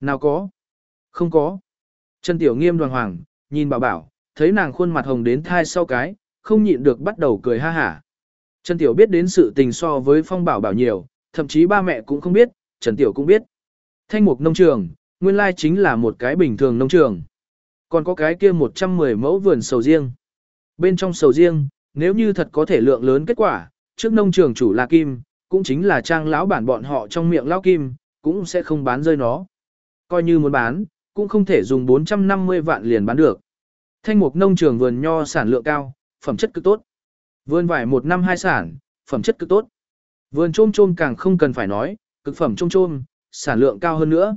Nào có? Không có. Trần Tiểu Nghiêm đoàn hoàng, nhìn bảo bảo, thấy nàng khuôn mặt hồng đến thai sau cái, không nhịn được bắt đầu cười ha hả. Trần Tiểu biết đến sự tình so với Phong Bảo Bảo nhiều, thậm chí ba mẹ cũng không biết, Trần Tiểu cũng biết. Thanh mục nông trường, nguyên lai chính là một cái bình thường nông trường. Còn có cái kia 110 mẫu vườn sầu riêng. Bên trong sầu riêng, nếu như thật có thể lượng lớn kết quả, trước nông trường chủ là Kim, cũng chính là trang lão bản bọn họ trong miệng lão Kim, cũng sẽ không bán rơi nó. Coi như muốn bán, cũng không thể dùng 450 vạn liền bán được. Thanh mục nông trường vườn nho sản lượng cao, phẩm chất cực tốt. Vườn vải một năm hai sản, phẩm chất cực tốt. Vườn trôm trôm càng không cần phải nói, cực phẩm trôm trôm, sản lượng cao hơn nữa.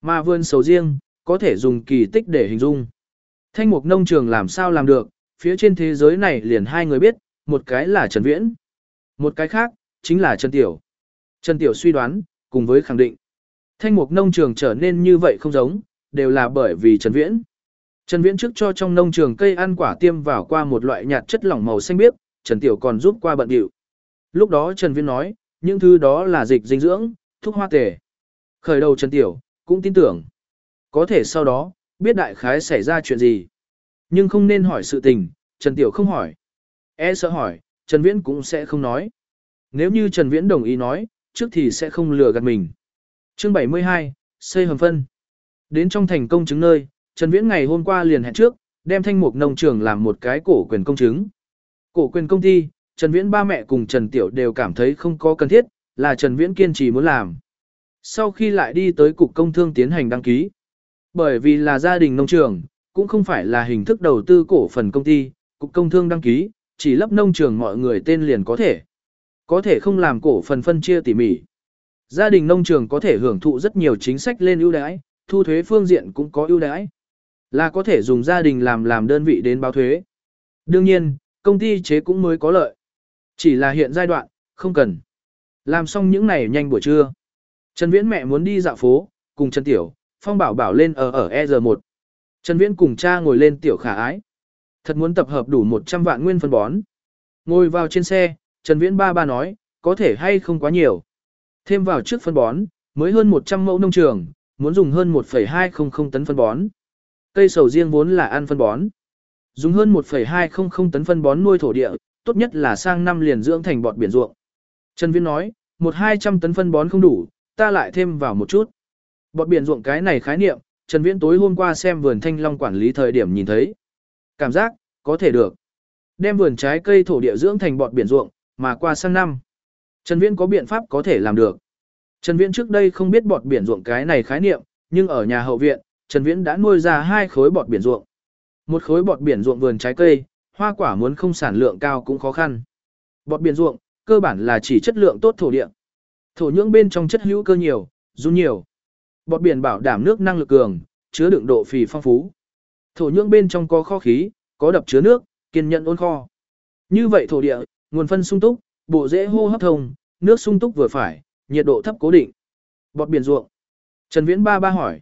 Mà vườn sầu riêng, có thể dùng kỳ tích để hình dung. Thanh mục nông trường làm sao làm được, phía trên thế giới này liền hai người biết, một cái là Trần Viễn, một cái khác, chính là Trần Tiểu. Trần Tiểu suy đoán, cùng với khẳng định. Thanh mục nông trường trở nên như vậy không giống, đều là bởi vì Trần Viễn. Trần Viễn trước cho trong nông trường cây ăn quả tiêm vào qua một loại nhạt chất lỏng màu xanh biếc, Trần Tiểu còn giúp qua bận điệu. Lúc đó Trần Viễn nói, những thứ đó là dịch dinh dưỡng, thuốc hoa tề. Khởi đầu Trần Tiểu, cũng tin tưởng. Có thể sau đó, biết đại khái xảy ra chuyện gì. Nhưng không nên hỏi sự tình, Trần Tiểu không hỏi. E sợ hỏi, Trần Viễn cũng sẽ không nói. Nếu như Trần Viễn đồng ý nói, trước thì sẽ không lừa gạt mình. Chương 72, xây hầm phân. Đến trong thành công chứng nơi, Trần Viễn ngày hôm qua liền hẹn trước, đem thanh mục nông trường làm một cái cổ quyền công chứng. Cổ quyền công ty, Trần Viễn ba mẹ cùng Trần Tiểu đều cảm thấy không có cần thiết, là Trần Viễn kiên trì muốn làm. Sau khi lại đi tới cục công thương tiến hành đăng ký. Bởi vì là gia đình nông trường, cũng không phải là hình thức đầu tư cổ phần công ty, cục công thương đăng ký, chỉ lấp nông trường mọi người tên liền có thể. Có thể không làm cổ phần phân chia tỉ mỉ. Gia đình nông trường có thể hưởng thụ rất nhiều chính sách lên ưu đãi, thu thuế phương diện cũng có ưu đãi. Là có thể dùng gia đình làm làm đơn vị đến báo thuế. Đương nhiên, công ty chế cũng mới có lợi. Chỉ là hiện giai đoạn, không cần. Làm xong những này nhanh buổi trưa. Trần Viễn mẹ muốn đi dạo phố, cùng Trần Tiểu, Phong Bảo Bảo lên ở ở ER1. Trần Viễn cùng cha ngồi lên Tiểu Khả Ái. Thật muốn tập hợp đủ 100 vạn nguyên phân bón. Ngồi vào trên xe, Trần Viễn ba ba nói, có thể hay không quá nhiều. Thêm vào trước phân bón, mới hơn 100 mẫu nông trường, muốn dùng hơn 1,200 tấn phân bón. Cây sầu riêng vốn là ăn phân bón. Dùng hơn 1,200 tấn phân bón nuôi thổ địa, tốt nhất là sang năm liền dưỡng thành bọt biển ruộng. Trần Viễn nói, một hai trăm tấn phân bón không đủ, ta lại thêm vào một chút. Bọt biển ruộng cái này khái niệm, Trần Viễn tối hôm qua xem vườn thanh long quản lý thời điểm nhìn thấy. Cảm giác, có thể được. Đem vườn trái cây thổ địa dưỡng thành bọt biển ruộng, mà qua sang năm. Trần Viễn có biện pháp có thể làm được. Trần Viễn trước đây không biết bọt biển ruộng cái này khái niệm, nhưng ở nhà hậu viện, Trần Viễn đã nuôi ra hai khối bọt biển ruộng. Một khối bọt biển ruộng vườn trái cây, hoa quả muốn không sản lượng cao cũng khó khăn. Bọt biển ruộng, cơ bản là chỉ chất lượng tốt thổ địa. Thổ nhưỡng bên trong chất hữu cơ nhiều, dung nhiều. Bọt biển bảo đảm nước năng lực cường, chứa đựng độ phì phong phú. Thổ nhưỡng bên trong có kho khí, có đập chứa nước, kiên nhẫn ôn kho. Như vậy thổ địa, nguồn phân sung túc, bộ dễ hô hấp thông, nước sung túc vừa phải, nhiệt độ thấp cố định. Bọt biển ruộng. Trần Viễn ba ba hỏi.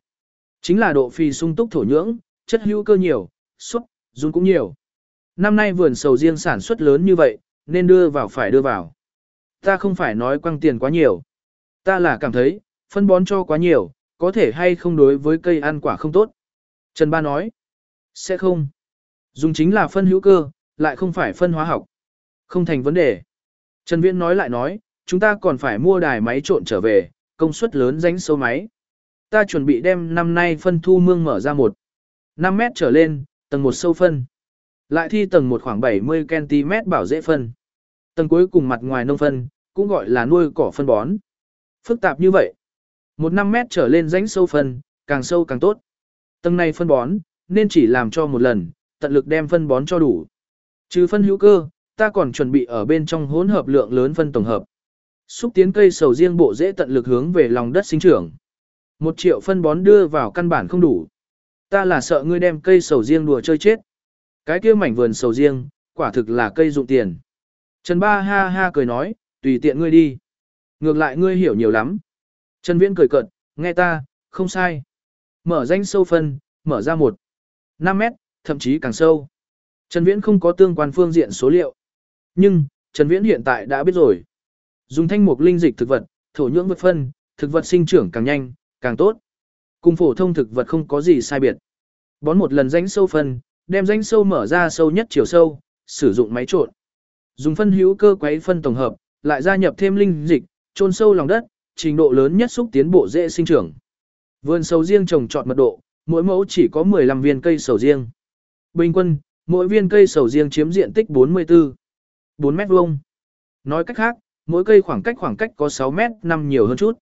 Chính là độ phì sung túc thổ nhưỡng, chất hữu cơ nhiều, xuất, dung cũng nhiều. Năm nay vườn sầu riêng sản xuất lớn như vậy, nên đưa vào phải đưa vào. Ta không phải nói quăng tiền quá nhiều. Ta là cảm thấy, phân bón cho quá nhiều, có thể hay không đối với cây ăn quả không tốt. Trần Ba nói, sẽ không. Dùng chính là phân hữu cơ, lại không phải phân hóa học. Không thành vấn đề. Trần Viễn nói lại nói, chúng ta còn phải mua đài máy trộn trở về, công suất lớn ránh sâu máy. Ta chuẩn bị đem năm nay phân thu mương mở ra một 5 mét trở lên, tầng một sâu phân. Lại thi tầng một khoảng 70cm bảo dễ phân. Tầng cuối cùng mặt ngoài nông phân, cũng gọi là nuôi cỏ phân bón. Phức tạp như vậy. Một 5 mét trở lên rãnh sâu phân, càng sâu càng tốt. Tầng này phân bón, nên chỉ làm cho một lần, tận lực đem phân bón cho đủ. Trừ phân hữu cơ, ta còn chuẩn bị ở bên trong hỗn hợp lượng lớn phân tổng hợp. Xúc tiến cây sầu riêng bộ dễ tận lực hướng về lòng đất sinh trưởng. Một triệu phân bón đưa vào căn bản không đủ. Ta là sợ ngươi đem cây sầu riêng đùa chơi chết. Cái kia mảnh vườn sầu riêng, quả thực là cây dụng tiền. Trần Ba ha ha cười nói, tùy tiện ngươi đi. Ngược lại ngươi hiểu nhiều lắm. Trần Viễn cười cợt, nghe ta, không sai. Mở danh sâu phân, mở ra một 5 mét, thậm chí càng sâu. Trần Viễn không có tương quan phương diện số liệu. Nhưng, Trần Viễn hiện tại đã biết rồi. Dùng thanh mục linh dịch thực vật, thổ nhưỡng vật phân, thực vật sinh trưởng càng nhanh, càng tốt. Cùng phổ thông thực vật không có gì sai biệt. Bón một lần rãnh sâu phân, đem rãnh sâu mở ra sâu nhất chiều sâu, sử dụng máy trộn. Dùng phân hữu cơ quấy phân tổng hợp, lại gia nhập thêm linh dịch, trôn sâu lòng đất, trình độ lớn nhất xúc tiến bộ dễ sinh trưởng. Vườn sầu riêng trồng trọt mật độ, mỗi mẫu chỉ có 15 viên cây sầu riêng. Bình quân, mỗi viên cây sầu riêng chiếm diện tích 44 4 mét vuông. Nói cách khác, mỗi cây khoảng cách khoảng cách có 6 mét năm nhiều hơn chút.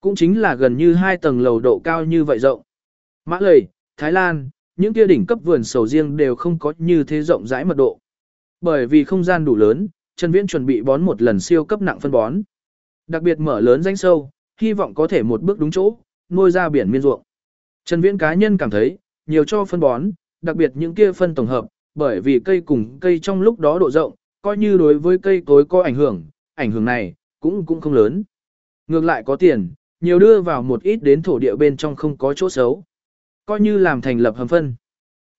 Cũng chính là gần như hai tầng lầu độ cao như vậy rộng. Mã lầy, Thái Lan, những kia đỉnh cấp vườn sầu riêng đều không có như thế rộng rãi mật độ. Bởi vì không gian đủ lớn, Trần Viễn chuẩn bị bón một lần siêu cấp nặng phân bón. Đặc biệt mở lớn danh sâu, hy vọng có thể một bước đúng chỗ, nuôi ra biển miên ruộng. Trần Viễn cá nhân cảm thấy, nhiều cho phân bón, đặc biệt những kia phân tổng hợp, bởi vì cây cùng cây trong lúc đó độ rộng, coi như đối với cây cối có ảnh hưởng, ảnh hưởng này cũng cũng không lớn. Ngược lại có tiền, nhiều đưa vào một ít đến thổ địa bên trong không có chỗ xấu. Coi như làm thành lập hầm phân.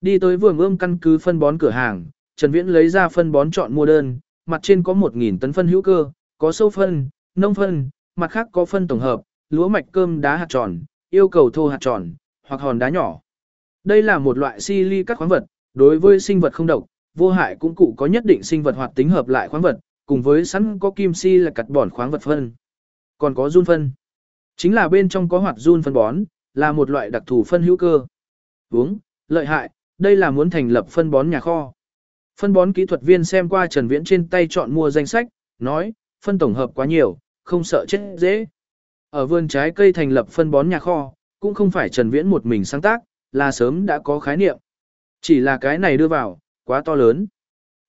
Đi tới vườn ươm căn cứ phân bón cửa hàng, Trần Viễn lấy ra phân bón chọn mua đơn, mặt trên có 1.000 tấn phân hữu cơ, có sâu phân, nông phân, mặt khác có phân tổng hợp, lúa mạch cơm đá hạt tròn, yêu cầu thô hạt tròn, hoặc hòn đá nhỏ. Đây là một loại silicat các khoáng vật, đối với sinh vật không độc, vô hại cũng cụ có nhất định sinh vật hoạt tính hợp lại khoáng vật, cùng với sẵn có kim si là cắt bòn khoáng vật phân. Còn có run phân. Chính là bên trong có hoạt run phân bón, là một loại đặc thù phân hữu cơ. Uống, lợi hại, đây là muốn thành lập phân bón nhà kho. Phân bón kỹ thuật viên xem qua Trần Viễn trên tay chọn mua danh sách, nói, phân tổng hợp quá nhiều, không sợ chết dễ. Ở vườn trái cây thành lập phân bón nhà kho, cũng không phải Trần Viễn một mình sáng tác, là sớm đã có khái niệm. Chỉ là cái này đưa vào, quá to lớn.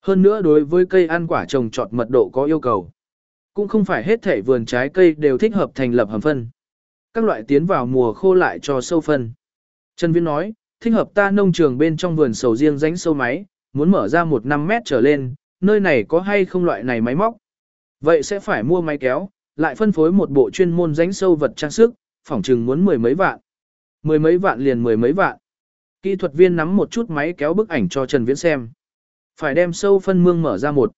Hơn nữa đối với cây ăn quả trồng trọt mật độ có yêu cầu. Cũng không phải hết thể vườn trái cây đều thích hợp thành lập hầm phân. Các loại tiến vào mùa khô lại cho sâu phân. Trần Viễn nói, thích hợp ta nông trường bên trong vườn sầu riêng ránh sâu máy, muốn mở ra một năm mét trở lên, nơi này có hay không loại này máy móc. Vậy sẽ phải mua máy kéo, lại phân phối một bộ chuyên môn ránh sâu vật trang sức, phỏng chừng muốn mười mấy vạn. Mười mấy vạn liền mười mấy vạn. Kỹ thuật viên nắm một chút máy kéo bức ảnh cho Trần Viễn xem. Phải đem sâu phân mương mở ra một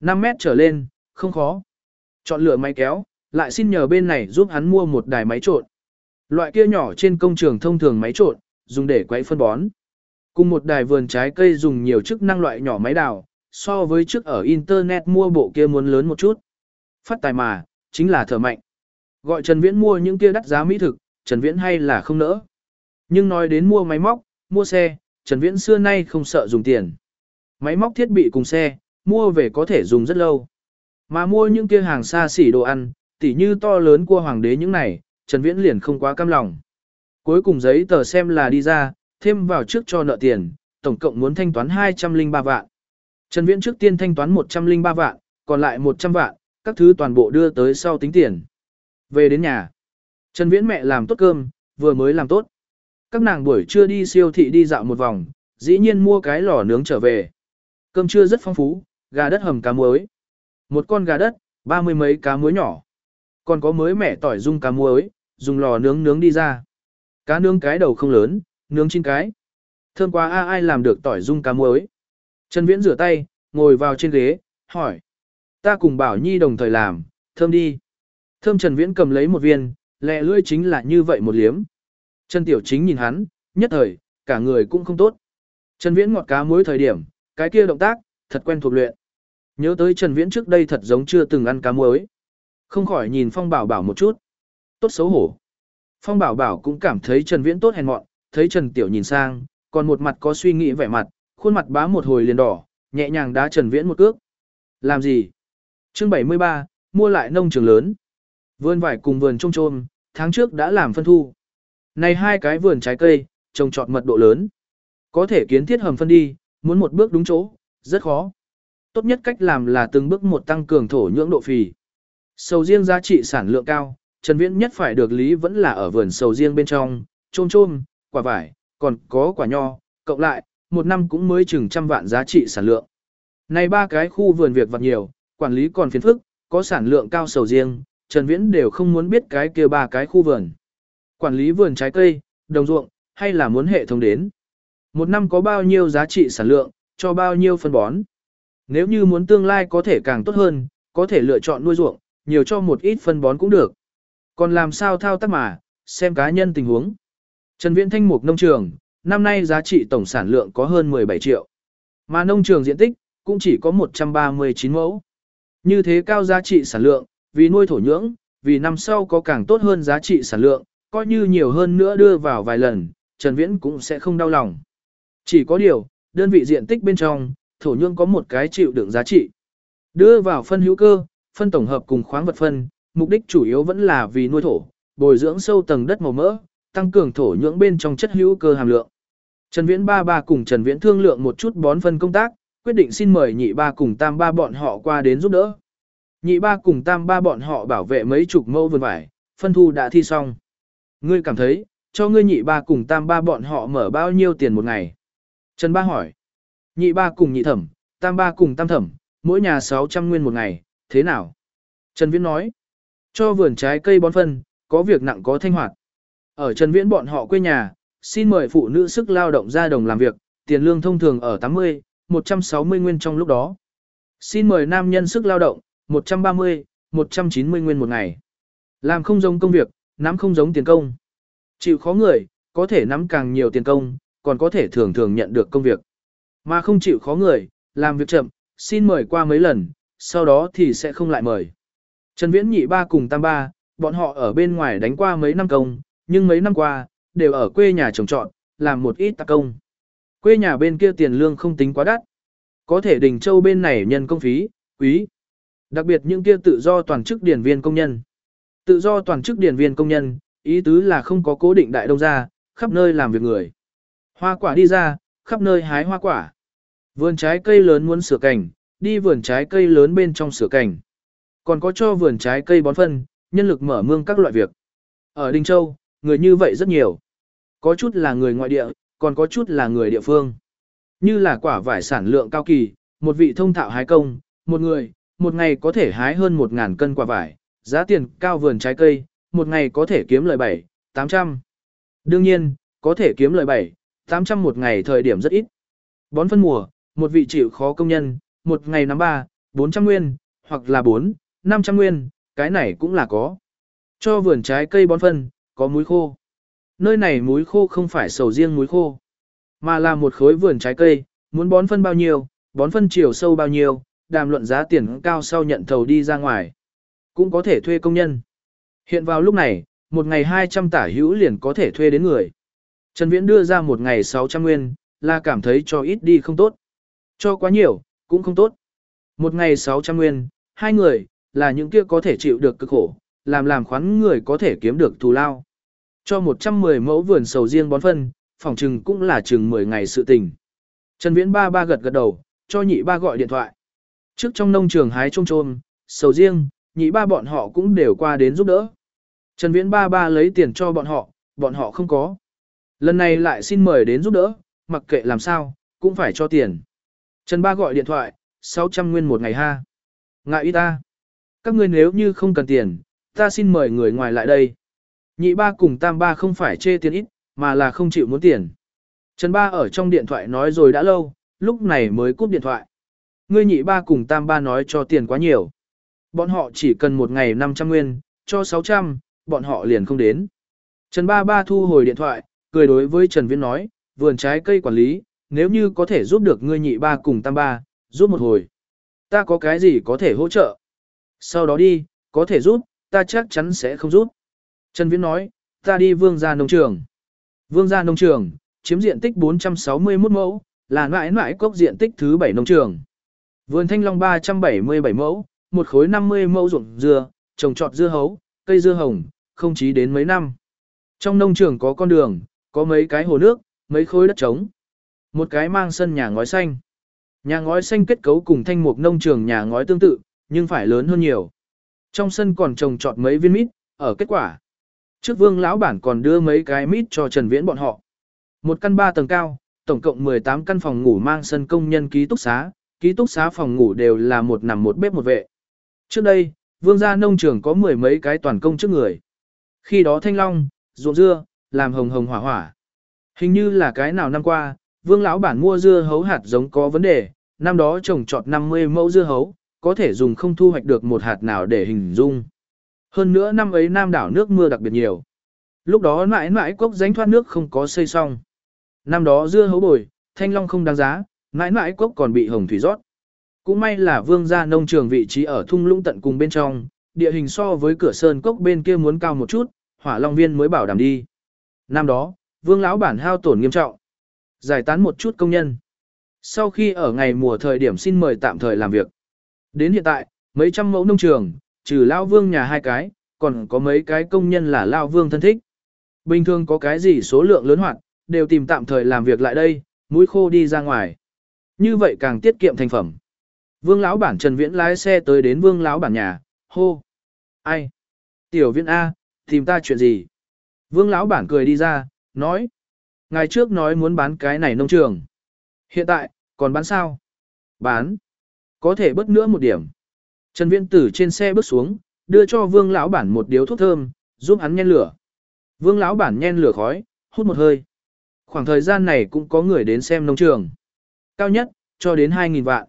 5 mét trở lên, không khó. Chọn lựa máy kéo, lại xin nhờ bên này giúp hắn mua một đài máy trộn. Loại kia nhỏ trên công trường thông thường máy trộn, dùng để quấy phân bón. Cùng một đài vườn trái cây dùng nhiều chức năng loại nhỏ máy đào, so với trước ở Internet mua bộ kia muốn lớn một chút. Phát tài mà, chính là thở mạnh. Gọi Trần Viễn mua những kia đắt giá mỹ thực, Trần Viễn hay là không nỡ. Nhưng nói đến mua máy móc, mua xe, Trần Viễn xưa nay không sợ dùng tiền. Máy móc thiết bị cùng xe, mua về có thể dùng rất lâu. Mà mua những kia hàng xa xỉ đồ ăn, tỉ như to lớn của hoàng đế những này, Trần Viễn liền không quá cam lòng. Cuối cùng giấy tờ xem là đi ra, thêm vào trước cho nợ tiền, tổng cộng muốn thanh toán 203 vạn. Trần Viễn trước tiên thanh toán 103 vạn, còn lại 100 vạn, các thứ toàn bộ đưa tới sau tính tiền. Về đến nhà, Trần Viễn mẹ làm tốt cơm, vừa mới làm tốt. Các nàng buổi trưa đi siêu thị đi dạo một vòng, dĩ nhiên mua cái lò nướng trở về. Cơm trưa rất phong phú, gà đất hầm cá muối. Một con gà đất, ba mươi mấy cá muối nhỏ. Còn có mới mẻ tỏi dung cá muối, dùng lò nướng nướng đi ra. Cá nướng cái đầu không lớn, nướng chín cái. Thơm quá a ai làm được tỏi dung cá muối. Trần Viễn rửa tay, ngồi vào trên ghế, hỏi. Ta cùng Bảo Nhi đồng thời làm, thơm đi. Thơm Trần Viễn cầm lấy một viên, lẹ lưỡi chính là như vậy một liếm. Trần Tiểu Chính nhìn hắn, nhất thời, cả người cũng không tốt. Trần Viễn ngọt cá muối thời điểm, cái kia động tác, thật quen thuộc luyện. Nhớ tới Trần Viễn trước đây thật giống chưa từng ăn cá muối. Không khỏi nhìn Phong Bảo Bảo một chút. Tốt xấu hổ. Phong Bảo Bảo cũng cảm thấy Trần Viễn tốt hèn mọn, thấy Trần Tiểu nhìn sang, còn một mặt có suy nghĩ vẻ mặt, khuôn mặt bá một hồi liền đỏ, nhẹ nhàng đá Trần Viễn một cước. Làm gì? Chương 73, mua lại nông trường lớn. Vườn vải cùng vườn trông trôm, tháng trước đã làm phân thu. Này hai cái vườn trái cây, trồng trọt mật độ lớn. Có thể kiến thiết hầm phân đi, muốn một bước đúng chỗ, rất khó. Tốt nhất cách làm là từng bước một tăng cường thổ nhưỡng độ phì. Sầu riêng giá trị sản lượng cao, Trần Viễn nhất phải được lý vẫn là ở vườn sầu riêng bên trong, trôm trôm, quả vải, còn có quả nho, cộng lại, một năm cũng mới chừng trăm vạn giá trị sản lượng. Này ba cái khu vườn việc vặt nhiều, quản lý còn phiền phức, có sản lượng cao sầu riêng, Trần Viễn đều không muốn biết cái kia ba cái khu vườn. Quản lý vườn trái cây, đồng ruộng, hay là muốn hệ thống đến. Một năm có bao nhiêu giá trị sản lượng, cho bao nhiêu phân bón. Nếu như muốn tương lai có thể càng tốt hơn, có thể lựa chọn nuôi ruộng, nhiều cho một ít phân bón cũng được. Còn làm sao thao tác mà, xem cá nhân tình huống. Trần Viễn Thanh Mục nông trường, năm nay giá trị tổng sản lượng có hơn 17 triệu. Mà nông trường diện tích cũng chỉ có 139 mẫu. Như thế cao giá trị sản lượng, vì nuôi thổ nhưỡng, vì năm sau có càng tốt hơn giá trị sản lượng, coi như nhiều hơn nữa đưa vào vài lần, Trần Viễn cũng sẽ không đau lòng. Chỉ có điều, đơn vị diện tích bên trong, thổ nhưỡng có một cái chịu đựng giá trị. Đưa vào phân hữu cơ, phân tổng hợp cùng khoáng vật phân, mục đích chủ yếu vẫn là vì nuôi thổ, bồi dưỡng sâu tầng đất màu mỡ, tăng cường thổ nhưỡng bên trong chất hữu cơ hàm lượng. Trần Viễn ba ba cùng Trần Viễn thương lượng một chút bón phân công tác, quyết định xin mời nhị ba cùng tam ba bọn họ qua đến giúp đỡ. Nhị ba cùng tam ba bọn họ bảo vệ mấy chục mẫu vườn vải, phân thu đã thi xong. Ngươi cảm thấy, cho ngươi nhị ba cùng tam ba bọn họ mở bao nhiêu tiền một ngày? Trần ba hỏi. Nhị ba cùng nhị thẩm, tam ba cùng tam thẩm, mỗi nhà 600 nguyên một ngày, thế nào? Trần Viễn nói. Cho vườn trái cây bón phân, có việc nặng có thanh hoạt. Ở Trần Viễn bọn họ quê nhà, xin mời phụ nữ sức lao động ra đồng làm việc, tiền lương thông thường ở 80, 160 nguyên trong lúc đó. Xin mời nam nhân sức lao động, 130, 190 nguyên một ngày. Làm không giống công việc, nắm không giống tiền công. Chịu khó người, có thể nắm càng nhiều tiền công, còn có thể thường thường nhận được công việc. Mà không chịu khó người, làm việc chậm, xin mời qua mấy lần, sau đó thì sẽ không lại mời. Trần Viễn nhị ba cùng tam ba, bọn họ ở bên ngoài đánh qua mấy năm công, nhưng mấy năm qua, đều ở quê nhà trồng trọt, làm một ít tạc công. Quê nhà bên kia tiền lương không tính quá đắt. Có thể Đình Châu bên này nhân công phí, quý. Đặc biệt những kia tự do toàn chức điển viên công nhân. Tự do toàn chức điển viên công nhân, ý tứ là không có cố định đại đông gia, khắp nơi làm việc người. Hoa quả đi ra, khắp nơi hái hoa quả. Vườn trái cây lớn muốn sửa cảnh, đi vườn trái cây lớn bên trong sửa cảnh. Còn có cho vườn trái cây bón phân, nhân lực mở mương các loại việc. Ở Đình Châu, người như vậy rất nhiều. Có chút là người ngoại địa, còn có chút là người địa phương. Như là quả vải sản lượng cao kỳ, một vị thông thạo hái công, một người, một ngày có thể hái hơn 1.000 cân quả vải, giá tiền cao vườn trái cây, một ngày có thể kiếm lời 7, 800. Đương nhiên, có thể kiếm lời 7, 800 một ngày thời điểm rất ít. Bón phân mùa, một vị chịu khó công nhân, một ngày nắm 3, 400 nguyên, hoặc là 4, 500 nguyên, cái này cũng là có. Cho vườn trái cây bón phân, có muối khô. Nơi này muối khô không phải sầu riêng muối khô, mà là một khối vườn trái cây, muốn bón phân bao nhiêu, bón phân chiều sâu bao nhiêu, đàm luận giá tiền cao sau nhận thầu đi ra ngoài. Cũng có thể thuê công nhân. Hiện vào lúc này, một ngày 200 tả hữu liền có thể thuê đến người. Trần Viễn đưa ra một ngày 600 nguyên, là cảm thấy cho ít đi không tốt. Cho quá nhiều, cũng không tốt. Một ngày 600 nguyên, hai người, là những kia có thể chịu được cực khổ, làm làm khoán người có thể kiếm được thù lao. Cho 110 mẫu vườn sầu riêng bón phân, phòng trừng cũng là chừng 10 ngày sự tình. Trần Viễn ba ba gật gật đầu, cho nhị ba gọi điện thoại. Trước trong nông trường hái trôm trôm, sầu riêng, nhị ba bọn họ cũng đều qua đến giúp đỡ. Trần Viễn ba ba lấy tiền cho bọn họ, bọn họ không có. Lần này lại xin mời đến giúp đỡ, mặc kệ làm sao, cũng phải cho tiền. Trần ba gọi điện thoại, 600 nguyên một ngày ha. Ngại ý ta. Các ngươi nếu như không cần tiền, ta xin mời người ngoài lại đây. Nhị ba cùng tam ba không phải chê tiền ít, mà là không chịu muốn tiền. Trần ba ở trong điện thoại nói rồi đã lâu, lúc này mới cúp điện thoại. Ngươi nhị ba cùng tam ba nói cho tiền quá nhiều. Bọn họ chỉ cần một ngày 500 nguyên, cho 600, bọn họ liền không đến. Trần ba ba thu hồi điện thoại, cười đối với Trần Viễn nói, vườn trái cây quản lý, nếu như có thể giúp được ngươi nhị ba cùng tam ba, giúp một hồi. Ta có cái gì có thể hỗ trợ? Sau đó đi, có thể giúp, ta chắc chắn sẽ không giúp. Trần Viễn nói, ta đi vương gia nông trường. Vương gia nông trường, chiếm diện tích 461 mẫu, là mãi mãi cốc diện tích thứ 7 nông trường. Vườn thanh long 377 mẫu, một khối 50 mẫu ruộng dưa, trồng trọt dưa hấu, cây dưa hồng, không chí đến mấy năm. Trong nông trường có con đường, có mấy cái hồ nước, mấy khối đất trống. Một cái mang sân nhà ngói xanh. Nhà ngói xanh kết cấu cùng thanh mục nông trường nhà ngói tương tự, nhưng phải lớn hơn nhiều. Trong sân còn trồng trọt mấy viên mít, ở kết quả. Trước vương lão bản còn đưa mấy cái mít cho Trần Viễn bọn họ. Một căn ba tầng cao, tổng cộng 18 căn phòng ngủ mang sân công nhân ký túc xá, ký túc xá phòng ngủ đều là một nằm một bếp một vệ. Trước đây, vương gia nông trường có mười mấy cái toàn công trước người. Khi đó thanh long, ruộng dưa, làm hồng hồng hỏa hỏa. Hình như là cái nào năm qua, vương lão bản mua dưa hấu hạt giống có vấn đề, năm đó trồng trọt 50 mẫu dưa hấu, có thể dùng không thu hoạch được một hạt nào để hình dung. Hơn nữa năm ấy nam đảo nước mưa đặc biệt nhiều. Lúc đó mãi mãi cốc ránh thoát nước không có xây xong. Năm đó dưa hấu bồi, thanh long không đáng giá, mãi mãi cốc còn bị hồng thủy rót. Cũng may là vương gia nông trường vị trí ở thung lũng tận cùng bên trong, địa hình so với cửa sơn cốc bên kia muốn cao một chút, hỏa long viên mới bảo đảm đi. Năm đó, vương lão bản hao tổn nghiêm trọng. Giải tán một chút công nhân. Sau khi ở ngày mùa thời điểm xin mời tạm thời làm việc. Đến hiện tại, mấy trăm mẫu nông trường, trừ lao vương nhà hai cái, còn có mấy cái công nhân là lao vương thân thích. Bình thường có cái gì số lượng lớn hoạt, đều tìm tạm thời làm việc lại đây, mũi khô đi ra ngoài. Như vậy càng tiết kiệm thành phẩm. Vương lão bản Trần Viễn lái xe tới đến Vương lão bản nhà, hô. Ai? Tiểu Viễn A, tìm ta chuyện gì? Vương lão bản cười đi ra, nói. Ngày trước nói muốn bán cái này nông trường. Hiện tại, còn bán sao? Bán. Có thể bớt nữa một điểm. Trần Viễn từ trên xe bước xuống, đưa cho Vương lão bản một điếu thuốc thơm, giúp hắn nhen lửa. Vương lão bản nhen lửa khói, hút một hơi. Khoảng thời gian này cũng có người đến xem nông trường. Cao nhất, cho đến 2.000 vạn.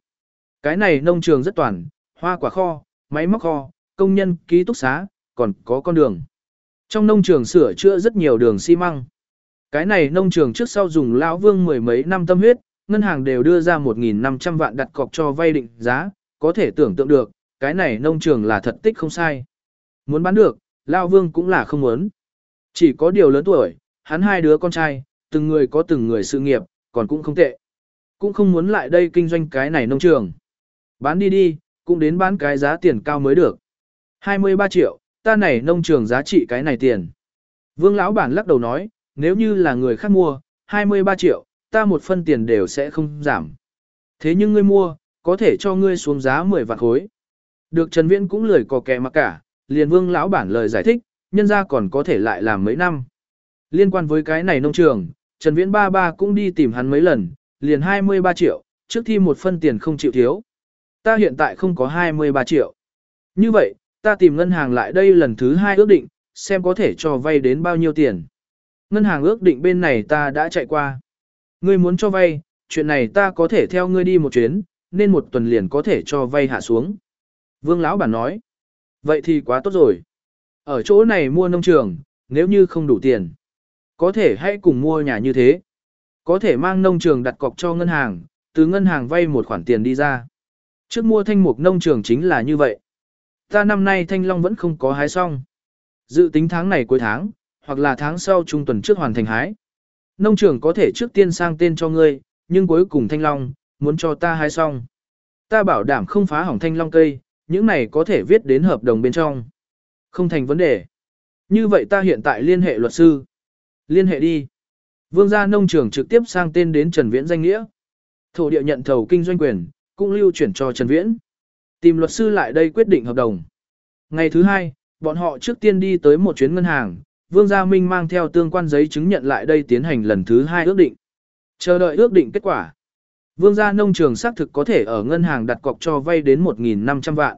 Cái này nông trường rất toàn, hoa quả kho, máy móc kho, công nhân, ký túc xá, còn có con đường. Trong nông trường sửa chữa rất nhiều đường xi măng. Cái này nông trường trước sau dùng lão vương mười mấy năm tâm huyết, ngân hàng đều đưa ra 1.500 vạn đặt cọc cho vay định giá, có thể tưởng tượng được, cái này nông trường là thật tích không sai. Muốn bán được, lão vương cũng là không muốn. Chỉ có điều lớn tuổi, hắn hai đứa con trai, từng người có từng người sự nghiệp, còn cũng không tệ. Cũng không muốn lại đây kinh doanh cái này nông trường. Bán đi đi, cũng đến bán cái giá tiền cao mới được. 23 triệu, ta này nông trường giá trị cái này tiền. Vương lão bản lắc đầu nói, nếu như là người khác mua, 23 triệu, ta một phân tiền đều sẽ không giảm. Thế nhưng ngươi mua, có thể cho ngươi xuống giá 10 vạn khối. Được Trần Viễn cũng lười có kẻ mà cả, liền vương lão bản lời giải thích, nhân ra còn có thể lại làm mấy năm. Liên quan với cái này nông trường, Trần Viễn ba ba cũng đi tìm hắn mấy lần, liền 23 triệu, trước thi một phân tiền không chịu thiếu. Ta hiện tại không có 23 triệu. Như vậy, ta tìm ngân hàng lại đây lần thứ hai ước định, xem có thể cho vay đến bao nhiêu tiền. Ngân hàng ước định bên này ta đã chạy qua. Ngươi muốn cho vay, chuyện này ta có thể theo ngươi đi một chuyến, nên một tuần liền có thể cho vay hạ xuống. Vương lão bản nói. Vậy thì quá tốt rồi. Ở chỗ này mua nông trường, nếu như không đủ tiền, có thể hãy cùng mua nhà như thế. Có thể mang nông trường đặt cọc cho ngân hàng, từ ngân hàng vay một khoản tiền đi ra. Trước mua thanh mục nông trường chính là như vậy. Ta năm nay thanh long vẫn không có hái xong. Dự tính tháng này cuối tháng, hoặc là tháng sau trung tuần trước hoàn thành hái. Nông trường có thể trước tiên sang tên cho ngươi, nhưng cuối cùng thanh long, muốn cho ta hái xong. Ta bảo đảm không phá hỏng thanh long cây, những này có thể viết đến hợp đồng bên trong. Không thành vấn đề. Như vậy ta hiện tại liên hệ luật sư. Liên hệ đi. Vương gia nông trường trực tiếp sang tên đến Trần Viễn danh nghĩa. Thổ địa nhận thầu kinh doanh quyền, cũng lưu chuyển cho Trần Viễn. Tìm luật sư lại đây quyết định hợp đồng. Ngày thứ hai, bọn họ trước tiên đi tới một chuyến ngân hàng, Vương Gia Minh mang theo tương quan giấy chứng nhận lại đây tiến hành lần thứ hai ước định. Chờ đợi ước định kết quả. Vương Gia nông trường xác thực có thể ở ngân hàng đặt cọc cho vay đến 1.500 vạn.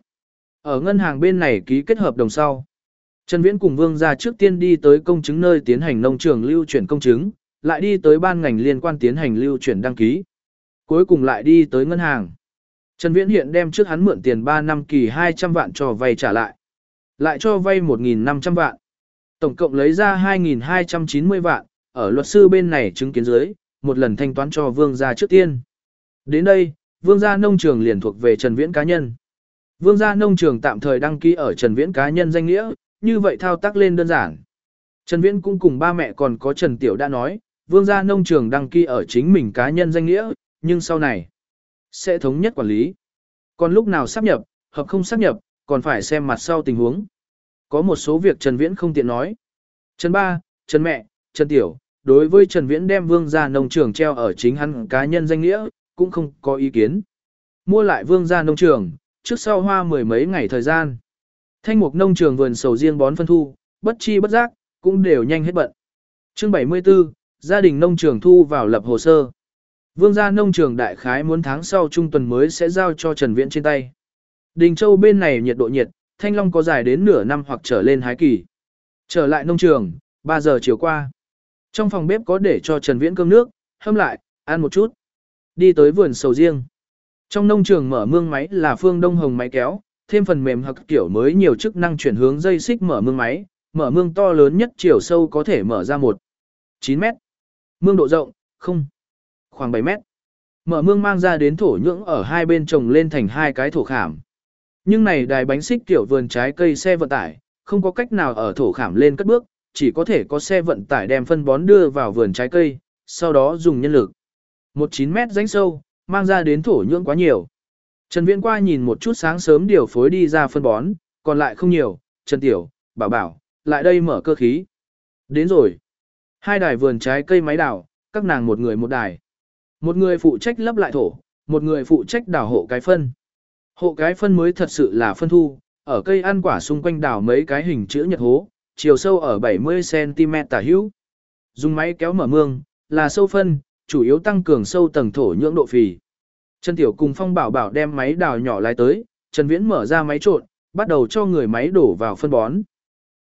Ở ngân hàng bên này ký kết hợp đồng sau. Trần Viễn cùng Vương Gia trước tiên đi tới công chứng nơi tiến hành nông trường lưu chuyển công chứng, lại đi tới ban ngành liên quan tiến hành lưu chuyển đăng ký. Cuối cùng lại đi tới ngân hàng. Trần Viễn hiện đem trước hắn mượn tiền 3 năm kỳ 200 vạn cho vay trả lại. Lại cho vay 1.500 vạn. Tổng cộng lấy ra 2.290 vạn, ở luật sư bên này chứng kiến dưới, một lần thanh toán cho Vương gia trước tiên. Đến đây, Vương gia nông trường liền thuộc về Trần Viễn cá nhân. Vương gia nông trường tạm thời đăng ký ở Trần Viễn cá nhân danh nghĩa, như vậy thao tác lên đơn giản. Trần Viễn cũng cùng ba mẹ còn có Trần Tiểu đã nói, Vương gia nông trường đăng ký ở chính mình cá nhân danh nghĩa, nhưng sau này sẽ thống nhất quản lý. Còn lúc nào sắp nhập, hợp không sắp nhập, còn phải xem mặt sau tình huống. Có một số việc Trần Viễn không tiện nói. Trần Ba, Trần Mẹ, Trần Tiểu, đối với Trần Viễn đem vương gia nông trường treo ở chính hắn cá nhân danh nghĩa, cũng không có ý kiến. Mua lại vương gia nông trường, trước sau hoa mười mấy ngày thời gian. Thanh mục nông trường vườn sầu riêng bón phân thu, bất chi bất giác, cũng đều nhanh hết bận. Chương 74, gia đình nông trường thu vào lập hồ sơ. Vương gia nông trường đại khái muốn tháng sau trung tuần mới sẽ giao cho Trần Viễn trên tay. Đình Châu bên này nhiệt độ nhiệt, thanh long có dài đến nửa năm hoặc trở lên hái kỳ. Trở lại nông trường, 3 giờ chiều qua. Trong phòng bếp có để cho Trần Viễn cơm nước, hâm lại, ăn một chút. Đi tới vườn sầu riêng. Trong nông trường mở mương máy là phương đông hồng máy kéo, thêm phần mềm hoặc kiểu mới nhiều chức năng chuyển hướng dây xích mở mương máy, mở mương to lớn nhất chiều sâu có thể mở ra 1 9 mét. Mương độ rộng, không, khoảng 7 mét. Mở mương mang ra đến thổ nhưỡng ở hai bên trồng lên thành hai cái thổ khảm. Nhưng này đài bánh xích tiểu vườn trái cây xe vận tải, không có cách nào ở thổ khảm lên cất bước, chỉ có thể có xe vận tải đem phân bón đưa vào vườn trái cây, sau đó dùng nhân lực. Một 9 mét rãnh sâu, mang ra đến thổ nhưỡng quá nhiều. Trần Viễn qua nhìn một chút sáng sớm điều phối đi ra phân bón, còn lại không nhiều, Trần Tiểu, bảo bảo, lại đây mở cơ khí. Đến rồi. Hai đài vườn trái cây máy đào, các nàng một người một đài. Một người phụ trách lấp lại thổ, một người phụ trách đào hộ cái phân. Hộ cái phân mới thật sự là phân thu, ở cây ăn quả xung quanh đào mấy cái hình chữ nhật hố, chiều sâu ở 70cm tả hữu. Dùng máy kéo mở mương, là sâu phân, chủ yếu tăng cường sâu tầng thổ nhưỡng độ phì. Trần Tiểu cùng Phong Bảo Bảo đem máy đào nhỏ lái tới, Trần Viễn mở ra máy trộn, bắt đầu cho người máy đổ vào phân bón.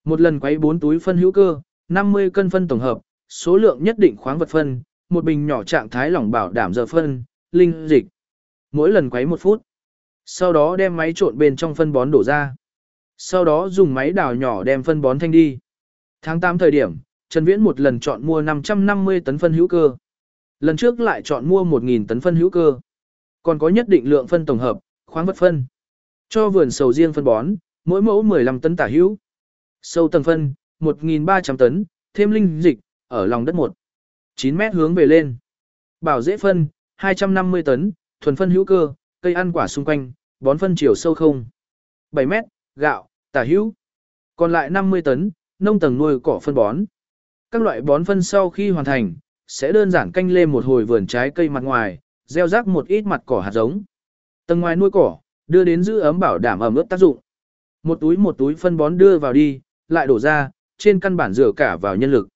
Một lần quấy 4 túi phân hữu cơ, 50 cân phân tổng hợp, số lượng nhất định khoáng vật phân, một bình nhỏ trạng thái lỏng bảo đảm giờ phân, linh dịch. Mỗi lần quấy một phút. Sau đó đem máy trộn bên trong phân bón đổ ra. Sau đó dùng máy đào nhỏ đem phân bón thanh đi. Tháng 8 thời điểm, Trần Viễn một lần chọn mua 550 tấn phân hữu cơ. Lần trước lại chọn mua 1.000 tấn phân hữu cơ. Còn có nhất định lượng phân tổng hợp, khoáng vật phân. Cho vườn sầu riêng phân bón, mỗi mẫu 15 tấn tả hữu. Sâu tầng phân, 1.300 tấn, thêm linh dịch, ở lòng đất 1. 9 mét hướng về lên. Bảo dễ phân, 250 tấn, thuần phân hữu cơ, cây ăn quả xung quanh, bón phân chiều sâu không. 7 mét, gạo, tả hữu. Còn lại 50 tấn, nông tầng nuôi cỏ phân bón. Các loại bón phân sau khi hoàn thành, sẽ đơn giản canh lên một hồi vườn trái cây mặt ngoài, gieo rác một ít mặt cỏ hạt giống. Tầng ngoài nuôi cỏ, đưa đến giữ ấm bảo đảm ẩm ướt tác dụng. Một túi một túi phân bón đưa vào đi, lại đổ ra, trên căn bản rửa cả vào nhân lực.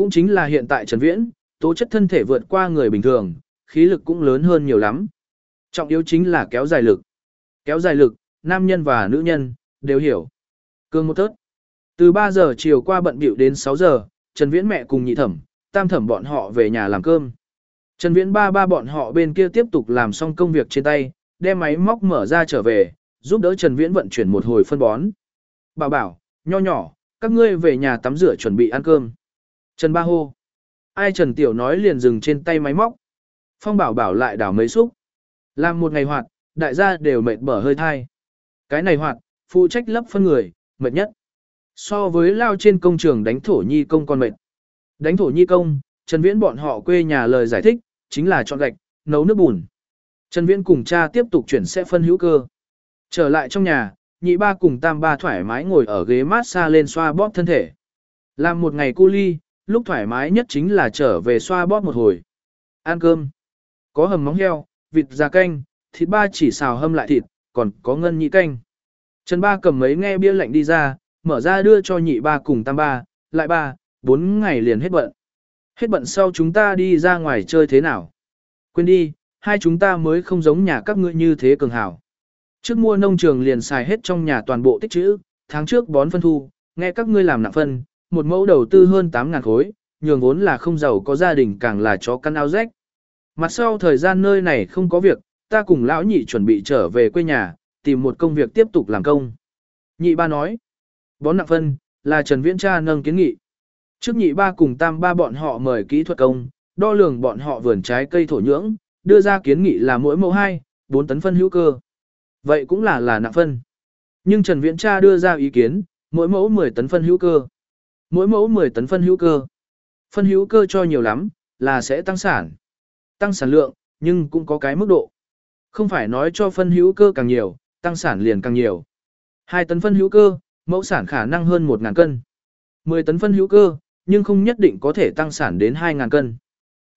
Cũng chính là hiện tại Trần Viễn, tố chất thân thể vượt qua người bình thường, khí lực cũng lớn hơn nhiều lắm. Trọng yếu chính là kéo dài lực. Kéo dài lực, nam nhân và nữ nhân, đều hiểu. Cương một thớt. Từ 3 giờ chiều qua bận biểu đến 6 giờ, Trần Viễn mẹ cùng nhị thẩm, tam thẩm bọn họ về nhà làm cơm. Trần Viễn ba ba bọn họ bên kia tiếp tục làm xong công việc trên tay, đem máy móc mở ra trở về, giúp đỡ Trần Viễn vận chuyển một hồi phân bón. Bảo bảo, nho nhỏ, các ngươi về nhà tắm rửa chuẩn bị ăn cơm. Trần Ba hô. Ai Trần Tiểu nói liền dừng trên tay máy móc. Phong bảo bảo lại đảo mấy xúc. Làm một ngày hoạt, đại gia đều mệt bở hơi thai. Cái này hoạt, phụ trách lấp phân người, mệt nhất. So với lao trên công trường đánh thổ nhi công còn mệt. Đánh thổ nhi công, Trần Viễn bọn họ quê nhà lời giải thích, chính là chọn gạch, nấu nước bùn. Trần Viễn cùng cha tiếp tục chuyển sẽ phân hữu cơ. Trở lại trong nhà, nhị ba cùng tam ba thoải mái ngồi ở ghế mát xa lên xoa bóp thân thể. Làm một ngày cu ly, lúc thoải mái nhất chính là trở về xoa bóp một hồi. Ăn cơm. Có hầm móng heo, vịt già canh, thịt ba chỉ xào hâm lại thịt, còn có ngân nhị canh. Trần ba cầm mấy nghe bia lạnh đi ra, mở ra đưa cho nhị ba cùng tam ba, lại ba, bốn ngày liền hết bận. Hết bận sau chúng ta đi ra ngoài chơi thế nào? Quên đi, hai chúng ta mới không giống nhà các ngươi như thế cường hảo. Trước mua nông trường liền xài hết trong nhà toàn bộ tích trữ, tháng trước bón phân thu, nghe các ngươi làm nặng phân, một mẫu đầu tư hơn 8.000 khối, nhường vốn là không giàu có gia đình càng là chó căn áo rách. Mặt sau thời gian nơi này không có việc, ta cùng lão nhị chuẩn bị trở về quê nhà, tìm một công việc tiếp tục làm công. Nhị ba nói, bón nặng phân, là Trần Viễn cha nâng kiến nghị. Trước nhị ba cùng tam ba bọn họ mời kỹ thuật công, đo lường bọn họ vườn trái cây thổ nhưỡng, đưa ra kiến nghị là mỗi mẫu 2, 4 tấn phân hữu cơ. Vậy cũng là là nặng phân. Nhưng Trần Viễn cha đưa ra ý kiến, mỗi mẫu 10 tấn phân hữu cơ. Mỗi mẫu 10 tấn phân hữu cơ. Phân hữu cơ cho nhiều lắm, là sẽ tăng sản. Tăng sản lượng, nhưng cũng có cái mức độ. Không phải nói cho phân hữu cơ càng nhiều, tăng sản liền càng nhiều. 2 tấn phân hữu cơ, mẫu sản khả năng hơn 1.000 cân. 10 tấn phân hữu cơ, nhưng không nhất định có thể tăng sản đến 2.000 cân.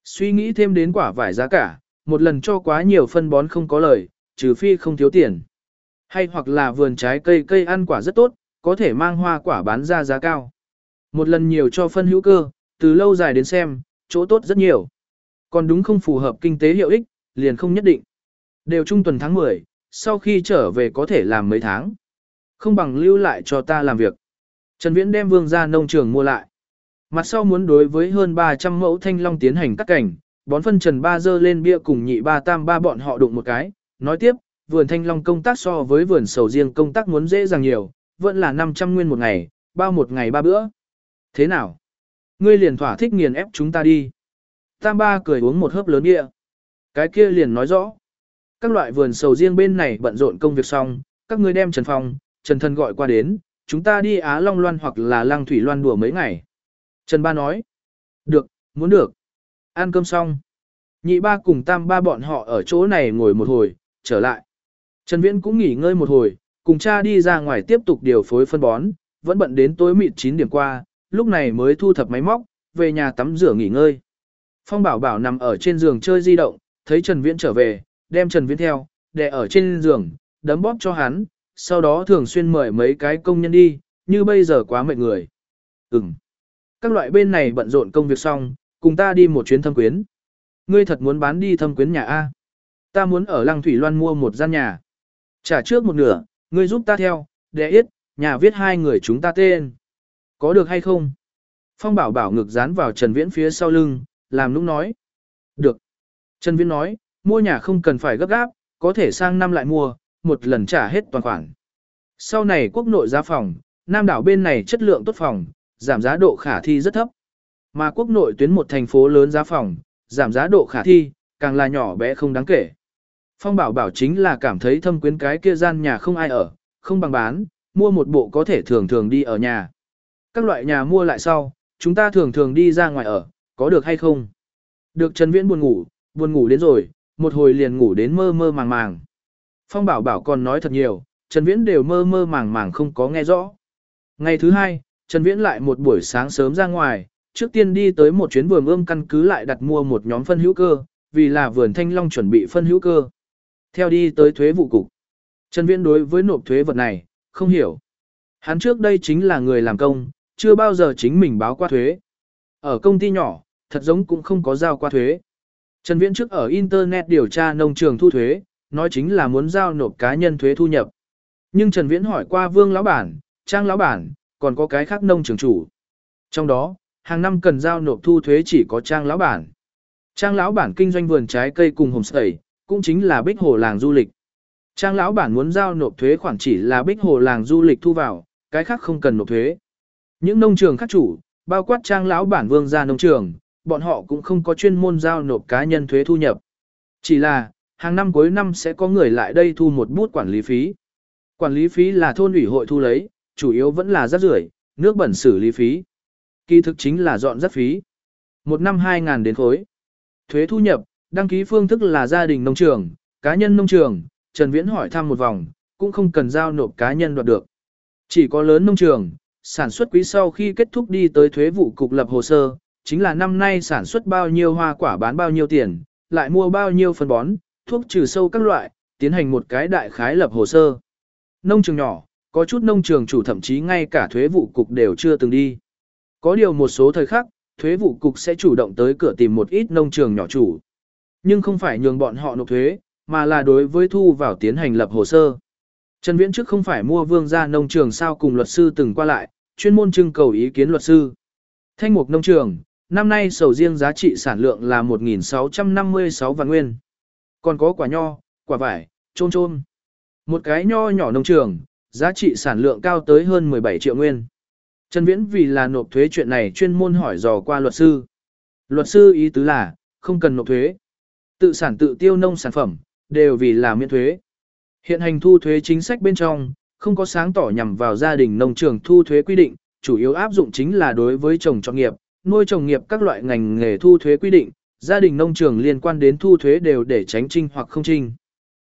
Suy nghĩ thêm đến quả vải giá cả, một lần cho quá nhiều phân bón không có lời, trừ phi không thiếu tiền. Hay hoặc là vườn trái cây cây ăn quả rất tốt, có thể mang hoa quả bán ra giá cao. Một lần nhiều cho phân hữu cơ, từ lâu dài đến xem, chỗ tốt rất nhiều. Còn đúng không phù hợp kinh tế hiệu ích, liền không nhất định. Đều trung tuần tháng 10, sau khi trở về có thể làm mấy tháng. Không bằng lưu lại cho ta làm việc. Trần Viễn đem vương ra nông trường mua lại. Mặt sau muốn đối với hơn 300 mẫu thanh long tiến hành cắt cảnh, bón phân Trần Ba dơ lên bia cùng nhị ba tam ba bọn họ đụng một cái. Nói tiếp, vườn thanh long công tác so với vườn sầu riêng công tác muốn dễ dàng nhiều, vẫn là 500 nguyên một ngày, bao một ngày ba bữa. Thế nào? Ngươi liền thỏa thích nghiền ép chúng ta đi. Tam ba cười uống một hớp lớn địa. Cái kia liền nói rõ. Các loại vườn sầu riêng bên này bận rộn công việc xong, các ngươi đem Trần Phong, Trần Thân gọi qua đến, chúng ta đi Á Long Loan hoặc là Lăng Thủy Loan đùa mấy ngày. Trần Ba nói. Được, muốn được. Ăn cơm xong. Nhị ba cùng tam ba bọn họ ở chỗ này ngồi một hồi, trở lại. Trần Viễn cũng nghỉ ngơi một hồi, cùng cha đi ra ngoài tiếp tục điều phối phân bón, vẫn bận đến tối mịt 9 điểm qua, lúc này mới thu thập máy móc, về nhà tắm rửa nghỉ ngơi. Phong Bảo Bảo nằm ở trên giường chơi di động, thấy Trần Viễn trở về, đem Trần Viễn theo, đè ở trên giường, đấm bóp cho hắn, sau đó thường xuyên mời mấy cái công nhân đi, như bây giờ quá mệt người. Ừm. Các loại bên này bận rộn công việc xong, cùng ta đi một chuyến thâm quyến. Ngươi thật muốn bán đi thâm quyến nhà A. Ta muốn ở Lăng Thủy Loan mua một gian nhà. Trả trước một nửa, ngươi giúp ta theo, để ít, nhà viết hai người chúng ta tên. Có được hay không? Phong bảo bảo ngực dán vào Trần Viễn phía sau lưng, làm nũng nói. Được. Trần Viễn nói, mua nhà không cần phải gấp gáp, có thể sang năm lại mua, một lần trả hết toàn khoản. Sau này quốc nội giá phòng, Nam đảo bên này chất lượng tốt phòng, giảm giá độ khả thi rất thấp. Mà quốc nội tuyến một thành phố lớn giá phòng, giảm giá độ khả thi, càng là nhỏ bé không đáng kể. Phong bảo bảo chính là cảm thấy thâm quyến cái kia gian nhà không ai ở, không bằng bán, mua một bộ có thể thường thường đi ở nhà. Các loại nhà mua lại sau, chúng ta thường thường đi ra ngoài ở, có được hay không? Được Trần Viễn buồn ngủ, buồn ngủ đến rồi, một hồi liền ngủ đến mơ mơ màng màng. Phong bảo bảo còn nói thật nhiều, Trần Viễn đều mơ mơ màng màng không có nghe rõ. Ngày thứ hai, Trần Viễn lại một buổi sáng sớm ra ngoài, trước tiên đi tới một chuyến vườn ươm căn cứ lại đặt mua một nhóm phân hữu cơ, vì là vườn thanh long chuẩn bị phân hữu cơ. Theo đi tới thuế vụ cục. Trần Viễn đối với nộp thuế vật này, không hiểu. Hắn trước đây chính là người làm công, chưa bao giờ chính mình báo qua thuế. Ở công ty nhỏ, thật giống cũng không có giao qua thuế. Trần Viễn trước ở Internet điều tra nông trường thu thuế, nói chính là muốn giao nộp cá nhân thuế thu nhập. Nhưng Trần Viễn hỏi qua Vương lão bản, Trang lão bản, còn có cái khác nông trường chủ. Trong đó, hàng năm cần giao nộp thu thuế chỉ có Trang lão bản. Trang lão bản kinh doanh vườn trái cây cùng homestay, cũng chính là Bích Hồ làng du lịch. Trang lão bản muốn giao nộp thuế khoản chỉ là Bích Hồ làng du lịch thu vào, cái khác không cần nộp thuế. Những nông trường khác chủ, bao quát Trang lão bản Vương gia nông trường, bọn họ cũng không có chuyên môn giao nộp cá nhân thuế thu nhập. Chỉ là, hàng năm cuối năm sẽ có người lại đây thu một bút quản lý phí. Quản lý phí là thôn ủy hội thu lấy, chủ yếu vẫn là rác rưởi, nước bẩn xử lý phí. Kỳ thực chính là dọn rác phí. Một năm 2.000 đến khối. Thuế thu nhập, đăng ký phương thức là gia đình nông trường, cá nhân nông trường, Trần Viễn hỏi thăm một vòng, cũng không cần giao nộp cá nhân đoạt được. Chỉ có lớn nông trường, sản xuất quý sau khi kết thúc đi tới thuế vụ cục lập hồ sơ, chính là năm nay sản xuất bao nhiêu hoa quả bán bao nhiêu tiền, lại mua bao nhiêu phân bón, thuốc trừ sâu các loại, tiến hành một cái đại khái lập hồ sơ. Nông trường nhỏ, có chút nông trường chủ thậm chí ngay cả thuế vụ cục đều chưa từng đi. Có điều một số thời khắc, thuế vụ cục sẽ chủ động tới cửa tìm một ít nông trường nhỏ chủ. Nhưng không phải nhường bọn họ nộp thuế, mà là đối với thu vào tiến hành lập hồ sơ. Trần Viễn trước không phải mua vương gia nông trường sao cùng luật sư từng qua lại, chuyên môn trưng cầu ý kiến luật sư. Thanh mục nông trường, năm nay sầu riêng giá trị sản lượng là 1.656 vạn nguyên. Còn có quả nho, quả vải, trôn trôn. Một cái nho nhỏ nông trường, giá trị sản lượng cao tới hơn 17 triệu nguyên. Trần Viễn vì là nộp thuế chuyện này chuyên môn hỏi dò qua luật sư. Luật sư ý tứ là, không cần nộp thuế. Tự sản tự tiêu nông sản phẩm, đều vì là miễn thuế. Hiện hành thu thuế chính sách bên trong, không có sáng tỏ nhằm vào gia đình nông trường thu thuế quy định, chủ yếu áp dụng chính là đối với trồng trọt nghiệp, nuôi trồng nghiệp các loại ngành nghề thu thuế quy định, gia đình nông trường liên quan đến thu thuế đều để tránh trinh hoặc không trinh.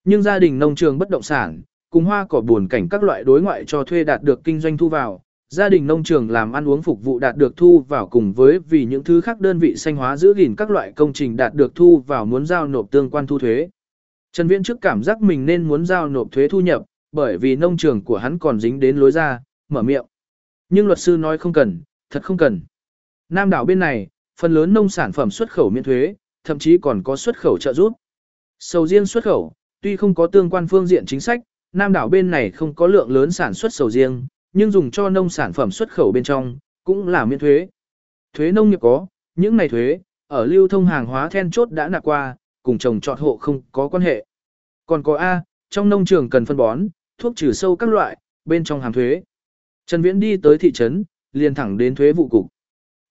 Nhưng gia đình nông trường bất động sản, cùng hoa cỏ buồn cảnh các loại đối ngoại cho thuê đạt được kinh doanh thu vào, gia đình nông trường làm ăn uống phục vụ đạt được thu vào cùng với vì những thứ khác đơn vị xanh hóa giữ gìn các loại công trình đạt được thu vào muốn giao nộp tương quan thu thuế. Trần Viễn trước cảm giác mình nên muốn giao nộp thuế thu nhập, bởi vì nông trường của hắn còn dính đến lối ra, mở miệng. Nhưng luật sư nói không cần, thật không cần. Nam đảo bên này, phần lớn nông sản phẩm xuất khẩu miễn thuế, thậm chí còn có xuất khẩu trợ giúp. Sầu riêng xuất khẩu, tuy không có tương quan phương diện chính sách, Nam đảo bên này không có lượng lớn sản xuất sầu riêng, nhưng dùng cho nông sản phẩm xuất khẩu bên trong, cũng là miễn thuế. Thuế nông nghiệp có, những này thuế, ở lưu thông hàng hóa then chốt đã nạp qua, cùng trồng trọt hộ không có quan hệ. Còn có A, trong nông trường cần phân bón, thuốc trừ sâu các loại, bên trong hàng thuế. Trần Viễn đi tới thị trấn, liền thẳng đến thuế vụ cục.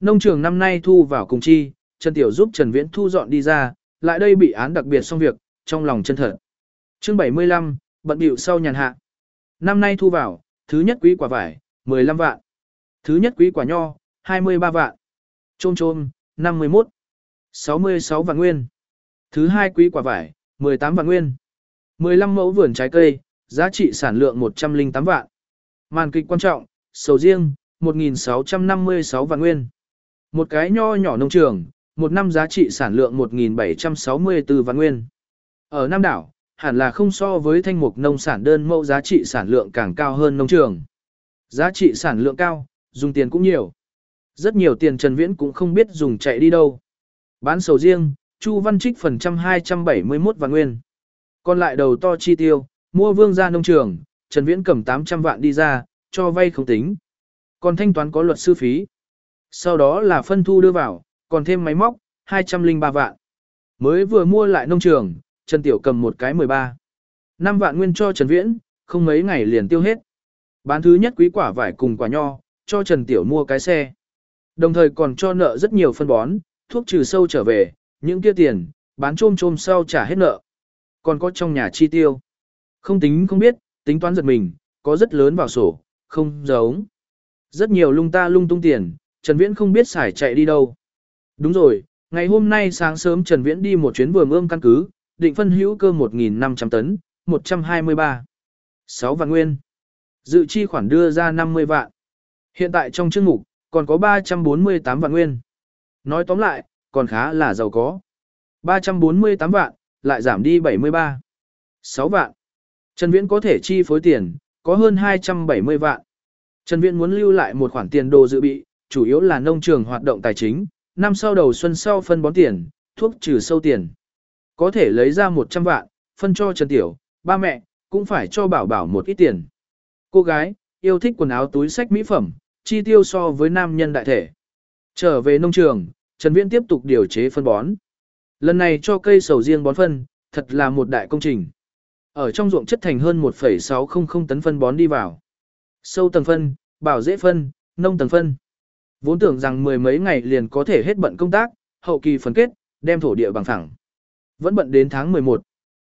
Nông trường năm nay thu vào cùng chi, Trần Tiểu giúp Trần Viễn thu dọn đi ra, lại đây bị án đặc biệt xong việc, trong lòng chân thật. Chương 75, bận bịu sau nhàn hạ. Năm nay thu vào, thứ nhất quý quả vải, 15 vạn. Thứ nhất quý quả nho, 23 vạn. Trôm trôm, 51. 66 vạn nguyên. Thứ hai quý quả vải, 18 vạn nguyên. 15 mẫu vườn trái cây, giá trị sản lượng 108 vạn. Màn kịch quan trọng, sầu riêng, 1.656 vạn nguyên. Một cái nho nhỏ nông trường, một năm giá trị sản lượng 1.764 vạn nguyên. Ở Nam Đảo, hẳn là không so với thanh mục nông sản đơn mẫu giá trị sản lượng càng cao hơn nông trường. Giá trị sản lượng cao, dùng tiền cũng nhiều. Rất nhiều tiền Trần Viễn cũng không biết dùng chạy đi đâu. Bán sầu riêng, Chu Văn Trích phần trăm 271 vạn nguyên. Còn lại đầu to chi tiêu, mua vương gia nông trường, Trần Viễn cầm 800 vạn đi ra, cho vay không tính. Còn thanh toán có luật sư phí. Sau đó là phân thu đưa vào, còn thêm máy móc, 203 vạn. Mới vừa mua lại nông trường, Trần Tiểu cầm một cái 13. 5 vạn nguyên cho Trần Viễn, không mấy ngày liền tiêu hết. Bán thứ nhất quý quả vải cùng quả nho, cho Trần Tiểu mua cái xe. Đồng thời còn cho nợ rất nhiều phân bón, thuốc trừ sâu trở về, những kia tiền, bán trôm trôm sau trả hết nợ. Còn có trong nhà chi tiêu. Không tính không biết, tính toán giật mình, có rất lớn vào sổ, không giống. Rất nhiều lung ta lung tung tiền, Trần Viễn không biết xài chạy đi đâu. Đúng rồi, ngày hôm nay sáng sớm Trần Viễn đi một chuyến vườn ươm căn cứ, định phân hữu cơ 1.500 tấn, 123. 6 vạn nguyên. Dự chi khoản đưa ra 50 vạn. Hiện tại trong chương mục, còn có 348 vạn nguyên. Nói tóm lại, còn khá là giàu có. 348 vạn, lại giảm đi 73. 6 vạn. Trần Viễn có thể chi phối tiền, có hơn 270 vạn. Trần Viễn muốn lưu lại một khoản tiền đồ dự bị, chủ yếu là nông trường hoạt động tài chính, năm sau đầu xuân sau phân bón tiền, thuốc trừ sâu tiền. Có thể lấy ra 100 vạn, phân cho Trần Tiểu, ba mẹ, cũng phải cho bảo bảo một ít tiền. Cô gái, yêu thích quần áo túi sách mỹ phẩm, chi tiêu so với nam nhân đại thể. Trở về nông trường, Trần Viễn tiếp tục điều chế phân bón. Lần này cho cây sầu riêng bón phân, thật là một đại công trình. Ở trong ruộng chất thành hơn 1,600 tấn phân bón đi vào. Sâu tầng phân, bảo dễ phân, nông tầng phân. Vốn tưởng rằng mười mấy ngày liền có thể hết bận công tác, hậu kỳ phân kết, đem thổ địa bằng phẳng. Vẫn bận đến tháng 11.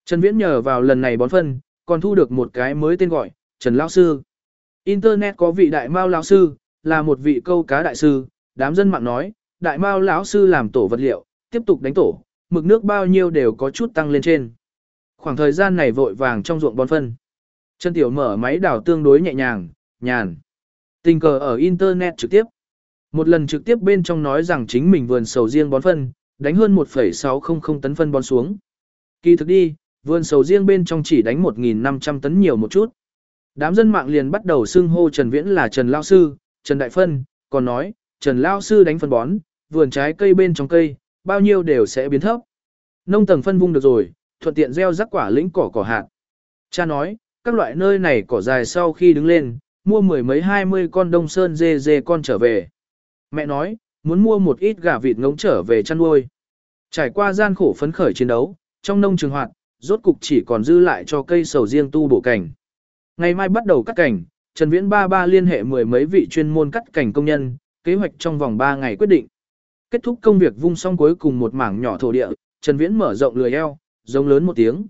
Trần Viễn nhờ vào lần này bón phân, còn thu được một cái mới tên gọi, Trần Lão Sư. Internet có vị đại mao lão sư, là một vị câu cá đại sư, đám dân mạng nói, đại mao lão sư làm tổ vật liệu, tiếp tục đánh tổ, mực nước bao nhiêu đều có chút tăng lên trên. Khoảng thời gian này vội vàng trong ruộng bón phân. Trần Tiểu mở máy đào tương đối nhẹ nhàng, nhàn. Tình cờ ở Internet trực tiếp. Một lần trực tiếp bên trong nói rằng chính mình vườn sầu riêng bón phân, đánh hơn 1,600 tấn phân bón xuống. Kỳ thực đi, vườn sầu riêng bên trong chỉ đánh 1.500 tấn nhiều một chút. Đám dân mạng liền bắt đầu xưng hô Trần Viễn là Trần Lao Sư, Trần Đại Phân, còn nói, Trần Lao Sư đánh phân bón, vườn trái cây bên trong cây, bao nhiêu đều sẽ biến thấp. Nông tầng phân vung được rồi, thuận tiện gieo rắc quả lĩnh cỏ cỏ hạt. Cha nói, các loại nơi này cỏ dài sau khi đứng lên, mua mười mấy hai mươi con đông sơn dê dê con trở về. Mẹ nói, muốn mua một ít gà vịt ngỗng trở về chăn nuôi. Trải qua gian khổ phấn khởi chiến đấu, trong nông trường hoạt, rốt cục chỉ còn dư lại cho cây sầu riêng tu bổ cảnh. Ngày mai bắt đầu cắt cảnh, Trần Viễn ba ba liên hệ mười mấy vị chuyên môn cắt cảnh công nhân, kế hoạch trong vòng 3 ngày quyết định. Kết thúc công việc vung xong cuối cùng một mảng nhỏ thổ địa, Trần Viễn mở rộng lười eo, giống lớn một tiếng.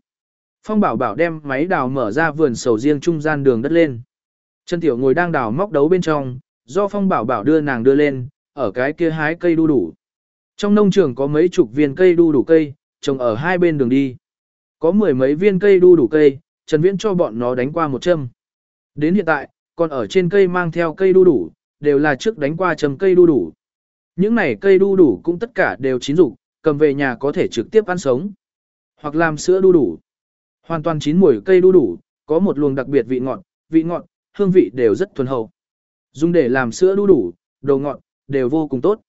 Phong Bảo Bảo đem máy đào mở ra vườn sầu riêng trung gian đường đất lên. Trần Tiểu ngồi đang đào móc đấu bên trong, do Phong Bảo Bảo đưa nàng đưa lên, ở cái kia hái cây đu đủ. Trong nông trường có mấy chục viên cây đu đủ cây, trồng ở hai bên đường đi. Có mười mấy viên cây đu đủ cây, Trần Viễn cho bọn nó đánh qua một châm. Đến hiện tại, còn ở trên cây mang theo cây đu đủ, đều là trước đánh qua châm cây đu đủ. Những này cây đu đủ cũng tất cả đều chín rục, cầm về nhà có thể trực tiếp ăn sống. Hoặc làm sữa đu đủ. Hoàn toàn chín mùi cây đu đủ, có một luồng đặc biệt vị ngọt, vị ngọt, hương vị đều rất thuần hậu. Dùng để làm sữa đu đủ, đồ ngọt, đều vô cùng tốt.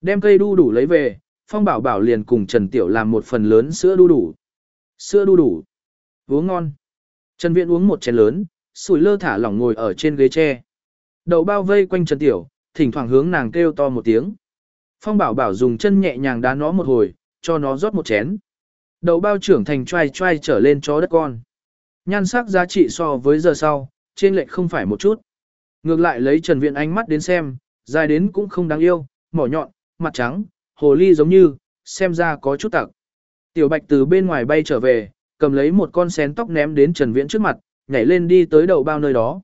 Đem cây đu đủ lấy về, Phong Bảo Bảo liền cùng Trần Tiểu làm một phần lớn sữa đu đủ. Sữa đu đủ. Uống ngon. Trần Viễn uống một chén lớn, sủi lơ thả lỏng ngồi ở trên ghế tre. Đầu bao vây quanh Trần Tiểu, thỉnh thoảng hướng nàng kêu to một tiếng. Phong Bảo Bảo dùng chân nhẹ nhàng đá nó một hồi, cho nó rót một chén. Đầu bao trưởng thành trai trai trở lên chó đất con. Nhan sắc giá trị so với giờ sau, trên lệch không phải một chút. Ngược lại lấy Trần Viễn ánh mắt đến xem, dài đến cũng không đáng yêu, mỏ nhọn, mặt trắng, hồ ly giống như, xem ra có chút tặc. Tiểu Bạch từ bên ngoài bay trở về, cầm lấy một con xén tóc ném đến Trần Viễn trước mặt, nhảy lên đi tới đầu bao nơi đó.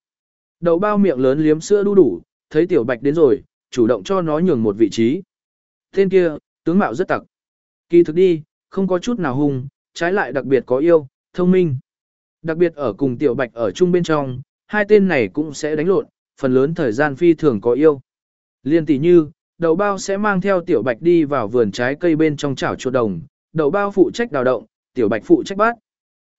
Đầu bao miệng lớn liếm sữa đu đủ, thấy Tiểu Bạch đến rồi, chủ động cho nó nhường một vị trí. Tên kia, tướng mạo rất tặc. Kỳ thực đi, không có chút nào hung, trái lại đặc biệt có yêu, thông minh. Đặc biệt ở cùng Tiểu Bạch ở chung bên trong, hai tên này cũng sẽ đánh lộn, phần lớn thời gian phi thường có yêu. Liên tỷ như, đậu bao sẽ mang theo Tiểu Bạch đi vào vườn trái cây bên trong chảo chuột đồng, đậu bao phụ trách đào động, Tiểu Bạch phụ trách bát.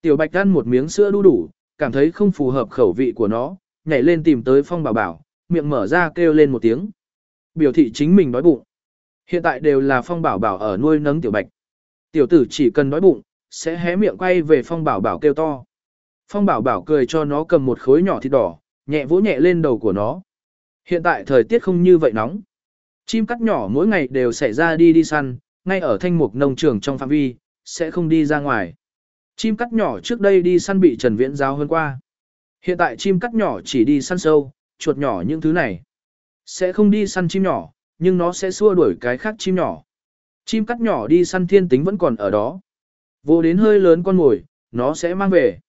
Tiểu Bạch ăn một miếng sữa đu đủ, cảm thấy không phù hợp khẩu vị của nó, nhảy lên tìm tới Phong Bảo Bảo, miệng mở ra kêu lên một tiếng. Biểu thị chính mình đói bụng. Hiện tại đều là Phong Bảo Bảo ở nuôi nấng Tiểu Bạch. Tiểu tử chỉ cần đói bụng, sẽ hé miệng quay về Phong Bảo Bảo kêu to. Phong Bảo Bảo cười cho nó cầm một khối nhỏ thịt đỏ, nhẹ vỗ nhẹ lên đầu của nó. Hiện tại thời tiết không như vậy nóng. Chim cắt nhỏ mỗi ngày đều xảy ra đi đi săn, ngay ở thanh mục nông trường trong phạm vi, sẽ không đi ra ngoài. Chim cắt nhỏ trước đây đi săn bị Trần Viễn giáo hơn qua. Hiện tại chim cắt nhỏ chỉ đi săn sâu, chuột nhỏ những thứ này. Sẽ không đi săn chim nhỏ, nhưng nó sẽ xua đuổi cái khác chim nhỏ. Chim cắt nhỏ đi săn thiên tính vẫn còn ở đó. Vô đến hơi lớn con mồi, nó sẽ mang về.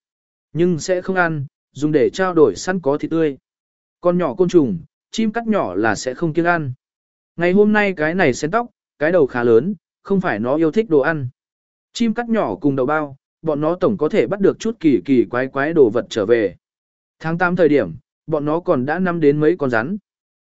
Nhưng sẽ không ăn, dùng để trao đổi săn có thịt tươi. Con nhỏ côn trùng, chim cắt nhỏ là sẽ không kiêng ăn. Ngày hôm nay cái này xén tóc, cái đầu khá lớn, không phải nó yêu thích đồ ăn. Chim cắt nhỏ cùng đầu bao, bọn nó tổng có thể bắt được chút kỳ kỳ quái quái đồ vật trở về. Tháng 8 thời điểm, bọn nó còn đã năm đến mấy con rắn.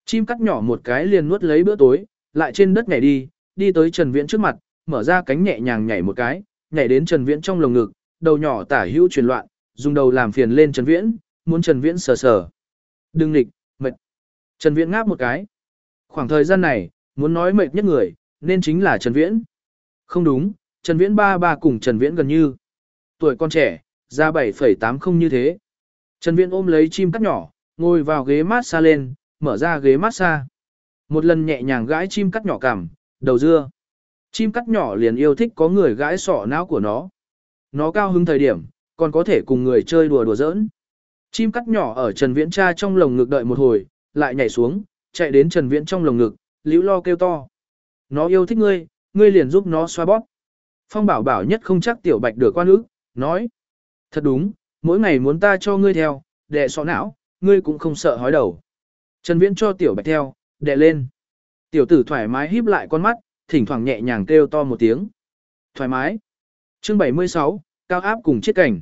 Chim cắt nhỏ một cái liền nuốt lấy bữa tối, lại trên đất nhảy đi, đi tới Trần Viễn trước mặt, mở ra cánh nhẹ nhàng nhảy một cái, nhảy đến Trần Viễn trong lồng ngực, đầu nhỏ tả hữu chuyển loạn, dùng đầu làm phiền lên Trần Viễn, muốn Trần Viễn sờ sờ. Đừng nghịch, mệt. Trần Viễn ngáp một cái. Khoảng thời gian này, muốn nói mệt nhất người, nên chính là Trần Viễn. Không đúng, Trần Viễn ba ba cùng Trần Viễn gần như. Tuổi con trẻ, ra 7,8 không như thế. Trần Viễn ôm lấy chim cắt nhỏ, ngồi vào ghế mát xa lên, mở ra ghế massage. Một lần nhẹ nhàng gãi chim cắt nhỏ cằm, đầu dưa. Chim cắt nhỏ liền yêu thích có người gãi sọ não của nó. Nó cao hứng thời điểm, còn có thể cùng người chơi đùa đùa giỡn. Chim cắt nhỏ ở Trần Viễn cha trong lồng ngực đợi một hồi, lại nhảy xuống, chạy đến Trần Viễn trong lồng ngực, liễu lo kêu to. Nó yêu thích ngươi, ngươi liền giúp nó xoa bóp. Phong bảo bảo nhất không chắc tiểu bạch được quan ức, nói. Thật đúng, mỗi ngày muốn ta cho ngươi theo, đệ sọ não, ngươi cũng không sợ hói đầu. Trần Viễn cho tiểu bạch theo, đè lên. Tiểu tử thoải mái híp lại con mắt, thỉnh thoảng nhẹ nhàng kêu to một tiếng. Thoải mái. Chương 76, cao áp cùng chiết cảnh.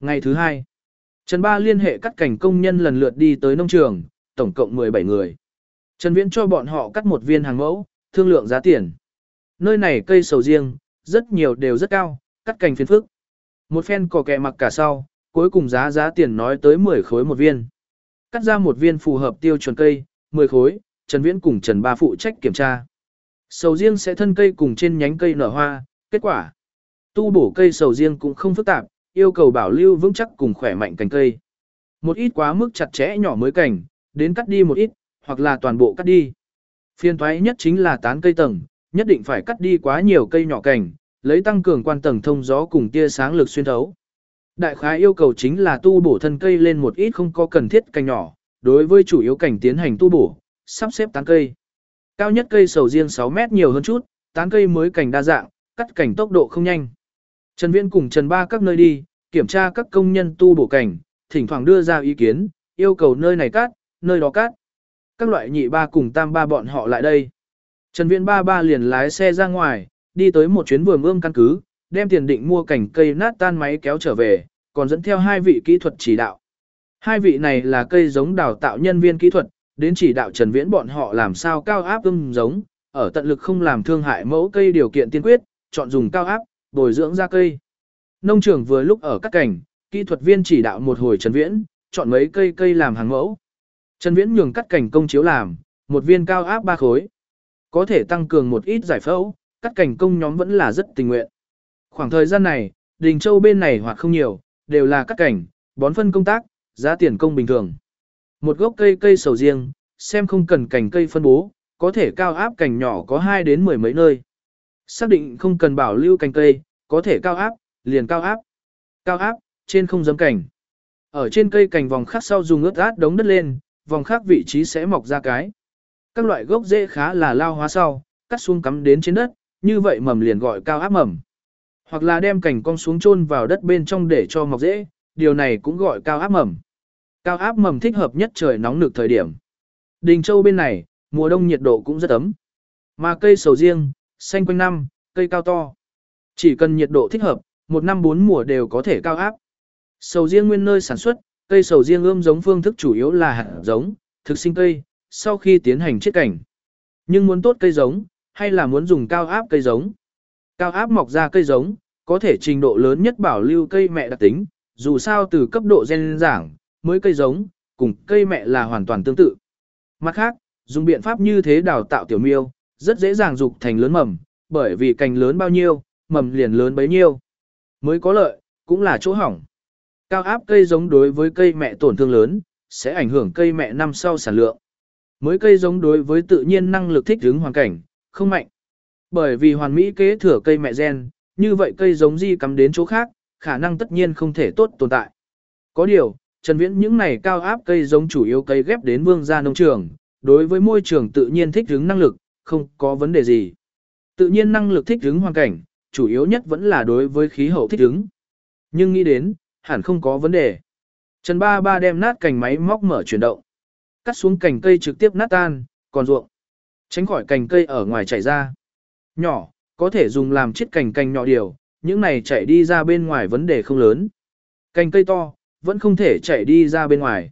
Ngày thứ hai, Trần Ba liên hệ cắt cảnh công nhân lần lượt đi tới nông trường, tổng cộng 17 người. Trần Viễn cho bọn họ cắt một viên hàng mẫu, thương lượng giá tiền. Nơi này cây sầu riêng, rất nhiều đều rất cao, cắt cành phiền phức. Một phen cỏ kẹ mặc cả sau, cuối cùng giá giá tiền nói tới 10 khối một viên. Cắt ra một viên phù hợp tiêu chuẩn cây, 10 khối, Trần Viễn cùng Trần Ba phụ trách kiểm tra. Sầu riêng sẽ thân cây cùng trên nhánh cây nở hoa, kết quả. Tu bổ cây sầu riêng cũng không phức tạp, yêu cầu bảo lưu vững chắc cùng khỏe mạnh cành cây. Một ít quá mức chặt chẽ nhỏ mới cành, đến cắt đi một ít, hoặc là toàn bộ cắt đi. Phiên thoái nhất chính là tán cây tầng, nhất định phải cắt đi quá nhiều cây nhỏ cành, lấy tăng cường quan tầng thông gió cùng tia sáng lực xuyên thấu. Đại khái yêu cầu chính là tu bổ thân cây lên một ít không có cần thiết cành nhỏ, đối với chủ yếu cảnh tiến hành tu bổ, sắp xếp tán cây. Cao nhất cây sầu riêng 6 mét nhiều hơn chút, tán cây mới cảnh đa dạng, cắt cảnh tốc độ không nhanh. Trần Viễn cùng Trần Ba các nơi đi, kiểm tra các công nhân tu bổ cảnh, thỉnh thoảng đưa ra ý kiến, yêu cầu nơi này cắt, nơi đó cắt. Các loại nhị ba cùng tam ba bọn họ lại đây. Trần Viễn ba ba liền lái xe ra ngoài, đi tới một chuyến vườn ươm căn cứ, đem tiền định mua cảnh cây nát tan máy kéo trở về, còn dẫn theo hai vị kỹ thuật chỉ đạo. Hai vị này là cây giống đào tạo nhân viên kỹ thuật, đến chỉ đạo Trần Viễn bọn họ làm sao cao áp ươm giống, ở tận lực không làm thương hại mẫu cây điều kiện tiên quyết, chọn dùng cao áp, bồi dưỡng ra cây. Nông trường vừa lúc ở các cảnh, kỹ thuật viên chỉ đạo một hồi Trần Viễn, chọn mấy cây cây làm hàng mẫu. Trần Viễn nhường cắt cảnh công chiếu làm, một viên cao áp ba khối. Có thể tăng cường một ít giải phẫu, cắt cảnh công nhóm vẫn là rất tình nguyện. Khoảng thời gian này, Đình Châu bên này hoặc không nhiều, đều là cắt cảnh, bón phân công tác, giá tiền công bình thường. Một gốc cây cây sầu riêng, xem không cần cảnh cây phân bố, có thể cao áp cảnh nhỏ có 2 đến mười mấy nơi. Xác định không cần bảo lưu cành cây, có thể cao áp, liền cao áp. Cao áp, trên không giấm cảnh. Ở trên cây cành vòng khác sau dùng ướt át đống đất lên, vòng khác vị trí sẽ mọc ra cái. Các loại gốc rễ khá là lao hóa sau, cắt xuống cắm đến trên đất, như vậy mầm liền gọi cao áp mầm. Hoặc là đem cành cong xuống chôn vào đất bên trong để cho mọc dễ, điều này cũng gọi cao áp mầm. Cao áp mầm thích hợp nhất trời nóng nực thời điểm. Đình Châu bên này, mùa đông nhiệt độ cũng rất ấm. Mà cây sầu riêng, xanh quanh năm, cây cao to. Chỉ cần nhiệt độ thích hợp, một năm bốn mùa đều có thể cao áp. Sầu riêng nguyên nơi sản xuất, cây sầu riêng ươm giống phương thức chủ yếu là hạt giống, thực sinh cây, sau khi tiến hành chiết cảnh. Nhưng muốn tốt cây giống, hay là muốn dùng cao áp cây giống. Cao áp mọc ra cây giống, có thể trình độ lớn nhất bảo lưu cây mẹ đặc tính, dù sao từ cấp độ gen giảng, mới cây giống, cùng cây mẹ là hoàn toàn tương tự. Mặt khác, dùng biện pháp như thế đào tạo tiểu miêu, rất dễ dàng dục thành lớn mầm, bởi vì cành lớn bao nhiêu, mầm liền lớn bấy nhiêu. Mới có lợi, cũng là chỗ hỏng. Cao áp cây giống đối với cây mẹ tổn thương lớn, sẽ ảnh hưởng cây mẹ năm sau sản lượng. Mới cây giống đối với tự nhiên năng lực thích ứng hoàn cảnh, không mạnh. Bởi vì hoàn mỹ kế thừa cây mẹ gen, như vậy cây giống di cắm đến chỗ khác, khả năng tất nhiên không thể tốt tồn tại. Có điều, Trần Viễn những này cao áp cây giống chủ yếu cây ghép đến vương gia nông trường, đối với môi trường tự nhiên thích ứng năng lực, không có vấn đề gì. Tự nhiên năng lực thích ứng hoàn cảnh, chủ yếu nhất vẫn là đối với khí hậu thích ứng. Nhưng nghĩ đến, hẳn không có vấn đề. Trần Ba Ba đem nát cành máy móc mở chuyển động. Cắt xuống cành cây trực tiếp nát tan, còn ruộng. Tránh khỏi cành cây ở ngoài chảy ra. Nhỏ, có thể dùng làm chiết cành cành nhỏ điều, những này chạy đi ra bên ngoài vấn đề không lớn. Cành cây to, vẫn không thể chạy đi ra bên ngoài.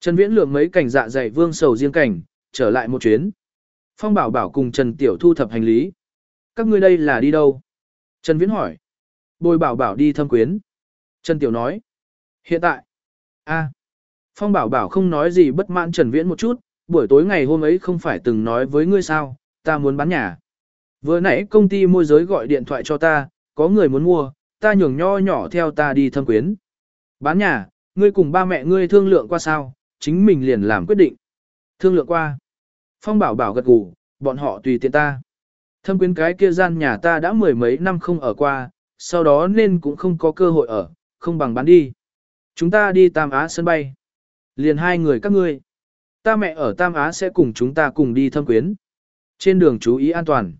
Trần Viễn lượng mấy cành dạ dày vương sầu riêng cảnh, trở lại một chuyến. Phong Bảo Bảo cùng Trần Tiểu thu thập hành lý. Các ngươi đây là đi đâu? Trần Viễn hỏi. Bồi Bảo Bảo đi thâm quyến. Trần Tiểu nói. Hiện tại. a Phong Bảo Bảo không nói gì bất mãn Trần Viễn một chút, buổi tối ngày hôm ấy không phải từng nói với ngươi sao, ta muốn bán nhà. Vừa nãy công ty môi giới gọi điện thoại cho ta, có người muốn mua, ta nhường nho nhỏ theo ta đi thâm quyến. Bán nhà, ngươi cùng ba mẹ ngươi thương lượng qua sao, chính mình liền làm quyết định. Thương lượng qua. Phong bảo bảo gật gù, bọn họ tùy tiện ta. Thâm quyến cái kia gian nhà ta đã mười mấy năm không ở qua, sau đó nên cũng không có cơ hội ở, không bằng bán đi. Chúng ta đi Tam Á sân bay. Liền hai người các ngươi. Ta mẹ ở Tam Á sẽ cùng chúng ta cùng đi thâm quyến. Trên đường chú ý an toàn.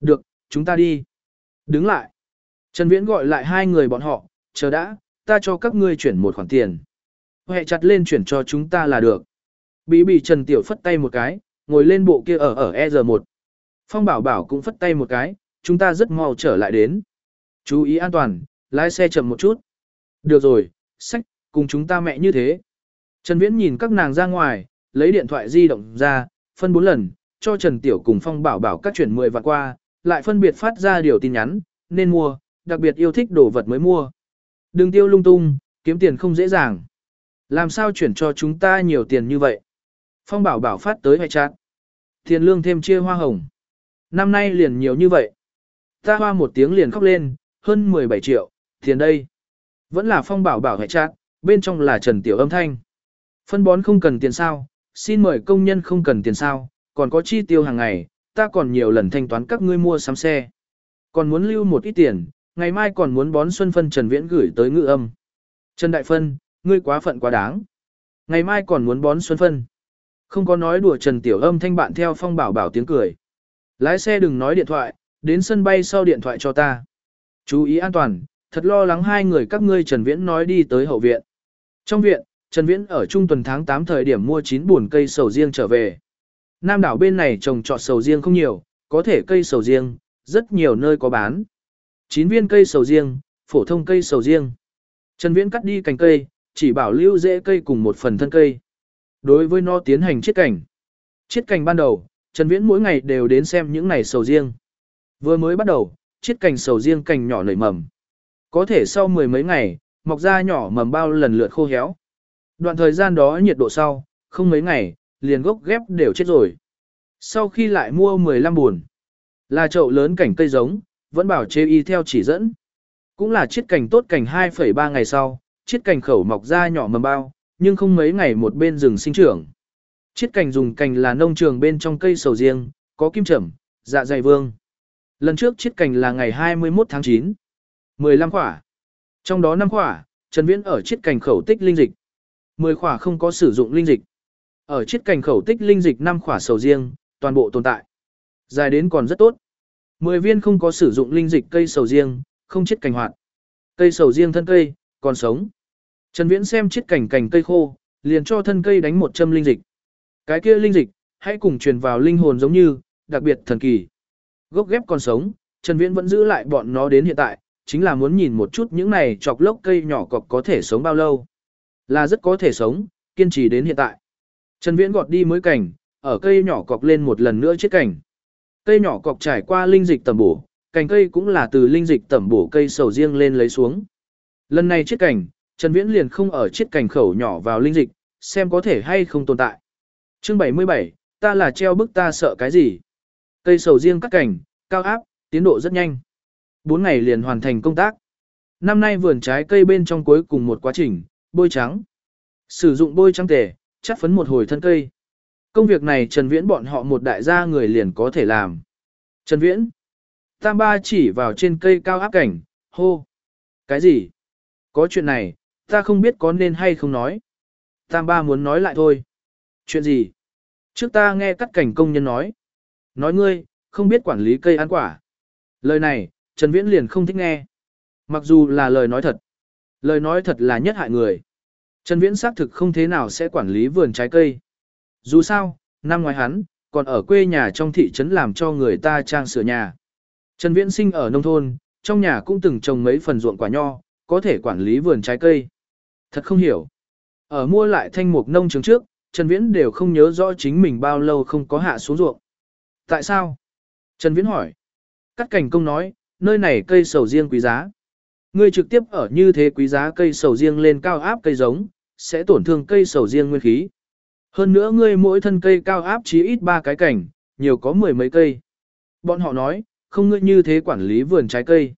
Được, chúng ta đi. Đứng lại. Trần Viễn gọi lại hai người bọn họ, chờ đã, ta cho các ngươi chuyển một khoản tiền. Hệ chặt lên chuyển cho chúng ta là được. Bí bì Trần Tiểu phất tay một cái, ngồi lên bộ kia ở ở ER1. Phong Bảo Bảo cũng phất tay một cái, chúng ta rất mau trở lại đến. Chú ý an toàn, lái xe chậm một chút. Được rồi, sách, cùng chúng ta mẹ như thế. Trần Viễn nhìn các nàng ra ngoài, lấy điện thoại di động ra, phân bốn lần, cho Trần Tiểu cùng Phong Bảo Bảo các chuyển 10 vạn qua, lại phân biệt phát ra điều tin nhắn, nên mua, đặc biệt yêu thích đồ vật mới mua. Đừng tiêu lung tung, kiếm tiền không dễ dàng. Làm sao chuyển cho chúng ta nhiều tiền như vậy? Phong Bảo Bảo phát tới hoài chát. Tiền lương thêm chia hoa hồng. Năm nay liền nhiều như vậy. Ta hoa một tiếng liền khóc lên, hơn 17 triệu, tiền đây. Vẫn là Phong Bảo Bảo hoài chát, bên trong là Trần Tiểu âm thanh. Phân bón không cần tiền sao, xin mời công nhân không cần tiền sao, còn có chi tiêu hàng ngày, ta còn nhiều lần thanh toán các ngươi mua sắm xe. Còn muốn lưu một ít tiền, ngày mai còn muốn bón xuân phân Trần Viễn gửi tới ngự âm. Trần Đại Phân, ngươi quá phận quá đáng. Ngày mai còn muốn bón xuân phân. Không có nói đùa Trần Tiểu âm thanh bạn theo phong bảo bảo tiếng cười. Lái xe đừng nói điện thoại, đến sân bay sau điện thoại cho ta. Chú ý an toàn, thật lo lắng hai người các ngươi Trần Viễn nói đi tới hậu viện. Trong viện, Trần Viễn ở trung tuần tháng 8 thời điểm mua 9 buồn cây sầu riêng trở về. Nam đảo bên này trồng trọt sầu riêng không nhiều, có thể cây sầu riêng, rất nhiều nơi có bán. 9 viên cây sầu riêng, phổ thông cây sầu riêng. Trần Viễn cắt đi cành cây, chỉ bảo lưu rễ cây cùng một phần thân cây. Đối với nó tiến hành chiết cảnh. Chiết cảnh ban đầu, Trần Viễn mỗi ngày đều đến xem những này sầu riêng. Vừa mới bắt đầu, chiết cành sầu riêng cành nhỏ nảy mầm. Có thể sau mười mấy ngày, mọc ra nhỏ mầm bao lần lượt khô héo. Đoạn thời gian đó nhiệt độ sau, không mấy ngày, liền gốc ghép đều chết rồi. Sau khi lại mua 15 buồn, là chậu lớn cảnh cây giống, vẫn bảo chế y theo chỉ dẫn. Cũng là chiết cảnh tốt cảnh 2,3 ngày sau, chiết cảnh khẩu mọc ra nhỏ mầm bao, nhưng không mấy ngày một bên rừng sinh trưởng. Chiết cảnh dùng cành là nông trường bên trong cây sầu riêng, có kim trầm, dạ dày vương. Lần trước chiết cảnh là ngày 21 tháng 9. 15 khỏa. Trong đó 5 khỏa, Trần Viễn ở chiết cảnh khẩu tích linh dịch. 10 khỏa không có sử dụng linh dịch. Ở chiếc cành khẩu tích linh dịch năm khỏa sầu riêng, toàn bộ tồn tại. Dài đến còn rất tốt. 10 viên không có sử dụng linh dịch cây sầu riêng, không chiết cành hoạt. Cây sầu riêng thân cây, còn sống. Trần Viễn xem chiếc cành cành cây khô, liền cho thân cây đánh một châm linh dịch. Cái kia linh dịch, hãy cùng truyền vào linh hồn giống như, đặc biệt thần kỳ. Gốc ghép còn sống, Trần Viễn vẫn giữ lại bọn nó đến hiện tại, chính là muốn nhìn một chút những này chọc lốc cây nhỏ cọc có thể sống bao lâu. Là rất có thể sống, kiên trì đến hiện tại. Trần Viễn gọt đi mới cảnh, ở cây nhỏ cọc lên một lần nữa chiếc cảnh. Cây nhỏ cọc trải qua linh dịch tẩm bổ, cành cây cũng là từ linh dịch tẩm bổ cây sầu riêng lên lấy xuống. Lần này chiếc cảnh, Trần Viễn liền không ở chiếc cảnh khẩu nhỏ vào linh dịch, xem có thể hay không tồn tại. Chương 77, ta là treo bức ta sợ cái gì? Cây sầu riêng cắt cảnh, cao áp, tiến độ rất nhanh. 4 ngày liền hoàn thành công tác. Năm nay vườn trái cây bên trong cuối cùng một quá trình, bôi trắng. Sử dụng bôi trắng tề chắc phấn một hồi thân cây. Công việc này Trần Viễn bọn họ một đại gia người liền có thể làm. Trần Viễn. Tam ba chỉ vào trên cây cao áp cảnh, hô. Cái gì? Có chuyện này, ta không biết có nên hay không nói. Tam ba muốn nói lại thôi. Chuyện gì? Trước ta nghe cắt cảnh công nhân nói. Nói ngươi, không biết quản lý cây ăn quả. Lời này, Trần Viễn liền không thích nghe. Mặc dù là lời nói thật. Lời nói thật là nhất hại người. Trần Viễn xác thực không thế nào sẽ quản lý vườn trái cây. Dù sao, năm ngoài hắn, còn ở quê nhà trong thị trấn làm cho người ta trang sửa nhà. Trần Viễn sinh ở nông thôn, trong nhà cũng từng trồng mấy phần ruộng quả nho, có thể quản lý vườn trái cây. Thật không hiểu. Ở mua lại thanh mục nông trường trước, Trần Viễn đều không nhớ rõ chính mình bao lâu không có hạ xuống ruộng. Tại sao? Trần Viễn hỏi. Cắt cảnh công nói, nơi này cây sầu riêng quý giá. Ngươi trực tiếp ở như thế quý giá cây sầu riêng lên cao áp cây giống, sẽ tổn thương cây sầu riêng nguyên khí. Hơn nữa ngươi mỗi thân cây cao áp chí ít ba cái cảnh, nhiều có mười mấy cây. Bọn họ nói, không ngươi như thế quản lý vườn trái cây.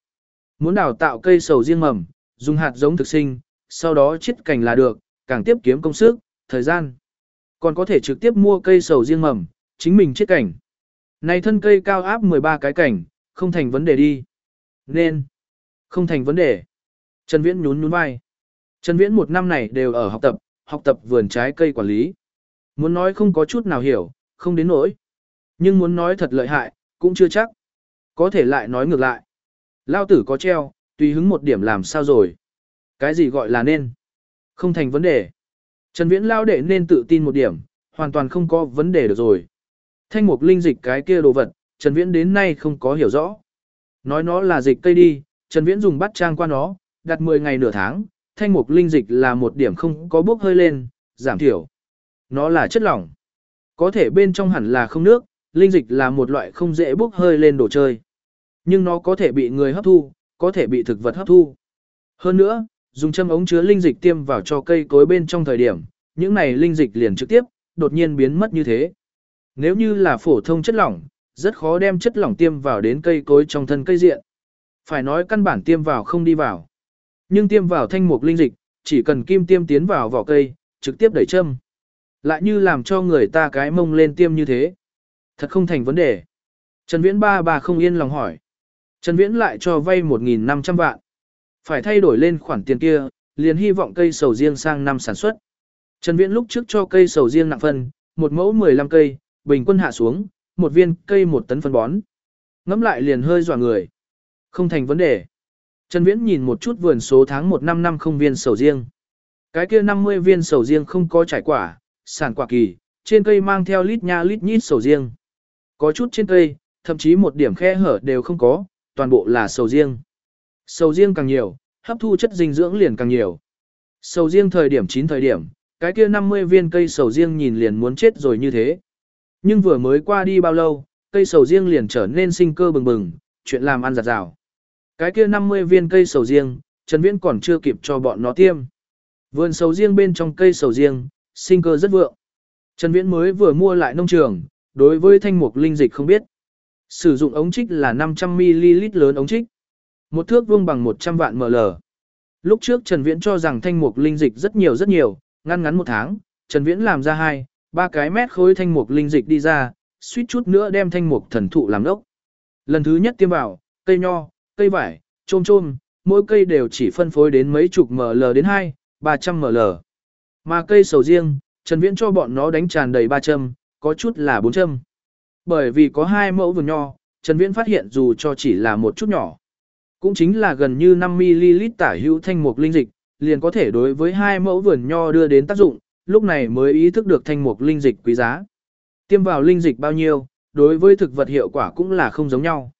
Muốn đào tạo cây sầu riêng mầm, dùng hạt giống thực sinh, sau đó chiết cành là được, càng tiếp kiếm công sức, thời gian. Còn có thể trực tiếp mua cây sầu riêng mầm, chính mình chiết cảnh. Này thân cây cao áp 13 cái cảnh, không thành vấn đề đi. Nên, không thành vấn đề. Trần Viễn nhún nhún vai. Trần Viễn một năm này đều ở học tập, học tập vườn trái cây quản lý. Muốn nói không có chút nào hiểu, không đến nỗi. Nhưng muốn nói thật lợi hại, cũng chưa chắc. Có thể lại nói ngược lại. Lao tử có treo, tùy hứng một điểm làm sao rồi. Cái gì gọi là nên? Không thành vấn đề. Trần Viễn lao đệ nên tự tin một điểm, hoàn toàn không có vấn đề được rồi. Thanh mục linh dịch cái kia đồ vật, Trần Viễn đến nay không có hiểu rõ. Nói nó là dịch cây đi, Trần Viễn dùng bắt trang qua nó, đặt 10 ngày nửa tháng, thanh mục linh dịch là một điểm không có bốc hơi lên, giảm thiểu. Nó là chất lỏng. Có thể bên trong hẳn là không nước, linh dịch là một loại không dễ bốc hơi lên đồ chơi. Nhưng nó có thể bị người hấp thu, có thể bị thực vật hấp thu. Hơn nữa, dùng châm ống chứa linh dịch tiêm vào cho cây cối bên trong thời điểm, những này linh dịch liền trực tiếp, đột nhiên biến mất như thế. Nếu như là phổ thông chất lỏng, rất khó đem chất lỏng tiêm vào đến cây cối trong thân cây diện. Phải nói căn bản tiêm vào không đi vào. Nhưng tiêm vào thanh mục linh dịch, chỉ cần kim tiêm tiến vào vỏ cây, trực tiếp đẩy châm. Lại như làm cho người ta cái mông lên tiêm như thế. Thật không thành vấn đề. Trần Viễn ba bà không yên lòng hỏi. Trần Viễn lại cho vay 1.500 vạn. Phải thay đổi lên khoản tiền kia, liền hy vọng cây sầu riêng sang năm sản xuất. Trần Viễn lúc trước cho cây sầu riêng nặng phân, một mẫu 15 cây, bình quân hạ xuống, một viên cây một tấn phân bón. Ngắm lại liền hơi dọa người. Không thành vấn đề. Trần Viễn nhìn một chút vườn số tháng 1 năm năm không viên sầu riêng. Cái kia 50 viên sầu riêng không có trải quả, sản quả kỳ, trên cây mang theo lít nha lít nhít sầu riêng. Có chút trên cây, thậm chí một điểm khe hở đều không có, toàn bộ là sầu riêng. Sầu riêng càng nhiều, hấp thu chất dinh dưỡng liền càng nhiều. Sầu riêng thời điểm chín thời điểm, cái kia 50 viên cây sầu riêng nhìn liền muốn chết rồi như thế. Nhưng vừa mới qua đi bao lâu, cây sầu riêng liền trở nên sinh cơ bừng bừng, chuyện làm ăn giặt rào. Cái kia 50 viên cây sầu riêng, Trần Viễn còn chưa kịp cho bọn nó tiêm. Vườn sầu riêng bên trong cây sầu riêng, sinh cơ rất vượng. Trần Viễn mới vừa mua lại nông trường, đối với thanh mục linh dịch không biết. Sử dụng ống trích là 500ml lớn ống trích. Một thước vuông bằng 100 vạn ml. Lúc trước Trần Viễn cho rằng thanh mục linh dịch rất nhiều rất nhiều, ngăn ngắn một tháng, Trần Viễn làm ra hai, ba cái mét khối thanh mục linh dịch đi ra, suýt chút nữa đem thanh mục thần thụ làm đốc. Lần thứ nhất tiêm vào, cây nho, cây vải, trôm trôm, mỗi cây đều chỉ phân phối đến mấy chục ml đến 2, 300 ml. Mà cây sầu riêng, Trần Viễn cho bọn nó đánh tràn đầy 3 châm, có chút là 4 châm. Bởi vì có hai mẫu vườn nho, Trần Viễn phát hiện dù cho chỉ là một chút nhỏ, cũng chính là gần như 5ml tả hữu thanh mục linh dịch, liền có thể đối với hai mẫu vườn nho đưa đến tác dụng, lúc này mới ý thức được thanh mục linh dịch quý giá. Tiêm vào linh dịch bao nhiêu, đối với thực vật hiệu quả cũng là không giống nhau.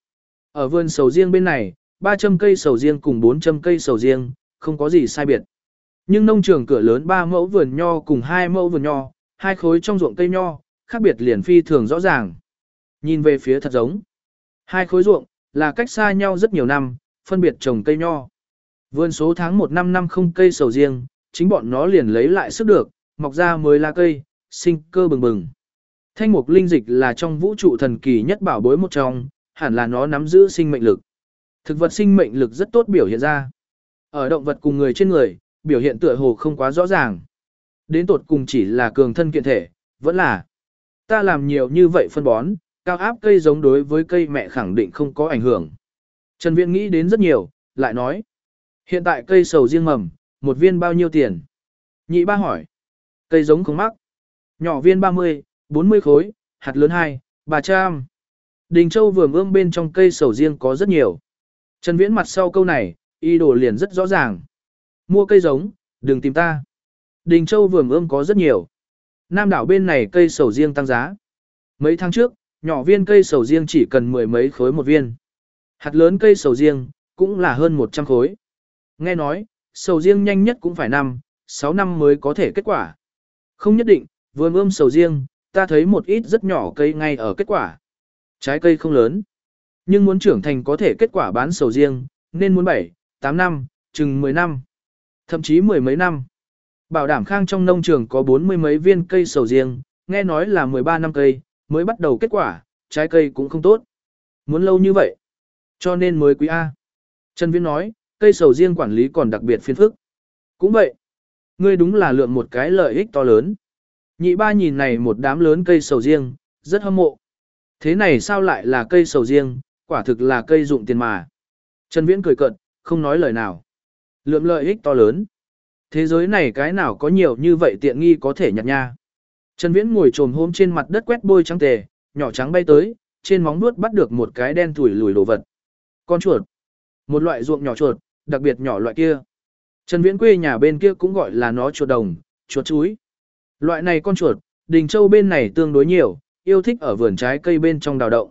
Ở vườn sầu riêng bên này, 3 châm cây sầu riêng cùng 4 châm cây sầu riêng, không có gì sai biệt. Nhưng nông trường cửa lớn 3 mẫu vườn nho cùng 2 mẫu vườn nho, hai khối trong ruộng cây nho, khác biệt liền phi thường rõ ràng. Nhìn về phía thật giống. Hai khối ruộng, là cách xa nhau rất nhiều năm, phân biệt trồng cây nho. Vườn số tháng 1 năm năm không cây sầu riêng, chính bọn nó liền lấy lại sức được, mọc ra mới lá cây, sinh cơ bừng bừng. Thanh mục linh dịch là trong vũ trụ thần kỳ nhất bảo bối một trong, hẳn là nó nắm giữ sinh mệnh lực. Thực vật sinh mệnh lực rất tốt biểu hiện ra. Ở động vật cùng người trên người, biểu hiện tựa hồ không quá rõ ràng. Đến tột cùng chỉ là cường thân kiện thể, vẫn là. Ta làm nhiều như vậy phân bón, cao áp cây giống đối với cây mẹ khẳng định không có ảnh hưởng. Trần Viễn nghĩ đến rất nhiều, lại nói. Hiện tại cây sầu riêng mầm, một viên bao nhiêu tiền? Nhị ba hỏi. Cây giống không mắc. Nhỏ viên 30, 40 khối, hạt lớn 2, 300. Đình Châu vừa ươm bên trong cây sầu riêng có rất nhiều. Trần Viễn mặt sau câu này, y đồ liền rất rõ ràng. Mua cây giống, đừng tìm ta. Đình Châu vườn ươm có rất nhiều. Nam đảo bên này cây sầu riêng tăng giá. Mấy tháng trước, nhỏ viên cây sầu riêng chỉ cần mười mấy khối một viên. Hạt lớn cây sầu riêng, cũng là hơn 100 khối. Nghe nói, sầu riêng nhanh nhất cũng phải năm, 6 năm mới có thể kết quả. Không nhất định, vườn ươm sầu riêng, ta thấy một ít rất nhỏ cây ngay ở kết quả. Trái cây không lớn, nhưng muốn trưởng thành có thể kết quả bán sầu riêng, nên muốn 7, 8 năm, chừng 10 năm, thậm chí mười mấy năm. Bảo đảm khang trong nông trường có bốn mươi mấy viên cây sầu riêng, nghe nói là 13 năm cây, mới bắt đầu kết quả, trái cây cũng không tốt. Muốn lâu như vậy, cho nên mới quý A. Trần Viễn nói, cây sầu riêng quản lý còn đặc biệt phiền phức. Cũng vậy, ngươi đúng là lượng một cái lợi ích to lớn. Nhị ba nhìn này một đám lớn cây sầu riêng, rất hâm mộ. Thế này sao lại là cây sầu riêng, quả thực là cây dụng tiền mà. Trần Viễn cười cợt, không nói lời nào. lượm lợi ích to lớn. Thế giới này cái nào có nhiều như vậy tiện nghi có thể nhặt nha. Trần Viễn ngồi trồm hôm trên mặt đất quét bôi trắng tề, nhỏ trắng bay tới, trên móng nuốt bắt được một cái đen thủi lùi đồ vật. Con chuột. Một loại ruộng nhỏ chuột, đặc biệt nhỏ loại kia. Trần Viễn quê nhà bên kia cũng gọi là nó chuột đồng, chuột chuối. Loại này con chuột, Đình Châu bên này tương đối nhiều, yêu thích ở vườn trái cây bên trong đào động.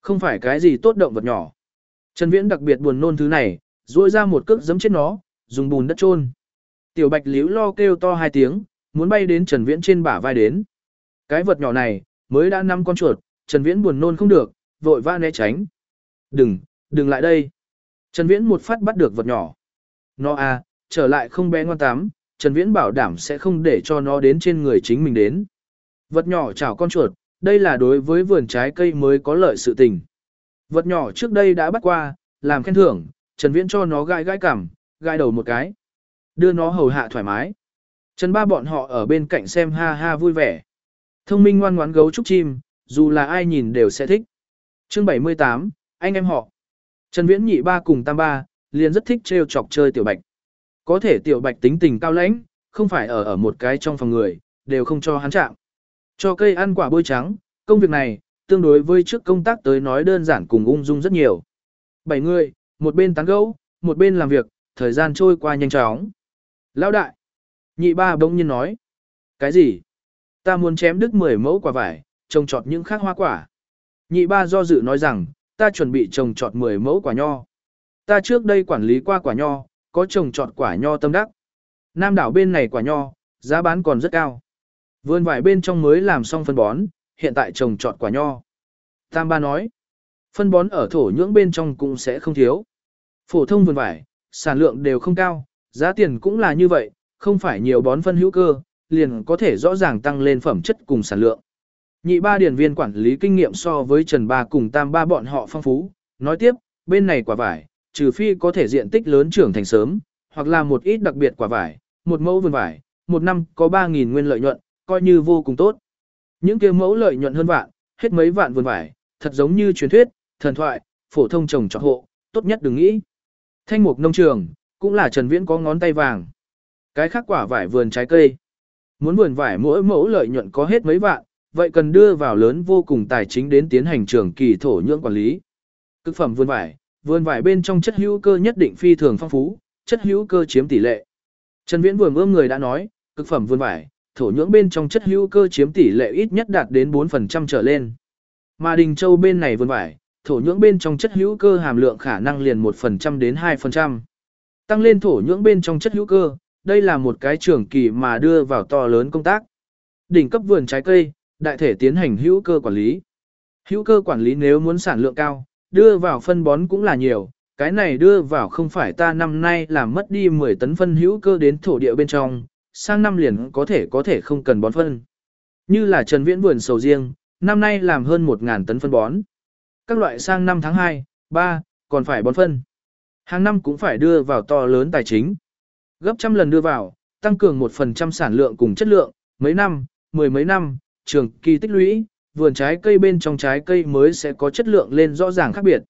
Không phải cái gì tốt động vật nhỏ. Trần Viễn đặc biệt buồn nôn thứ này, duỗi ra một cước giẫm chết nó, dùng bùn đất trôn. Tiểu Bạch liễu lo kêu to hai tiếng, muốn bay đến Trần Viễn trên bả vai đến. Cái vật nhỏ này, mới đã năm con chuột, Trần Viễn buồn nôn không được, vội vã né tránh. Đừng, đừng lại đây. Trần Viễn một phát bắt được vật nhỏ. Nó à, trở lại không bé ngoan tám, Trần Viễn bảo đảm sẽ không để cho nó đến trên người chính mình đến. Vật nhỏ chảo con chuột, đây là đối với vườn trái cây mới có lợi sự tình. Vật nhỏ trước đây đã bắt qua, làm khen thưởng, Trần Viễn cho nó gai gai cằm, gai đầu một cái. Đưa nó hầu hạ thoải mái. Trần ba bọn họ ở bên cạnh xem ha ha vui vẻ. Thông minh ngoan ngoãn gấu trúc chim, dù là ai nhìn đều sẽ thích. Chương 78, anh em họ. Trần Viễn nhị ba cùng tam ba, liền rất thích trêu chọc chơi tiểu bạch. Có thể tiểu bạch tính tình cao lãnh, không phải ở ở một cái trong phòng người, đều không cho hắn chạm. Cho cây ăn quả bôi trắng, công việc này, tương đối với trước công tác tới nói đơn giản cùng ung dung rất nhiều. Bảy người, một bên tán gẫu, một bên làm việc, thời gian trôi qua nhanh chóng. Lão đại, nhị ba bỗng nhiên nói. Cái gì? Ta muốn chém đứt 10 mẫu quả vải, trồng trọt những khác hoa quả. Nhị ba do dự nói rằng, ta chuẩn bị trồng trọt 10 mẫu quả nho. Ta trước đây quản lý qua quả nho, có trồng trọt quả nho tâm đắc. Nam đảo bên này quả nho, giá bán còn rất cao. Vườn vải bên trong mới làm xong phân bón, hiện tại trồng trọt quả nho. Tam ba nói, phân bón ở thổ nhưỡng bên trong cũng sẽ không thiếu. Phổ thông vườn vải, sản lượng đều không cao, giá tiền cũng là như vậy, không phải nhiều bón phân hữu cơ, liền có thể rõ ràng tăng lên phẩm chất cùng sản lượng. Nhị ba điển viên quản lý kinh nghiệm so với Trần Ba cùng Tam Ba bọn họ phong phú, nói tiếp, bên này quả vải, trừ phi có thể diện tích lớn trưởng thành sớm, hoặc là một ít đặc biệt quả vải, một mẫu vườn vải, một năm có 3.000 nguyên lợi nhuận, coi như vô cùng tốt. Những kia mẫu lợi nhuận hơn vạn, hết mấy vạn vườn vải, thật giống như truyền thuyết, thần thoại, phổ thông trồng trọt hộ, tốt nhất đừng nghĩ. Thanh mục nông trường, cũng là Trần Viễn có ngón tay vàng. Cái khác quả vải vườn trái cây. muốn vườn vải mỗi mẫu lợi nhuận có hết mấy vạn, vậy cần đưa vào lớn vô cùng tài chính đến tiến hành trường kỳ thổ nhưỡng quản lý. Cực phẩm vườn vải, vườn vải bên trong chất hữu cơ nhất định phi thường phong phú, chất hữu cơ chiếm tỷ lệ. Trần Viễn vừa ươm người đã nói, cực phẩm vườn vải, thổ nhưỡng bên trong chất hữu cơ chiếm tỷ lệ ít nhất đạt đến 4% trở lên. Mà Đình Châu bên này vườn vải, thổ nhưỡng bên trong chất hữu cơ hàm lượng khả năng liền 1% đến 2%. Tăng lên thổ nhưỡng bên trong chất hữu cơ, đây là một cái trường kỳ mà đưa vào to lớn công tác. Đỉnh cấp vườn trái cây, đại thể tiến hành hữu cơ quản lý. Hữu cơ quản lý nếu muốn sản lượng cao, đưa vào phân bón cũng là nhiều, cái này đưa vào không phải ta năm nay làm mất đi 10 tấn phân hữu cơ đến thổ địa bên trong, sang năm liền có thể có thể không cần bón phân. Như là Trần Viễn vườn sầu riêng, năm nay làm hơn 1.000 tấn phân bón. Các loại sang năm tháng 2, 3, còn phải bón phân. Hàng năm cũng phải đưa vào to lớn tài chính. Gấp trăm lần đưa vào, tăng cường 1% sản lượng cùng chất lượng, mấy năm, mười mấy năm, trường kỳ tích lũy, vườn trái cây bên trong trái cây mới sẽ có chất lượng lên rõ ràng khác biệt.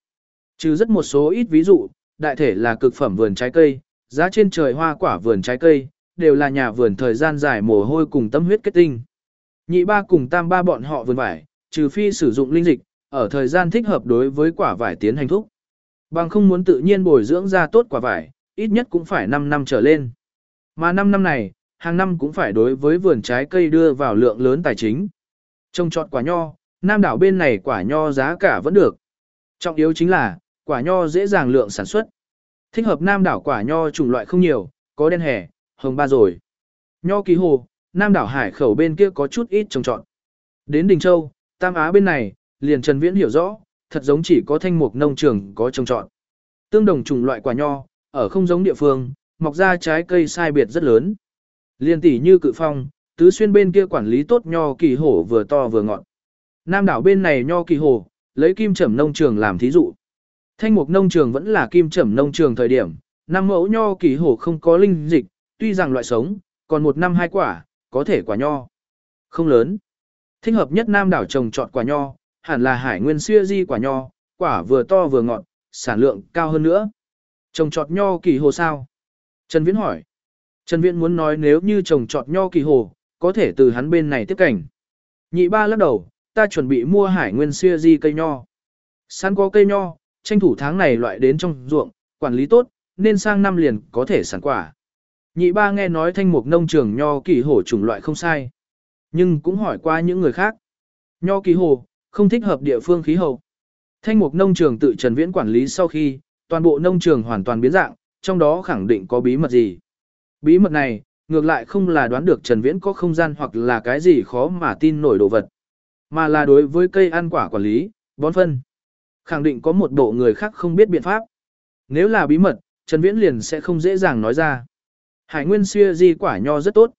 Trừ rất một số ít ví dụ, đại thể là cực phẩm vườn trái cây, giá trên trời hoa quả vườn trái cây, đều là nhà vườn thời gian dài mồ hôi cùng tâm huyết kết tinh. Nhị ba cùng tam ba bọn họ vườn vải, trừ phi sử dụng linh dịch, ở thời gian thích hợp đối với quả vải tiến hành thúc. Bằng không muốn tự nhiên bồi dưỡng ra tốt quả vải, ít nhất cũng phải 5 năm trở lên. Mà 5 năm này, hàng năm cũng phải đối với vườn trái cây đưa vào lượng lớn tài chính. Trông trọt quả nho, nam đảo bên này quả nho giá cả vẫn được. Trọng yếu chính là, quả nho dễ dàng lượng sản xuất. Thích hợp nam đảo quả nho chủng loại không nhiều, có đen hẻ, hồng ba rồi. Nho kỳ hồ, nam đảo hải khẩu bên kia có chút ít trồng trọn. Đến Đình Châu, Tam Á bên này, liền Trần Viễn hiểu rõ, thật giống chỉ có thanh mục nông trường có trồng trọn. Tương đồng chủng loại quả nho, ở không giống địa phương, mọc ra trái cây sai biệt rất lớn. Liên tỷ như cự phong, tứ xuyên bên kia quản lý tốt nho kỳ hổ vừa to vừa ngọt. Nam đảo bên này nho kỳ hổ, lấy kim trầm nông trường làm thí dụ. Thanh mục nông trường vẫn là kim trầm nông trường thời điểm, năm mẫu nho kỳ hổ không có linh dịch, tuy rằng loại sống, còn một năm hai quả, có thể quả nho. Không lớn. Thích hợp nhất nam đảo trồng trọt quả nho, hẳn là hải nguyên xưa di quả nho, quả vừa to vừa ngọt, sản lượng cao hơn nữa. Trồng trọt nho kỳ hồ sao? Trần Viễn hỏi. Trần Viễn muốn nói nếu như trồng trọt nho kỳ hồ, có thể từ hắn bên này tiếp cảnh. Nhị ba lắc đầu, ta chuẩn bị mua hải nguyên xưa di cây nho. Sẵn có cây nho, tranh thủ tháng này loại đến trong ruộng, quản lý tốt, nên sang năm liền có thể sản quả. Nhị ba nghe nói thanh mục nông trường nho kỳ hồ chủng loại không sai. Nhưng cũng hỏi qua những người khác. Nho kỳ hồ, không thích hợp địa phương khí hậu. Thanh mục nông trường tự Trần Viễn quản lý sau khi, toàn bộ nông trường hoàn toàn biến dạng, trong đó khẳng định có bí mật gì. Bí mật này, ngược lại không là đoán được Trần Viễn có không gian hoặc là cái gì khó mà tin nổi đồ vật, mà là đối với cây ăn quả quản lý, bón phân. Khẳng định có một bộ người khác không biết biện pháp. Nếu là bí mật, Trần Viễn liền sẽ không dễ dàng nói ra. Hải Nguyên xưa di quả nho rất tốt.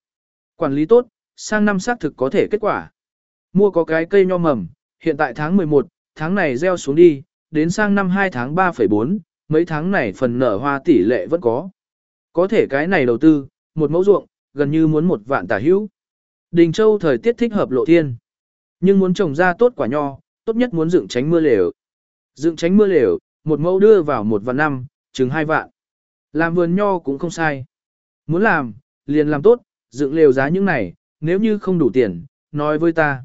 Quản lý tốt, sang năm xác thực có thể kết quả. Mua có cái cây nho mầm, hiện tại tháng 11, tháng này gieo xuống đi, đến sang năm 2 tháng 3,4, mấy tháng này phần nở hoa tỷ lệ vẫn có. Có thể cái này đầu tư, một mẫu ruộng, gần như muốn một vạn tả hữu. Đình Châu thời tiết thích hợp lộ thiên. Nhưng muốn trồng ra tốt quả nho, tốt nhất muốn dựng tránh mưa lều. Dựng tránh mưa lều, một mẫu đưa vào một vạn năm, chừng hai vạn. Làm vườn nho cũng không sai. Muốn làm, liền làm tốt, dựng lều giá những này, nếu như không đủ tiền, nói với ta.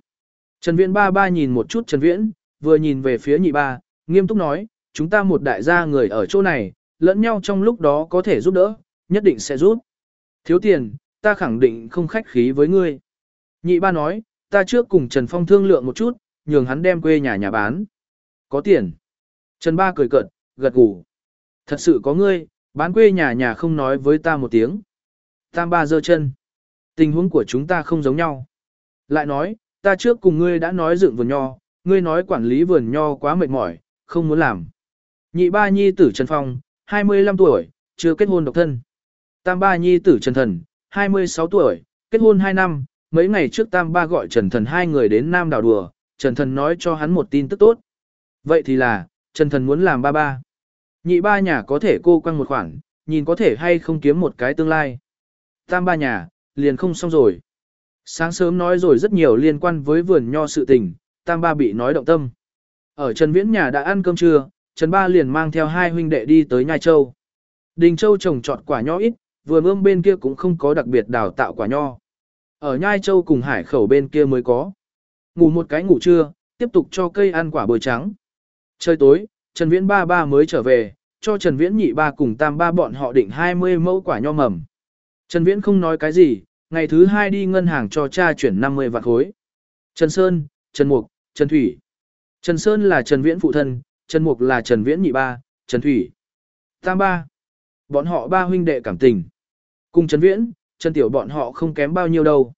Trần Viễn ba ba nhìn một chút Trần Viễn, vừa nhìn về phía nhị ba, nghiêm túc nói, chúng ta một đại gia người ở chỗ này, lẫn nhau trong lúc đó có thể giúp đỡ, nhất định sẽ giúp. Thiếu tiền, ta khẳng định không khách khí với ngươi. Nhị ba nói, ta trước cùng Trần Phong thương lượng một chút, nhường hắn đem quê nhà nhà bán. Có tiền. Trần ba cười cợt, gật gù. Thật sự có ngươi, bán quê nhà nhà không nói với ta một tiếng. Tam ba giơ chân. Tình huống của chúng ta không giống nhau. Lại nói, ta trước cùng ngươi đã nói dựng vườn nho, ngươi nói quản lý vườn nho quá mệt mỏi, không muốn làm. Nhị ba nhi tử Trần Phong, 25 tuổi, chưa kết hôn độc thân. Tam ba nhi tử Trần Thần, 26 tuổi, kết hôn 2 năm, mấy ngày trước Tam ba gọi Trần Thần hai người đến Nam đảo đùa, Trần Thần nói cho hắn một tin tức tốt. Vậy thì là, Trần Thần muốn làm ba ba. Nhị ba nhà có thể cô quăng một khoản, nhìn có thể hay không kiếm một cái tương lai. Tam ba nhà, liền không xong rồi. Sáng sớm nói rồi rất nhiều liên quan với vườn nho sự tình, Tam ba bị nói động tâm. Ở Trần Viễn nhà đã ăn cơm trưa, Trần Ba liền mang theo hai huynh đệ đi tới Nhai Châu. Đình Châu trồng trọt quả nho ít, Vườn ươm bên kia cũng không có đặc biệt đào tạo quả nho. Ở Nhai Châu cùng Hải Khẩu bên kia mới có. Ngủ một cái ngủ trưa, tiếp tục cho cây ăn quả bồi trắng. Trời tối, Trần Viễn ba ba mới trở về, cho Trần Viễn nhị ba cùng tam ba bọn họ định 20 mẫu quả nho mầm. Trần Viễn không nói cái gì, ngày thứ hai đi ngân hàng cho cha chuyển 50 vạn khối. Trần Sơn, Trần Mục, Trần Thủy. Trần Sơn là Trần Viễn phụ thân, Trần Mục là Trần Viễn nhị ba, Trần Thủy. Tam ba. Bọn họ ba huynh đệ cảm tình. Cùng Trần Viễn, Trần Tiểu bọn họ không kém bao nhiêu đâu.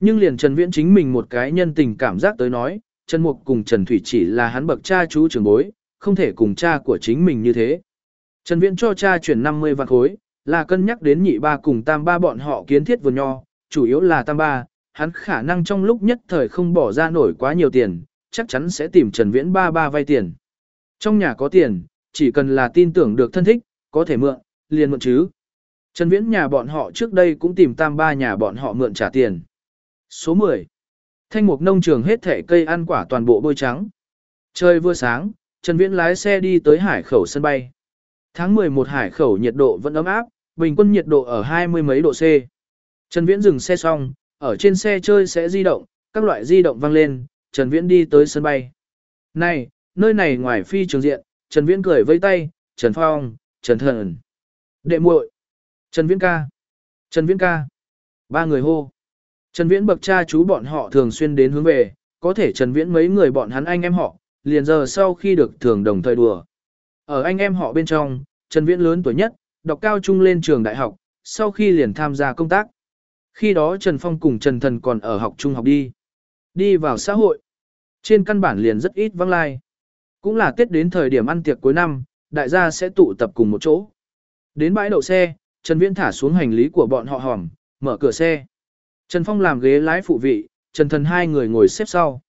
Nhưng liền Trần Viễn chính mình một cái nhân tình cảm giác tới nói, Trần Mục cùng Trần Thủy chỉ là hắn bậc cha chú trưởng bối, không thể cùng cha của chính mình như thế. Trần Viễn cho cha chuyển 50 vạn khối, là cân nhắc đến nhị ba cùng tam ba bọn họ kiến thiết vườn nho, chủ yếu là tam ba, hắn khả năng trong lúc nhất thời không bỏ ra nổi quá nhiều tiền, chắc chắn sẽ tìm Trần Viễn ba ba vay tiền. Trong nhà có tiền, chỉ cần là tin tưởng được thân thích, có thể mượn, liền mượn chứ. Trần Viễn nhà bọn họ trước đây cũng tìm tam ba nhà bọn họ mượn trả tiền. Số 10. Thanh mục nông trường hết thể cây ăn quả toàn bộ bôi trắng. Trời vừa sáng, Trần Viễn lái xe đi tới hải khẩu sân bay. Tháng 11 hải khẩu nhiệt độ vẫn ấm áp, bình quân nhiệt độ ở hai mươi mấy độ C. Trần Viễn dừng xe xong, ở trên xe chơi sẽ di động, các loại di động vang lên, Trần Viễn đi tới sân bay. Này, nơi này ngoài phi trường diện, Trần Viễn cười vẫy tay, Trần Phong, Trần Thần. Đệ muội, Trần Viễn ca, Trần Viễn ca. Ba người hô. Trần Viễn bậc cha chú bọn họ thường xuyên đến hướng về, có thể Trần Viễn mấy người bọn hắn anh em họ, liền giờ sau khi được thường đồng thời đùa. Ở anh em họ bên trong, Trần Viễn lớn tuổi nhất, đọc cao trung lên trường đại học, sau khi liền tham gia công tác. Khi đó Trần Phong cùng Trần Thần còn ở học trung học đi. Đi vào xã hội. Trên căn bản liền rất ít vắng lai. Cũng là Tết đến thời điểm ăn tiệc cuối năm, đại gia sẽ tụ tập cùng một chỗ. Đến bãi đậu xe, Trần Viễn thả xuống hành lý của bọn họ hòm, mở cửa xe. Trần Phong làm ghế lái phụ vị, Trần Thần hai người ngồi xếp sau.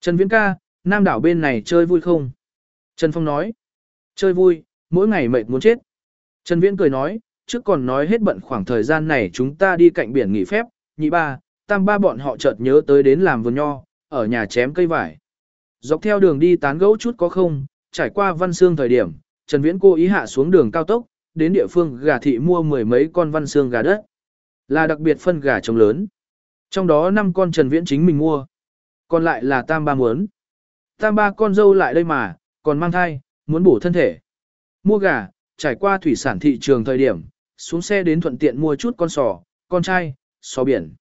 Trần Viễn ca, Nam đảo bên này chơi vui không? Trần Phong nói. Chơi vui, mỗi ngày mệt muốn chết. Trần Viễn cười nói, trước còn nói hết bận khoảng thời gian này chúng ta đi cạnh biển nghỉ phép, nhị ba, tam ba bọn họ chợt nhớ tới đến làm vườn nho, ở nhà chém cây vải. Dọc theo đường đi tán gẫu chút có không, trải qua văn xương thời điểm, Trần Viễn cố ý hạ xuống đường cao tốc, đến địa phương gà thị mua mười mấy con văn xương gà đất. Là đặc biệt phân gà trống lớn. Trong đó 5 con Trần Viễn chính mình mua. Còn lại là tam ba muốn. Tam ba con dâu lại đây mà, còn mang thai, muốn bổ thân thể. Mua gà, trải qua thủy sản thị trường thời điểm, xuống xe đến thuận tiện mua chút con sò, con trai, sò biển.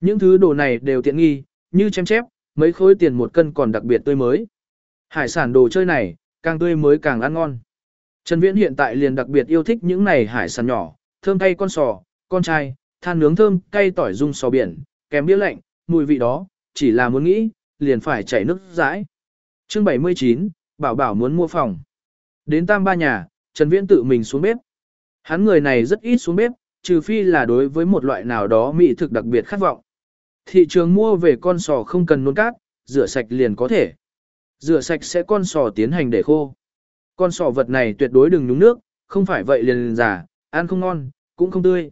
Những thứ đồ này đều tiện nghi, như chém chép, mấy khối tiền một cân còn đặc biệt tươi mới. Hải sản đồ chơi này, càng tươi mới càng ăn ngon. Trần Viễn hiện tại liền đặc biệt yêu thích những này hải sản nhỏ, thơm cay con sò, con trai, than nướng thơm, cay tỏi dung sò biển, kèm bia lạnh, mùi vị đó, chỉ là muốn nghĩ, liền phải chảy nước dãi. Chương 79, Bảo Bảo muốn mua phòng. Đến tam ba nhà, Trần Viễn tự mình xuống bếp. Hắn người này rất ít xuống bếp, trừ phi là đối với một loại nào đó mỹ thực đặc biệt khát vọng. Thị trường mua về con sò không cần nôn cát, rửa sạch liền có thể. Rửa sạch sẽ con sò tiến hành để khô. Con sò vật này tuyệt đối đừng nhúng nước, không phải vậy liền, liền giả, ăn không ngon, cũng không tươi.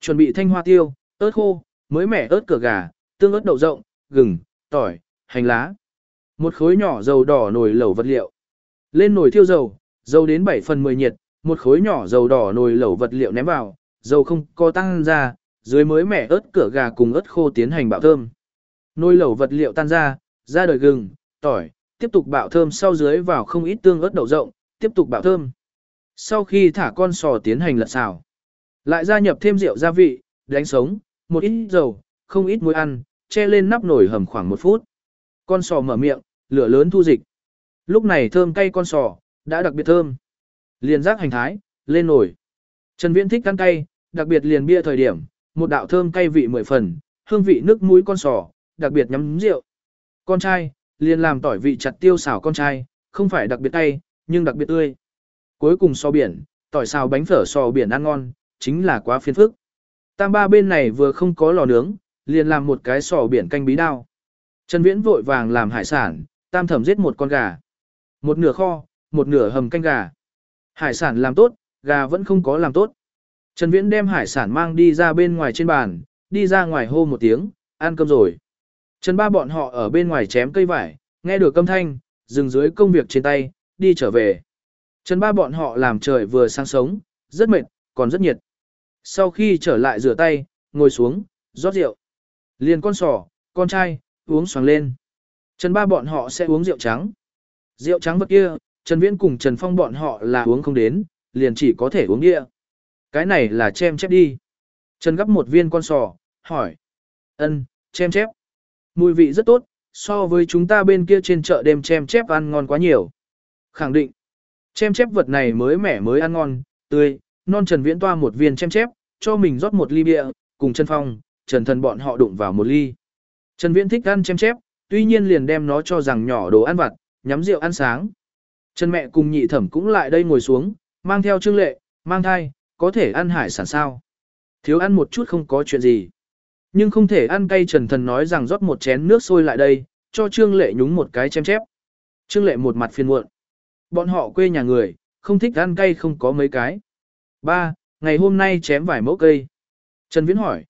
Chuẩn bị thanh hoa tiêu, ớt khô, mới mẻ ớt cửa gà, tương ớt đậu rộng, gừng, tỏi, hành lá. Một khối nhỏ dầu đỏ nồi lẩu vật liệu. Lên nồi thiêu dầu, dầu đến 7 phần 10 nhiệt, một khối nhỏ dầu đỏ nồi lẩu vật liệu ném vào, dầu không co tăng ra, dưới mới mẻ ớt cửa gà cùng ớt khô tiến hành bạo thơm. Nồi lẩu vật liệu tan ra, ra đời gừng, tỏi, tiếp tục bạo thơm sau dưới vào không ít tương ớt đậu rộng, tiếp tục bạo thơm. Sau khi thả con sò tiến hành lật xào, lại gia nhập thêm rượu gia vị, đánh sống, một ít dầu, không ít muối ăn, che lên nắp nồi hầm khoảng một phút. Con sò mở miệng, lửa lớn thu dịch. Lúc này thơm cay con sò, đã đặc biệt thơm. Liền rác hành thái, lên nổi. Trần Viễn thích ăn cay, đặc biệt liền bia thời điểm, một đạo thơm cay vị mười phần, hương vị nước muối con sò, đặc biệt nhắm rượu. Con trai, liền làm tỏi vị chặt tiêu xào con trai, không phải đặc biệt cay, nhưng đặc biệt tươi. Cuối cùng sò biển, tỏi xào bánh phở sò biển ăn ngon, chính là quá phiền phức. Tam ba bên này vừa không có lò nướng, liền làm một cái sò biển canh bí đao. Trần Viễn vội vàng làm hải sản, tam thẩm giết một con gà. Một nửa kho, một nửa hầm canh gà. Hải sản làm tốt, gà vẫn không có làm tốt. Trần Viễn đem hải sản mang đi ra bên ngoài trên bàn, đi ra ngoài hô một tiếng, ăn cơm rồi. Trần ba bọn họ ở bên ngoài chém cây vải, nghe được âm thanh, dừng dưới công việc trên tay, đi trở về. Trần ba bọn họ làm trời vừa sáng sống, rất mệt, còn rất nhiệt. Sau khi trở lại rửa tay, ngồi xuống, rót rượu. Liền con sỏ, con trai, uống xoàng lên. Trần ba bọn họ sẽ uống rượu trắng. Rượu trắng vật kia, Trần Viễn cùng Trần Phong bọn họ là uống không đến, liền chỉ có thể uống địa. Cái này là chem chép đi. Trần gấp một viên con sò, hỏi. ân chem chép. Mùi vị rất tốt, so với chúng ta bên kia trên chợ đêm chem chép ăn ngon quá nhiều. Khẳng định. Chem chép vật này mới mẻ mới ăn ngon, tươi, non Trần Viễn toa một viên chem chép, cho mình rót một ly bia, cùng Trần Phong, Trần Thần bọn họ đụng vào một ly. Trần Viễn thích ăn chem chép, tuy nhiên liền đem nó cho rằng nhỏ đồ ăn vặt, nhắm rượu ăn sáng. chân mẹ cùng nhị thẩm cũng lại đây ngồi xuống, mang theo trương lệ, mang thai, có thể ăn hải sản sao. Thiếu ăn một chút không có chuyện gì. Nhưng không thể ăn cay Trần Thần nói rằng rót một chén nước sôi lại đây, cho Trương Lệ nhúng một cái chém chép. Trương Lệ một mặt phiền muộn. Bọn họ quê nhà người, không thích ăn cay không có mấy cái. Ba, ngày hôm nay chém vài mẫu cây. Trần Viễn hỏi.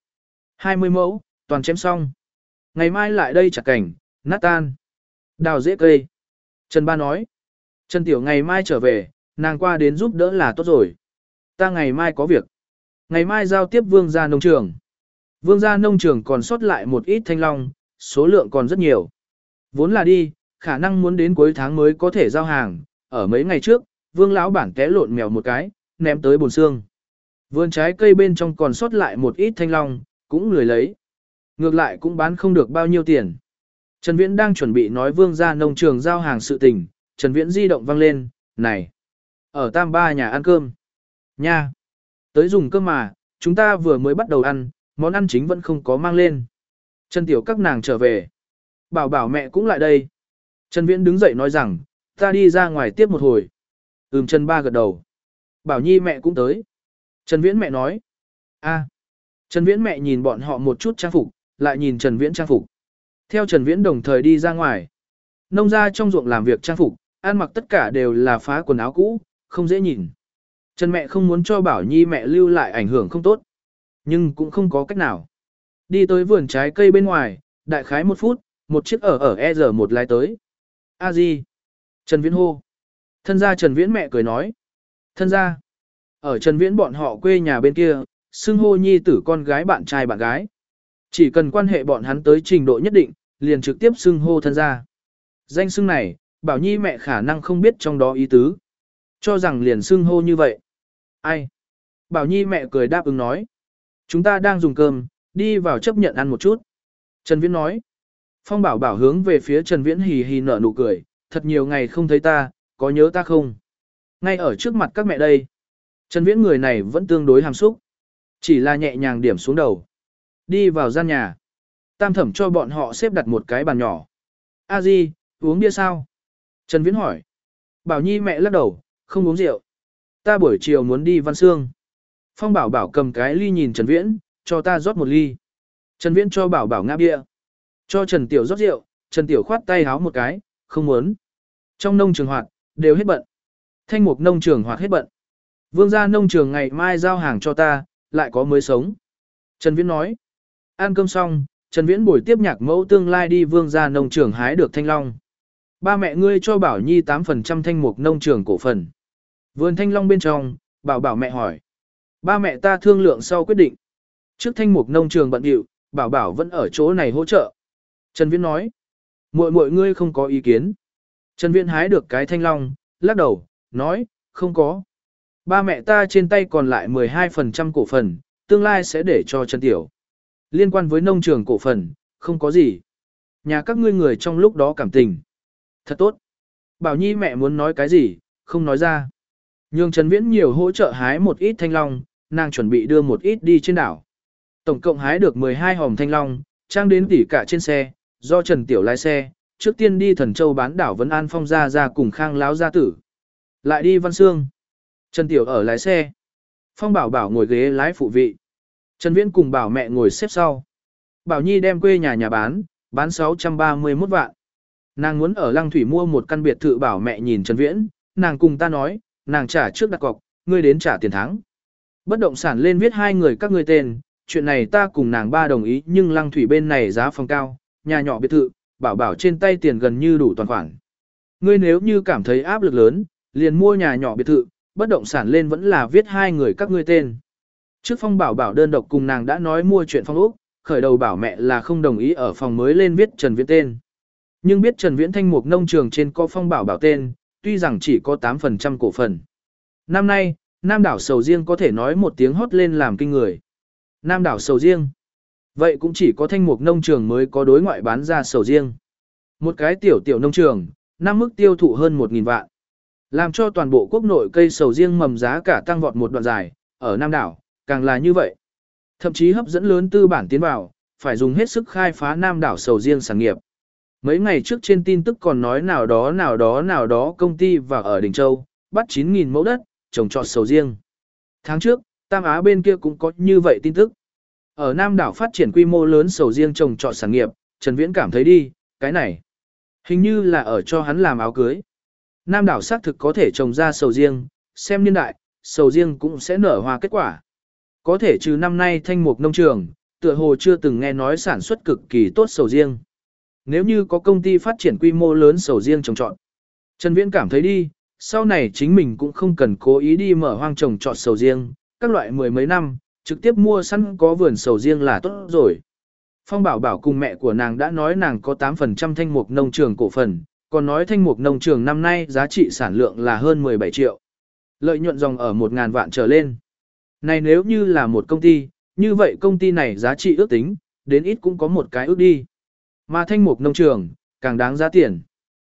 20 mẫu, toàn chém xong. Ngày mai lại đây chặt cảnh, nát tan. Đào dễ cây. Trần Ba nói. Trần Tiểu ngày mai trở về, nàng qua đến giúp đỡ là tốt rồi. Ta ngày mai có việc. Ngày mai giao tiếp vương gia nông trường. Vương gia nông trường còn sót lại một ít thanh long, số lượng còn rất nhiều. Vốn là đi, khả năng muốn đến cuối tháng mới có thể giao hàng, ở mấy ngày trước, vương lão bản té lộn mèo một cái, ném tới bồn xương. Vườn trái cây bên trong còn sót lại một ít thanh long, cũng lười lấy. Ngược lại cũng bán không được bao nhiêu tiền. Trần Viễn đang chuẩn bị nói vương gia nông trường giao hàng sự tình, Trần Viễn di động vang lên, này, ở Tam Ba nhà ăn cơm. Nha, tới dùng cơm mà, chúng ta vừa mới bắt đầu ăn, món ăn chính vẫn không có mang lên. Trần Tiểu các nàng trở về. Bảo bảo mẹ cũng lại đây. Trần Viễn đứng dậy nói rằng, ta đi ra ngoài tiếp một hồi. Ừm Trần Ba gật đầu. Bảo Nhi mẹ cũng tới. Trần Viễn mẹ nói. a Trần Viễn mẹ nhìn bọn họ một chút trang phục, lại nhìn Trần Viễn trang phục. Theo Trần Viễn đồng thời đi ra ngoài. Nông gia trong ruộng làm việc trang phục, ăn mặc tất cả đều là phá quần áo cũ, không dễ nhìn. Trần mẹ không muốn cho Bảo Nhi mẹ lưu lại ảnh hưởng không tốt. Nhưng cũng không có cách nào. Đi tới vườn trái cây bên ngoài, đại khái một phút, một chiếc ở ở e giờ một lái tới. A di. Trần Viễn hô. Thân gia Trần Viễn mẹ cười nói. Thân gia. Ở Trần Viễn bọn họ quê nhà bên kia, xưng hô nhi tử con gái bạn trai bạn gái. Chỉ cần quan hệ bọn hắn tới trình độ nhất định, liền trực tiếp xưng hô thân gia. Danh xưng này, bảo nhi mẹ khả năng không biết trong đó ý tứ. Cho rằng liền xưng hô như vậy. Ai? Bảo nhi mẹ cười đáp ứng nói. Chúng ta đang dùng cơm, đi vào chấp nhận ăn một chút. Trần Viễn nói. Phong bảo bảo hướng về phía Trần Viễn hì hì nở nụ cười, thật nhiều ngày không thấy ta, có nhớ ta không? Ngay ở trước mặt các mẹ đây. Trần Viễn người này vẫn tương đối hàm xúc. Chỉ là nhẹ nhàng điểm xuống đầu. Đi vào gian nhà. Tam thẩm cho bọn họ xếp đặt một cái bàn nhỏ. A Di, uống bia sao? Trần Viễn hỏi. Bảo Nhi mẹ lắc đầu, không uống rượu. Ta buổi chiều muốn đi văn xương. Phong bảo bảo cầm cái ly nhìn Trần Viễn, cho ta rót một ly. Trần Viễn cho bảo bảo ngã bia. Cho Trần Tiểu rót rượu, Trần Tiểu khoát tay háo một cái, không muốn. Trong nông trường hoạt, đều hết bận. Thanh mục nông trường hoạt hết bận. Vương gia nông trường ngày mai giao hàng cho ta, lại có mới sống. Trần Viễn nói. Ăn cơm xong, Trần Viễn buổi tiếp nhạc mẫu tương lai đi vương gia nông trường hái được thanh long. Ba mẹ ngươi cho Bảo Nhi 8% thanh mục nông trường cổ phần. Vườn thanh long bên trong, bảo bảo mẹ hỏi. Ba mẹ ta thương lượng sau quyết định. Trước thanh mục nông trường bận điệu, bảo bảo vẫn ở chỗ này hỗ trợ. Trần Viễn nói. muội muội ngươi không có ý kiến. Trần Viễn hái được cái thanh long, lắc đầu, nói, không có. Ba mẹ ta trên tay còn lại 12% cổ phần, tương lai sẽ để cho Trần Tiểu. Liên quan với nông trường cổ phần, không có gì. Nhà các ngươi người trong lúc đó cảm tình. Thật tốt. Bảo Nhi mẹ muốn nói cái gì, không nói ra. Nhưng Trần Viễn nhiều hỗ trợ hái một ít thanh long, nàng chuẩn bị đưa một ít đi trên đảo. Tổng cộng hái được 12 hòm thanh long, trang đến tỉ cả trên xe, do Trần Tiểu lái xe, trước tiên đi Thần Châu bán đảo Vân An Phong ra ra cùng Khang Láo gia tử. Lại đi Văn Sương. Trần Tiểu ở lái xe. Phong Bảo Bảo ngồi ghế lái phụ vị. Trần Viễn cùng Bảo mẹ ngồi xếp sau. Bảo Nhi đem quê nhà nhà bán, bán 631 vạn. Nàng muốn ở Lăng Thủy mua một căn biệt thự Bảo mẹ nhìn Trần Viễn, nàng cùng ta nói, nàng trả trước đặt cọc, ngươi đến trả tiền thắng. Bất động sản lên viết hai người các ngươi tên, chuyện này ta cùng nàng ba đồng ý nhưng Lăng Thủy bên này giá phòng cao, nhà nhỏ biệt thự, bảo bảo trên tay tiền gần như đủ toàn khoản. Ngươi nếu như cảm thấy áp lực lớn, liền mua nhà nhỏ biệt thự, bất động sản lên vẫn là viết hai người các ngươi tên. Trước phong bảo bảo đơn độc cùng nàng đã nói mua chuyện phong ốc, khởi đầu bảo mẹ là không đồng ý ở phòng mới lên viết Trần Viễn tên. Nhưng biết Trần Viễn thanh mục nông trường trên có phong bảo bảo tên, tuy rằng chỉ có 8% cổ phần. Năm nay, Nam đảo sầu riêng có thể nói một tiếng hót lên làm kinh người. Nam đảo sầu riêng. Vậy cũng chỉ có thanh mục nông trường mới có đối ngoại bán ra sầu riêng. Một cái tiểu tiểu nông trường, năm mức tiêu thụ hơn 1.000 vạn. Làm cho toàn bộ quốc nội cây sầu riêng mầm giá cả tăng vọt một đoạn dài, ở Nam đảo, càng là như vậy. Thậm chí hấp dẫn lớn tư bản tiến vào, phải dùng hết sức khai phá Nam đảo sầu riêng sản nghiệp. Mấy ngày trước trên tin tức còn nói nào đó nào đó nào đó công ty và ở Đình Châu, bắt 9.000 mẫu đất, trồng trọt sầu riêng. Tháng trước, Tam Á bên kia cũng có như vậy tin tức. Ở Nam đảo phát triển quy mô lớn sầu riêng trồng trọt sản nghiệp, Trần Viễn cảm thấy đi, cái này hình như là ở cho hắn làm áo cưới. Nam đảo xác thực có thể trồng ra sầu riêng, xem niên đại, sầu riêng cũng sẽ nở hoa kết quả. Có thể trừ năm nay thanh mục nông trường, tựa hồ chưa từng nghe nói sản xuất cực kỳ tốt sầu riêng. Nếu như có công ty phát triển quy mô lớn sầu riêng trồng trọt, Trần Viễn cảm thấy đi, sau này chính mình cũng không cần cố ý đi mở hoang trồng trọt sầu riêng, các loại mười mấy năm, trực tiếp mua sẵn có vườn sầu riêng là tốt rồi. Phong Bảo Bảo cùng mẹ của nàng đã nói nàng có 8% thanh mục nông trường cổ phần, còn nói thanh mục nông trường năm nay giá trị sản lượng là hơn 17 triệu. Lợi nhuận dòng ở 1.000 vạn trở lên. Này nếu như là một công ty, như vậy công ty này giá trị ước tính, đến ít cũng có một cái ước đi. Mà thanh mục nông trường, càng đáng giá tiền.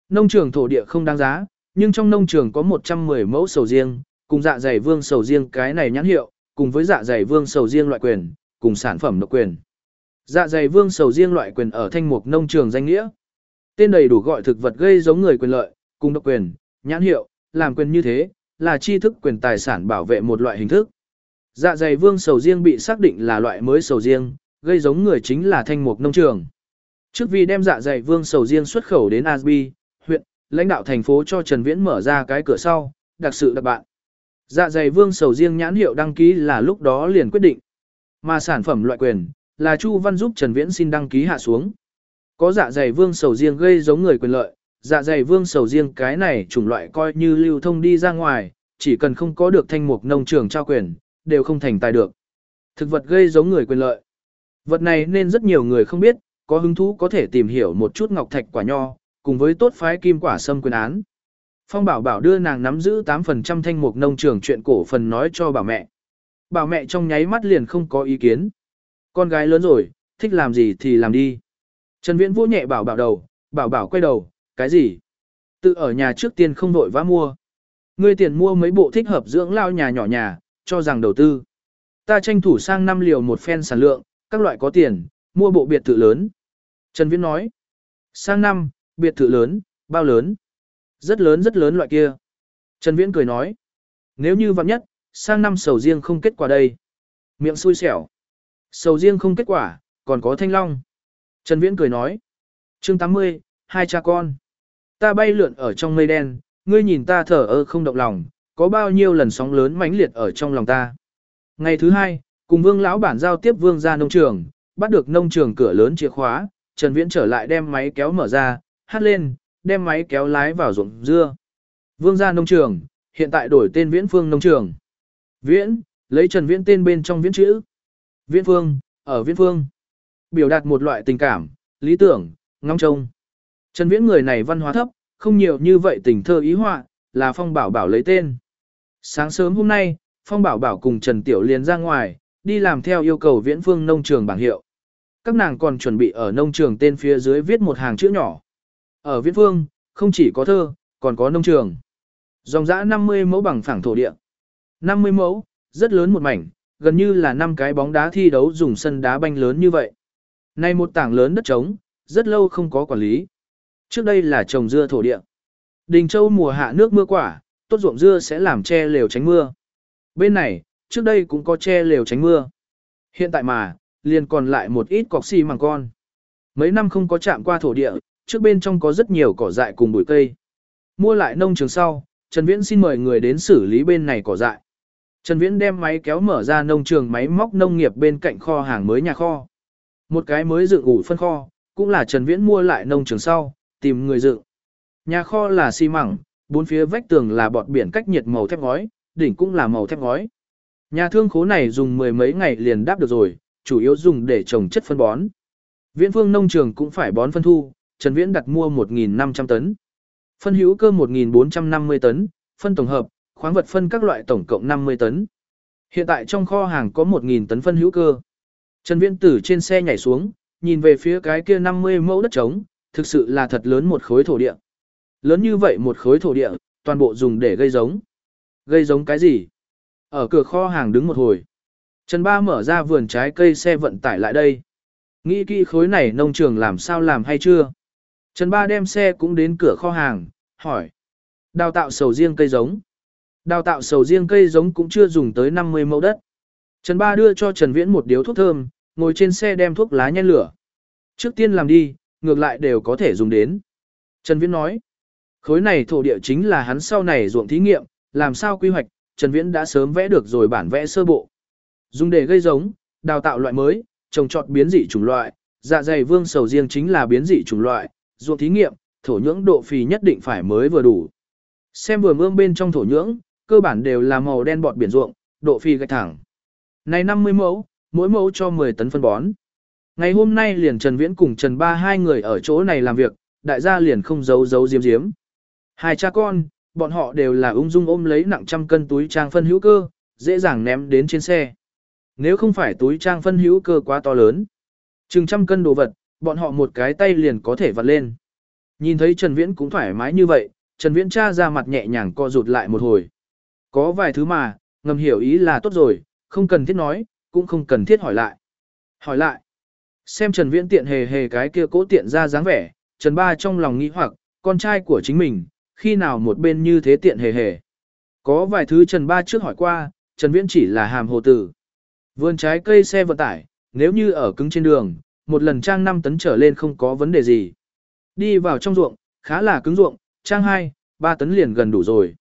Nông trường thổ địa không đáng giá, nhưng trong nông trường có 110 mẫu sầu riêng, cùng dạ dày vương sầu riêng cái này nhãn hiệu, cùng với dạ dày vương sầu riêng loại quyền, cùng sản phẩm độc quyền. Dạ dày vương sầu riêng loại quyền ở thanh mục nông trường danh nghĩa. Tên đầy đủ gọi thực vật gây giống người quyền lợi, cùng độc quyền, nhãn hiệu, làm quyền như thế, là tri thức quyền tài sản bảo vệ một loại hình thức. Dạ dày vương sầu riêng bị xác định là loại mới sầu riêng, gây giống người chính là thanh mục nông trường. Trước vì đem dạ dày vương sầu riêng xuất khẩu đến Asbi, huyện, lãnh đạo thành phố cho Trần Viễn mở ra cái cửa sau, đặc sự đặc bạn. Dạ dày vương sầu riêng nhãn hiệu đăng ký là lúc đó liền quyết định. Mà sản phẩm loại quyền, là Chu Văn giúp Trần Viễn xin đăng ký hạ xuống. Có dạ dày vương sầu riêng gây giống người quyền lợi, dạ dày vương sầu riêng cái này chủng loại coi như lưu thông đi ra ngoài, chỉ cần không có được thanh mục nông trường trao quyền, đều không thành tài được. Thực vật gây giống người quyền lợi. Vật này nên rất nhiều người không biết, có hứng thú có thể tìm hiểu một chút ngọc thạch quả nho, cùng với tốt phái kim quả sâm quyền án. Phong bảo bảo đưa nàng nắm giữ 8% thanh mục nông trường chuyện cổ phần nói cho bảo mẹ. Bảo mẹ trong nháy mắt liền không có ý kiến. Con gái lớn rồi, thích làm gì thì làm đi. Trần Viễn vỗ nhẹ bảo bảo đầu, bảo bảo quay đầu, cái gì? Tự ở nhà trước tiên không vội vã mua. Ngươi tiền mua mấy bộ thích hợp dưỡng lao nhà nhỏ nhà, cho rằng đầu tư. Ta tranh thủ sang năm liều một phen sản lượng, các loại có tiền, mua bộ biệt thự lớn. Trần Viễn nói, sang năm, biệt thự lớn, bao lớn? Rất lớn rất lớn loại kia. Trần Viễn cười nói, nếu như vạn nhất, sang năm sầu riêng không kết quả đây. Miệng xui xẻo. Sầu riêng không kết quả, còn có thanh long. Trần Viễn cười nói, chương 80, hai cha con. Ta bay lượn ở trong mây đen, ngươi nhìn ta thở ơ không động lòng, có bao nhiêu lần sóng lớn mãnh liệt ở trong lòng ta. Ngày thứ hai, cùng vương lão bản giao tiếp vương ra nông trường, bắt được nông trường cửa lớn chìa khóa, Trần Viễn trở lại đem máy kéo mở ra, hát lên, đem máy kéo lái vào ruộng dưa. Vương gia nông trường, hiện tại đổi tên Viễn Phương nông trường. Viễn, lấy Trần Viễn tên bên trong viễn chữ. Viễn Phương, ở Viễn Phương. Biểu đạt một loại tình cảm, lý tưởng, ngóng trông. Trần Viễn người này văn hóa thấp, không nhiều như vậy tình thơ ý họa, là Phong Bảo Bảo lấy tên. Sáng sớm hôm nay, Phong Bảo Bảo cùng Trần Tiểu Liên ra ngoài, đi làm theo yêu cầu Viễn Phương nông trường bảng hiệu. Các nàng còn chuẩn bị ở nông trường tên phía dưới viết một hàng chữ nhỏ. Ở Viễn Phương, không chỉ có thơ, còn có nông trường. Dòng dã 50 mẫu bằng phẳng thổ địa. 50 mẫu, rất lớn một mảnh, gần như là năm cái bóng đá thi đấu dùng sân đá banh lớn như vậy. Nay một tảng lớn đất trống, rất lâu không có quản lý. Trước đây là trồng dưa thổ địa. Đình Châu mùa hạ nước mưa quả, tốt ruộng dưa sẽ làm che lều tránh mưa. Bên này, trước đây cũng có che lều tránh mưa. Hiện tại mà, liền còn lại một ít cọc xi măng con. Mấy năm không có chạm qua thổ địa, trước bên trong có rất nhiều cỏ dại cùng bụi cây. Mua lại nông trường sau, Trần Viễn xin mời người đến xử lý bên này cỏ dại. Trần Viễn đem máy kéo mở ra nông trường máy móc nông nghiệp bên cạnh kho hàng mới nhà kho. Một cái mới dựng ủ phân kho, cũng là Trần Viễn mua lại nông trường sau, tìm người dựng. Nhà kho là xi măng, bốn phía vách tường là bọt biển cách nhiệt màu thép ngói, đỉnh cũng là màu thép ngói. Nhà thương khố này dùng mười mấy ngày liền đáp được rồi, chủ yếu dùng để trồng chất phân bón. Viễn Phương nông trường cũng phải bón phân thu, Trần Viễn đặt mua 1.500 tấn. Phân hữu cơ 1.450 tấn, phân tổng hợp, khoáng vật phân các loại tổng cộng 50 tấn. Hiện tại trong kho hàng có 1.000 tấn phân hữu cơ. Trần Viễn từ trên xe nhảy xuống, nhìn về phía cái kia 50 mẫu đất trống, thực sự là thật lớn một khối thổ địa. Lớn như vậy một khối thổ địa, toàn bộ dùng để gây giống. Gây giống cái gì? Ở cửa kho hàng đứng một hồi. Trần Ba mở ra vườn trái cây xe vận tải lại đây. Nghĩ kỹ khối này nông trường làm sao làm hay chưa? Trần Ba đem xe cũng đến cửa kho hàng, hỏi. Đào tạo sầu riêng cây giống. Đào tạo sầu riêng cây giống cũng chưa dùng tới 50 mẫu đất. Trần Ba đưa cho Trần Viễn một điếu thuốc thơm, ngồi trên xe đem thuốc lá nhen lửa. Trước tiên làm đi, ngược lại đều có thể dùng đến. Trần Viễn nói, khối này thổ địa chính là hắn sau này ruộng thí nghiệm, làm sao quy hoạch, Trần Viễn đã sớm vẽ được rồi bản vẽ sơ bộ. Dùng để gây giống, đào tạo loại mới, trồng trọt biến dị chủng loại, dạ dày vương sầu riêng chính là biến dị chủng loại, ruộng thí nghiệm, thổ nhưỡng độ phì nhất định phải mới vừa đủ. Xem vừa ương bên trong thổ nhưỡng, cơ bản đều là màu đen bọt biển ruộng, độ phì gạch thẳng. Này 50 mẫu, mỗi mẫu cho 10 tấn phân bón. Ngày hôm nay liền Trần Viễn cùng Trần Ba hai người ở chỗ này làm việc, đại gia liền không giấu giấu diếm diếm. Hai cha con, bọn họ đều là ung dung ôm lấy nặng trăm cân túi trang phân hữu cơ, dễ dàng ném đến trên xe. Nếu không phải túi trang phân hữu cơ quá to lớn, chừng trăm cân đồ vật, bọn họ một cái tay liền có thể vặt lên. Nhìn thấy Trần Viễn cũng thoải mái như vậy, Trần Viễn cha ra mặt nhẹ nhàng co rụt lại một hồi. Có vài thứ mà, ngầm hiểu ý là tốt rồi, không cần thiết nói, cũng không cần thiết hỏi lại. Hỏi lại. Xem Trần Viễn tiện hề hề cái kia cố tiện ra dáng vẻ, Trần Ba trong lòng nghĩ hoặc, con trai của chính mình, khi nào một bên như thế tiện hề hề. Có vài thứ Trần Ba trước hỏi qua, Trần Viễn chỉ là hàm hồ tử. Vườn trái cây xe vận tải, nếu như ở cứng trên đường, một lần trang 5 tấn trở lên không có vấn đề gì. Đi vào trong ruộng, khá là cứng ruộng, trang 2, 3 tấn liền gần đủ rồi.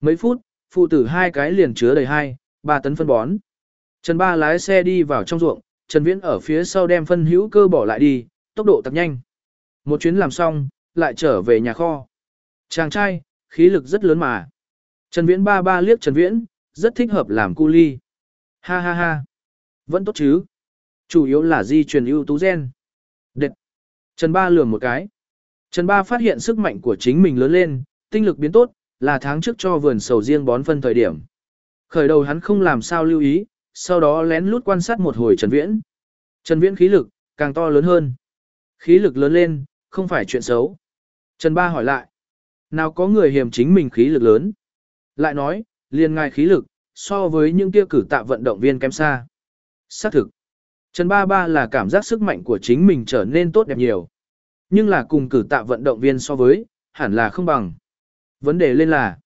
Mấy phút, phụ tử hai cái liền chứa đầy 2, 3 tấn phân bón. Trần Ba lái xe đi vào trong ruộng, Trần Viễn ở phía sau đem phân hữu cơ bỏ lại đi, tốc độ tập nhanh. Một chuyến làm xong, lại trở về nhà kho. Chàng trai, khí lực rất lớn mà. Trần Viễn ba ba liếc Trần Viễn, rất thích hợp làm cu ly. Ha ha ha. Vẫn tốt chứ. Chủ yếu là di truyền ưu tú gen. Đệt. Trần ba lườm một cái. Trần ba phát hiện sức mạnh của chính mình lớn lên, tinh lực biến tốt, là tháng trước cho vườn sầu riêng bón phân thời điểm. Khởi đầu hắn không làm sao lưu ý, sau đó lén lút quan sát một hồi Trần Viễn. Trần Viễn khí lực, càng to lớn hơn. Khí lực lớn lên, không phải chuyện xấu. Trần Ba hỏi lại. Nào có người hiểm chính mình khí lực lớn? Lại nói, liền ngài khí lực, so với những kia cử tạ vận động viên kém xa. Xác thực. Trần Ba Ba là cảm giác sức mạnh của chính mình trở nên tốt đẹp nhiều. Nhưng là cùng cử tạ vận động viên so với, hẳn là không bằng. Vấn đề lên là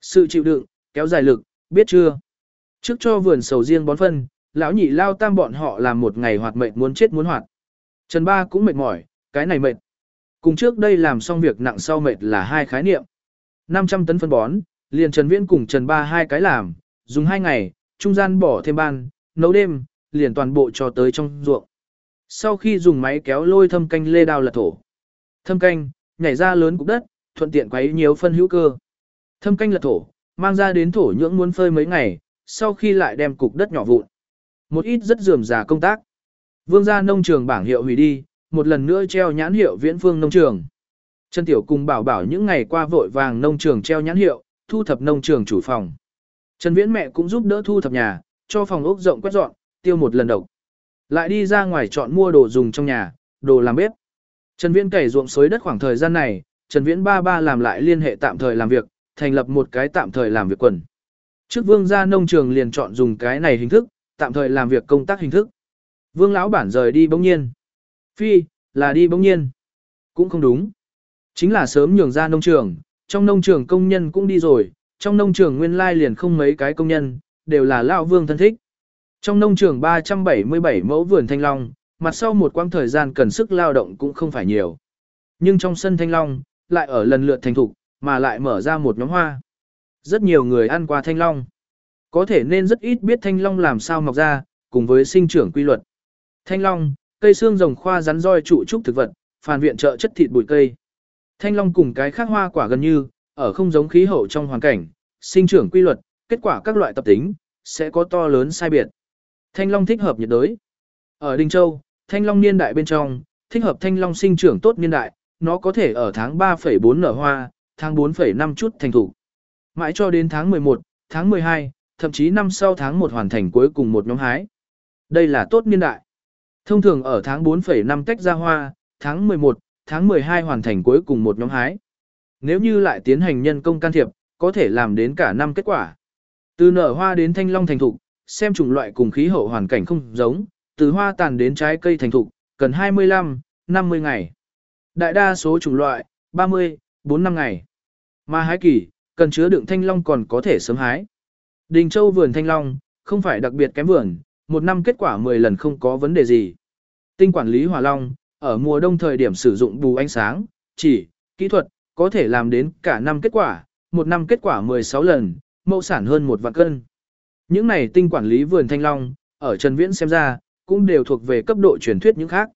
sự chịu đựng, kéo dài lực, biết chưa? Trước cho vườn sầu riêng bón phân, lão nhị lao tam bọn họ làm một ngày hoạt mệt muốn chết muốn hoạt. Trần Ba cũng mệt mỏi, cái này mệt. Cùng trước đây làm xong việc nặng sau mệt là hai khái niệm. 500 tấn phân bón, liền Trần Viễn cùng Trần Ba hai cái làm, dùng hai ngày, trung gian bỏ thêm ban, nấu đêm, liền toàn bộ cho tới trong ruộng. Sau khi dùng máy kéo lôi thâm canh lê đào lật thổ. Thâm canh, nhảy ra lớn cục đất, thuận tiện quấy nhiều phân hữu cơ. Thâm canh lật thổ, mang ra đến thổ nhưỡng muốn phơi mấy ngày, sau khi lại đem cục đất nhỏ vụn. Một ít rất dườm già công tác. Vương gia nông trường bảng hiệu hủy đi, một lần nữa treo nhãn hiệu Viễn Phương nông trường. Trần Tiểu cùng bảo bảo những ngày qua vội vàng nông trường treo nhãn hiệu, thu thập nông trường chủ phòng. Trần Viễn mẹ cũng giúp đỡ thu thập nhà, cho phòng ốc rộng quét dọn, tiêu một lần độc. Lại đi ra ngoài chọn mua đồ dùng trong nhà, đồ làm bếp. Trần Viễn cày ruộng xới đất khoảng thời gian này, Trần Viễn ba ba làm lại liên hệ tạm thời làm việc, thành lập một cái tạm thời làm việc quần. Trước vương gia nông trường liền chọn dùng cái này hình thức, tạm thời làm việc công tác hình thức. Vương lão bản rời đi bỗng nhiên. Phi, là đi bỗng nhiên. Cũng không đúng. Chính là sớm nhường ra nông trường, trong nông trường công nhân cũng đi rồi, trong nông trường nguyên lai liền không mấy cái công nhân, đều là lão vương thân thích. Trong nông trường 377 mẫu vườn thanh long, mặt sau một quãng thời gian cần sức lao động cũng không phải nhiều. Nhưng trong sân thanh long, lại ở lần lượt thành thục, mà lại mở ra một nhóm hoa. Rất nhiều người ăn qua thanh long. Có thể nên rất ít biết thanh long làm sao mọc ra, cùng với sinh trưởng quy luật. Thanh long, cây xương rồng khoa rắn roi trụ trúc thực vật, phàn viện trợ chất thịt bụi cây. Thanh long cùng cái khác hoa quả gần như, ở không giống khí hậu trong hoàn cảnh, sinh trưởng quy luật, kết quả các loại tập tính, sẽ có to lớn sai biệt. Thanh long thích hợp nhiệt đới. Ở Đinh Châu, thanh long niên đại bên trong, thích hợp thanh long sinh trưởng tốt niên đại, nó có thể ở tháng 3,4 nở hoa, tháng 4,5 chút thành thủ. Mãi cho đến tháng 11, tháng 12, thậm chí năm sau tháng 1 hoàn thành cuối cùng một nhóm hái. Đây là tốt niên đại. Thông thường ở tháng 4,5 tách ra hoa, tháng 11, tháng 12 hoàn thành cuối cùng một nhóm hái. Nếu như lại tiến hành nhân công can thiệp, có thể làm đến cả năm kết quả. Từ nở hoa đến thanh long thành thục, xem chủng loại cùng khí hậu hoàn cảnh không giống, từ hoa tàn đến trái cây thành thục, cần 25, 50 ngày. Đại đa số chủng loại, 30, 4 năm ngày. Mà hái kỳ, cần chứa đựng thanh long còn có thể sớm hái. Đình Châu vườn thanh long, không phải đặc biệt kém vườn, một năm kết quả 10 lần không có vấn đề gì. Tinh quản lý hỏa long, ở mùa đông thời điểm sử dụng bù ánh sáng, chỉ, kỹ thuật, có thể làm đến cả năm kết quả, một năm kết quả 16 lần, mẫu sản hơn một vạn cân. Những này tinh quản lý vườn thanh long, ở Trần Viễn xem ra, cũng đều thuộc về cấp độ truyền thuyết những khác.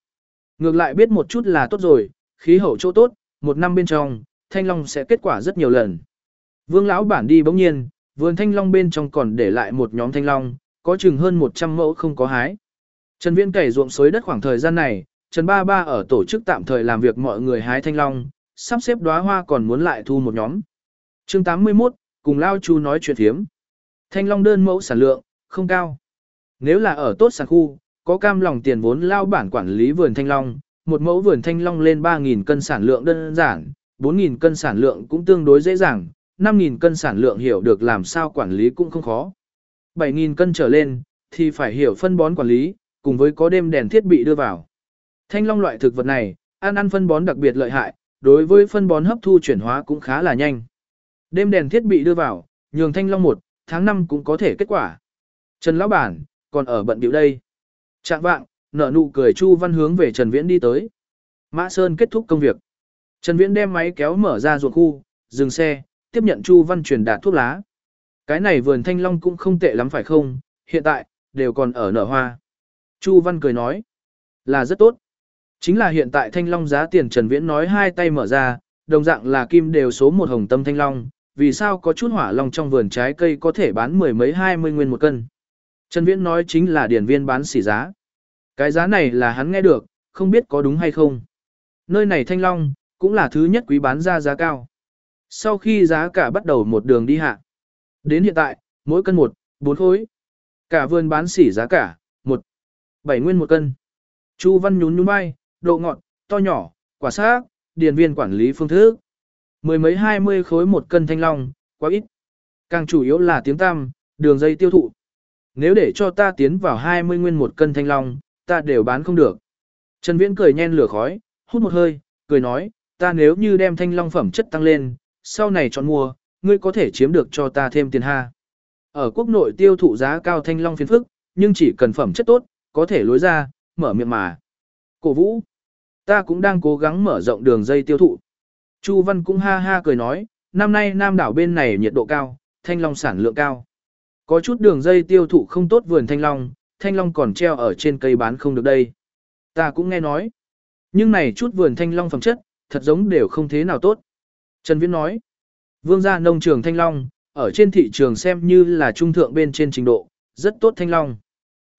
Ngược lại biết một chút là tốt rồi, khí hậu chỗ tốt, một năm bên trong, thanh long sẽ kết quả rất nhiều lần. Vương lão bản đi bỗng nhiên, vườn thanh long bên trong còn để lại một nhóm thanh long, có chừng hơn 100 mẫu không có hái. Trần Viễn cày ruộng xới đất khoảng thời gian này, Trần Ba Ba ở tổ chức tạm thời làm việc mọi người hái thanh long, sắp xếp đóa hoa còn muốn lại thu một nhóm. Chương 81, cùng Lao Chu nói chuyện thiếm. Thanh long đơn mẫu sản lượng, không cao. Nếu là ở tốt sản khu, có cam lòng tiền vốn lao bản quản lý vườn thanh long, một mẫu vườn thanh long lên 3.000 cân sản lượng đơn giản, 4.000 cân sản lượng cũng tương đối dễ dàng, 5.000 cân sản lượng hiểu được làm sao quản lý cũng không khó. 7.000 cân trở lên, thì phải hiểu phân bón quản lý, cùng với có đêm đèn thiết bị đưa vào. Thanh long loại thực vật này, ăn ăn phân bón đặc biệt lợi hại, đối với phân bón hấp thu chuyển hóa cũng khá là nhanh. Đêm đèn thiết bị đưa vào, nhường thanh long 1, tháng 5 cũng có thể kết quả. Trần Lão Bản, còn ở bận điệu đây. Trạng vạng, nở nụ cười Chu Văn hướng về Trần Viễn đi tới. Mã Sơn kết thúc công việc. Trần Viễn đem máy kéo mở ra ruộng khu, dừng xe, tiếp nhận Chu Văn truyền đạt thuốc lá. Cái này vườn thanh long cũng không tệ lắm phải không, hiện tại, đều còn ở nở hoa. Chu Văn cười nói, là rất tốt. Chính là hiện tại thanh long giá tiền Trần Viễn nói hai tay mở ra, đồng dạng là kim đều số một hồng tâm thanh long, vì sao có chút hỏa long trong vườn trái cây có thể bán mười mấy hai mươi nguyên một cân. Trần Viễn nói chính là điển viên bán xỉ giá. Cái giá này là hắn nghe được, không biết có đúng hay không. Nơi này thanh long, cũng là thứ nhất quý bán ra giá cao. Sau khi giá cả bắt đầu một đường đi hạ. Đến hiện tại, mỗi cân một, bốn khối. Cả vườn bán xỉ giá cả, bảy nguyên một cân. Chu Văn nhún nhún vai, độ ngọt, to nhỏ, quả xác, điền viên quản lý phương thức. Mười mấy hai mươi khối một cân thanh long, quá ít. Càng chủ yếu là tiếng tam, đường dây tiêu thụ. Nếu để cho ta tiến vào 20 nguyên một cân thanh long, ta đều bán không được. Trần Viễn cười nhen lửa khói, hút một hơi, cười nói, ta nếu như đem thanh long phẩm chất tăng lên, sau này chọn mua, ngươi có thể chiếm được cho ta thêm tiền ha. Ở quốc nội tiêu thụ giá cao thanh long phiền phức, nhưng chỉ cần phẩm chất tốt, có thể lối ra, mở miệng mà. Cổ vũ, ta cũng đang cố gắng mở rộng đường dây tiêu thụ. Chu Văn cũng ha ha cười nói, năm nay Nam đảo bên này nhiệt độ cao, thanh long sản lượng cao. Có chút đường dây tiêu thụ không tốt vườn thanh long, thanh long còn treo ở trên cây bán không được đây. Ta cũng nghe nói. Nhưng này chút vườn thanh long phẩm chất, thật giống đều không thế nào tốt. Trần Viễn nói, vương gia nông trường thanh long, ở trên thị trường xem như là trung thượng bên trên trình độ, rất tốt thanh long.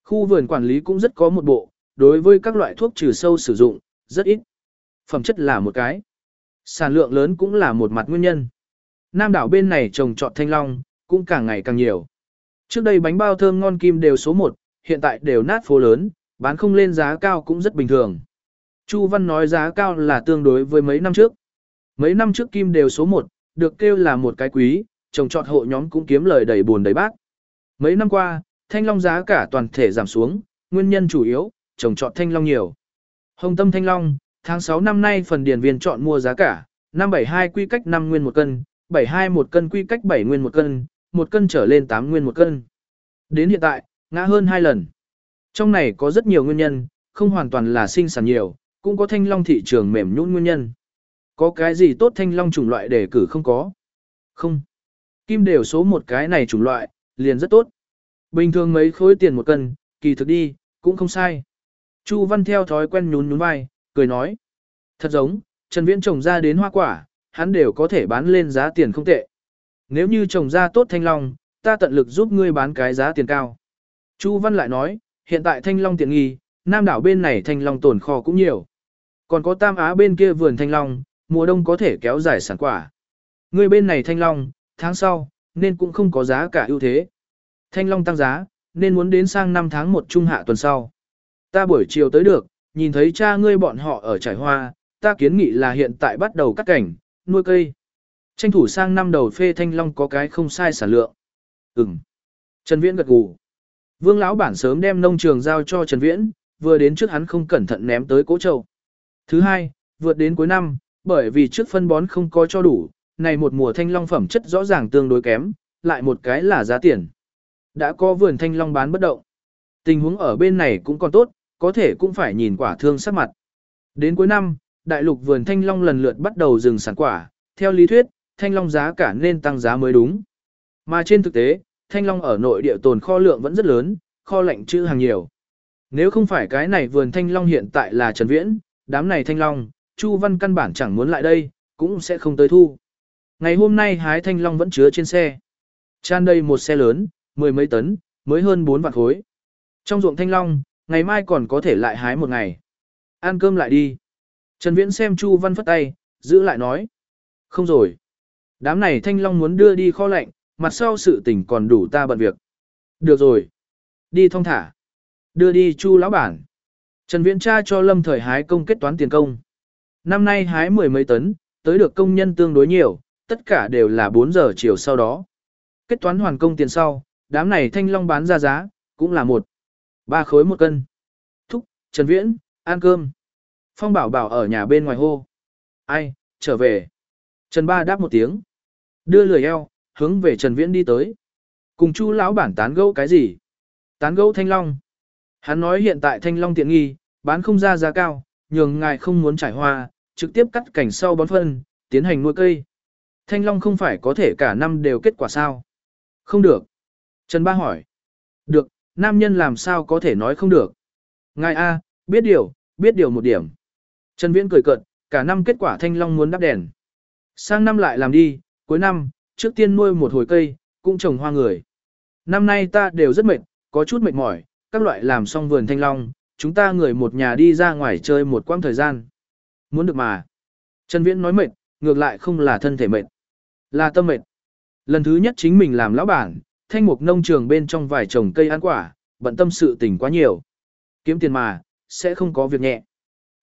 Khu vườn quản lý cũng rất có một bộ, đối với các loại thuốc trừ sâu sử dụng, rất ít. Phẩm chất là một cái. Sản lượng lớn cũng là một mặt nguyên nhân. Nam đảo bên này trồng trọt thanh long, cũng càng ngày càng nhiều. Trước đây bánh bao thơm ngon kim đều số 1, hiện tại đều nát phố lớn, bán không lên giá cao cũng rất bình thường. Chu Văn nói giá cao là tương đối với mấy năm trước. Mấy năm trước kim đều số 1, được kêu là một cái quý, trồng trọt hộ nhóm cũng kiếm lời đầy buồn đầy bác. Mấy năm qua, thanh long giá cả toàn thể giảm xuống, nguyên nhân chủ yếu, trồng trọt thanh long nhiều. Hồng tâm thanh long, tháng 6 năm nay phần điển viên chọn mua giá cả, 572 quy cách 5 nguyên một cân, 72 một cân quy cách 7 nguyên một cân, một cân trở lên 8 nguyên một cân. Đến hiện tại, ngã hơn 2 lần. Trong này có rất nhiều nguyên nhân, không hoàn toàn là sinh sản nhiều, cũng có thanh long thị trường mềm nhũn nguyên nhân. Có cái gì tốt thanh long chủng loại để cử không có? Không. Kim đều số một cái này chủng loại, liền rất tốt. Bình thường mấy khối tiền một cân, kỳ thực đi, cũng không sai. Chu Văn theo thói quen nhún nhún vai, cười nói. Thật giống, Trần Viễn trồng ra đến hoa quả, hắn đều có thể bán lên giá tiền không tệ. Nếu như trồng ra tốt thanh long, ta tận lực giúp ngươi bán cái giá tiền cao. Chu Văn lại nói, hiện tại thanh long tiện nghi, Nam đảo bên này thanh long tồn kho cũng nhiều. Còn có Tam Á bên kia vườn thanh long, mùa đông có thể kéo dài sản quả. ngươi bên này thanh long, tháng sau, nên cũng không có giá cả ưu thế. Thanh long tăng giá, nên muốn đến sang năm tháng một trung hạ tuần sau. Ta buổi chiều tới được, nhìn thấy cha ngươi bọn họ ở trải hoa, ta kiến nghị là hiện tại bắt đầu cắt cảnh, nuôi cây. Tranh thủ sang năm đầu phê thanh long có cái không sai sản lượng. Ừm. Trần Viễn gật gù. Vương lão bản sớm đem nông trường giao cho Trần Viễn, vừa đến trước hắn không cẩn thận ném tới cỗ trầu. Thứ hai, vượt đến cuối năm, bởi vì trước phân bón không có cho đủ, này một mùa thanh long phẩm chất rõ ràng tương đối kém, lại một cái là giá tiền. Đã có vườn thanh long bán bất động. Tình huống ở bên này cũng còn tốt, có thể cũng phải nhìn quả thương sắc mặt. Đến cuối năm, đại lục vườn thanh long lần lượt bắt đầu dừng sản quả, theo lý thuyết, thanh long giá cả nên tăng giá mới đúng. Mà trên thực tế, thanh long ở nội địa tồn kho lượng vẫn rất lớn, kho lạnh chữ hàng nhiều. Nếu không phải cái này vườn thanh long hiện tại là Trần Viễn, đám này thanh long, Chu Văn căn bản chẳng muốn lại đây, cũng sẽ không tới thu. Ngày hôm nay hái thanh long vẫn chứa trên xe. Tràn đầy một xe lớn, mười mấy tấn, mới hơn 4 vạn khối. Trong ruộng thanh long, ngày mai còn có thể lại hái một ngày. Ăn cơm lại đi. Trần Viễn xem Chu Văn phất tay, giữ lại nói. Không rồi. Đám này thanh long muốn đưa đi kho lạnh, mặt sau sự tình còn đủ ta bận việc. Được rồi. Đi thong thả. Đưa đi Chu lão bản. Trần Viễn tra cho Lâm Thời hái công kết toán tiền công. Năm nay hái mười mấy tấn, tới được công nhân tương đối nhiều, tất cả đều là 4 giờ chiều sau đó. Kết toán hoàn công tiền sau, đám này thanh long bán ra giá, cũng là một ba khối một cân. Thúc, Trần Viễn, ăn cơm. Phong bảo bảo ở nhà bên ngoài hô. Ai, trở về. Trần Ba đáp một tiếng. Đưa lười eo, hướng về Trần Viễn đi tới. Cùng chu lão bản tán gẫu cái gì? Tán gẫu thanh long. Hắn nói hiện tại thanh long tiện nghi, bán không ra giá cao, nhường ngài không muốn trải hoa, trực tiếp cắt cảnh sau bón phân, tiến hành nuôi cây. Thanh long không phải có thể cả năm đều kết quả sao? Không được. Trần Ba hỏi. Được, nam nhân làm sao có thể nói không được. Ngài A, biết điều, biết điều một điểm. Trần Viễn cười cợt, cả năm kết quả thanh long muốn đắp đèn. Sang năm lại làm đi, cuối năm, trước tiên nuôi một hồi cây, cũng trồng hoa người. Năm nay ta đều rất mệt, có chút mệt mỏi, các loại làm xong vườn thanh long, chúng ta người một nhà đi ra ngoài chơi một quãng thời gian. Muốn được mà. Trần Viễn nói mệt, ngược lại không là thân thể mệt, là tâm mệt. Lần thứ nhất chính mình làm lão bản, thanh mục nông trường bên trong vài trồng cây ăn quả, bận tâm sự tình quá nhiều. Kiếm tiền mà, sẽ không có việc nhẹ.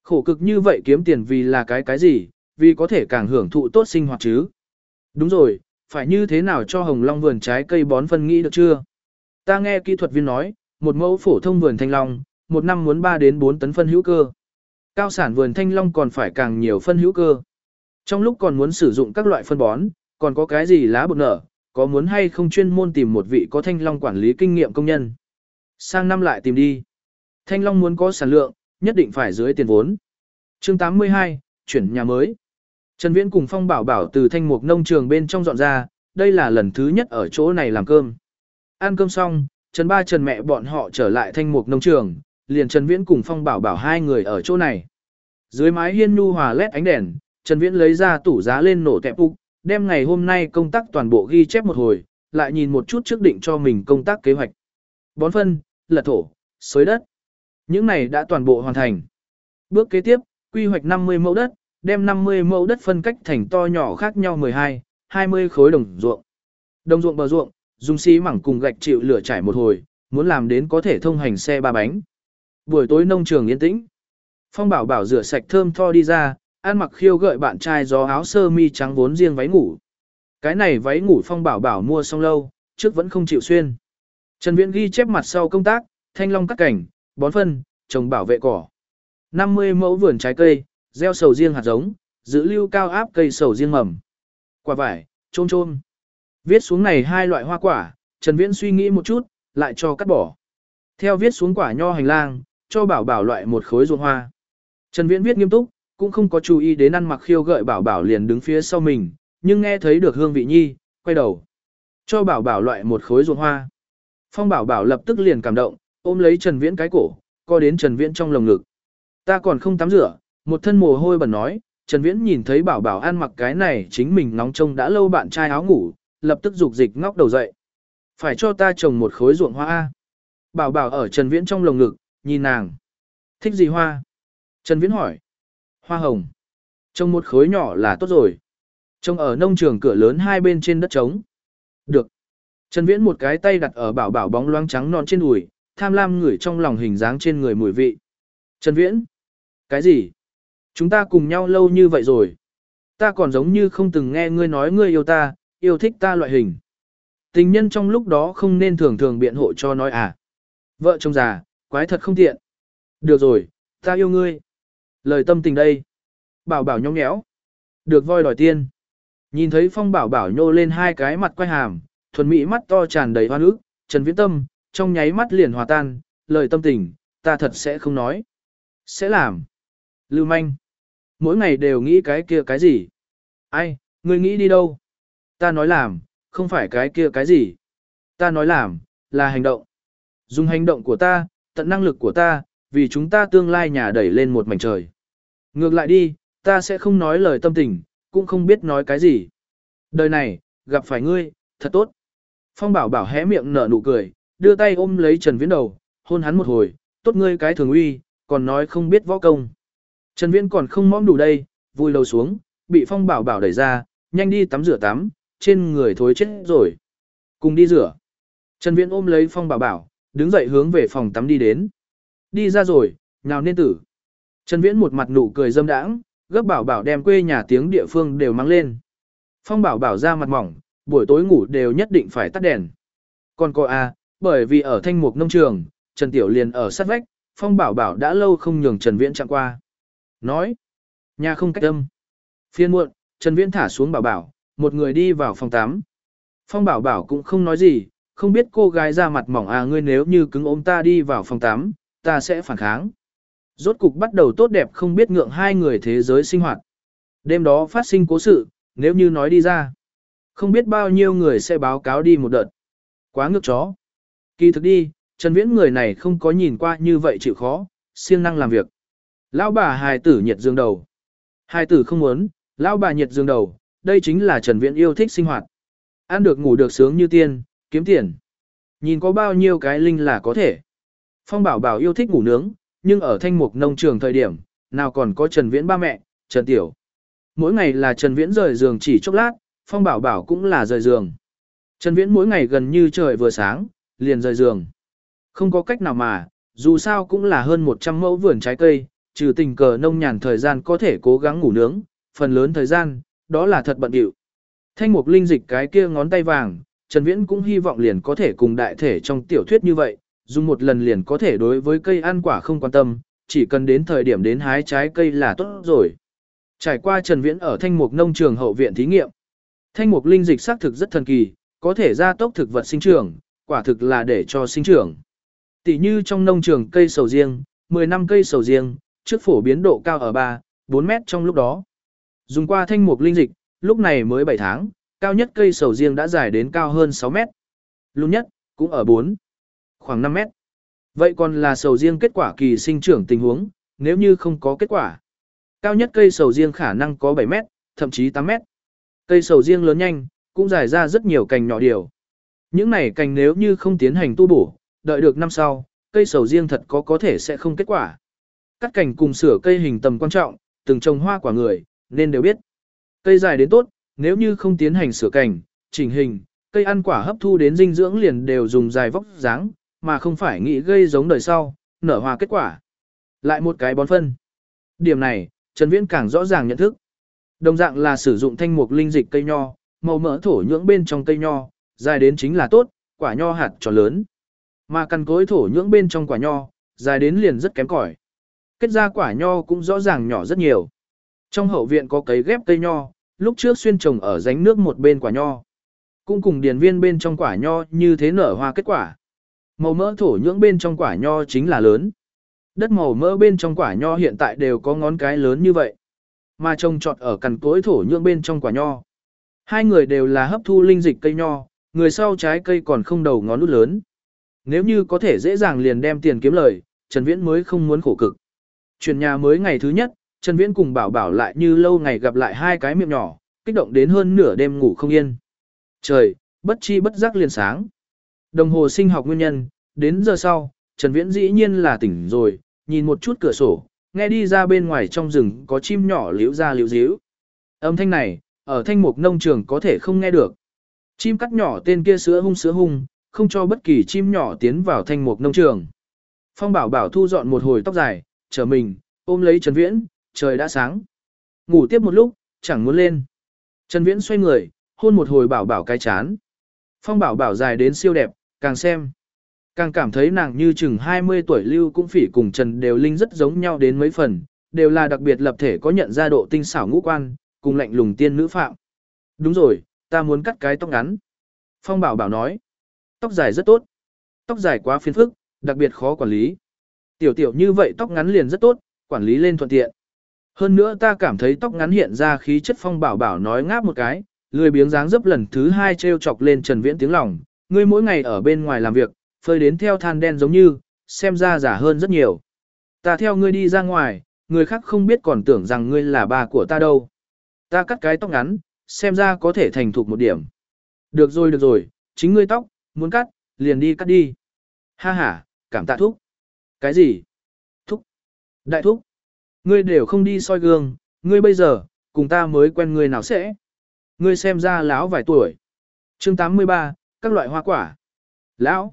Khổ cực như vậy kiếm tiền vì là cái cái gì, vì có thể càng hưởng thụ tốt sinh hoạt chứ. Đúng rồi, phải như thế nào cho hồng long vườn trái cây bón phân nghĩ được chưa? Ta nghe kỹ thuật viên nói, một mẫu phổ thông vườn thanh long, một năm muốn 3 đến 4 tấn phân hữu cơ. Cao sản vườn thanh long còn phải càng nhiều phân hữu cơ. Trong lúc còn muốn sử dụng các loại phân bón, còn có cái gì lá bột nở, có muốn hay không chuyên môn tìm một vị có thanh long quản lý kinh nghiệm công nhân. Sang năm lại tìm đi. Thanh long muốn có sản lượng, nhất định phải dưới tiền vốn. chương 82, chuyển nhà mới. Trần Viễn cùng Phong Bảo Bảo từ thanh mục nông trường bên trong dọn ra, đây là lần thứ nhất ở chỗ này làm cơm. Ăn cơm xong, Trần Ba Trần mẹ bọn họ trở lại thanh mục nông trường, liền Trần Viễn cùng Phong Bảo Bảo hai người ở chỗ này. Dưới mái hiên nhu hòa lét ánh đèn, Trần Viễn lấy ra tủ giá lên nổ tẹp úc, đem ngày hôm nay công tác toàn bộ ghi chép một hồi, lại nhìn một chút trước định cho mình công tác kế hoạch. Bón phân, lật thổ, xới đất. Những này đã toàn bộ hoàn thành. Bước kế tiếp, quy hoạch 50 mẫu đất, đem 50 mẫu đất phân cách thành to nhỏ khác nhau 12, 20 khối đồng ruộng. Đồng ruộng bờ ruộng, dùng xi mảng cùng gạch chịu lửa trải một hồi, muốn làm đến có thể thông hành xe ba bánh. Buổi tối nông trường yên tĩnh. Phong bảo bảo rửa sạch thơm tho đi ra, ăn mặc khiêu gợi bạn trai gió áo sơ mi trắng vốn riêng váy ngủ. Cái này váy ngủ phong bảo bảo mua xong lâu, trước vẫn không chịu xuyên. Trần Viễn ghi chép mặt sau công tác, thanh long cắt cảnh, bón phân, trồng bảo vệ cỏ. 50 mẫu vườn trái cây, gieo sầu riêng hạt giống, giữ lưu cao áp cây sầu riêng mầm. Quả vải, trôm trôm. Viết xuống này hai loại hoa quả, Trần Viễn suy nghĩ một chút, lại cho cắt bỏ. Theo viết xuống quả nho hành lang, cho bảo bảo loại một khối ruộng hoa. Trần Viễn viết nghiêm túc, cũng không có chú ý đến ăn mặc khiêu gợi bảo bảo liền đứng phía sau mình, nhưng nghe thấy được hương vị nhi, quay đầu. Cho bảo bảo loại một khối ruộng hoa. Phong bảo bảo lập tức liền cảm động, ôm lấy Trần Viễn cái cổ, co đến Trần Viễn trong lồng ngực. Ta còn không tắm rửa, một thân mồ hôi bẩn nói, Trần Viễn nhìn thấy bảo bảo ăn mặc cái này chính mình nóng trông đã lâu bạn trai áo ngủ, lập tức dục dịch ngóc đầu dậy. Phải cho ta trồng một khối ruộng hoa A. Bảo bảo ở Trần Viễn trong lồng ngực, nhìn nàng. Thích gì hoa? Trần Viễn hỏi. Hoa hồng. Trông một khối nhỏ là tốt rồi. Trông ở nông trường cửa lớn hai bên trên đất trống. Được. Trần Viễn một cái tay đặt ở bảo bảo bóng loáng trắng non trên đùi, tham lam ngửi trong lòng hình dáng trên người mùi vị. Trần Viễn. Cái gì? Chúng ta cùng nhau lâu như vậy rồi. Ta còn giống như không từng nghe ngươi nói ngươi yêu ta, yêu thích ta loại hình. Tình nhân trong lúc đó không nên thường thường biện hộ cho nói à. Vợ chồng già, quái thật không tiện. Được rồi, ta yêu ngươi. Lời tâm tình đây. Bảo bảo nhóng nhéo. Được voi đòi tiên. Nhìn thấy phong bảo bảo nhô lên hai cái mặt quay hàm, thuần mỹ mắt to tràn đầy hoa ức, Trần Viễn Tâm, trong nháy mắt liền hòa tan, lời tâm tình, ta thật sẽ không nói. Sẽ làm. Lưu manh. Mỗi ngày đều nghĩ cái kia cái gì. Ai, ngươi nghĩ đi đâu? Ta nói làm, không phải cái kia cái gì. Ta nói làm, là hành động. Dùng hành động của ta, tận năng lực của ta, vì chúng ta tương lai nhà đẩy lên một mảnh trời. Ngược lại đi, ta sẽ không nói lời tâm tình, cũng không biết nói cái gì. Đời này, gặp phải ngươi, thật tốt. Phong bảo bảo hé miệng nở nụ cười, đưa tay ôm lấy Trần Viễn đầu, hôn hắn một hồi, tốt ngươi cái thường uy, còn nói không biết võ công. Trần Viễn còn không mõm đủ đây, vui lầu xuống, bị Phong bảo bảo đẩy ra, nhanh đi tắm rửa tắm, trên người thối chết rồi. Cùng đi rửa. Trần Viễn ôm lấy Phong bảo bảo, đứng dậy hướng về phòng tắm đi đến. Đi ra rồi, nào nên tử. Trần Viễn một mặt nụ cười dâm đãng, gấp bảo bảo đem quê nhà tiếng địa phương đều mang lên. Phong bảo bảo ra mặt mỏng, buổi tối ngủ đều nhất định phải tắt đèn. Còn cô A, à, bởi vì ở thanh mục nông trường, Trần Tiểu liền ở sát vách, Phong bảo bảo đã lâu không nhường Trần Viễn chạm qua. Nói, nhà không cách âm. Phiên muộn, Trần Viễn thả xuống bảo bảo, một người đi vào phòng tắm. Phong bảo bảo cũng không nói gì, không biết cô gái ra mặt mỏng à ngươi nếu như cứng ôm ta đi vào phòng tắm, ta sẽ phản kháng. Rốt cục bắt đầu tốt đẹp không biết ngượng hai người thế giới sinh hoạt. Đêm đó phát sinh cố sự, nếu như nói đi ra. Không biết bao nhiêu người sẽ báo cáo đi một đợt. Quá ngược chó. Kỳ thực đi, Trần Viễn người này không có nhìn qua như vậy chịu khó, siêng năng làm việc. Lão bà hài tử nhiệt dương đầu. Hài tử không muốn, lão bà nhiệt dương đầu, đây chính là Trần Viễn yêu thích sinh hoạt. Ăn được ngủ được sướng như tiên, kiếm tiền. Nhìn có bao nhiêu cái linh là có thể. Phong bảo bảo yêu thích ngủ nướng, nhưng ở thanh mục nông trường thời điểm, nào còn có Trần Viễn ba mẹ, Trần Tiểu. Mỗi ngày là Trần Viễn rời giường chỉ chốc lát, Phong bảo bảo cũng là rời giường. Trần Viễn mỗi ngày gần như trời vừa sáng, liền rời giường. Không có cách nào mà, dù sao cũng là hơn 100 mẫu vườn trái cây, trừ tình cờ nông nhàn thời gian có thể cố gắng ngủ nướng, phần lớn thời gian, đó là thật bận điệu. Thanh mục linh dịch cái kia ngón tay vàng, Trần Viễn cũng hy vọng liền có thể cùng đại thể trong tiểu thuyết như vậy, dùng một lần liền có thể đối với cây ăn quả không quan tâm, chỉ cần đến thời điểm đến hái trái cây là tốt rồi. Trải qua Trần Viễn ở Thanh Mục nông trường hậu viện thí nghiệm. Thanh Mục linh dịch xác thực rất thần kỳ, có thể gia tốc thực vật sinh trưởng, quả thực là để cho sinh trưởng. Tỷ như trong nông trường cây sầu riêng, 10 năm cây sầu riêng, trước phổ biến độ cao ở 3, 4 mét trong lúc đó. Dùng qua Thanh Mục linh dịch, lúc này mới 7 tháng, cao nhất cây sầu riêng đã dài đến cao hơn 6 mét. Lúc nhất, cũng ở 4, khoảng 5 mét. Vậy còn là sầu riêng kết quả kỳ sinh trưởng tình huống, nếu như không có kết quả. Cao nhất cây sầu riêng khả năng có 7 mét, thậm chí 8 mét. Cây sầu riêng lớn nhanh, cũng dài ra rất nhiều cành nhỏ điều. Những này cành nếu như không tiến hành tu bổ, đợi được năm sau, cây sầu riêng thật có có thể sẽ không kết quả. Cắt cành cùng sửa cây hình tầm quan trọng, từng trồng hoa quả người, nên đều biết. Cây dài đến tốt, nếu như không tiến hành sửa cành, chỉnh hình, cây ăn quả hấp thu đến dinh dưỡng liền đều dùng dài vóc dáng, mà không phải nghĩ gây giống đời sau, nở hoa kết quả. Lại một cái bón phân. Điểm này, Trần Viễn càng rõ ràng nhận thức. Đồng dạng là sử dụng thanh mục linh dịch cây nho, màu mỡ thổ nhưỡng bên trong cây nho, dài đến chính là tốt, quả nho hạt tròn lớn. Mà căn cối thổ nhưỡng bên trong quả nho, dài đến liền rất kém cỏi. Kết ra quả nho cũng rõ ràng nhỏ rất nhiều. Trong hậu viện có cấy ghép cây nho, lúc trước xuyên trồng ở ránh nước một bên quả nho. Cũng cùng điền viên bên trong quả nho như thế nở hoa kết quả. Màu mỡ thổ nhưỡng bên trong quả nho chính là lớn. Đất màu mỡ bên trong quả nho hiện tại đều có ngón cái lớn như vậy. Mà trồng trọt ở cằn cối thổ nhưỡng bên trong quả nho. Hai người đều là hấp thu linh dịch cây nho, người sau trái cây còn không đầu ngón út lớn. Nếu như có thể dễ dàng liền đem tiền kiếm lời, Trần Viễn mới không muốn khổ cực. Chuyển nhà mới ngày thứ nhất, Trần Viễn cùng bảo bảo lại như lâu ngày gặp lại hai cái miệng nhỏ, kích động đến hơn nửa đêm ngủ không yên. Trời, bất chi bất giác liền sáng. Đồng hồ sinh học nguyên nhân, đến giờ sau, Trần Viễn dĩ nhiên là tỉnh rồi, nhìn một chút cửa sổ, nghe đi ra bên ngoài trong rừng có chim nhỏ liễu ra liễu díu. Âm thanh này, ở thanh mục nông trường có thể không nghe được. Chim cắt nhỏ tên kia sữa hung sữa hung, không cho bất kỳ chim nhỏ tiến vào thanh mục nông trường. Phong bảo bảo thu dọn một hồi tóc dài, chờ mình, ôm lấy Trần Viễn, trời đã sáng. Ngủ tiếp một lúc, chẳng muốn lên. Trần Viễn xoay người, hôn một hồi bảo bảo cái chán. Phong bảo bảo dài đến siêu đẹp, càng xem. Càng cảm thấy nàng như chừng 20 tuổi lưu cũng phỉ cùng Trần Đều Linh rất giống nhau đến mấy phần, đều là đặc biệt lập thể có nhận ra độ tinh xảo ngũ quan, cùng lạnh lùng tiên nữ phạm. Đúng rồi, ta muốn cắt cái tóc ngắn. Phong bảo bảo nói, tóc dài rất tốt. Tóc dài quá phiền phức, đặc biệt khó quản lý. Tiểu tiểu như vậy tóc ngắn liền rất tốt, quản lý lên thuận tiện. Hơn nữa ta cảm thấy tóc ngắn hiện ra khí chất phong bảo bảo nói ngáp một cái, lười biếng dáng dấp lần thứ hai treo chọc lên Trần Viễn tiếng lòng, ngươi mỗi ngày ở bên ngoài làm việc, phơi đến theo than đen giống như, xem ra giả hơn rất nhiều. Ta theo ngươi đi ra ngoài, người khác không biết còn tưởng rằng ngươi là bà của ta đâu. Ta cắt cái tóc ngắn, xem ra có thể thành thục một điểm. Được rồi được rồi, chính ngươi tóc, muốn cắt, liền đi cắt đi. Ha ha, cảm tạ thúc. Cái gì? Thúc. Đại thúc. Ngươi đều không đi soi gương, ngươi bây giờ, cùng ta mới quen ngươi nào sẽ. Ngươi xem ra lão vài tuổi. chương 83, các loại hoa quả. Lão.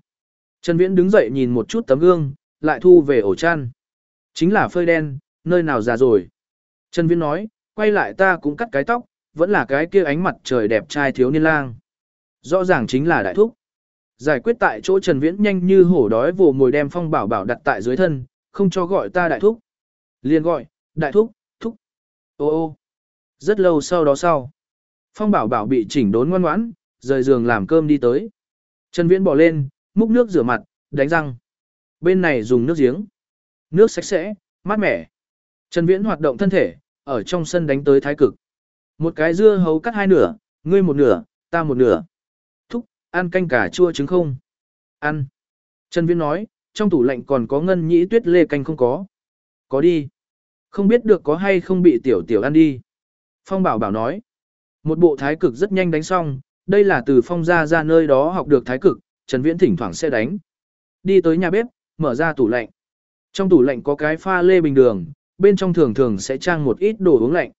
Trần Viễn đứng dậy nhìn một chút tấm gương, lại thu về ổ chăn. Chính là phơi đen, nơi nào già rồi. Trần Viễn nói, quay lại ta cũng cắt cái tóc, vẫn là cái kia ánh mặt trời đẹp trai thiếu niên lang. Rõ ràng chính là đại thúc. Giải quyết tại chỗ Trần Viễn nhanh như hổ đói vồ mồi đem phong bảo bảo đặt tại dưới thân, không cho gọi ta đại thúc. Liền gọi, đại thúc, thúc. Ô ô. Rất lâu sau đó sau. Phong bảo bảo bị chỉnh đốn ngoan ngoãn, rời giường làm cơm đi tới. Trần Viễn bỏ lên, múc nước rửa mặt, đánh răng. Bên này dùng nước giếng. Nước sạch sẽ, mát mẻ. Trần Viễn hoạt động thân thể, ở trong sân đánh tới thái cực. Một cái dưa hấu cắt hai nửa, ngươi một nửa, ta một nửa. Thúc, ăn canh cà chua trứng không? Ăn. Trần Viễn nói, trong tủ lạnh còn có ngân nhĩ tuyết lê canh không có. Có đi. Không biết được có hay không bị tiểu tiểu ăn đi. Phong bảo bảo nói. Một bộ thái cực rất nhanh đánh xong, đây là từ phong gia ra nơi đó học được thái cực, Trần Viễn thỉnh thoảng sẽ đánh. Đi tới nhà bếp, mở ra tủ lạnh. Trong tủ lạnh có cái pha lê bình đường, bên trong thường thường sẽ trang một ít đồ uống lạnh.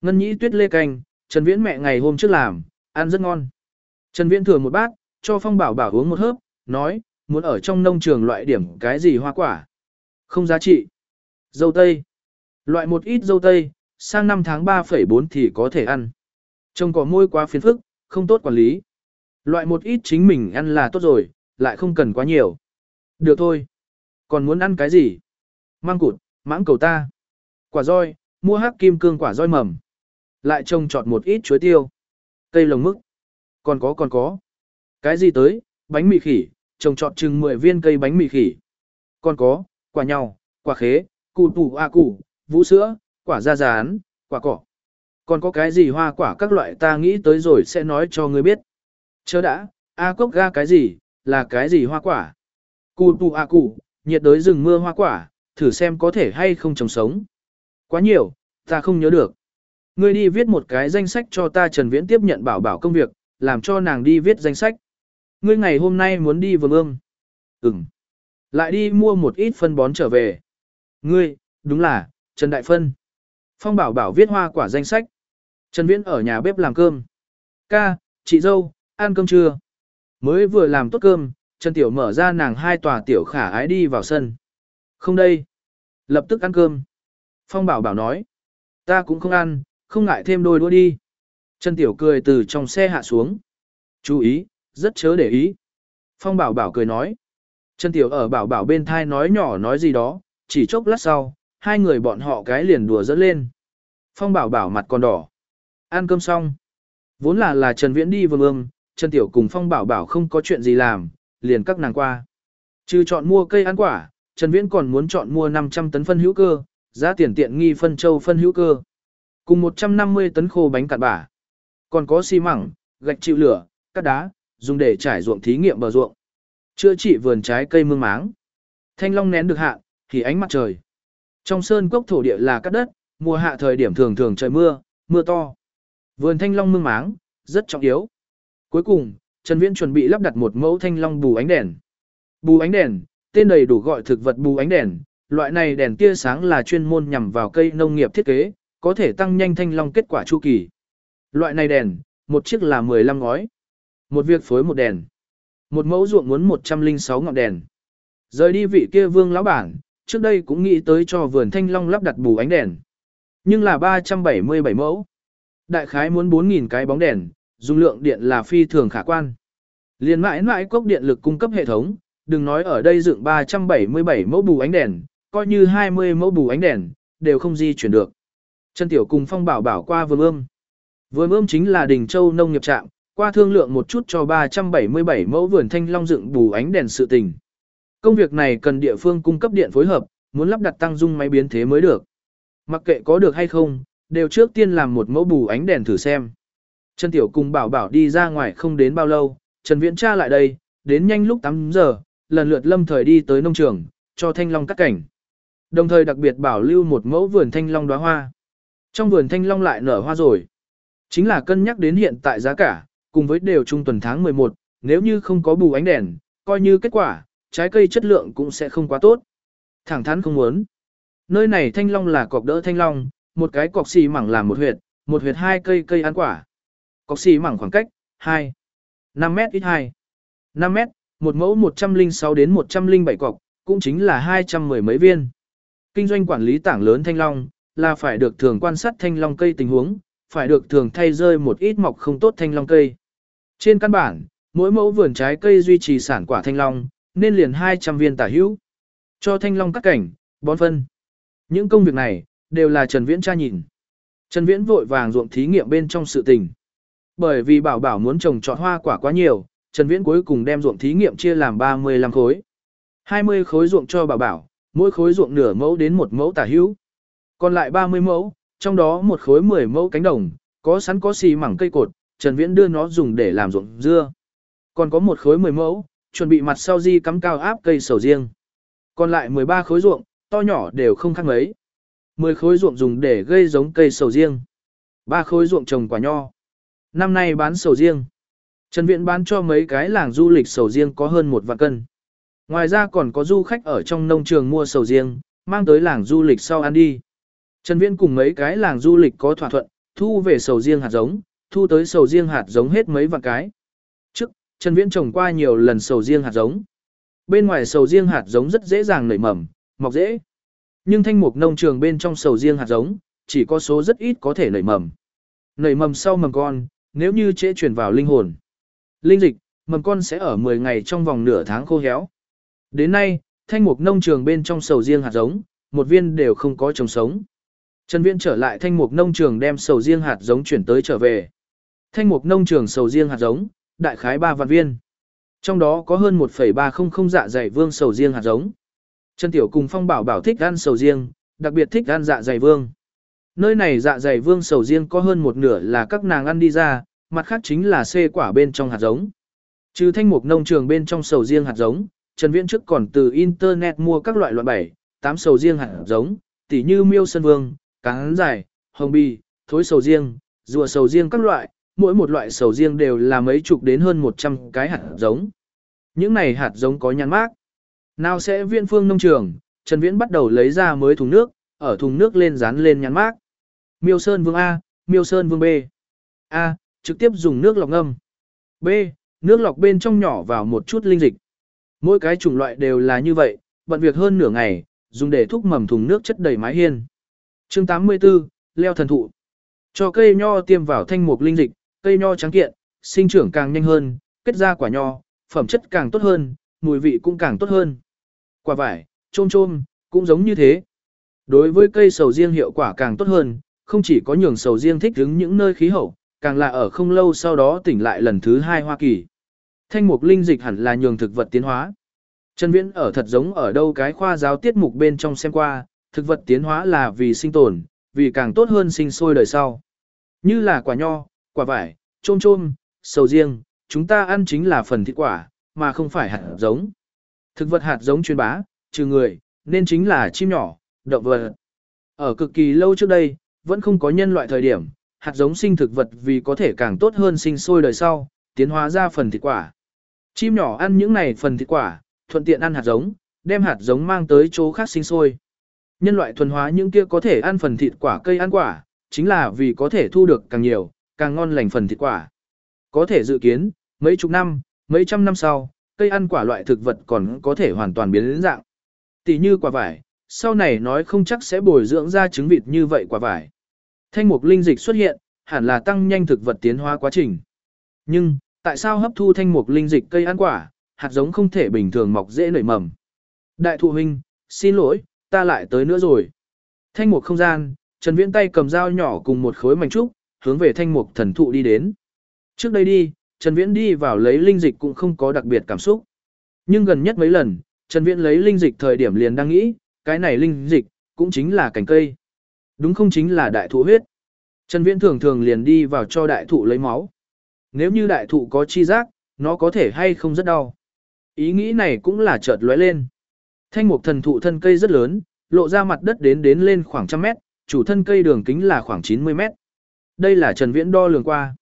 Ngân nhĩ tuyết lê canh, Trần Viễn mẹ ngày hôm trước làm, ăn rất ngon. Trần Viễn thừa một bát, cho Phong Bảo Bảo uống một hớp, nói, muốn ở trong nông trường loại điểm cái gì hoa quả. Không giá trị. Dâu tây. Loại một ít dâu tây, sang năm tháng 3,4 thì có thể ăn. Trông có môi quá phiền phức, không tốt quản lý. Loại một ít chính mình ăn là tốt rồi, lại không cần quá nhiều. Được thôi. Còn muốn ăn cái gì? Mang cụt, mãng cầu ta. Quả roi, mua hắc kim cương quả roi mầm. Lại trông trọt một ít chuối tiêu. Cây lồng mức. Còn có còn có. Cái gì tới? Bánh mì khỉ, trồng trọt chừng 10 viên cây bánh mì khỉ. Còn có, quả nhau, quả khế, củ tủ a à củ, vũ sữa, quả da rán, quả cỏ. Còn có cái gì hoa quả các loại ta nghĩ tới rồi sẽ nói cho ngươi biết. Chớ đã, A cốc ga cái gì, là cái gì hoa quả? Cù tù A cụ, nhiệt đới rừng mưa hoa quả, thử xem có thể hay không trồng sống. Quá nhiều, ta không nhớ được. Ngươi đi viết một cái danh sách cho ta Trần Viễn tiếp nhận bảo bảo công việc, làm cho nàng đi viết danh sách. Ngươi ngày hôm nay muốn đi vườn ương. Ừm. Lại đi mua một ít phân bón trở về. Ngươi, đúng là, Trần Đại Phân. Phong bảo bảo viết hoa quả danh sách. Trần Viễn ở nhà bếp làm cơm. Ca, chị dâu, ăn cơm chưa? Mới vừa làm tốt cơm, Trần Tiểu mở ra nàng hai tòa tiểu khả ái đi vào sân. Không đây. Lập tức ăn cơm. Phong bảo bảo nói. Ta cũng không ăn, không ngại thêm đôi đũa đi. Trần Tiểu cười từ trong xe hạ xuống. Chú ý, rất chớ để ý. Phong bảo bảo cười nói. Trần Tiểu ở bảo bảo bên thai nói nhỏ nói gì đó, chỉ chốc lát sau, hai người bọn họ cái liền đùa dẫn lên. Phong bảo bảo mặt còn đỏ. Ăn cơm xong. Vốn là là Trần Viễn đi vương ương, Trần Tiểu cùng Phong bảo bảo không có chuyện gì làm, liền các nàng qua. Trừ chọn mua cây ăn quả, Trần Viễn còn muốn chọn mua 500 tấn phân hữu cơ, giá tiền tiện nghi phân châu phân hữu cơ. Cùng 150 tấn khô bánh cạn bả. Còn có xi măng, gạch chịu lửa, cát đá, dùng để trải ruộng thí nghiệm bờ ruộng. Chữa trị vườn trái cây mương máng. Thanh long nén được hạ, thì ánh mặt trời. Trong sơn cốc thổ địa là cát đất, mùa hạ thời điểm thường thường trời mưa, mưa to. Vườn thanh long mương máng, rất trọng yếu. Cuối cùng, Trần Viễn chuẩn bị lắp đặt một mẫu thanh long bù ánh đèn. Bù ánh đèn, tên đầy đủ gọi thực vật bù ánh đèn, Loại này đèn tia sáng là chuyên môn nhằm vào cây nông nghiệp thiết kế, có thể tăng nhanh thanh long kết quả chu kỳ. Loại này đèn, một chiếc là 15 ngói. Một việc phối một đèn. Một mẫu ruộng muốn 106 ngọn đèn. Rời đi vị kia vương lão bản, trước đây cũng nghĩ tới cho vườn thanh long lắp đặt bù ánh đèn. Nhưng là 377 mẫu. Đại khái muốn 4.000 cái bóng đèn, dung lượng điện là phi thường khả quan. Liên mãi mãi cốc điện lực cung cấp hệ thống, đừng nói ở đây dựng 377 mẫu bù ánh đèn, coi như 20 mẫu bù ánh đèn, đều không di chuyển được. Trần Tiểu cùng Phong Bảo bảo qua vườn ươm. Vườn ươm chính là Đình Châu nông nghiệp trạm, qua thương lượng một chút cho 377 mẫu vườn thanh long dựng bù ánh đèn sự tình. Công việc này cần địa phương cung cấp điện phối hợp, muốn lắp đặt tăng dung máy biến thế mới được. Mặc kệ có được hay không, đều trước tiên làm một mẫu bù ánh đèn thử xem. Trần Tiểu cùng bảo bảo đi ra ngoài không đến bao lâu, Trần Viễn tra lại đây, đến nhanh lúc 8 giờ, lần lượt lâm thời đi tới nông trường, cho thanh long cắt cảnh. Đồng thời đặc biệt bảo lưu một mẫu vườn thanh long đóa hoa. Trong vườn thanh long lại nở hoa rồi. Chính là cân nhắc đến hiện tại giá cả, cùng với đều trung tuần tháng 11, nếu như không có bù ánh đèn, coi như kết quả, trái cây chất lượng cũng sẽ không quá tốt. Thẳng thắn không muốn. Nơi này thanh long là cọc đỡ thanh long, một cái cọc xì mẳng làm một huyệt, một huyệt hai cây cây ăn quả. Cọc xì mẳng khoảng cách, 2, 5 mét ít 2, 5 mét, một mẫu 106 đến 107 cọc, cũng chính là 210 mấy viên. Kinh doanh quản lý tảng lớn thanh long, là phải được thường quan sát thanh long cây tình huống, phải được thường thay rơi một ít mọc không tốt thanh long cây. Trên căn bản, mỗi mẫu vườn trái cây duy trì sản quả thanh long, nên liền 200 viên tả hữu. Cho thanh long cắt cảnh, bón phân. Những công việc này, đều là Trần Viễn tra nhìn. Trần Viễn vội vàng ruộng thí nghiệm bên trong sự tình. Bởi vì bảo bảo muốn trồng trọt hoa quả quá nhiều, Trần Viễn cuối cùng đem ruộng thí nghiệm chia làm 35 khối. 20 khối ruộng cho bảo bảo, mỗi khối ruộng nửa mẫu đến một mẫu tả hữu. Còn lại 30 mẫu, trong đó một khối 10 mẫu cánh đồng, có sẵn có xì mảng cây cột, Trần Viễn đưa nó dùng để làm ruộng dưa. Còn có một khối 10 mẫu, chuẩn bị mặt sau di cắm cao áp cây sầu riêng. Còn lại 13 khối ruộng, to nhỏ đều không khác mấy. 10 khối ruộng dùng để gây giống cây sầu riêng. 3 khối ruộng trồng quả nho. Năm nay bán sầu riêng. Trần Viễn bán cho mấy cái làng du lịch sầu riêng có hơn một vạn cân. Ngoài ra còn có du khách ở trong nông trường mua sầu riêng, mang tới làng du lịch sau ăn đi. Trần Viễn cùng mấy cái làng du lịch có thỏa thuận, thu về sầu riêng hạt giống, thu tới sầu riêng hạt giống hết mấy vạn cái. Trước, Trần Viễn trồng qua nhiều lần sầu riêng hạt giống. Bên ngoài sầu riêng hạt giống rất dễ dàng nảy mầm, mọc dễ. Nhưng thanh mục nông trường bên trong sầu riêng hạt giống, chỉ có số rất ít có thể nảy mầm. Nảy mầm sau mầm con, nếu như trễ chuyển vào linh hồn. Linh dịch, mầm con sẽ ở 10 ngày trong vòng nửa tháng khô héo. Đến nay, thanh mục nông trường bên trong sầu riêng hạt giống, một viên đều không có trồng sống. Trần Viễn trở lại thanh mục nông trường đem sầu riêng hạt giống chuyển tới trở về. Thanh mục nông trường sầu riêng hạt giống, đại khái 3 vạn viên. Trong đó có hơn 1,300 dạ dày vương sầu riêng hạt giống. Trần Tiểu cùng Phong Bảo bảo thích ăn sầu riêng, đặc biệt thích ăn dạ dày vương. Nơi này dạ dày vương sầu riêng có hơn một nửa là các nàng ăn đi ra, mặt khác chính là xê quả bên trong hạt giống. Trừ thanh mục nông trường bên trong sầu riêng hạt giống, Trần Viễn trước còn từ internet mua các loại loại bảy, tám sầu riêng hạt giống, tỉ như miêu sơn vương, cán dài, hồng bì, thối sầu riêng, rùa sầu riêng các loại, mỗi một loại sầu riêng đều là mấy chục đến hơn 100 cái hạt giống. Những này hạt giống có nhãn mác. Nào sẽ viên phương nông trường, Trần Viễn bắt đầu lấy ra mới thùng nước, ở thùng nước lên dán lên nhãn mác. Miêu Sơn Vương A, Miêu Sơn Vương B. A, trực tiếp dùng nước lọc ngâm. B, nước lọc bên trong nhỏ vào một chút linh dịch. Mỗi cái chủng loại đều là như vậy, bận việc hơn nửa ngày, dùng để thúc mầm thùng nước chất đầy mái hiên. Chương 84, leo thần thụ. Cho cây nho tiêm vào thanh mục linh dịch, cây nho trắng kiện, sinh trưởng càng nhanh hơn, kết ra quả nho, phẩm chất càng tốt hơn, mùi vị cũng càng tốt hơn. Quả vải, trôm trôm, cũng giống như thế. Đối với cây sầu riêng hiệu quả càng tốt hơn, không chỉ có nhường sầu riêng thích ứng những nơi khí hậu, càng là ở không lâu sau đó tỉnh lại lần thứ hai Hoa Kỳ. Thanh mục linh dịch hẳn là nhường thực vật tiến hóa. Trần Viễn ở thật giống ở đâu cái khoa giáo tiết mục bên trong xem qua, thực vật tiến hóa là vì sinh tồn, vì càng tốt hơn sinh sôi đời sau. Như là quả nho, quả vải, trôm trôm, sầu riêng, chúng ta ăn chính là phần thịt quả, mà không phải hạt giống. Thực vật hạt giống truyền bá, trừ người, nên chính là chim nhỏ, động vật. Ở cực kỳ lâu trước đây, vẫn không có nhân loại thời điểm, hạt giống sinh thực vật vì có thể càng tốt hơn sinh sôi đời sau, tiến hóa ra phần thịt quả. Chim nhỏ ăn những này phần thịt quả, thuận tiện ăn hạt giống, đem hạt giống mang tới chỗ khác sinh sôi. Nhân loại thuần hóa những kia có thể ăn phần thịt quả cây ăn quả, chính là vì có thể thu được càng nhiều, càng ngon lành phần thịt quả. Có thể dự kiến, mấy chục năm, mấy trăm năm sau, cây ăn quả loại thực vật còn có thể hoàn toàn biến đến dạng. Tỷ như quả vải, sau này nói không chắc sẽ bồi dưỡng ra trứng vịt như vậy quả vải. Thanh mục linh dịch xuất hiện, hẳn là tăng nhanh thực vật tiến hóa quá trình. Nhưng, tại sao hấp thu thanh mục linh dịch cây ăn quả, hạt giống không thể bình thường mọc dễ nảy mầm? Đại thụ huynh, xin lỗi, ta lại tới nữa rồi. Thanh mục không gian, Trần Viễn tay cầm dao nhỏ cùng một khối mảnh trúc, hướng về thanh mục thần thụ đi đến. Trước đây đi, Trần Viễn đi vào lấy linh dịch cũng không có đặc biệt cảm xúc. Nhưng gần nhất mấy lần, Trần Viễn lấy linh dịch thời điểm liền đang nghĩ, cái này linh dịch, cũng chính là cành cây. Đúng không chính là đại thụ huyết. Trần Viễn thường thường liền đi vào cho đại thụ lấy máu. Nếu như đại thụ có chi giác, nó có thể hay không rất đau. Ý nghĩ này cũng là chợt lóe lên. Thanh mục thần thụ thân cây rất lớn, lộ ra mặt đất đến đến lên khoảng trăm mét, chủ thân cây đường kính là khoảng 90 mét. Đây là Trần Viễn đo lường qua.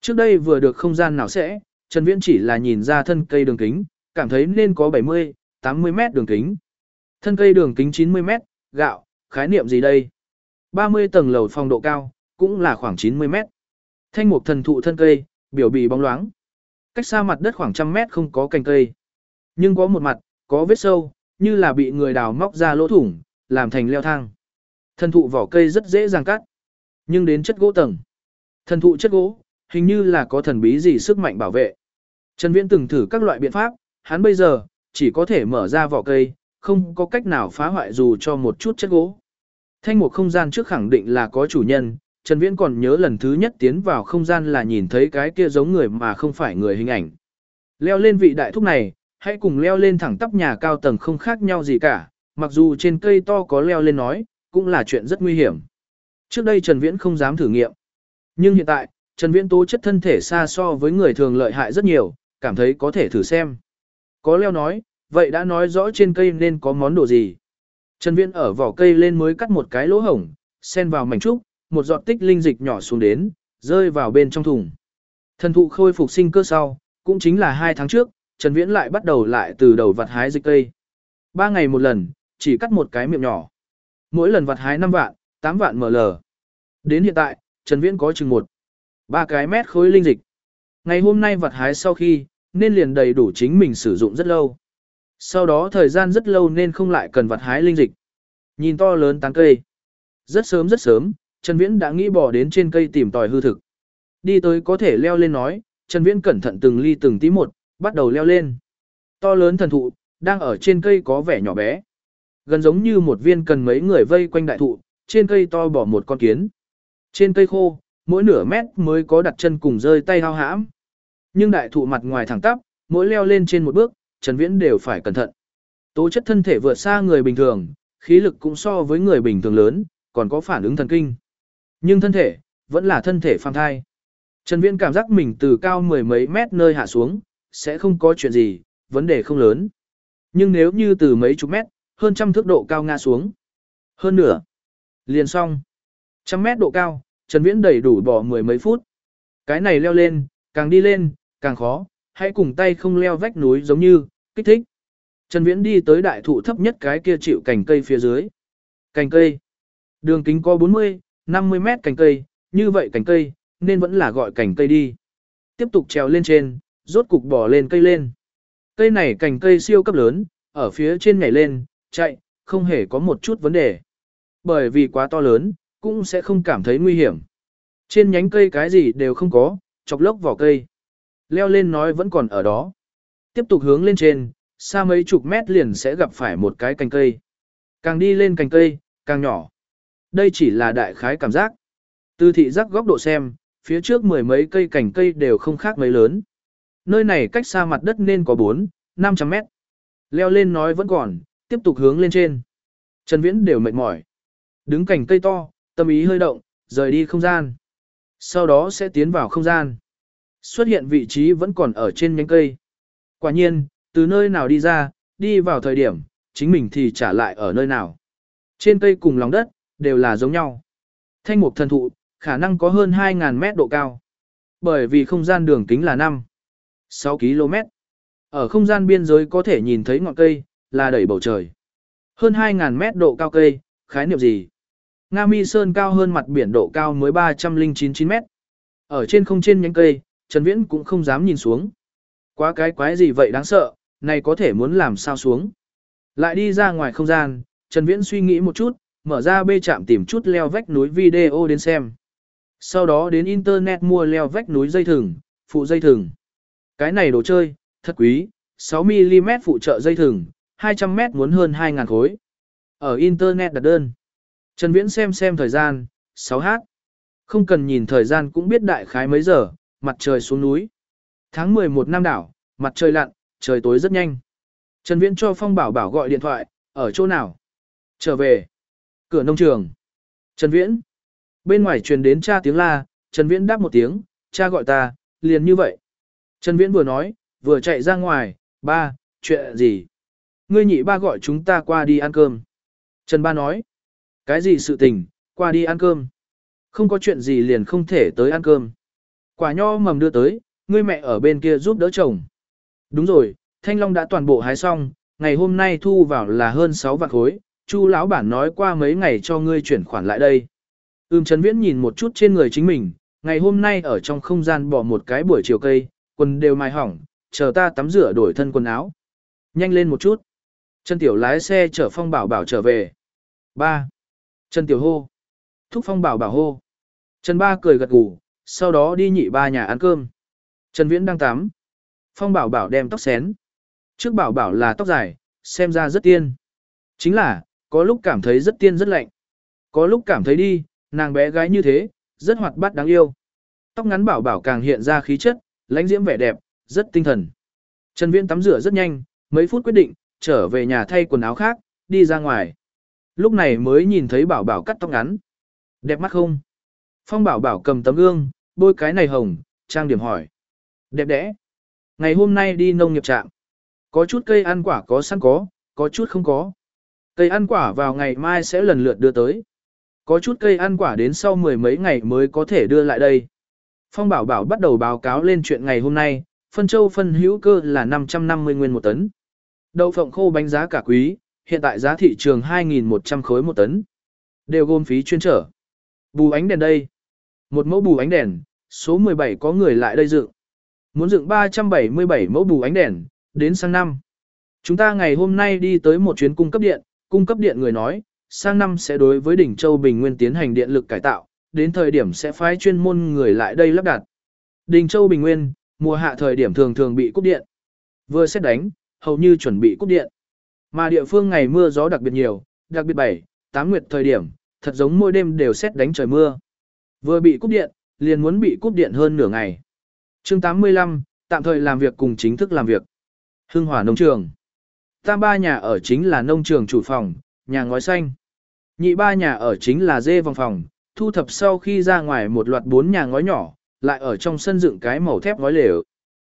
Trước đây vừa được không gian nào sẽ, Trần Viễn chỉ là nhìn ra thân cây đường kính, cảm thấy nên có 70, 80 mét đường kính. Thân cây đường kính 90 mét, gạo, khái niệm gì đây? 30 tầng lầu phòng độ cao, cũng là khoảng 90 mét. Thanh mục thần thụ thân cây, biểu bì bóng loáng. Cách xa mặt đất khoảng trăm mét không có cành cây. Nhưng có một mặt, có vết sâu, như là bị người đào móc ra lỗ thủng, làm thành leo thang. Thần thụ vỏ cây rất dễ dàng cắt. Nhưng đến chất gỗ tầng. Thần thụ chất gỗ, hình như là có thần bí gì sức mạnh bảo vệ. Trần Viễn từng thử các loại biện pháp, hắn bây giờ, chỉ có thể mở ra vỏ cây, không có cách nào phá hoại dù cho một chút chất gỗ. Thanh một không gian trước khẳng định là có chủ nhân, Trần Viễn còn nhớ lần thứ nhất tiến vào không gian là nhìn thấy cái kia giống người mà không phải người hình ảnh. Leo lên vị đại thúc này, hãy cùng leo lên thẳng tắp nhà cao tầng không khác nhau gì cả, mặc dù trên cây to có leo lên nói, cũng là chuyện rất nguy hiểm. Trước đây Trần Viễn không dám thử nghiệm. Nhưng hiện tại, Trần Viễn tố chất thân thể xa so với người thường lợi hại rất nhiều, cảm thấy có thể thử xem. Có leo nói, vậy đã nói rõ trên cây nên có món đồ gì. Trần Viễn ở vỏ cây lên mới cắt một cái lỗ hổng, xen vào mảnh trúc, một giọt tích linh dịch nhỏ xuống đến, rơi vào bên trong thùng. Thần thụ khôi phục sinh cơ sau, cũng chính là hai tháng trước, Trần Viễn lại bắt đầu lại từ đầu vặt hái dịch cây. Ba ngày một lần, chỉ cắt một cái miệng nhỏ. Mỗi lần vặt hái 5 vạn, 8 vạn ml. Đến hiện tại, Trần Viễn có chừng một ba cái mét khối linh dịch. Ngày hôm nay vặt hái sau khi, nên liền đầy đủ chính mình sử dụng rất lâu. Sau đó thời gian rất lâu nên không lại cần vặt hái linh dịch. Nhìn to lớn tán cây. Rất sớm rất sớm, Trần Viễn đã nghĩ bỏ đến trên cây tìm tòi hư thực. Đi tới có thể leo lên nói, Trần Viễn cẩn thận từng ly từng tí một, bắt đầu leo lên. To lớn thần thụ, đang ở trên cây có vẻ nhỏ bé. Gần giống như một viên cần mấy người vây quanh đại thụ, trên cây to bỏ một con kiến. Trên cây khô, mỗi nửa mét mới có đặt chân cùng rơi tay hao hãm. Nhưng đại thụ mặt ngoài thẳng tắp, mỗi leo lên trên một bước, Trần Viễn đều phải cẩn thận. Tố chất thân thể vượt xa người bình thường, khí lực cũng so với người bình thường lớn, còn có phản ứng thần kinh. Nhưng thân thể, vẫn là thân thể phàm thai. Trần Viễn cảm giác mình từ cao mười mấy mét nơi hạ xuống, sẽ không có chuyện gì, vấn đề không lớn. Nhưng nếu như từ mấy chục mét, hơn trăm thước độ cao ngã xuống. Hơn nửa. Liền xong. Trăm mét độ cao, Trần Viễn đầy đủ bỏ mười mấy phút. Cái này leo lên, càng đi lên, càng khó, hãy cùng tay không leo vách núi giống như, kích thích. Trần Viễn đi tới đại thụ thấp nhất cái kia chịu cành cây phía dưới. Cành cây. Đường kính có 40, 50 mét cành cây, như vậy cành cây, nên vẫn là gọi cành cây đi. Tiếp tục trèo lên trên, rốt cục bỏ lên cây lên. Cây này cành cây siêu cấp lớn, ở phía trên nhảy lên, chạy, không hề có một chút vấn đề. Bởi vì quá to lớn, cũng sẽ không cảm thấy nguy hiểm. Trên nhánh cây cái gì đều không có, chọc lốc vỏ cây. Leo lên nói vẫn còn ở đó. Tiếp tục hướng lên trên, xa mấy chục mét liền sẽ gặp phải một cái cành cây. Càng đi lên cành cây, càng nhỏ. Đây chỉ là đại khái cảm giác. Từ thị giác góc độ xem, phía trước mười mấy cây cành cây đều không khác mấy lớn. Nơi này cách xa mặt đất nên có 4, 500 mét. Leo lên nói vẫn còn, tiếp tục hướng lên trên. Trần Viễn đều mệt mỏi. Đứng cành cây to, tâm ý hơi động, rời đi không gian. Sau đó sẽ tiến vào không gian. Xuất hiện vị trí vẫn còn ở trên nhánh cây. Quả nhiên, từ nơi nào đi ra, đi vào thời điểm, chính mình thì trả lại ở nơi nào. Trên cây cùng lòng đất, đều là giống nhau. Thanh mục thần thụ, khả năng có hơn 2.000 mét độ cao. Bởi vì không gian đường kính là 5, 6 km. Ở không gian biên giới có thể nhìn thấy ngọn cây, là đẩy bầu trời. Hơn 2.000 mét độ cao cây, khái niệm gì? Nga Mi Sơn cao hơn mặt biển độ cao mới 309 mét. Ở trên không trên nhánh cây, Trần Viễn cũng không dám nhìn xuống. Quá cái quái gì vậy đáng sợ, này có thể muốn làm sao xuống. Lại đi ra ngoài không gian, Trần Viễn suy nghĩ một chút, mở ra bê chạm tìm chút leo vách núi video đến xem. Sau đó đến internet mua leo vách núi dây thừng, phụ dây thừng. Cái này đồ chơi, thật quý, 6mm phụ trợ dây thừng, 200m muốn hơn 2.000 khối. Ở internet đặt đơn. Trần Viễn xem xem thời gian, 6h. Không cần nhìn thời gian cũng biết đại khái mấy giờ, mặt trời xuống núi. Tháng 11 năm đảo, mặt trời lặn, trời tối rất nhanh. Trần Viễn cho Phong Bảo Bảo gọi điện thoại, ở chỗ nào? Trở về. Cửa nông trường. Trần Viễn. Bên ngoài truyền đến cha tiếng la, Trần Viễn đáp một tiếng, cha gọi ta, liền như vậy. Trần Viễn vừa nói, vừa chạy ra ngoài, ba, chuyện gì? Ngươi nhị ba gọi chúng ta qua đi ăn cơm. Trần ba nói, cái gì sự tình, qua đi ăn cơm. Không có chuyện gì liền không thể tới ăn cơm. Quả nho mầm đưa tới, ngươi mẹ ở bên kia giúp đỡ chồng. Đúng rồi, thanh long đã toàn bộ hái xong, ngày hôm nay thu vào là hơn 6 vạn khối, Chu lão bản nói qua mấy ngày cho ngươi chuyển khoản lại đây. Ưm Trần Viễn nhìn một chút trên người chính mình, ngày hôm nay ở trong không gian bỏ một cái buổi chiều cây, quần đều mài hỏng, chờ ta tắm rửa đổi thân quần áo. Nhanh lên một chút. Trần Tiểu lái xe chở Phong Bảo Bảo trở về. 3. Trần Tiểu hô. Thúc Phong Bảo Bảo hô. Trần Ba cười gật gù, sau đó đi nhị ba nhà ăn cơm. Trần Viễn đang tắm. Phong Bảo Bảo đem tóc xén. Trước Bảo Bảo là tóc dài, xem ra rất tiên. Chính là, có lúc cảm thấy rất tiên rất lạnh. Có lúc cảm thấy đi, nàng bé gái như thế, rất hoạt bát đáng yêu. Tóc ngắn Bảo Bảo càng hiện ra khí chất, lãnh diễm vẻ đẹp, rất tinh thần. Trần Viễn tắm rửa rất nhanh, mấy phút quyết định, trở về nhà thay quần áo khác, đi ra ngoài. Lúc này mới nhìn thấy Bảo Bảo cắt tóc ngắn. Đẹp mắt không? Phong Bảo Bảo cầm tấm gương, bôi cái này hồng, trang điểm hỏi. Đẹp đẽ. Ngày hôm nay đi nông nghiệp trạm. Có chút cây ăn quả có sẵn có, có chút không có. Cây ăn quả vào ngày mai sẽ lần lượt đưa tới. Có chút cây ăn quả đến sau mười mấy ngày mới có thể đưa lại đây. Phong Bảo Bảo bắt đầu báo cáo lên chuyện ngày hôm nay, phân châu phân hữu cơ là 550 nguyên một tấn. Đậu phộng khô bánh giá cả quý, hiện tại giá thị trường 2.100 khối một tấn. Đều gồm phí chuyên trở. Bù ánh đèn đây. Một mẫu bù ánh đèn, số 17 có người lại đây dựng. Muốn dựng 377 mẫu bù ánh đèn, đến sang năm. Chúng ta ngày hôm nay đi tới một chuyến cung cấp điện, cung cấp điện người nói, sang năm sẽ đối với đỉnh Châu Bình Nguyên tiến hành điện lực cải tạo, đến thời điểm sẽ phái chuyên môn người lại đây lắp đặt. đỉnh Châu Bình Nguyên, mùa hạ thời điểm thường thường bị cúp điện. Vừa xét đánh, hầu như chuẩn bị cúp điện. Mà địa phương ngày mưa gió đặc biệt nhiều, đặc biệt 7, 8 nguyệt thời điểm, thật giống mỗi đêm đều xét đánh trời mưa. Vừa bị cúp điện, liền muốn bị cúp điện hơn nửa ngày. chương 85, tạm thời làm việc cùng chính thức làm việc. Hưng Hỏa Nông Trường Tam ba nhà ở chính là nông trường chủ phòng, nhà ngói xanh. Nhị ba nhà ở chính là dê vòng phòng, thu thập sau khi ra ngoài một loạt bốn nhà ngói nhỏ, lại ở trong sân dựng cái màu thép ngói lều.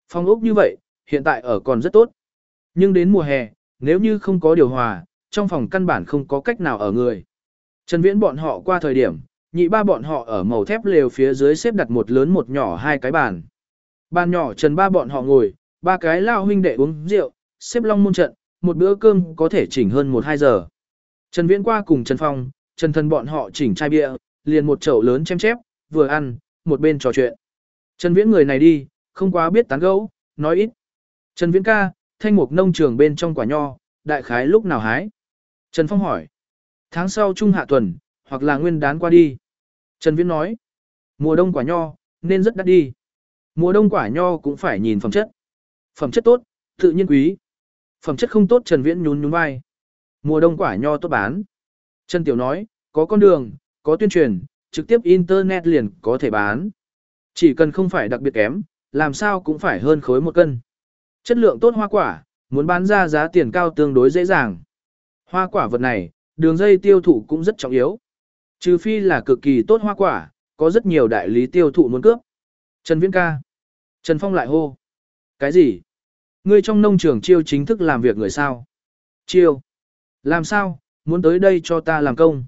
Phòng ốc như vậy, hiện tại ở còn rất tốt. Nhưng đến mùa hè, nếu như không có điều hòa, trong phòng căn bản không có cách nào ở người. Trần Viễn bọn họ qua thời điểm, nhị ba bọn họ ở màu thép lều phía dưới xếp đặt một lớn một nhỏ hai cái bàn. Bàn nhỏ Trần ba bọn họ ngồi, ba cái lao huynh đệ uống rượu, xếp long môn trận, một bữa cơm có thể chỉnh hơn 1-2 giờ. Trần Viễn qua cùng Trần Phong, Trần Thần bọn họ chỉnh chai bia, liền một chậu lớn chém chép, vừa ăn, một bên trò chuyện. Trần Viễn người này đi, không quá biết tán gẫu, nói ít. Trần Viễn ca, thanh mục nông trường bên trong quả nho, đại khái lúc nào hái? Trần Phong hỏi. Tháng sau trung hạ tuần, hoặc là nguyên đán qua đi. Trần Viễn nói. Mùa đông quả nho, nên rất đắt đi. Mùa đông quả nho cũng phải nhìn phẩm chất. Phẩm chất tốt, tự nhiên quý. Phẩm chất không tốt Trần Viễn nhún nhún vai. Mùa đông quả nho tốt bán. Trần Tiểu nói, có con đường, có tuyên truyền, trực tiếp internet liền có thể bán. Chỉ cần không phải đặc biệt kém, làm sao cũng phải hơn khối một cân. Chất lượng tốt hoa quả, muốn bán ra giá tiền cao tương đối dễ dàng. Hoa quả vật này, đường dây tiêu thụ cũng rất trọng yếu. Trừ phi là cực kỳ tốt hoa quả, có rất nhiều đại lý tiêu thụ muốn cướp. Trần Viễn ca. Trần Phong lại hô. Cái gì? Ngươi trong nông trường chiêu chính thức làm việc người sao? Chiêu. Làm sao, muốn tới đây cho ta làm công?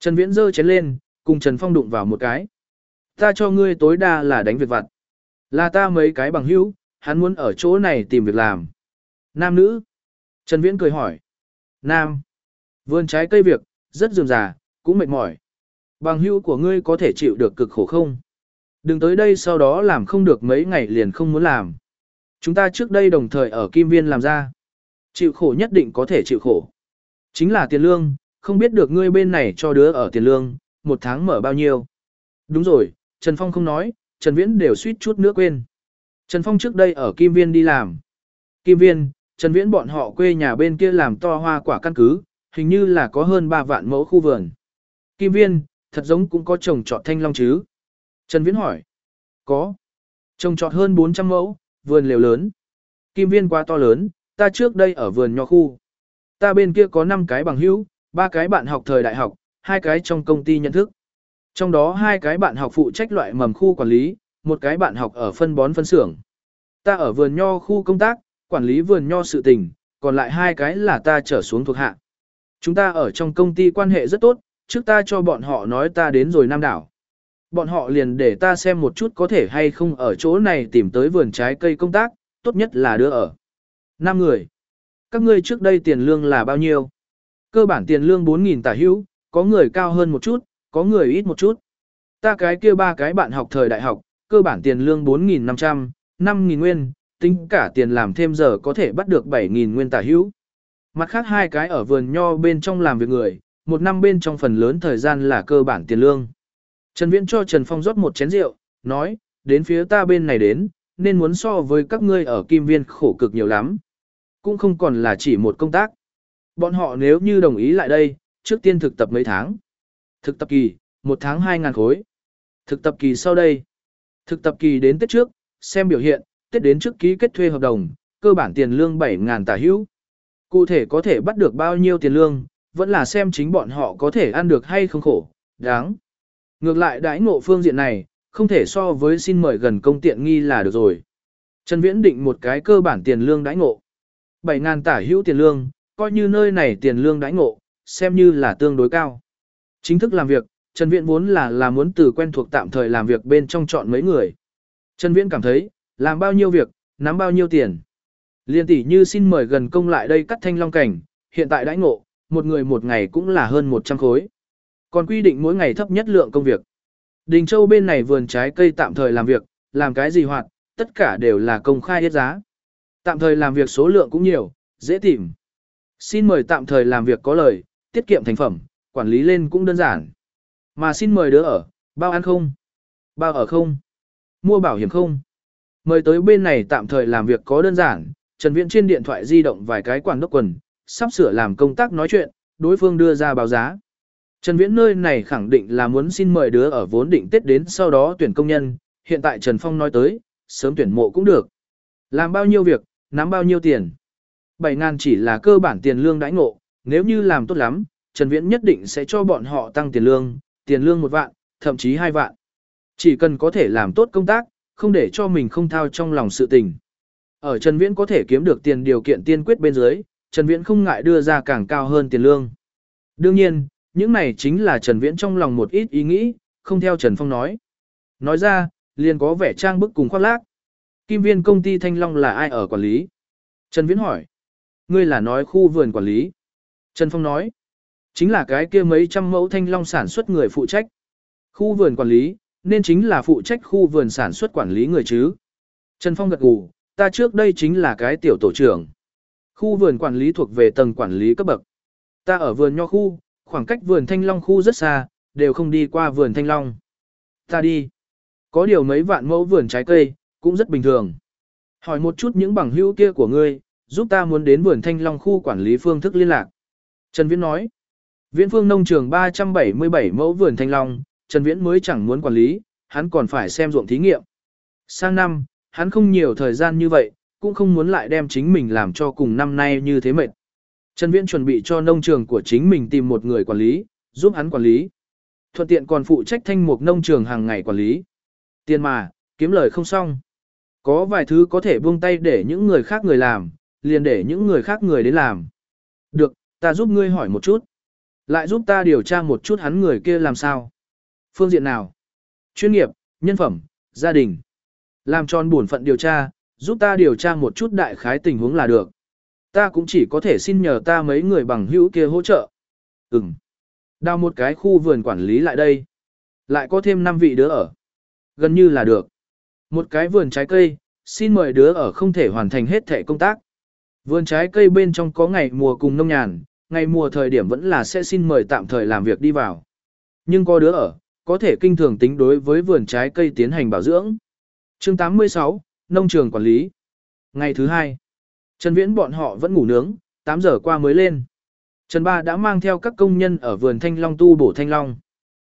Trần Viễn giơ chén lên, cùng Trần Phong đụng vào một cái. Ta cho ngươi tối đa là đánh việc vặt. Là ta mấy cái bằng hữu, hắn muốn ở chỗ này tìm việc làm. Nam nữ? Trần Viễn cười hỏi. Nam. Vườn trái cây việc, rất dườm già, cũng mệt mỏi. Bằng hữu của ngươi có thể chịu được cực khổ không? Đừng tới đây sau đó làm không được mấy ngày liền không muốn làm. Chúng ta trước đây đồng thời ở Kim Viên làm ra. Chịu khổ nhất định có thể chịu khổ. Chính là tiền lương, không biết được ngươi bên này cho đứa ở tiền lương, một tháng mở bao nhiêu. Đúng rồi, Trần Phong không nói, Trần Viễn đều suýt chút nữa quên. Trần Phong trước đây ở Kim Viên đi làm. Kim Viên, Trần Viễn bọn họ quê nhà bên kia làm to hoa quả căn cứ, hình như là có hơn 3 vạn mẫu khu vườn. Kim Viên, thật giống cũng có trồng trọt thanh long chứ? Trần Viễn hỏi. Có. Trồng trọt hơn 400 mẫu, vườn lều lớn. Kim Viên quá to lớn, ta trước đây ở vườn nho khu. Ta bên kia có 5 cái bằng hữu, ba cái bạn học thời đại học, hai cái trong công ty nhận thức. Trong đó hai cái bạn học phụ trách loại mầm khu quản lý, một cái bạn học ở phân bón phân xưởng. Ta ở vườn nho khu công tác, quản lý vườn nho sự tình, còn lại hai cái là ta trở xuống thuộc hạ. Chúng ta ở trong công ty quan hệ rất tốt, trước ta cho bọn họ nói ta đến rồi Nam đảo. Bọn họ liền để ta xem một chút có thể hay không ở chỗ này tìm tới vườn trái cây công tác, tốt nhất là đưa ở. Năm người. Các ngươi trước đây tiền lương là bao nhiêu? Cơ bản tiền lương 4.000 tả hữu, có người cao hơn một chút, có người ít một chút. Ta cái kia ba cái bạn học thời đại học, cơ bản tiền lương 4.500, 5.000 nguyên, tính cả tiền làm thêm giờ có thể bắt được 7.000 nguyên tả hữu. Mặt khác hai cái ở vườn nho bên trong làm việc người, một năm bên trong phần lớn thời gian là cơ bản tiền lương. Trần Viễn cho Trần Phong rót một chén rượu, nói, đến phía ta bên này đến, nên muốn so với các ngươi ở Kim Viên khổ cực nhiều lắm. Cũng không còn là chỉ một công tác. Bọn họ nếu như đồng ý lại đây, trước tiên thực tập mấy tháng. Thực tập kỳ, một tháng 2 ngàn khối. Thực tập kỳ sau đây. Thực tập kỳ đến Tết trước, xem biểu hiện, Tết đến trước ký kết thuê hợp đồng, cơ bản tiền lương 7 ngàn tả hữu. Cụ thể có thể bắt được bao nhiêu tiền lương, vẫn là xem chính bọn họ có thể ăn được hay không khổ, đáng. Ngược lại đãi ngộ phương diện này, không thể so với xin mời gần công tiện nghi là được rồi. Trần Viễn định một cái cơ bản tiền lương đãi ngộ. 7.000 tả hữu tiền lương, coi như nơi này tiền lương đãi ngộ, xem như là tương đối cao. Chính thức làm việc, Trần Viễn vốn là là muốn từ quen thuộc tạm thời làm việc bên trong chọn mấy người. Trần Viễn cảm thấy, làm bao nhiêu việc, nắm bao nhiêu tiền. Liên tỷ như xin mời gần công lại đây cắt thanh long cảnh, hiện tại đãi ngộ, một người một ngày cũng là hơn 100 khối. Còn quy định mỗi ngày thấp nhất lượng công việc. Đình Châu bên này vườn trái cây tạm thời làm việc, làm cái gì hoạt, tất cả đều là công khai hết giá. Tạm thời làm việc số lượng cũng nhiều, dễ tìm. Xin mời tạm thời làm việc có lời, tiết kiệm thành phẩm, quản lý lên cũng đơn giản. Mà xin mời đứa ở, bao ăn không? Bao ở không? Mua bảo hiểm không? Mời tới bên này tạm thời làm việc có đơn giản, Trần Viễn trên điện thoại di động vài cái quản đốc quần, sắp sửa làm công tác nói chuyện, đối phương đưa ra báo giá. Trần Viễn nơi này khẳng định là muốn xin mời đứa ở vốn định Tết đến sau đó tuyển công nhân, hiện tại Trần Phong nói tới, sớm tuyển mộ cũng được. Làm bao nhiêu việc, nắm bao nhiêu tiền. 7 ngàn chỉ là cơ bản tiền lương đãi ngộ, nếu như làm tốt lắm, Trần Viễn nhất định sẽ cho bọn họ tăng tiền lương, tiền lương một vạn, thậm chí hai vạn. Chỉ cần có thể làm tốt công tác, không để cho mình không thao trong lòng sự tình. Ở Trần Viễn có thể kiếm được tiền điều kiện tiên quyết bên dưới, Trần Viễn không ngại đưa ra càng cao hơn tiền lương. Đương nhiên, những này chính là Trần Viễn trong lòng một ít ý nghĩ, không theo Trần Phong nói. Nói ra, liền có vẻ trang bức cùng khoác lác. Kim viên công ty Thanh Long là ai ở quản lý? Trần Viễn hỏi. Ngươi là nói khu vườn quản lý. Trần Phong nói. Chính là cái kia mấy trăm mẫu Thanh Long sản xuất người phụ trách. Khu vườn quản lý, nên chính là phụ trách khu vườn sản xuất quản lý người chứ. Trần Phong gật gù, ta trước đây chính là cái tiểu tổ trưởng. Khu vườn quản lý thuộc về tầng quản lý cấp bậc. Ta ở vườn nho khu, khoảng cách vườn thanh long khu rất xa, đều không đi qua vườn thanh long. Ta đi. Có điều mấy vạn mẫu vườn trái cây, cũng rất bình thường. Hỏi một chút những bằng hữu kia của ngươi, giúp ta muốn đến vườn thanh long khu quản lý phương thức liên lạc. Trần Viễn nói. Viễn phương nông trường 377 mẫu vườn thanh long, Trần Viễn mới chẳng muốn quản lý, hắn còn phải xem ruộng thí nghiệm. Sang năm, hắn không nhiều thời gian như vậy, cũng không muốn lại đem chính mình làm cho cùng năm nay như thế mệt. Trần Viễn chuẩn bị cho nông trường của chính mình tìm một người quản lý, giúp hắn quản lý. Thuận tiện còn phụ trách thanh mục nông trường hàng ngày quản lý. Tiền mà, kiếm lời không xong. Có vài thứ có thể buông tay để những người khác người làm, liền để những người khác người đến làm. Được, ta giúp ngươi hỏi một chút. Lại giúp ta điều tra một chút hắn người kia làm sao. Phương diện nào? Chuyên nghiệp, nhân phẩm, gia đình. Làm tròn bổn phận điều tra, giúp ta điều tra một chút đại khái tình huống là được. Ta cũng chỉ có thể xin nhờ ta mấy người bằng hữu kia hỗ trợ. Ừm. Đào một cái khu vườn quản lý lại đây. Lại có thêm 5 vị đứa ở. Gần như là được. Một cái vườn trái cây, xin mời đứa ở không thể hoàn thành hết thể công tác. Vườn trái cây bên trong có ngày mùa cùng nông nhàn, ngày mùa thời điểm vẫn là sẽ xin mời tạm thời làm việc đi vào. Nhưng có đứa ở, có thể kinh thường tính đối với vườn trái cây tiến hành bảo dưỡng. chương 86, Nông trường quản lý. Ngày thứ hai, Trần Viễn bọn họ vẫn ngủ nướng, 8 giờ qua mới lên. Trần Ba đã mang theo các công nhân ở vườn Thanh Long tu bổ Thanh Long.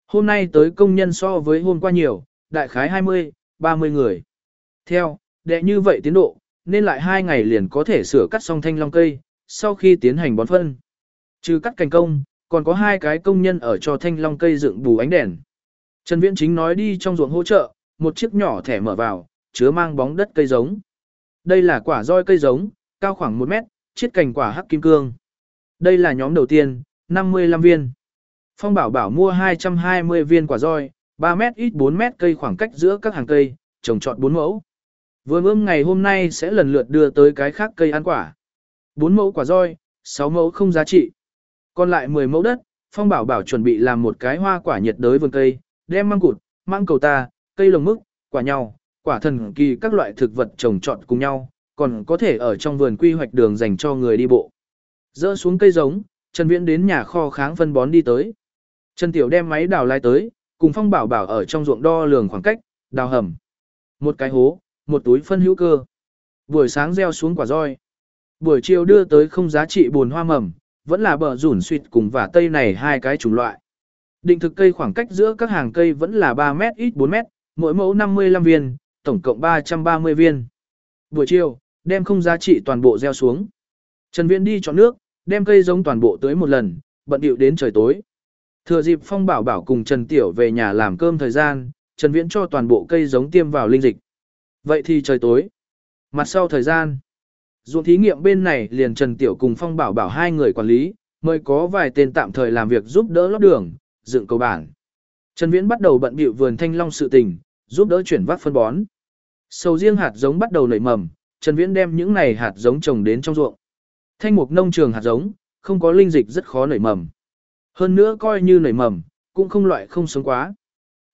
Hôm nay tới công nhân so với hôm qua nhiều, đại khái 20, 30 người. Theo, đệ như vậy tiến độ, nên lại 2 ngày liền có thể sửa cắt xong Thanh Long cây, sau khi tiến hành bón phân. Trừ cắt cành công, còn có hai cái công nhân ở cho Thanh Long cây dựng bù ánh đèn. Trần Viễn chính nói đi trong ruộng hỗ trợ, một chiếc nhỏ thẻ mở vào, chứa mang bóng đất cây giống. Đây là quả roi cây giống, cao khoảng 1 mét, chiết cành quả hắc kim cương. Đây là nhóm đầu tiên, 55 viên. Phong bảo bảo mua 220 viên quả roi, 3 mét ít 4 mét cây khoảng cách giữa các hàng cây, trồng trọt 4 mẫu. Vừa ươm ngày hôm nay sẽ lần lượt đưa tới cái khác cây ăn quả. 4 mẫu quả roi, 6 mẫu không giá trị. Còn lại 10 mẫu đất, Phong bảo bảo chuẩn bị làm một cái hoa quả nhiệt đới vườn cây, đem măng cụt, măng cầu ta, cây lồng mức, quả nhau, quả thần kỳ các loại thực vật trồng trọt cùng nhau, còn có thể ở trong vườn quy hoạch đường dành cho người đi bộ. Dỡ xuống cây giống, Trần Viễn đến nhà kho kháng phân bón đi tới. Trần Tiểu đem máy đào lai tới, cùng Phong Bảo Bảo ở trong ruộng đo lường khoảng cách, đào hầm. Một cái hố, một túi phân hữu cơ. Buổi sáng gieo xuống quả roi. Buổi chiều đưa tới không giá trị buồn hoa mầm, vẫn là bờ rủn suyệt cùng và tây này hai cái chủng loại. Định thực cây khoảng cách giữa các hàng cây vẫn là 3 mét ít 4 mét, mỗi mẫu 55 viên, tổng cộng 330 viên. Buổi chiều, đem không giá trị toàn bộ gieo xuống. Trần Viễn đi chọn nước, đem cây giống toàn bộ tới một lần, bận điệu đến trời tối. Thừa dịp Phong Bảo Bảo cùng Trần Tiểu về nhà làm cơm thời gian, Trần Viễn cho toàn bộ cây giống tiêm vào linh dịch. Vậy thì trời tối. Mặt sau thời gian, ruộng thí nghiệm bên này liền Trần Tiểu cùng Phong Bảo Bảo hai người quản lý, mới có vài tên tạm thời làm việc giúp đỡ lót đường, dựng cầu bản. Trần Viễn bắt đầu bận bịu vườn thanh long sự tình, giúp đỡ chuyển vác phân bón. Sầu riêng hạt giống bắt đầu nảy mầm, Trần Viễn đem những này hạt giống trồng đến trong ruộng. Thanh mục nông trường hạt giống, không có linh dịch rất khó nảy mầm. Hơn nữa coi như nảy mầm, cũng không loại không sống quá.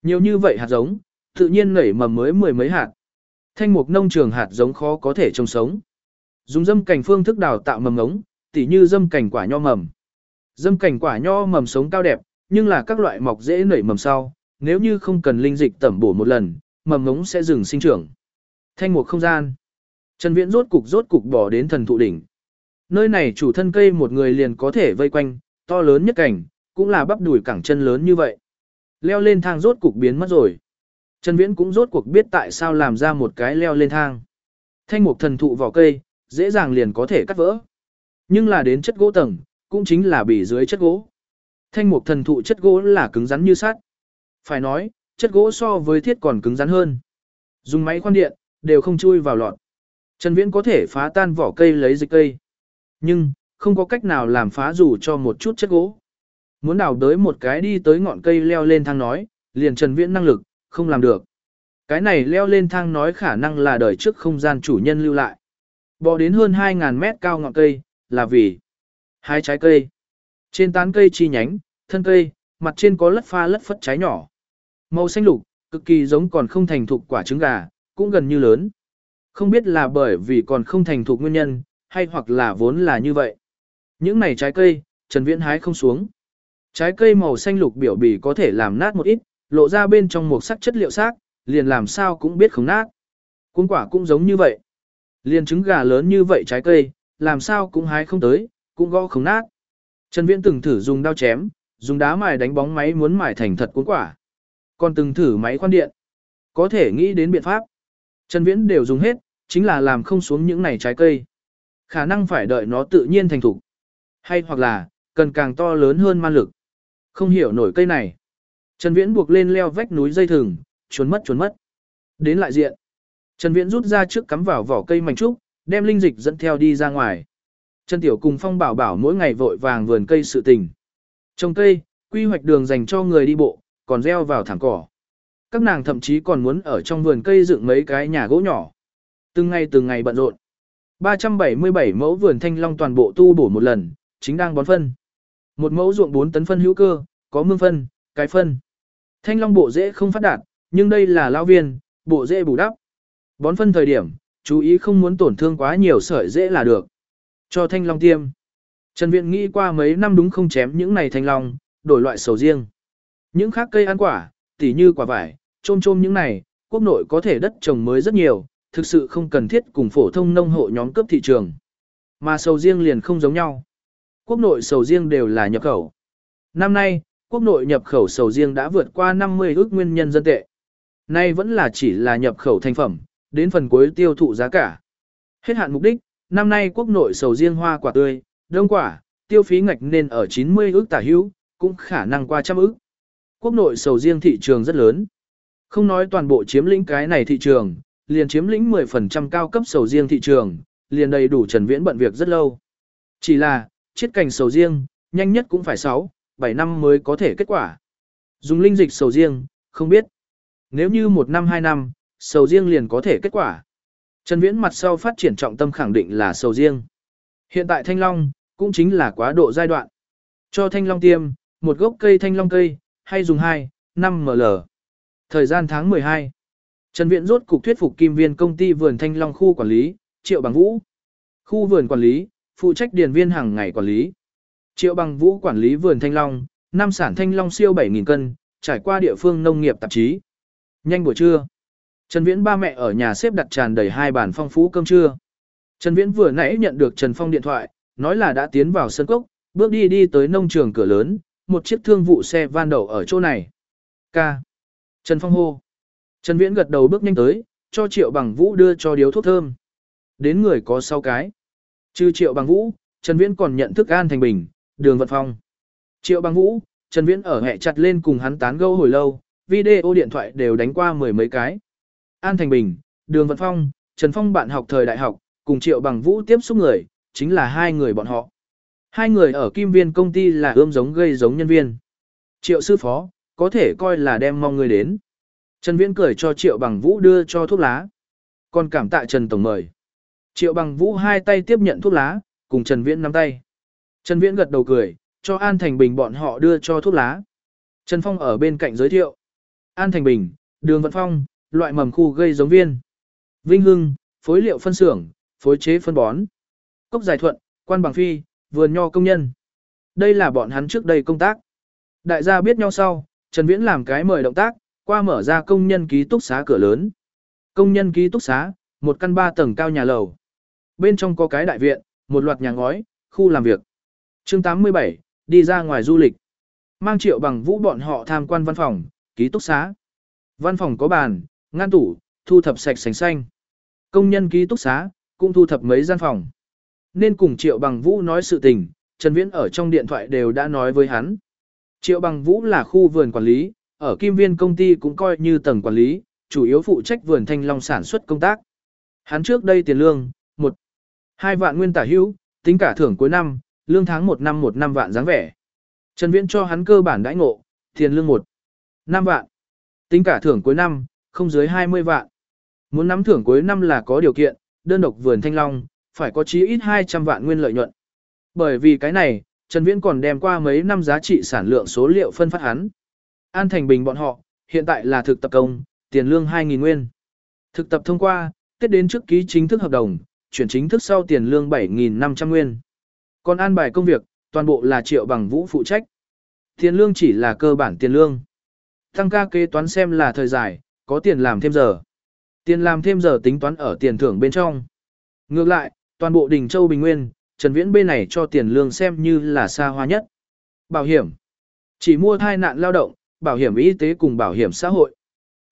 Nhiều như vậy hạt giống, tự nhiên nảy mầm mới mười mấy hạt. Thanh mục nông trường hạt giống khó có thể trồng sống. Dùng dâm cảnh phương thức đào tạo mầm ngống, tỉ như dâm cảnh quả nho mầm. Dâm cảnh quả nho mầm sống cao đẹp, nhưng là các loại mọc dễ nảy mầm sau, nếu như không cần linh dịch tẩm bổ một lần, mầm ngống sẽ dừng sinh trưởng. Thanh mục không gian. Trần Viễn rốt cục rốt cục bỏ đến thần thụ đỉnh. Nơi này chủ thân cây một người liền có thể vây quanh, to lớn nhất cảnh, cũng là bắp đùi cẳng chân lớn như vậy. Leo lên thang rốt cục biến mất rồi. Trần Viễn cũng rốt cuộc biết tại sao làm ra một cái leo lên thang. Thanh mục thần thụ vỏ cây, dễ dàng liền có thể cắt vỡ. Nhưng là đến chất gỗ tầng, cũng chính là bị dưới chất gỗ. Thanh mục thần thụ chất gỗ là cứng rắn như sắt. Phải nói, chất gỗ so với thiết còn cứng rắn hơn. Dùng máy khoan điện, đều không chui vào lọt. Trần Viễn có thể phá tan vỏ cây lấy dịch cây. Nhưng, không có cách nào làm phá dù cho một chút chất gỗ. Muốn đào đới một cái đi tới ngọn cây leo lên thang nói, liền Trần Viễn năng lực, không làm được. Cái này leo lên thang nói khả năng là đời trước không gian chủ nhân lưu lại. Bò đến hơn 2.000 mét cao ngọn cây, là vì hai trái cây. Trên tán cây chi nhánh, thân cây, mặt trên có lất pha lất phất trái nhỏ. Màu xanh lục, cực kỳ giống còn không thành thục quả trứng gà, cũng gần như lớn. Không biết là bởi vì còn không thành thục nguyên nhân, hay hoặc là vốn là như vậy. Những này trái cây, Trần Viễn hái không xuống. Trái cây màu xanh lục biểu bì có thể làm nát một ít, lộ ra bên trong một sắc chất liệu xác, liền làm sao cũng biết không nát. Cuốn quả cũng giống như vậy. Liền trứng gà lớn như vậy trái cây, làm sao cũng hái không tới, cũng gõ không nát. Trần Viễn từng thử dùng dao chém, dùng đá mài đánh bóng máy muốn mài thành thật cuốn quả. Còn từng thử máy khoan điện. Có thể nghĩ đến biện pháp. Trần Viễn đều dùng hết, chính là làm không xuống những này trái cây. Khả năng phải đợi nó tự nhiên thành thục. Hay hoặc là, cần càng to lớn hơn man lực. Không hiểu nổi cây này. Trần Viễn buộc lên leo vách núi dây thừng, chuồn mất chuồn mất. Đến lại diện. Trần Viễn rút ra trước cắm vào vỏ cây mảnh trúc, đem linh dịch dẫn theo đi ra ngoài. Trần Tiểu cùng Phong bảo bảo mỗi ngày vội vàng vườn cây sự tình. Trồng cây, quy hoạch đường dành cho người đi bộ, còn gieo vào thảm cỏ. Các nàng thậm chí còn muốn ở trong vườn cây dựng mấy cái nhà gỗ nhỏ. Từng ngày từng ngày bận rộn. 377 mẫu vườn thanh long toàn bộ tu bổ một lần, chính đang bón phân. Một mẫu ruộng 4 tấn phân hữu cơ, có mương phân, cái phân. Thanh long bộ dễ không phát đạt, nhưng đây là lao viên, bộ dễ bù đắp. Bón phân thời điểm, chú ý không muốn tổn thương quá nhiều sợi dễ là được. Cho thanh long tiêm. Trần Viện nghĩ qua mấy năm đúng không chém những này thanh long, đổi loại sầu riêng. Những khác cây ăn quả, tỉ như quả vải, trôm trôm những này, quốc nội có thể đất trồng mới rất nhiều, thực sự không cần thiết cùng phổ thông nông hộ nhóm cấp thị trường. Mà sầu riêng liền không giống nhau. Quốc nội sầu riêng đều là nhập khẩu. Năm nay, quốc nội nhập khẩu sầu riêng đã vượt qua 50 ước nguyên nhân dân tệ. Nay vẫn là chỉ là nhập khẩu thành phẩm, đến phần cuối tiêu thụ giá cả. Hết hạn mục đích, năm nay quốc nội sầu riêng hoa quả tươi, đông quả, tiêu phí ngạch nên ở 90 ước tả hữu, cũng khả năng qua trăm ước. Quốc nội sầu riêng thị trường rất lớn. Không nói toàn bộ chiếm lĩnh cái này thị trường, liền chiếm lĩnh 10% cao cấp sầu riêng thị trường, liền đầy đủ Trần Viễn bận việc rất lâu. Chỉ là, chiết cành sầu riêng, nhanh nhất cũng phải 6, 7 năm mới có thể kết quả. Dùng linh dịch sầu riêng, không biết. Nếu như một năm 2 năm, sầu riêng liền có thể kết quả. Trần Viễn mặt sau phát triển trọng tâm khẳng định là sầu riêng. Hiện tại thanh long, cũng chính là quá độ giai đoạn. Cho thanh long tiêm, một gốc cây thanh long cây, hay dùng 2, 5 ml. Thời gian tháng 12. Trần Viễn rốt cục thuyết phục kim viên công ty vườn thanh long khu quản lý, Triệu Bằng Vũ. Khu vườn quản lý, phụ trách điền viên hàng ngày quản lý. Triệu Bằng Vũ quản lý vườn thanh long, năm sản thanh long siêu 7.000 cân, trải qua địa phương nông nghiệp tạp chí. Nhanh buổi trưa. Trần Viễn ba mẹ ở nhà xếp đặt tràn đầy hai bàn phong phú cơm trưa. Trần Viễn vừa nãy nhận được Trần Phong điện thoại, nói là đã tiến vào sân cốc, bước đi đi tới nông trường cửa lớn, một chiếc thương vụ xe van đậu ở chỗ này. Ca. Trần Phong hô. Trần Viễn gật đầu bước nhanh tới, cho Triệu Bằng Vũ đưa cho điếu thuốc thơm. Đến người có 6 cái. Trừ Triệu Bằng Vũ, Trần Viễn còn nhận thức An Thành Bình, Đường Vận Phong. Triệu Bằng Vũ, Trần Viễn ở hẹ chặt lên cùng hắn tán gẫu hồi lâu, video điện thoại đều đánh qua mười mấy cái. An Thành Bình, Đường Vận Phong, Trần Phong bạn học thời đại học, cùng Triệu Bằng Vũ tiếp xúc người, chính là hai người bọn họ. Hai người ở Kim Viên công ty là ươm giống gây giống nhân viên. Triệu sư phó, có thể coi là đem mong người đến. Trần Viễn cười cho Triệu Bằng Vũ đưa cho thuốc lá. Còn cảm tạ Trần Tổng mời. Triệu Bằng Vũ hai tay tiếp nhận thuốc lá, cùng Trần Viễn nắm tay. Trần Viễn gật đầu cười, cho An Thành Bình bọn họ đưa cho thuốc lá. Trần Phong ở bên cạnh giới thiệu. An Thành Bình, Đường Vận Phong, loại mầm khu gây giống viên. Vinh Hưng, phối liệu phân xưởng, phối chế phân bón. Cốc Giải Thuận, quan bằng phi, vườn nho công nhân. Đây là bọn hắn trước đây công tác. Đại gia biết nhau sau, Trần Viễn làm cái mời động tác, qua mở ra công nhân ký túc xá cửa lớn. Công nhân ký túc xá, một căn ba tầng cao nhà lầu. Bên trong có cái đại viện, một loạt nhà ngói, khu làm việc. chương 87, đi ra ngoài du lịch. Mang triệu bằng vũ bọn họ tham quan văn phòng, ký túc xá. Văn phòng có bàn, ngăn tủ, thu thập sạch sành xanh. Công nhân ký túc xá, cũng thu thập mấy gian phòng. Nên cùng triệu bằng vũ nói sự tình, Trần Viễn ở trong điện thoại đều đã nói với hắn. Triệu bằng vũ là khu vườn quản lý, ở Kim Viên công ty cũng coi như tầng quản lý, chủ yếu phụ trách vườn thanh long sản xuất công tác. Hắn trước đây tiền lương, một hai vạn nguyên tả hữu, tính cả thưởng cuối năm, lương tháng một năm một năm vạn dáng vẻ. Trần Viễn cho hắn cơ bản đãi ngộ, tiền lương một năm vạn. Tính cả thưởng cuối năm, không dưới 20 vạn. Muốn nắm thưởng cuối năm là có điều kiện, đơn độc vườn thanh long, phải có chí ít 200 vạn nguyên lợi nhuận. Bởi vì cái này, Trần Viễn còn đem qua mấy năm giá trị sản lượng số liệu phân phát hắn. An Thành Bình bọn họ, hiện tại là thực tập công, tiền lương 2.000 nguyên. Thực tập thông qua, Tết đến trước ký chính thức hợp đồng, chuyển chính thức sau tiền lương 7.500 nguyên. Còn an bài công việc, toàn bộ là triệu bằng vũ phụ trách. Tiền lương chỉ là cơ bản tiền lương. Tăng ca kế toán xem là thời dài, có tiền làm thêm giờ. Tiền làm thêm giờ tính toán ở tiền thưởng bên trong. Ngược lại, toàn bộ đỉnh Châu Bình Nguyên, Trần Viễn bên này cho tiền lương xem như là xa hoa nhất. Bảo hiểm. Chỉ mua thai nạn lao động, bảo hiểm y tế cùng bảo hiểm xã hội.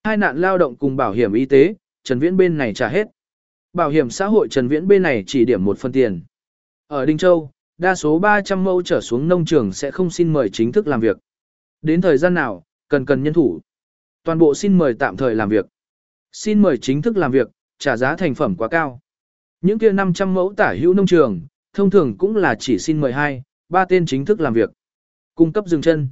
Thai nạn lao động cùng bảo hiểm y tế, Trần Viễn bên này trả hết. Bảo hiểm xã hội Trần Viễn bên này chỉ điểm một phần tiền. Ở Đinh Châu, đa số 300 mẫu trở xuống nông trường sẽ không xin mời chính thức làm việc. Đến thời gian nào, cần cần nhân thủ. Toàn bộ xin mời tạm thời làm việc. Xin mời chính thức làm việc, trả giá thành phẩm quá cao. Những kia 500 mẫu tả hữu nông trường, thông thường cũng là chỉ xin mời hai, ba tên chính thức làm việc. Cung cấp dừng chân.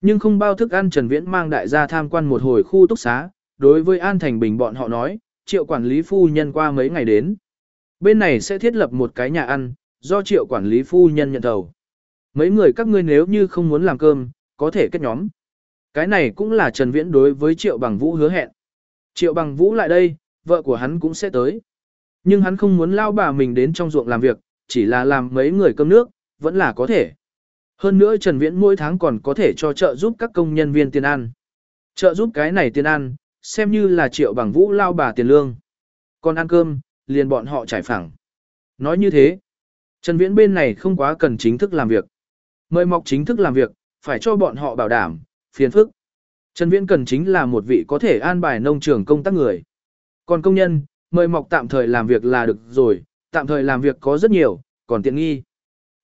Nhưng không bao thức ăn Trần Viễn mang đại gia tham quan một hồi khu túc xá, đối với An Thành Bình bọn họ nói, triệu quản lý phu nhân qua mấy ngày đến. Bên này sẽ thiết lập một cái nhà ăn, do triệu quản lý phu nhân nhận đầu. Mấy người các ngươi nếu như không muốn làm cơm, có thể kết nhóm. Cái này cũng là Trần Viễn đối với Triệu Bằng Vũ hứa hẹn. Triệu Bằng Vũ lại đây, vợ của hắn cũng sẽ tới. Nhưng hắn không muốn lao bà mình đến trong ruộng làm việc, chỉ là làm mấy người cơm nước, vẫn là có thể. Hơn nữa Trần Viễn mỗi tháng còn có thể cho trợ giúp các công nhân viên tiền ăn. Trợ giúp cái này tiền ăn, xem như là Triệu Bằng Vũ lao bà tiền lương. Còn ăn cơm, liền bọn họ trải phẳng. Nói như thế, Trần Viễn bên này không quá cần chính thức làm việc. Mời mọc chính thức làm việc, phải cho bọn họ bảo đảm, phiền phức. Trần Viễn cần chính là một vị có thể an bài nông trường công tác người. Còn công nhân, mời mọc tạm thời làm việc là được rồi, tạm thời làm việc có rất nhiều, còn tiện nghi.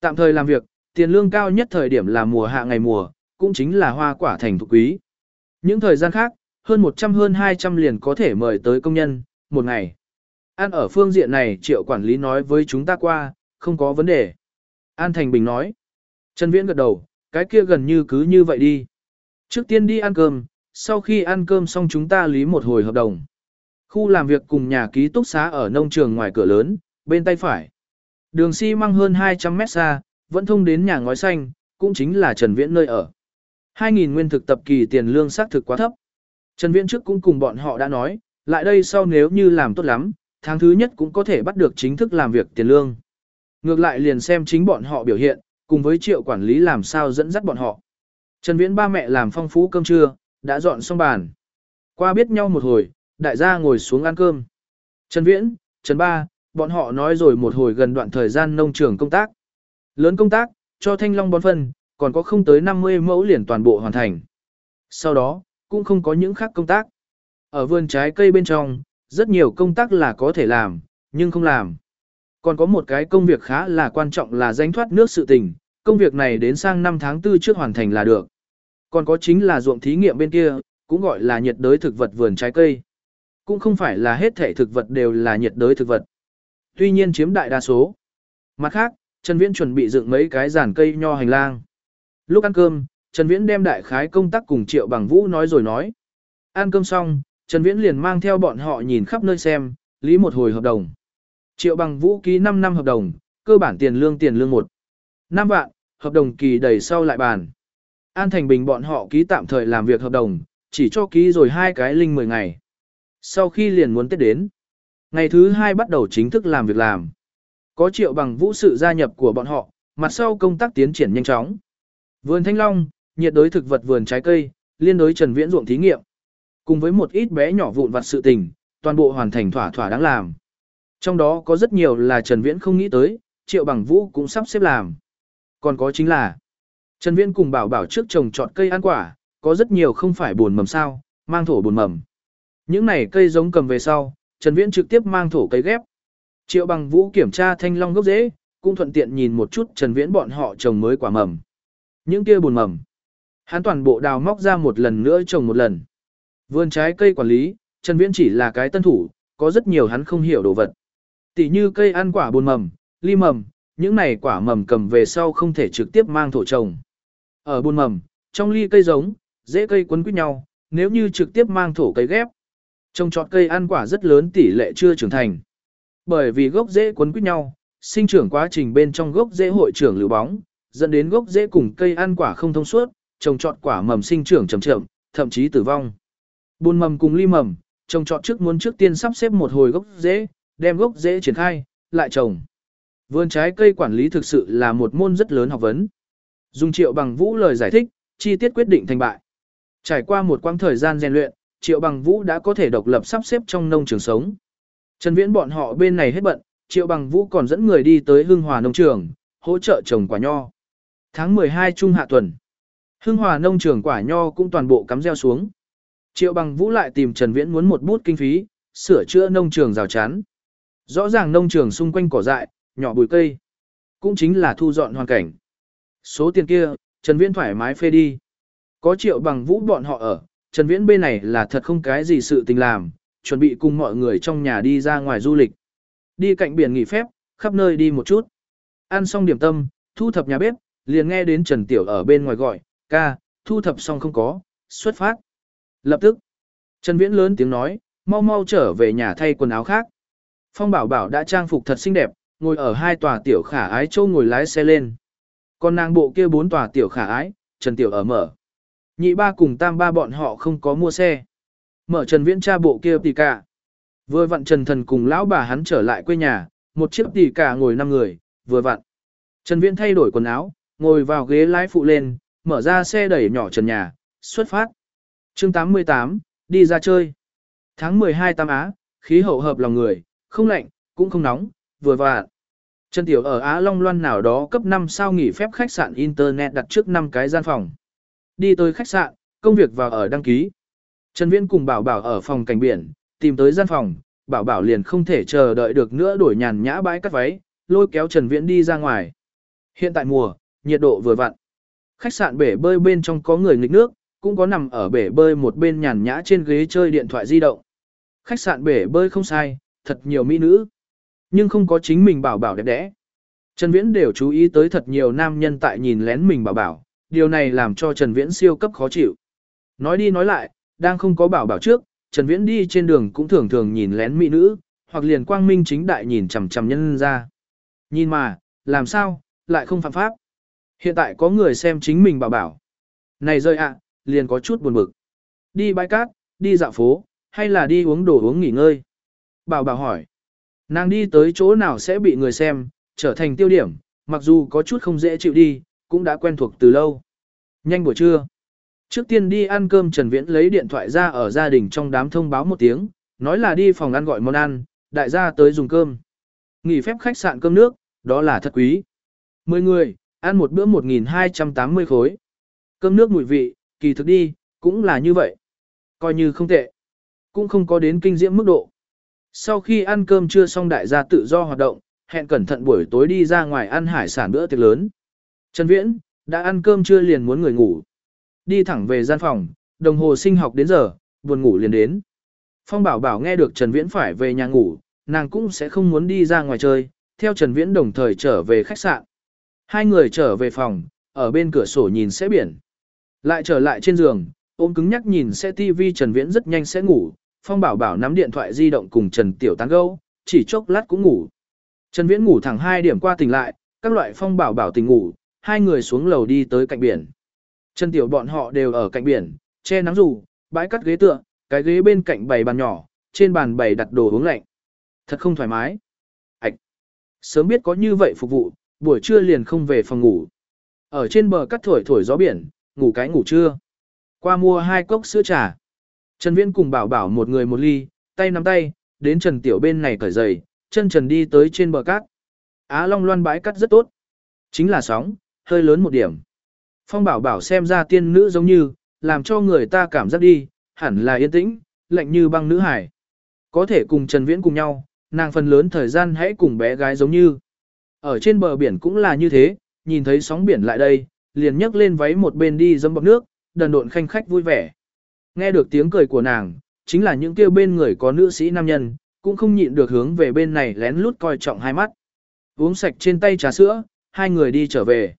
Tạm thời làm việc, tiền lương cao nhất thời điểm là mùa hạ ngày mùa, cũng chính là hoa quả thành thục quý. Những thời gian khác, hơn 100 hơn 200 liền có thể mời tới công nhân, một ngày. An ở phương diện này triệu quản lý nói với chúng ta qua, không có vấn đề. An Thành Bình nói. Trần Viễn gật đầu, cái kia gần như cứ như vậy đi. Trước tiên đi ăn cơm, sau khi ăn cơm xong chúng ta lý một hồi hợp đồng. Khu làm việc cùng nhà ký túc xá ở nông trường ngoài cửa lớn, bên tay phải. Đường xi măng hơn 200 mét xa, vẫn thông đến nhà ngói xanh, cũng chính là Trần Viễn nơi ở. 2.000 nguyên thực tập kỳ tiền lương xác thực quá thấp. Trần Viễn trước cũng cùng bọn họ đã nói, lại đây sau nếu như làm tốt lắm, tháng thứ nhất cũng có thể bắt được chính thức làm việc tiền lương. Ngược lại liền xem chính bọn họ biểu hiện, cùng với triệu quản lý làm sao dẫn dắt bọn họ. Trần Viễn ba mẹ làm phong phú cơm trưa, đã dọn xong bàn. Qua biết nhau một hồi, đại gia ngồi xuống ăn cơm. Trần Viễn, Trần Ba, bọn họ nói rồi một hồi gần đoạn thời gian nông trường công tác. Lớn công tác, cho thanh long bón phân, còn có không tới 50 mẫu liền toàn bộ hoàn thành. Sau đó, cũng không có những khác công tác. Ở vườn trái cây bên trong, rất nhiều công tác là có thể làm, nhưng không làm. Còn có một cái công việc khá là quan trọng là danh thoát nước sự tình, công việc này đến sang năm tháng 4 trước hoàn thành là được. Còn có chính là ruộng thí nghiệm bên kia, cũng gọi là nhiệt đới thực vật vườn trái cây. Cũng không phải là hết thể thực vật đều là nhiệt đới thực vật. Tuy nhiên chiếm đại đa số. Mặt khác, Trần Viễn chuẩn bị dựng mấy cái giàn cây nho hành lang. Lúc ăn cơm, Trần Viễn đem đại khái công tác cùng Triệu Bằng Vũ nói rồi nói. Ăn cơm xong, Trần Viễn liền mang theo bọn họ nhìn khắp nơi xem, lý một hồi hợp đồng. Triệu Bằng Vũ ký 5 năm hợp đồng, cơ bản tiền lương tiền lương 1. 5 vạn, hợp đồng kỳ đầy sau lại bàn. An Thành Bình bọn họ ký tạm thời làm việc hợp đồng, chỉ cho ký rồi hai cái linh 10 ngày. Sau khi liền muốn Tết đến, ngày thứ hai bắt đầu chính thức làm việc làm. Có triệu bằng vũ sự gia nhập của bọn họ, mặt sau công tác tiến triển nhanh chóng. Vườn Thanh Long, nhiệt đối thực vật vườn trái cây, liên đối Trần Viễn ruộng thí nghiệm. Cùng với một ít bé nhỏ vụn vặt sự tình, toàn bộ hoàn thành thỏa thỏa đáng làm. Trong đó có rất nhiều là Trần Viễn không nghĩ tới, triệu bằng vũ cũng sắp xếp làm. Còn có chính là, Trần Viễn cùng bảo bảo trước trồng trọt cây ăn quả, có rất nhiều không phải buồn mầm sao, mang thổ buồn mầm. Những này cây giống cầm về sau, Trần Viễn trực tiếp mang thổ cây ghép. Triệu bằng vũ kiểm tra thanh long gốc rễ, cũng thuận tiện nhìn một chút Trần Viễn bọn họ trồng mới quả mầm. Những kia buồn mầm. Hắn toàn bộ đào móc ra một lần nữa trồng một lần. Vườn trái cây quản lý, Trần Viễn chỉ là cái tân thủ, có rất nhiều hắn không hiểu đồ vật. Tỷ như cây ăn quả buồn mầm, ly mầm, những này quả mầm cầm về sau không thể trực tiếp mang thổ trồng. Ở buôn mầm, trong ly cây giống, dễ cây quấn quýt nhau, nếu như trực tiếp mang thổ cây ghép, trồng trọt cây ăn quả rất lớn tỷ lệ chưa trưởng thành. Bởi vì gốc dễ quấn quýt nhau, sinh trưởng quá trình bên trong gốc dễ hội trưởng lưu bóng, dẫn đến gốc dễ cùng cây ăn quả không thông suốt, trồng trọt quả mầm sinh trưởng chậm chậm, thậm chí tử vong. Buôn mầm cùng ly mầm, trồng trọt trước muốn trước tiên sắp xếp một hồi gốc dễ đem gốc dễ triển khai, lại trồng. Vườn trái cây quản lý thực sự là một môn rất lớn học vấn. Dung Triệu Bằng Vũ lời giải thích, chi tiết quyết định thành bại. Trải qua một quãng thời gian rèn luyện, Triệu Bằng Vũ đã có thể độc lập sắp xếp trong nông trường sống. Trần Viễn bọn họ bên này hết bận, Triệu Bằng Vũ còn dẫn người đi tới Hưng Hòa nông trường, hỗ trợ trồng quả nho. Tháng 12 trung hạ tuần, Hưng Hòa nông trường quả nho cũng toàn bộ cắm gieo xuống. Triệu Bằng Vũ lại tìm Trần Viễn muốn một bút kinh phí, sửa chữa nông trường rào chắn. Rõ ràng nông trường xung quanh cỏ dại, nhỏ bụi cây, cũng chính là thu dọn hoàn cảnh. Số tiền kia, Trần Viễn thoải mái phê đi. Có Triệu Bằng Vũ bọn họ ở, Trần Viễn bên này là thật không cái gì sự tình làm, chuẩn bị cùng mọi người trong nhà đi ra ngoài du lịch. Đi cạnh biển nghỉ phép, khắp nơi đi một chút. Ăn xong điểm tâm, thu thập nhà bếp, liền nghe đến Trần Tiểu ở bên ngoài gọi, ca, thu thập xong không có, xuất phát. Lập tức, Trần Viễn lớn tiếng nói, mau mau trở về nhà thay quần áo khác. Phong Bảo Bảo đã trang phục thật xinh đẹp, ngồi ở hai tòa tiểu khả ái châu ngồi lái xe lên. Còn nàng bộ kia bốn tòa tiểu khả ái, Trần Tiểu ở mở, Nhị ba cùng tam ba bọn họ không có mua xe. Mở Trần Viễn cha bộ kia tỷ cả. Vừa vặn Trần Thần cùng lão bà hắn trở lại quê nhà, một chiếc tỷ cả ngồi năm người, vừa vặn. Trần Viễn thay đổi quần áo, ngồi vào ghế lái phụ lên, mở ra xe đẩy nhỏ trần nhà, xuất phát. Chương 88, đi ra chơi. Tháng 12 Tam Á, khí hậu hợp lòng người, không lạnh, cũng không nóng, vừa vặn. Trần Tiểu ở Á Long Loan nào đó cấp 5 sao nghỉ phép khách sạn Internet đặt trước 5 cái gian phòng. Đi tới khách sạn, công việc vào ở đăng ký. Trần Viễn cùng Bảo Bảo ở phòng cảnh biển, tìm tới gian phòng, Bảo Bảo liền không thể chờ đợi được nữa đổi nhàn nhã bãi cắt váy, lôi kéo Trần Viễn đi ra ngoài. Hiện tại mùa, nhiệt độ vừa vặn. Khách sạn bể bơi bên trong có người nghịch nước, cũng có nằm ở bể bơi một bên nhàn nhã trên ghế chơi điện thoại di động. Khách sạn bể bơi không sai, thật nhiều mỹ nữ. Nhưng không có chính mình bảo bảo đẹp đẽ. Trần Viễn đều chú ý tới thật nhiều nam nhân tại nhìn lén mình bảo bảo, điều này làm cho Trần Viễn siêu cấp khó chịu. Nói đi nói lại, đang không có bảo bảo trước, Trần Viễn đi trên đường cũng thường thường nhìn lén mỹ nữ, hoặc liền quang minh chính đại nhìn chằm chằm nhân ra. Nhìn mà, làm sao, lại không phạm pháp. Hiện tại có người xem chính mình bảo bảo. Này rơi ạ, liền có chút buồn bực. Đi bãi cát, đi dạo phố, hay là đi uống đồ uống nghỉ ngơi? Bảo bảo hỏi. Nàng đi tới chỗ nào sẽ bị người xem, trở thành tiêu điểm, mặc dù có chút không dễ chịu đi, cũng đã quen thuộc từ lâu. Nhanh buổi trưa. Trước tiên đi ăn cơm Trần Viễn lấy điện thoại ra ở gia đình trong đám thông báo một tiếng, nói là đi phòng ăn gọi món ăn, đại gia tới dùng cơm. Nghỉ phép khách sạn cơm nước, đó là thật quý. Mười người, ăn một bữa 1.280 khối. Cơm nước mùi vị, kỳ thực đi, cũng là như vậy. Coi như không tệ. Cũng không có đến kinh diễm mức độ. Sau khi ăn cơm trưa xong đại gia tự do hoạt động, hẹn cẩn thận buổi tối đi ra ngoài ăn hải sản bữa tiệc lớn. Trần Viễn, đã ăn cơm trưa liền muốn người ngủ. Đi thẳng về gian phòng, đồng hồ sinh học đến giờ, buồn ngủ liền đến. Phong bảo bảo nghe được Trần Viễn phải về nhà ngủ, nàng cũng sẽ không muốn đi ra ngoài chơi, theo Trần Viễn đồng thời trở về khách sạn. Hai người trở về phòng, ở bên cửa sổ nhìn sẽ biển. Lại trở lại trên giường, ôm cứng nhắc nhìn sẽ tivi Trần Viễn rất nhanh sẽ ngủ, Phong Bảo Bảo nắm điện thoại di động cùng Trần Tiểu tán gẫu, chỉ chốc lát cũng ngủ. Trần Viễn ngủ thẳng hai điểm qua tỉnh lại, các loại Phong Bảo Bảo tỉnh ngủ, hai người xuống lầu đi tới cạnh biển. Trần Tiểu bọn họ đều ở cạnh biển, che nắng dù, bãi cắt ghế tựa, cái ghế bên cạnh bày bàn nhỏ, trên bàn bày đặt đồ uống lạnh. Thật không thoải mái. Ảch. Sớm biết có như vậy phục vụ, buổi trưa liền không về phòng ngủ. Ở trên bờ cắt thổi thổi gió biển, ngủ cái ngủ trưa. Qua mua hai cốc sữa trà. Trần Viễn cùng bảo bảo một người một ly, tay nắm tay, đến Trần Tiểu bên này cởi giày, chân trần đi tới trên bờ cát. Á Long loan bãi cát rất tốt. Chính là sóng, hơi lớn một điểm. Phong bảo bảo xem ra tiên nữ giống như, làm cho người ta cảm giác đi, hẳn là yên tĩnh, lạnh như băng nữ hải. Có thể cùng Trần Viễn cùng nhau, nàng phần lớn thời gian hãy cùng bé gái giống như. Ở trên bờ biển cũng là như thế, nhìn thấy sóng biển lại đây, liền nhấc lên váy một bên đi dâm bọc nước, đần độn khanh khách vui vẻ. Nghe được tiếng cười của nàng, chính là những kêu bên người có nữ sĩ nam nhân, cũng không nhịn được hướng về bên này lén lút coi trọng hai mắt. Uống sạch trên tay trà sữa, hai người đi trở về.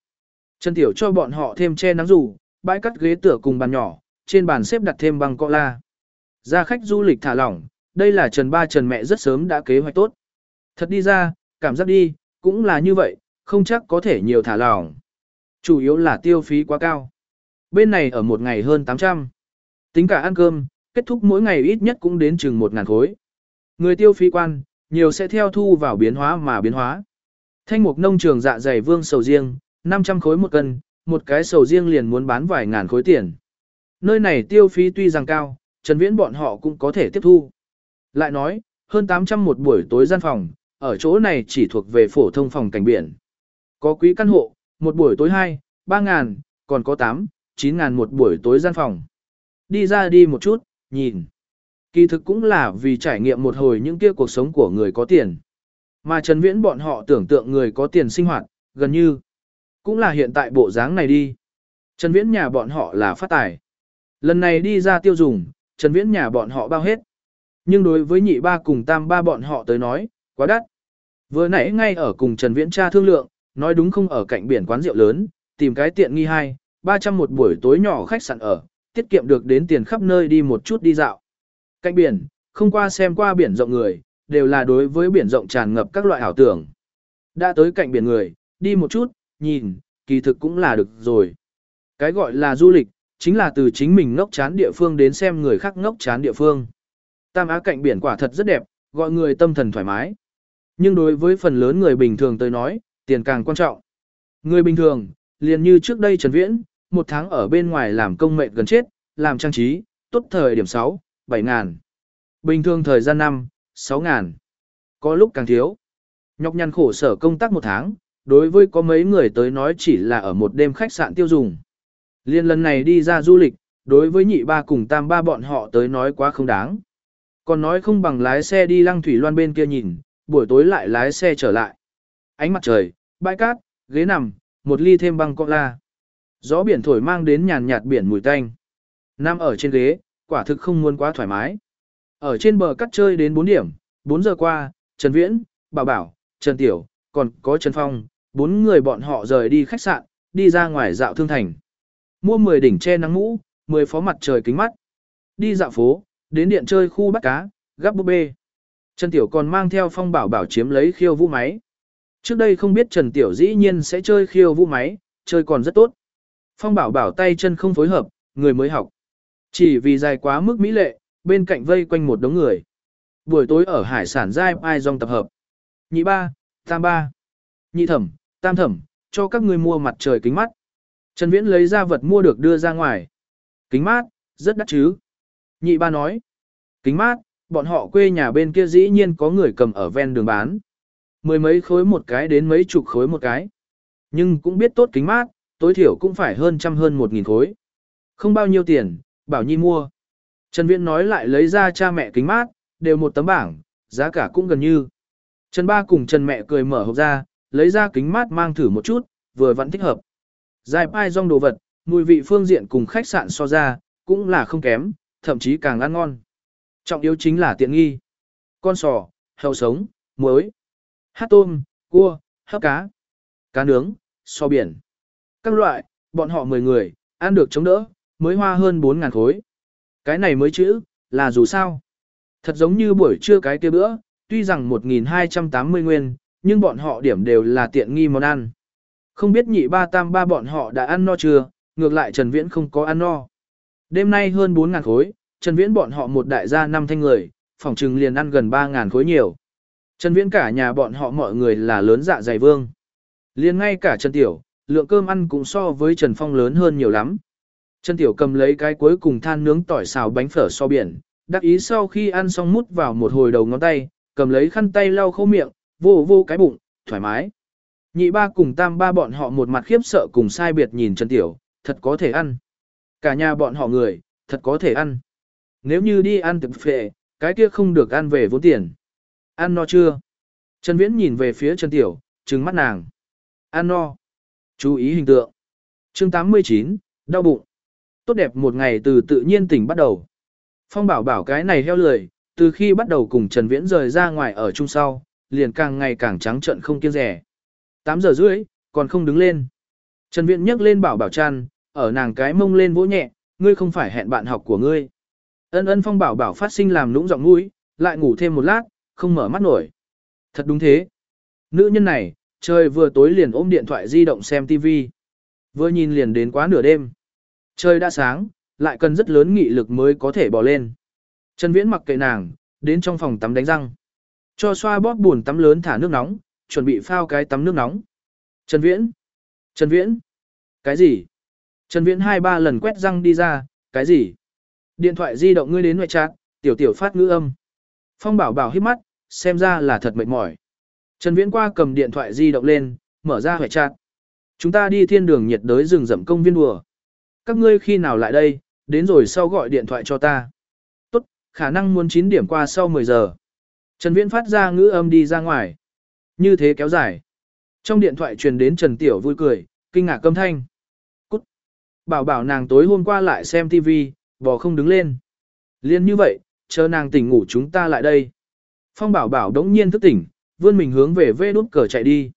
Trần Tiểu cho bọn họ thêm che nắng rủ, bãi cắt ghế tựa cùng bàn nhỏ, trên bàn xếp đặt thêm băng cola. Ra khách du lịch thả lỏng, đây là Trần Ba Trần mẹ rất sớm đã kế hoạch tốt. Thật đi ra, cảm giác đi, cũng là như vậy, không chắc có thể nhiều thả lỏng. Chủ yếu là tiêu phí quá cao. Bên này ở một ngày hơn 800. Tính cả ăn cơm, kết thúc mỗi ngày ít nhất cũng đến chừng 1.000 khối. Người tiêu phí quan, nhiều sẽ theo thu vào biến hóa mà biến hóa. Thanh mục nông trường dạ dày vương sầu riêng, 500 khối một cân, một cái sầu riêng liền muốn bán vài ngàn khối tiền. Nơi này tiêu phí tuy rằng cao, Trần Viễn bọn họ cũng có thể tiếp thu. Lại nói, hơn 800 một buổi tối gian phòng, ở chỗ này chỉ thuộc về phổ thông phòng cảnh biển. Có quý căn hộ, một buổi tối 2, 3 ngàn, còn có 8, 9 ngàn một buổi tối gian phòng. Đi ra đi một chút, nhìn. Kỳ thực cũng là vì trải nghiệm một hồi những kia cuộc sống của người có tiền. Mà Trần Viễn bọn họ tưởng tượng người có tiền sinh hoạt, gần như cũng là hiện tại bộ dáng này đi. Trần Viễn nhà bọn họ là phát tài. Lần này đi ra tiêu dùng, Trần Viễn nhà bọn họ bao hết. Nhưng đối với nhị ba cùng tam ba bọn họ tới nói, quá đắt. Vừa nãy ngay ở cùng Trần Viễn cha thương lượng, nói đúng không ở cạnh biển quán rượu lớn, tìm cái tiện nghi hai, 300 một buổi tối nhỏ khách sạn ở, tiết kiệm được đến tiền khắp nơi đi một chút đi dạo. Cạnh biển, không qua xem qua biển rộng người, đều là đối với biển rộng tràn ngập các loại ảo tưởng. Đã tới cạnh biển người, đi một chút, nhìn, kỳ thực cũng là được rồi. Cái gọi là du lịch, chính là từ chính mình ngốc chán địa phương đến xem người khác ngốc chán địa phương. Tam Á cạnh biển quả thật rất đẹp, gọi người tâm thần thoải mái. Nhưng đối với phần lớn người bình thường tới nói, tiền càng quan trọng. Người bình thường, liền như trước đây Trần Viễn, một tháng ở bên ngoài làm công mệnh gần chết, làm trang trí, tốt thời điểm 6, 7 ngàn. Bình thường thời gian 5, 6 ngàn. Có lúc càng thiếu. Nhọc nhằn khổ sở công tác một tháng, đối với có mấy người tới nói chỉ là ở một đêm khách sạn tiêu dùng. Liên lần này đi ra du lịch, đối với nhị ba cùng tam ba bọn họ tới nói quá không đáng. Còn nói không bằng lái xe đi lăng thủy loan bên kia nhìn, buổi tối lại lái xe trở lại. Ánh mặt trời, bãi cát, ghế nằm, một ly thêm băng cola. Gió biển thổi mang đến nhàn nhạt biển mùi tanh. Nam ở trên ghế, quả thực không muốn quá thoải mái. Ở trên bờ cắt chơi đến 4 điểm, 4 giờ qua, Trần Viễn, Bảo Bảo, Trần Tiểu, còn có Trần Phong, bốn người bọn họ rời đi khách sạn, đi ra ngoài dạo thương thành. Mua 10 đỉnh che nắng mũ, 10 phó mặt trời kính mắt. Đi dạo phố, đến điện chơi khu bắt cá, gắp búp bê. Trần Tiểu còn mang theo phong bảo bảo chiếm lấy khiêu vũ máy. Trước đây không biết Trần Tiểu dĩ nhiên sẽ chơi khiêu vũ máy, chơi còn rất tốt. Phong bảo bảo tay chân không phối hợp, người mới học. Chỉ vì dài quá mức mỹ lệ, bên cạnh vây quanh một đống người. Buổi tối ở hải sản giai ai dòng tập hợp. Nhị ba, tam ba, nhị thẩm, tam thẩm, cho các người mua mặt trời kính mắt. Trần Viễn lấy ra vật mua được đưa ra ngoài. Kính mát, rất đắt chứ. Nhị ba nói. Kính mát, bọn họ quê nhà bên kia dĩ nhiên có người cầm ở ven đường bán. Mười mấy khối một cái đến mấy chục khối một cái. Nhưng cũng biết tốt kính mát, tối thiểu cũng phải hơn trăm hơn một nghìn khối. Không bao nhiêu tiền, bảo nhi mua. Trần Viễn nói lại lấy ra cha mẹ kính mát, đều một tấm bảng, giá cả cũng gần như. Trần Ba cùng Trần mẹ cười mở hộp ra, lấy ra kính mát mang thử một chút, vừa vẫn thích hợp. Dài pai rong đồ vật, mùi vị phương diện cùng khách sạn so ra, cũng là không kém, thậm chí càng ăn ngon. Trọng yếu chính là tiện nghi. Con sò, heo sống, muối, hát tôm, cua, hấp cá, cá nướng, so biển. Các loại, bọn họ 10 người, ăn được chống đỡ, mới hoa hơn 4.000 khối. Cái này mới chữ, là dù sao. Thật giống như buổi trưa cái kia bữa, tuy rằng 1.280 nguyên, nhưng bọn họ điểm đều là tiện nghi món ăn. Không biết nhị ba tam ba bọn họ đã ăn no chưa, ngược lại Trần Viễn không có ăn no. Đêm nay hơn 4.000 khối, Trần Viễn bọn họ một đại gia năm thanh người, phòng trừng liền ăn gần 3.000 khối nhiều. Trần Viễn cả nhà bọn họ mọi người là lớn dạ dày vương. Liền ngay cả Trần Tiểu, lượng cơm ăn cũng so với Trần Phong lớn hơn nhiều lắm. Trần Tiểu cầm lấy cái cuối cùng than nướng tỏi xào bánh phở so biển, đắc ý sau khi ăn xong mút vào một hồi đầu ngón tay, cầm lấy khăn tay lau khô miệng, vô vô cái bụng, thoải mái. Nhị ba cùng tam ba bọn họ một mặt khiếp sợ cùng sai biệt nhìn Trần Tiểu, thật có thể ăn. Cả nhà bọn họ người, thật có thể ăn. Nếu như đi ăn tiệm phệ, cái kia không được ăn về vốn tiền. Ăn no chưa? Trần Viễn nhìn về phía Trần Tiểu, trừng mắt nàng. Ăn no. Chú ý hình tượng. Chương 89, đau bụng. Tốt đẹp một ngày từ tự nhiên tỉnh bắt đầu. Phong bảo bảo cái này heo lười, từ khi bắt đầu cùng Trần Viễn rời ra ngoài ở chung sau, liền càng ngày càng trắng trợn không kiêng rẻ. 8 giờ rưỡi, còn không đứng lên. Trần Viễn nhấc lên bảo bảo chăn, ở nàng cái mông lên vỗ nhẹ, ngươi không phải hẹn bạn học của ngươi. Ân ân phong bảo bảo phát sinh làm lũng giọng mũi, lại ngủ thêm một lát, không mở mắt nổi. Thật đúng thế. Nữ nhân này, trời vừa tối liền ôm điện thoại di động xem TV. Vừa nhìn liền đến quá nửa đêm. Trời đã sáng, lại cần rất lớn nghị lực mới có thể bỏ lên. Trần Viễn mặc kệ nàng, đến trong phòng tắm đánh răng. Cho xoa bóp buồn tắm lớn thả nước nóng, chuẩn bị phao cái tắm nước nóng. Trần Viễn! Trần Viễn! Cái gì? Trần Viễn hai ba lần quét răng đi ra, cái gì? Điện thoại di động ngươi đến ngoại trạng, tiểu tiểu phát ngữ âm. Phong bảo bảo hít mắt, xem ra là thật mệt mỏi. Trần Viễn qua cầm điện thoại di động lên, mở ra hệ trạng. Chúng ta đi thiên đường nhiệt đới rừng rậm công viên đùa. Các ngươi khi nào lại đây, đến rồi sau gọi điện thoại cho ta. Tốt, khả năng muốn 9 điểm qua sau 10 giờ. Trần Viễn phát ra ngữ âm đi ra ngoài. Như thế kéo dài. Trong điện thoại truyền đến Trần Tiểu vui cười, kinh ngạc câm thanh. Cút. Bảo bảo nàng tối hôm qua lại xem TV, bò không đứng lên. Liên như vậy, chờ nàng tỉnh ngủ chúng ta lại đây. Phong bảo bảo đống nhiên thức tỉnh, vươn mình hướng về vê đút cờ chạy đi.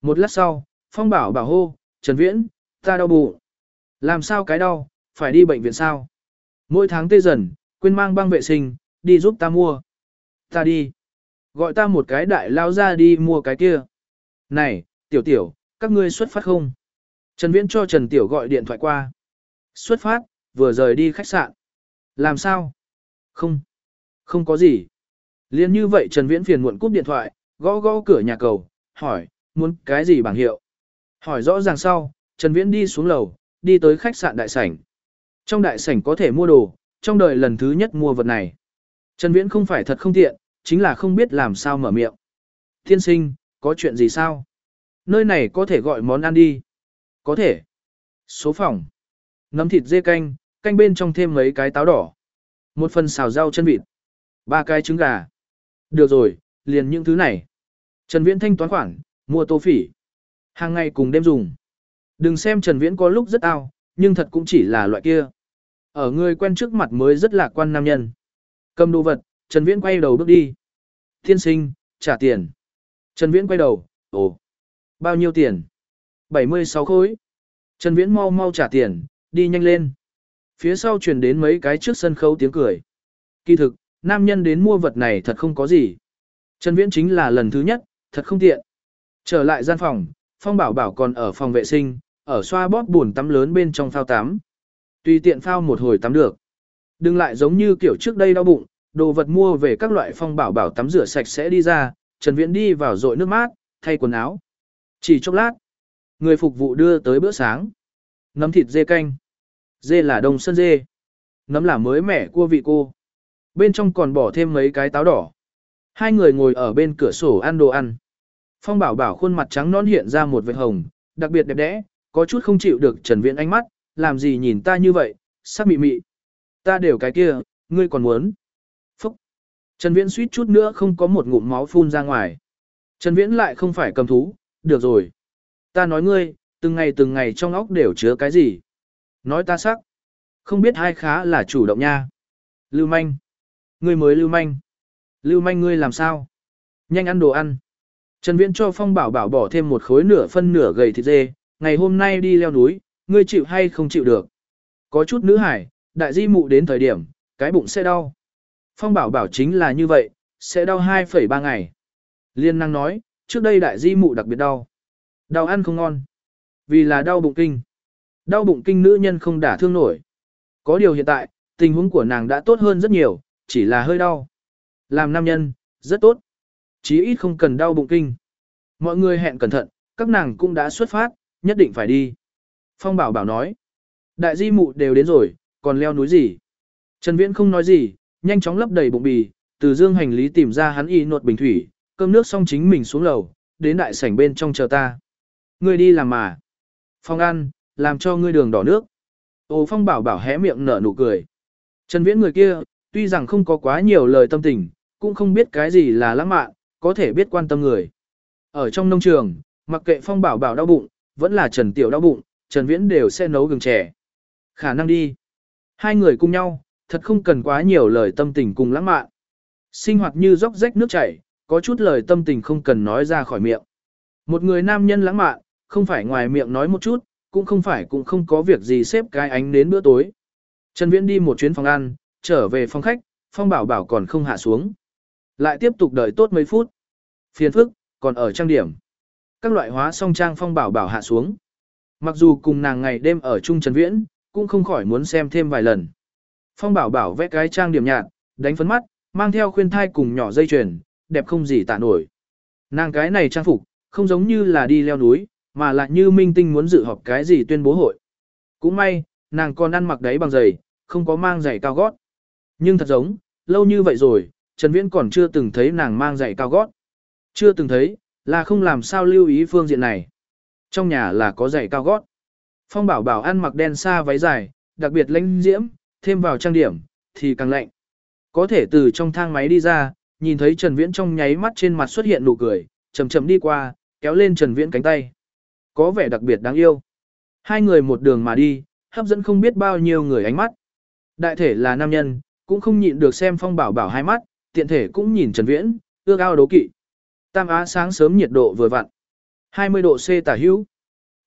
Một lát sau, Phong bảo bảo hô, Trần Viễn, ta đau bụng. Làm sao cái đau, phải đi bệnh viện sao? Mỗi tháng tê dần, quên mang băng vệ sinh, đi giúp ta mua. Ta đi. Gọi ta một cái đại lao ra đi mua cái kia. Này, tiểu tiểu, các ngươi xuất phát không? Trần Viễn cho Trần Tiểu gọi điện thoại qua. Xuất phát, vừa rời đi khách sạn. Làm sao? Không. Không có gì. Liên như vậy Trần Viễn phiền muộn cúp điện thoại, gõ gõ cửa nhà cầu, hỏi, muốn cái gì bảng hiệu? Hỏi rõ ràng sau, Trần Viễn đi xuống lầu, đi tới khách sạn đại sảnh. Trong đại sảnh có thể mua đồ, trong đời lần thứ nhất mua vật này. Trần Viễn không phải thật không tiện, chính là không biết làm sao mở miệng. Thiên sinh, có chuyện gì sao? Nơi này có thể gọi món ăn đi. Có thể. Số phòng. Nấm thịt dê canh, canh bên trong thêm mấy cái táo đỏ. Một phần xào rau chân vịt. Ba cái trứng gà. Được rồi, liền những thứ này. Trần Viễn thanh toán khoản, mua tô phỉ. Hàng ngày cùng đêm dùng. Đừng xem Trần Viễn có lúc rất ao, nhưng thật cũng chỉ là loại kia. Ở người quen trước mặt mới rất lạc quan nam nhân. Cầm đồ vật, Trần Viễn quay đầu bước đi. Thiên sinh, trả tiền. Trần Viễn quay đầu, ồ, bao nhiêu tiền? 76 khối. Trần Viễn mau mau trả tiền, đi nhanh lên. Phía sau truyền đến mấy cái trước sân khấu tiếng cười. Kỳ thực, nam nhân đến mua vật này thật không có gì. Trần Viễn chính là lần thứ nhất, thật không tiện. Trở lại gian phòng, Phong Bảo Bảo còn ở phòng vệ sinh, ở xoa bóp buồn tắm lớn bên trong phao tắm. Tùy tiện phao một hồi tắm được. Đừng lại giống như kiểu trước đây đau bụng, đồ vật mua về các loại Phong Bảo Bảo tắm rửa sạch sẽ đi ra, Trần Viễn đi vào rội nước mát, thay quần áo. Chỉ chốc lát, người phục vụ đưa tới bữa sáng. Nấm thịt dê canh. Dê là đông sơn dê. Nấm là mới mẻ cua vị cô. Bên trong còn bỏ thêm mấy cái táo đỏ. Hai người ngồi ở bên cửa sổ ăn đồ ăn. Phong bảo bảo khuôn mặt trắng non hiện ra một vệt hồng, đặc biệt đẹp đẽ, có chút không chịu được Trần Viễn ánh mắt, làm gì nhìn ta như vậy, sắc mị mị. Ta đều cái kia, ngươi còn muốn. Phúc. Trần Viễn suýt chút nữa không có một ngụm máu phun ra ngoài. Trần Viễn lại không phải cầm thú, được rồi. Ta nói ngươi, từng ngày từng ngày trong óc đều chứa cái gì. Nói ta sắc. Không biết hai khá là chủ động nha. Lưu manh. Ngươi mới lưu manh. Lưu manh ngươi làm sao? Nhanh ăn đồ ăn. Trần Viễn cho Phong Bảo Bảo bỏ thêm một khối nửa phân nửa gầy thịt dê, ngày hôm nay đi leo núi, ngươi chịu hay không chịu được? Có chút nữ hải, đại di mụ đến thời điểm, cái bụng sẽ đau. Phong Bảo Bảo chính là như vậy, sẽ đau 2,3 ngày. Liên năng nói, trước đây đại di mụ đặc biệt đau. Đau ăn không ngon. Vì là đau bụng kinh. Đau bụng kinh nữ nhân không đả thương nổi. Có điều hiện tại, tình huống của nàng đã tốt hơn rất nhiều, chỉ là hơi đau. Làm nam nhân, rất tốt. Chí ít không cần đau bụng kinh. Mọi người hẹn cẩn thận, các nàng cũng đã xuất phát, nhất định phải đi. Phong bảo bảo nói. Đại di mụ đều đến rồi, còn leo núi gì? Trần Viễn không nói gì, nhanh chóng lấp đầy bụng bì, từ dương hành lý tìm ra hắn y nột bình thủy, cơm nước xong chính mình xuống lầu, đến đại sảnh bên trong chờ ta. Ngươi đi làm mà. Phong ăn, làm cho ngươi đường đỏ nước. Ô Phong bảo bảo hé miệng nở nụ cười. Trần Viễn người kia, tuy rằng không có quá nhiều lời tâm tình, cũng không biết cái gì là lãng mạn, có thể biết quan tâm người. Ở trong nông trường, mặc kệ Phong bảo bảo đau bụng, vẫn là Trần Tiểu đau bụng, Trần Viễn đều sẽ nấu gừng trẻ. Khả năng đi. Hai người cùng nhau, thật không cần quá nhiều lời tâm tình cùng lãng mạn. Sinh hoạt như róc rách nước chảy, có chút lời tâm tình không cần nói ra khỏi miệng. Một người nam nhân lãng mạn, không phải ngoài miệng nói một chút, cũng không phải cũng không có việc gì xếp cái ánh đến bữa tối. Trần Viễn đi một chuyến phòng ăn, trở về phòng khách, Phong Bảo Bảo còn không hạ xuống. Lại tiếp tục đợi tốt mấy phút. Phiền phức, còn ở trang điểm. Các loại hóa song trang Phong Bảo Bảo hạ xuống. Mặc dù cùng nàng ngày đêm ở chung Trần Viễn, cũng không khỏi muốn xem thêm vài lần. Phong Bảo Bảo vẽ cái trang điểm nhạt, đánh phấn mắt, mang theo khuyên thai cùng nhỏ dây chuyền, đẹp không gì tả nổi. Nàng cái này trang phục, không giống như là đi leo núi, mà lại như minh tinh muốn dự họp cái gì tuyên bố hội. Cũng may, nàng còn ăn mặc đáy bằng giày, không có mang giày cao gót. Nhưng thật giống, lâu như vậy rồi, Trần Viễn còn chưa từng thấy nàng mang giày cao gót. Chưa từng thấy, là không làm sao lưu ý phương diện này. Trong nhà là có giày cao gót. Phong bảo bảo ăn mặc đen xa váy dài, đặc biệt lãnh diễm, thêm vào trang điểm, thì càng lạnh. Có thể từ trong thang máy đi ra, nhìn thấy Trần Viễn trong nháy mắt trên mặt xuất hiện nụ cười, chậm chậm đi qua, kéo lên Trần Viễn cánh tay. Có vẻ đặc biệt đáng yêu. Hai người một đường mà đi, hấp dẫn không biết bao nhiêu người ánh mắt. Đại thể là nam nhân, cũng không nhịn được xem phong bảo bảo hai mắt, tiện thể cũng nhìn Trần Viễn, ước ao đố kỵ. Tam Á sáng sớm nhiệt độ vừa vặn. 20 độ C tả hữu.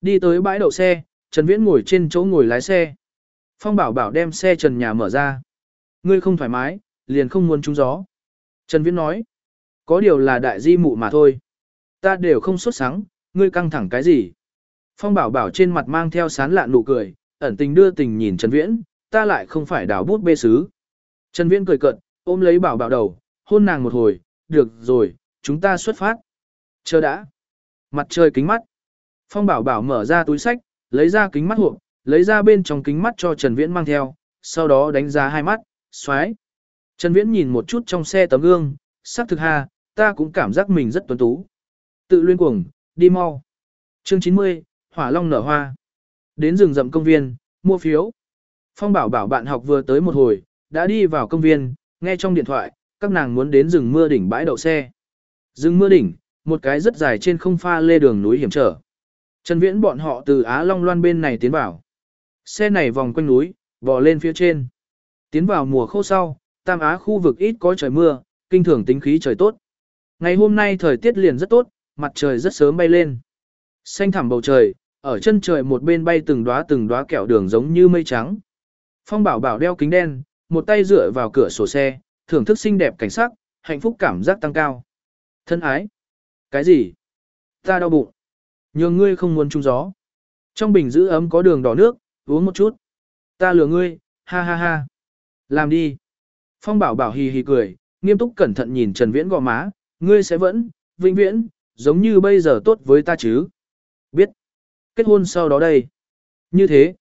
Đi tới bãi đậu xe, Trần Viễn ngồi trên chỗ ngồi lái xe. Phong bảo bảo đem xe trần nhà mở ra. Ngươi không thoải mái, liền không muốn trúng gió. Trần Viễn nói. Có điều là đại di mụ mà thôi. Ta đều không xuất sáng, ngươi căng thẳng cái gì? Phong bảo bảo trên mặt mang theo sán lạ nụ cười, ẩn tình đưa tình nhìn Trần Viễn, ta lại không phải đào bút bê sứ. Trần Viễn cười cợt ôm lấy bảo bảo đầu, hôn nàng một hồi, được rồi, chúng ta xuất phát. Chờ đã. Mặt trời kính mắt. Phong bảo bảo mở ra túi sách, lấy ra kính mắt hộp, lấy ra bên trong kính mắt cho Trần Viễn mang theo, sau đó đánh giá hai mắt, xoái. Trần Viễn nhìn một chút trong xe tấm gương, sắc thực ha, ta cũng cảm giác mình rất tuấn tú. Tự luyên cuồng, đi mau. Chương 90, Hỏa Long nở hoa. Đến rừng rậm công viên, mua phiếu. Phong bảo bảo bạn học vừa tới một hồi, đã đi vào công viên, nghe trong điện thoại, các nàng muốn đến rừng mưa đỉnh bãi đậu xe. Rừng mưa đỉnh, một cái rất dài trên không pha lê đường núi hiểm trở. Trần Viễn bọn họ từ Á Long Loan bên này tiến vào. Xe này vòng quanh núi, bò lên phía trên. Tiến vào mùa khô sau, Tam Á khu vực ít có trời mưa, kinh thường tính khí trời tốt. Ngày hôm nay thời tiết liền rất tốt, mặt trời rất sớm bay lên. Xanh thẳm bầu trời, ở chân trời một bên bay từng đóa từng đóa kẹo đường giống như mây trắng. Phong Bảo Bảo đeo kính đen, một tay dựa vào cửa sổ xe, thưởng thức xinh đẹp cảnh sắc, hạnh phúc cảm giác tăng cao. Thân ái. Cái gì? Ta đau bụng. Nhường ngươi không muốn trung gió. Trong bình giữ ấm có đường đỏ nước, uống một chút. Ta lừa ngươi, ha ha ha. Làm đi. Phong bảo bảo hì hì cười, nghiêm túc cẩn thận nhìn Trần Viễn gò má, ngươi sẽ vẫn, vĩnh viễn, giống như bây giờ tốt với ta chứ. Biết. Kết hôn sau đó đây. Như thế.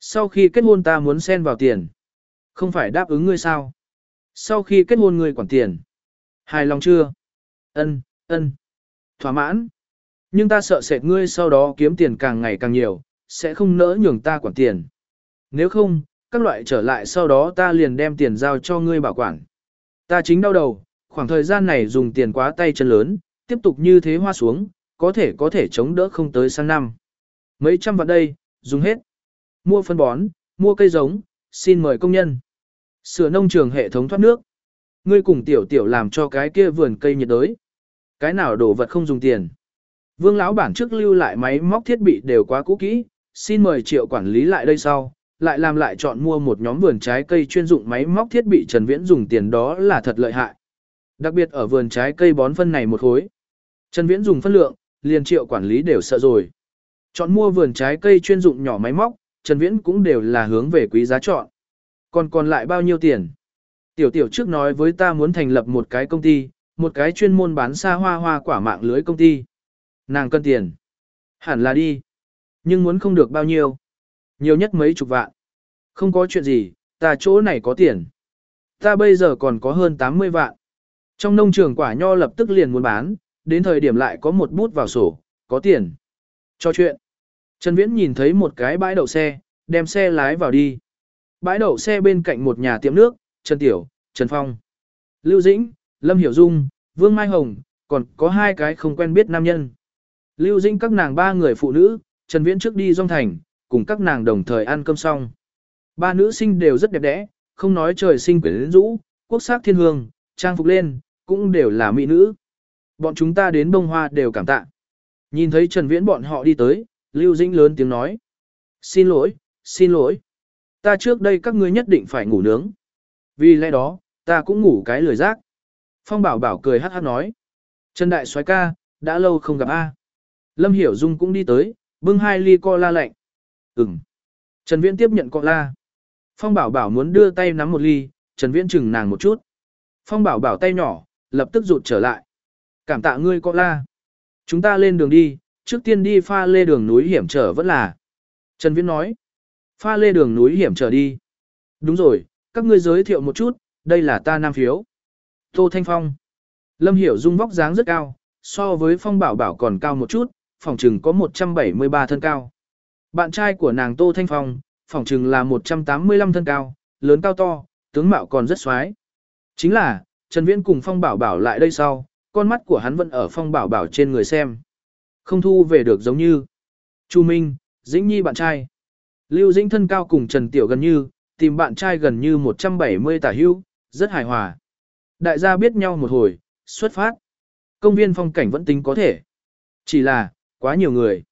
Sau khi kết hôn ta muốn xen vào tiền. Không phải đáp ứng ngươi sao? Sau khi kết hôn ngươi quản tiền. Hài lòng chưa? Ân, ân. Thỏa mãn. Nhưng ta sợ sệt ngươi sau đó kiếm tiền càng ngày càng nhiều, sẽ không nỡ nhường ta quản tiền. Nếu không, các loại trở lại sau đó ta liền đem tiền giao cho ngươi bảo quản. Ta chính đau đầu, khoảng thời gian này dùng tiền quá tay chân lớn, tiếp tục như thế hoa xuống, có thể có thể chống đỡ không tới sang năm. Mấy trăm vạn đây, dùng hết. Mua phân bón, mua cây giống, xin mời công nhân. Sửa nông trường hệ thống thoát nước. Ngươi cùng tiểu tiểu làm cho cái kia vườn cây nhiệt đới. Cái nào đổ vật không dùng tiền. Vương lão bản trước lưu lại máy móc thiết bị đều quá cũ kỹ, xin mời triệu quản lý lại đây sau, lại làm lại chọn mua một nhóm vườn trái cây chuyên dụng máy móc thiết bị Trần Viễn dùng tiền đó là thật lợi hại. Đặc biệt ở vườn trái cây bón phân này một khối. Trần Viễn dùng phân lượng, liền triệu quản lý đều sợ rồi. Chọn mua vườn trái cây chuyên dụng nhỏ máy móc, Trần Viễn cũng đều là hướng về quý giá chọn. Còn còn lại bao nhiêu tiền? Tiểu tiểu trước nói với ta muốn thành lập một cái công ty, một cái chuyên môn bán xa hoa hoa quả mạng lưới công ty. Nàng cân tiền. Hẳn là đi. Nhưng muốn không được bao nhiêu. Nhiều nhất mấy chục vạn. Không có chuyện gì, ta chỗ này có tiền. Ta bây giờ còn có hơn 80 vạn. Trong nông trường quả nho lập tức liền muốn bán, đến thời điểm lại có một bút vào sổ, có tiền. Cho chuyện. Trần Viễn nhìn thấy một cái bãi đậu xe, đem xe lái vào đi. Bãi đậu xe bên cạnh một nhà tiệm nước, Trần Tiểu, Trần Phong, Lưu Dĩnh, Lâm Hiểu Dung, Vương Mai Hồng, còn có hai cái không quen biết nam nhân. Lưu Dĩnh các nàng ba người phụ nữ, Trần Viễn trước đi rong thành, cùng các nàng đồng thời ăn cơm xong. Ba nữ sinh đều rất đẹp đẽ, không nói trời sinh quyến rũ, quốc sắc thiên hương, trang phục lên, cũng đều là mỹ nữ. Bọn chúng ta đến bông hoa đều cảm tạ. Nhìn thấy Trần Viễn bọn họ đi tới, Lưu Dĩnh lớn tiếng nói. Xin lỗi, xin lỗi. Ta trước đây các ngươi nhất định phải ngủ nướng. Vì lẽ đó, ta cũng ngủ cái lười rác. Phong bảo bảo cười hát hát nói. Trần Đại soái ca, đã lâu không gặp A. Lâm Hiểu Dung cũng đi tới, bưng hai ly cola lạnh. Ừm. Trần Viễn tiếp nhận cola. Phong bảo bảo muốn đưa tay nắm một ly, Trần Viễn chừng nàng một chút. Phong bảo bảo tay nhỏ, lập tức rụt trở lại. Cảm tạ ngươi cola. Chúng ta lên đường đi, trước tiên đi pha lê đường núi hiểm trở vẫn là. Trần Viễn nói. Pha lê đường núi hiểm trở đi. Đúng rồi, các ngươi giới thiệu một chút, đây là ta nam phiếu. Tô Thanh Phong. Lâm Hiểu Dung vóc dáng rất cao, so với Phong Bảo Bảo còn cao một chút, phòng trừng có 173 thân cao. Bạn trai của nàng Tô Thanh Phong, phòng trừng là 185 thân cao, lớn cao to, tướng mạo còn rất xoái. Chính là, Trần Viễn cùng Phong Bảo Bảo lại đây sau, con mắt của hắn vẫn ở Phong Bảo Bảo trên người xem. Không thu về được giống như Chu Minh, Dĩnh Nhi bạn trai. Lưu Dĩnh thân cao cùng Trần Tiểu gần như, tìm bạn trai gần như 170 tả hữu, rất hài hòa. Đại gia biết nhau một hồi, xuất phát. Công viên phong cảnh vẫn tính có thể. Chỉ là, quá nhiều người.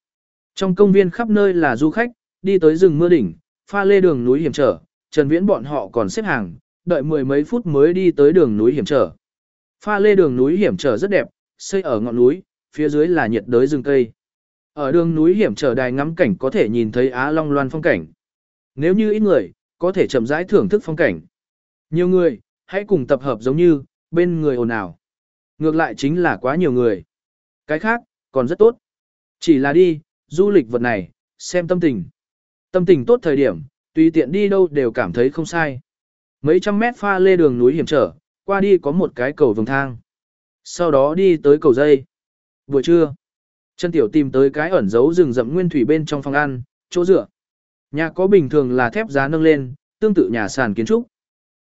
Trong công viên khắp nơi là du khách, đi tới rừng mưa đỉnh, pha lê đường núi hiểm trở, Trần Viễn bọn họ còn xếp hàng, đợi mười mấy phút mới đi tới đường núi hiểm trở. Pha lê đường núi hiểm trở rất đẹp, xây ở ngọn núi, phía dưới là nhiệt đới rừng cây. Ở đường núi hiểm trở đài ngắm cảnh có thể nhìn thấy Á Long Loan phong cảnh. Nếu như ít người, có thể chậm rãi thưởng thức phong cảnh. Nhiều người, hãy cùng tập hợp giống như, bên người ồn ào. Ngược lại chính là quá nhiều người. Cái khác, còn rất tốt. Chỉ là đi, du lịch vật này, xem tâm tình. Tâm tình tốt thời điểm, tùy tiện đi đâu đều cảm thấy không sai. Mấy trăm mét pha lê đường núi hiểm trở, qua đi có một cái cầu vòng thang. Sau đó đi tới cầu dây. Buổi trưa, Trần tiểu tìm tới cái ẩn giấu rừng rậm nguyên thủy bên trong phòng ăn, chỗ dựa. Nhà có bình thường là thép giá nâng lên, tương tự nhà sàn kiến trúc.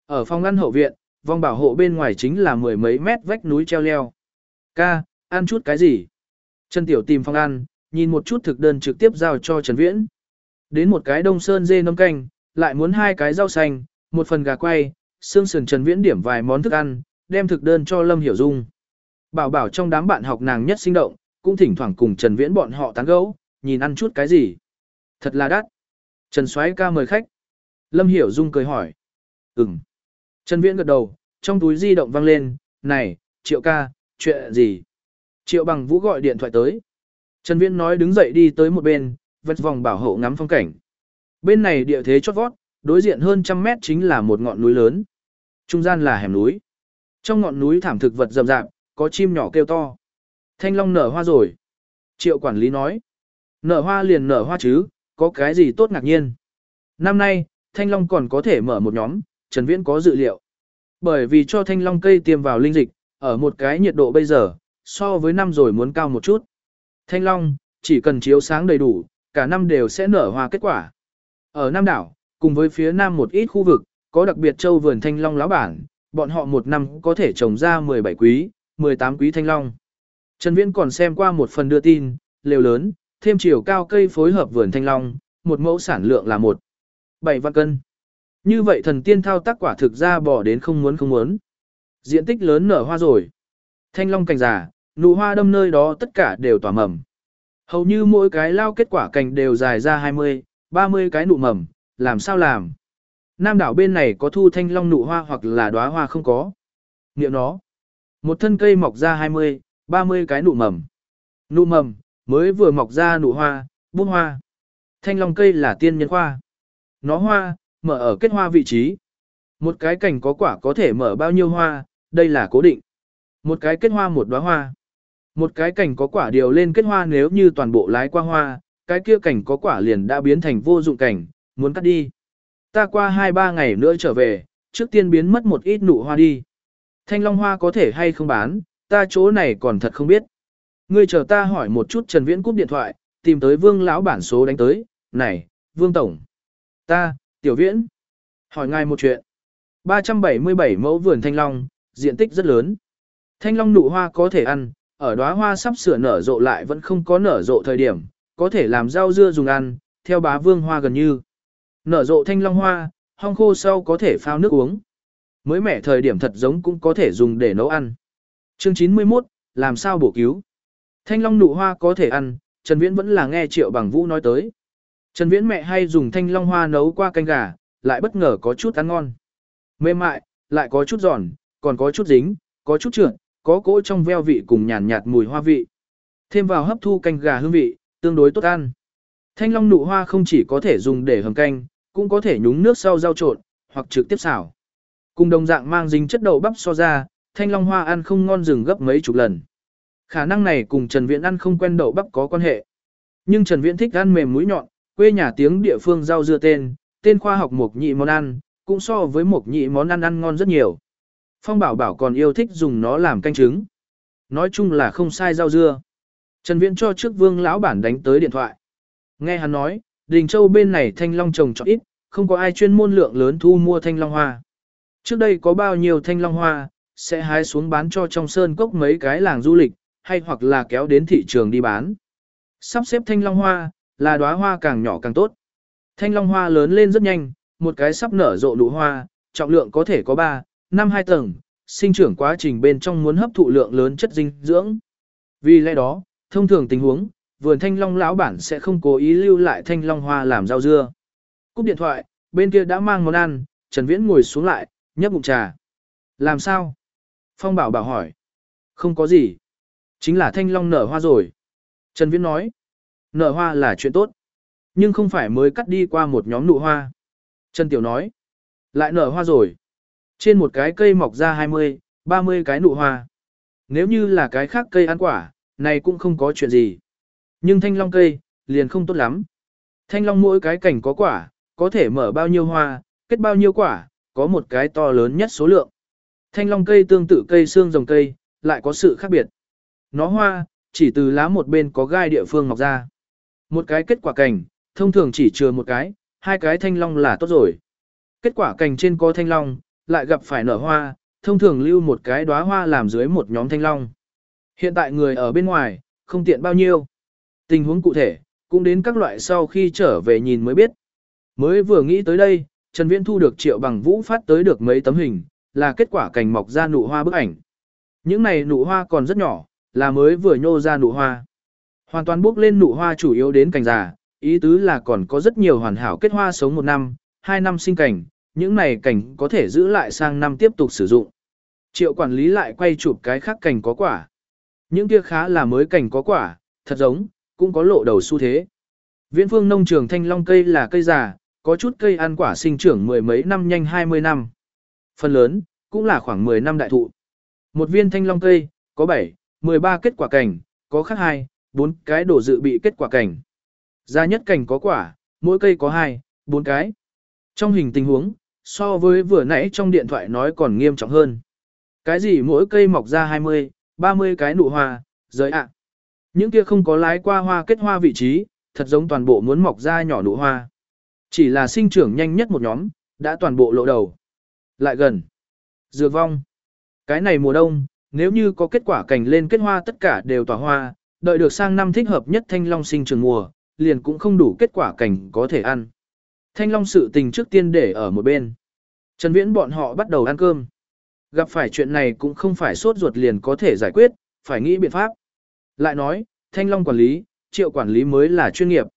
Ở phòng ăn hậu viện, vòng bảo hộ bên ngoài chính là mười mấy mét vách núi treo leo. Ca, ăn chút cái gì? Trần Tiểu tìm phòng ăn, nhìn một chút thực đơn trực tiếp giao cho Trần Viễn. Đến một cái đông sơn dê nấm canh, lại muốn hai cái rau xanh, một phần gà quay, xương sườn Trần Viễn điểm vài món thức ăn, đem thực đơn cho Lâm Hiểu Dung. Bảo bảo trong đám bạn học nàng nhất sinh động, cũng thỉnh thoảng cùng Trần Viễn bọn họ tán gẫu, nhìn ăn chút cái gì. Thật là đắt. Trần Soái ca mời khách. Lâm Hiểu Dung cười hỏi. Ừm. Trần Viễn gật đầu, trong túi di động vang lên, này, Triệu ca, chuyện gì? Triệu bằng vũ gọi điện thoại tới. Trần Viễn nói đứng dậy đi tới một bên, vạch vòng bảo hộ ngắm phong cảnh. Bên này địa thế chót vót, đối diện hơn trăm mét chính là một ngọn núi lớn. Trung gian là hẻm núi. Trong ngọn núi thảm thực vật rậm rạp, có chim nhỏ kêu to. Thanh long nở hoa rồi. Triệu quản lý nói. Nở hoa liền nở hoa chứ, có cái gì tốt ngạc nhiên. Năm nay, Thanh long còn có thể mở một nhóm, Trần Viễn có dự liệu. Bởi vì cho Thanh long cây tiêm vào linh dịch, ở một cái nhiệt độ bây giờ, so với năm rồi muốn cao một chút. Thanh long, chỉ cần chiếu sáng đầy đủ, cả năm đều sẽ nở hoa kết quả. Ở Nam đảo, cùng với phía Nam một ít khu vực, có đặc biệt châu vườn thanh long lão bản, bọn họ một năm có thể trồng ra 17 quý, 18 quý thanh long. Trần Viễn còn xem qua một phần đưa tin, lều lớn, thêm chiều cao cây phối hợp vườn thanh long, một mẫu sản lượng là một 7 vạn cân. Như vậy thần tiên thao tác quả thực ra bỏ đến không muốn không muốn. Diện tích lớn nở hoa rồi. Thanh long cành già, nụ hoa đâm nơi đó tất cả đều tỏa mầm. Hầu như mỗi cái lao kết quả cành đều dài ra 20, 30 cái nụ mầm, làm sao làm? Nam đảo bên này có thu thanh long nụ hoa hoặc là đóa hoa không có. Niệm nó. Một thân cây mọc ra 20, 30 cái nụ mầm. Nụ mầm, mới vừa mọc ra nụ hoa, bút hoa. Thanh long cây là tiên nhân khoa. Nó hoa, mở ở kết hoa vị trí. Một cái cành có quả có thể mở bao nhiêu hoa, đây là cố định. Một cái kết hoa một đóa hoa. Một cái cành có quả điều lên kết hoa nếu như toàn bộ lái qua hoa, cái kia cành có quả liền đã biến thành vô dụng cảnh, muốn cắt đi. Ta qua 2-3 ngày nữa trở về, trước tiên biến mất một ít nụ hoa đi. Thanh long hoa có thể hay không bán, ta chỗ này còn thật không biết. Ngươi chờ ta hỏi một chút Trần Viễn cúp điện thoại, tìm tới Vương lão bản số đánh tới, "Này, Vương tổng." "Ta, Tiểu Viễn." "Hỏi ngài một chuyện." 377 mẫu vườn thanh long, diện tích rất lớn. Thanh long nụ hoa có thể ăn, ở đóa hoa sắp sửa nở rộ lại vẫn không có nở rộ thời điểm, có thể làm rau dưa dùng ăn, theo bá vương hoa gần như. Nở rộ thanh long hoa, hong khô sau có thể phao nước uống. Mới mẻ thời điểm thật giống cũng có thể dùng để nấu ăn. Chương 91, làm sao bổ cứu? Thanh long nụ hoa có thể ăn, Trần Viễn vẫn là nghe Triệu Bằng Vũ nói tới. Trần Viễn mẹ hay dùng thanh long hoa nấu qua canh gà, lại bất ngờ có chút ăn ngon. Mềm mại, lại có chút giòn, còn có chút dính, có chút trượt, có cỗ trong veo vị cùng nhàn nhạt mùi hoa vị. Thêm vào hấp thu canh gà hương vị, tương đối tốt ăn. Thanh long nụ hoa không chỉ có thể dùng để hầm canh, cũng có thể nhúng nước sau rau trộn, hoặc trực tiếp xào. Cùng đồng dạng mang dính chất đậu bắp so ra, thanh long hoa ăn không ngon rừng gấp mấy chục lần. Khả năng này cùng Trần Viễn ăn không quen đậu bắp có quan hệ. Nhưng Trần Viễn thích ăn mềm mũi nhọn, quê nhà tiếng địa phương rau dưa tên, tên khoa học mộc nhị món ăn, cũng so với mộc nhị món ăn ăn ngon rất nhiều. Phong Bảo Bảo còn yêu thích dùng nó làm canh trứng. Nói chung là không sai rau dưa. Trần Viễn cho trước vương lão bản đánh tới điện thoại. Nghe hắn nói, Đình Châu bên này thanh long trồng trọt ít, không có ai chuyên môn lượng lớn thu mua thanh long hoa. Trước đây có bao nhiêu thanh long hoa, sẽ hái xuống bán cho trong sơn cốc mấy cái làng du lịch, hay hoặc là kéo đến thị trường đi bán. Sắp xếp thanh long hoa, là đóa hoa càng nhỏ càng tốt. Thanh long hoa lớn lên rất nhanh, một cái sắp nở rộ nụ hoa, trọng lượng có thể có 3, 5 hai tầng, sinh trưởng quá trình bên trong muốn hấp thụ lượng lớn chất dinh dưỡng. Vì lẽ đó, thông thường tình huống, vườn thanh long lão bản sẽ không cố ý lưu lại thanh long hoa làm rau dưa. Cúp điện thoại, bên kia đã mang món ăn, Trần Viễn ngồi xuống lại, nhấp ngụm trà. Làm sao? Phong bảo bảo hỏi. Không có gì. Chính là thanh long nở hoa rồi. Trần Viễn nói. Nở hoa là chuyện tốt. Nhưng không phải mới cắt đi qua một nhóm nụ hoa. Trần Tiểu nói, lại nở hoa rồi. Trên một cái cây mọc ra 20, 30 cái nụ hoa. Nếu như là cái khác cây ăn quả, này cũng không có chuyện gì. Nhưng thanh long cây, liền không tốt lắm. Thanh long mỗi cái cảnh có quả, có thể mở bao nhiêu hoa, kết bao nhiêu quả, có một cái to lớn nhất số lượng. Thanh long cây tương tự cây xương rồng cây, lại có sự khác biệt. Nó hoa, chỉ từ lá một bên có gai địa phương mọc ra. Một cái kết quả cành, thông thường chỉ chừa một cái, hai cái thanh long là tốt rồi. Kết quả cành trên có thanh long, lại gặp phải nở hoa, thông thường lưu một cái đóa hoa làm dưới một nhóm thanh long. Hiện tại người ở bên ngoài, không tiện bao nhiêu. Tình huống cụ thể, cũng đến các loại sau khi trở về nhìn mới biết. Mới vừa nghĩ tới đây, Trần Viễn thu được triệu bằng vũ phát tới được mấy tấm hình, là kết quả cành mọc ra nụ hoa bức ảnh. Những này nụ hoa còn rất nhỏ, là mới vừa nhô ra nụ hoa. Hoàn toàn bước lên nụ hoa chủ yếu đến cành già, ý tứ là còn có rất nhiều hoàn hảo kết hoa sống một năm, hai năm sinh cảnh, những này cảnh có thể giữ lại sang năm tiếp tục sử dụng. Triệu quản lý lại quay chụp cái khác cảnh có quả. Những kia khá là mới cảnh có quả, thật giống, cũng có lộ đầu xu thế. Viễn phương nông trường thanh long cây là cây già, có chút cây ăn quả sinh trưởng mười mấy năm nhanh 20 năm. Phần lớn, cũng là khoảng 10 năm đại thụ. Một viên thanh long cây, có 7, 13 kết quả cảnh, có khác 2, 4 cái đổ dự bị kết quả cảnh. Ra nhất cảnh có quả, mỗi cây có 2, 4 cái. Trong hình tình huống, so với vừa nãy trong điện thoại nói còn nghiêm trọng hơn. Cái gì mỗi cây mọc ra 20, 30 cái nụ hoa, giới ạ. Những kia không có lái qua hoa kết hoa vị trí, thật giống toàn bộ muốn mọc ra nhỏ nụ hoa. Chỉ là sinh trưởng nhanh nhất một nhóm, đã toàn bộ lộ đầu. Lại gần. Dược vong. Cái này mùa đông, nếu như có kết quả cành lên kết hoa tất cả đều tỏa hoa, đợi được sang năm thích hợp nhất thanh long sinh trường mùa, liền cũng không đủ kết quả cành có thể ăn. Thanh long sự tình trước tiên để ở một bên. Trần Viễn bọn họ bắt đầu ăn cơm. Gặp phải chuyện này cũng không phải sốt ruột liền có thể giải quyết, phải nghĩ biện pháp. Lại nói, thanh long quản lý, triệu quản lý mới là chuyên nghiệp.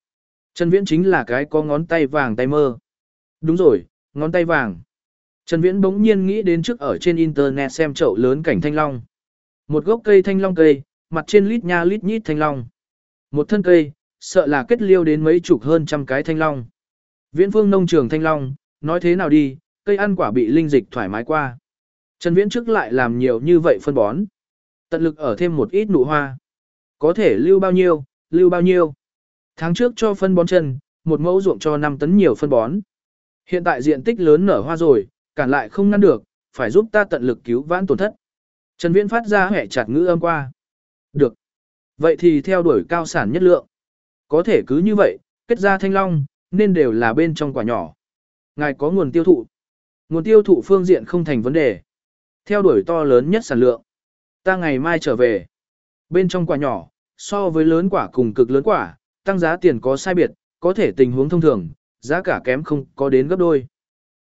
Trần Viễn chính là cái có ngón tay vàng tay mơ. Đúng rồi, ngón tay vàng. Trần Viễn bỗng nhiên nghĩ đến trước ở trên internet xem chậu lớn cảnh thanh long. Một gốc cây thanh long cây, mặt trên lít nha lít nhít thanh long. Một thân cây, sợ là kết liêu đến mấy chục hơn trăm cái thanh long. Viễn phương nông trường thanh long, nói thế nào đi, cây ăn quả bị linh dịch thoải mái qua. Trần Viễn trước lại làm nhiều như vậy phân bón. Tận lực ở thêm một ít nụ hoa. Có thể lưu bao nhiêu, lưu bao nhiêu. Tháng trước cho phân bón chân, một mẫu ruộng cho 5 tấn nhiều phân bón. Hiện tại diện tích lớn nở hoa rồi, cản lại không ngăn được, phải giúp ta tận lực cứu vãn tổn thất. Trần Viễn phát ra hẻ chặt ngữ âm qua. Được. Vậy thì theo đuổi cao sản nhất lượng. Có thể cứ như vậy, kết ra thanh long, nên đều là bên trong quả nhỏ. Ngài có nguồn tiêu thụ. Nguồn tiêu thụ phương diện không thành vấn đề. Theo đuổi to lớn nhất sản lượng. Ta ngày mai trở về. Bên trong quả nhỏ, so với lớn quả cùng cực lớn quả, tăng giá tiền có sai biệt, có thể tình huống thông thường, giá cả kém không có đến gấp đôi.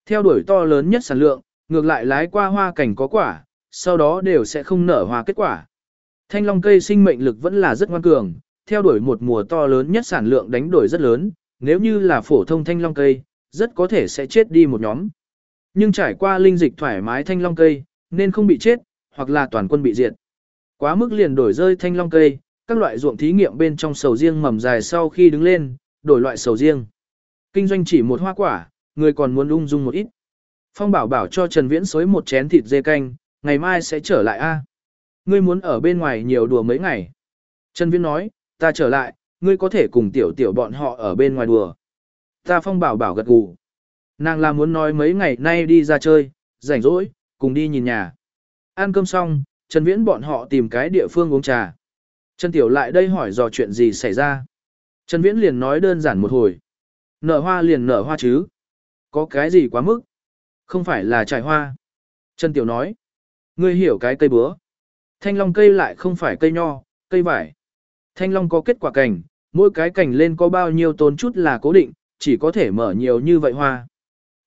Theo đuổi to lớn nhất sản lượng, ngược lại lái qua hoa cảnh có quả, sau đó đều sẽ không nở hoa kết quả. Thanh long cây sinh mệnh lực vẫn là rất ngoan cường, theo đuổi một mùa to lớn nhất sản lượng đánh đổi rất lớn, nếu như là phổ thông thanh long cây, rất có thể sẽ chết đi một nhóm. Nhưng trải qua linh dịch thoải mái thanh long cây, nên không bị chết, hoặc là toàn quân bị diệt. Quá mức liền đổi rơi thanh long cây, các loại ruộng thí nghiệm bên trong sầu riêng mầm dài sau khi đứng lên, đổi loại sầu riêng. Kinh doanh chỉ một hoa quả, người còn muốn ung dung một ít. Phong bảo bảo cho Trần Viễn xối một chén thịt dê canh, ngày mai sẽ trở lại a. Ngươi muốn ở bên ngoài nhiều đùa mấy ngày. Trần Viễn nói, ta trở lại, ngươi có thể cùng tiểu tiểu bọn họ ở bên ngoài đùa. Ta phong bảo bảo gật gù. Nàng là muốn nói mấy ngày nay đi ra chơi, rảnh rỗi, cùng đi nhìn nhà. Ăn cơm xong, Trần Viễn bọn họ tìm cái địa phương uống trà. Trần Tiểu lại đây hỏi dò chuyện gì xảy ra. Trần Viễn liền nói đơn giản một hồi. Nở hoa liền nở hoa chứ. Có cái gì quá mức? Không phải là trải hoa. Trần Tiểu nói. Ngươi hiểu cái cây búa. Thanh long cây lại không phải cây nho, cây vải. Thanh long có kết quả cành, mỗi cái cành lên có bao nhiêu tốn chút là cố định, chỉ có thể mở nhiều như vậy hoa.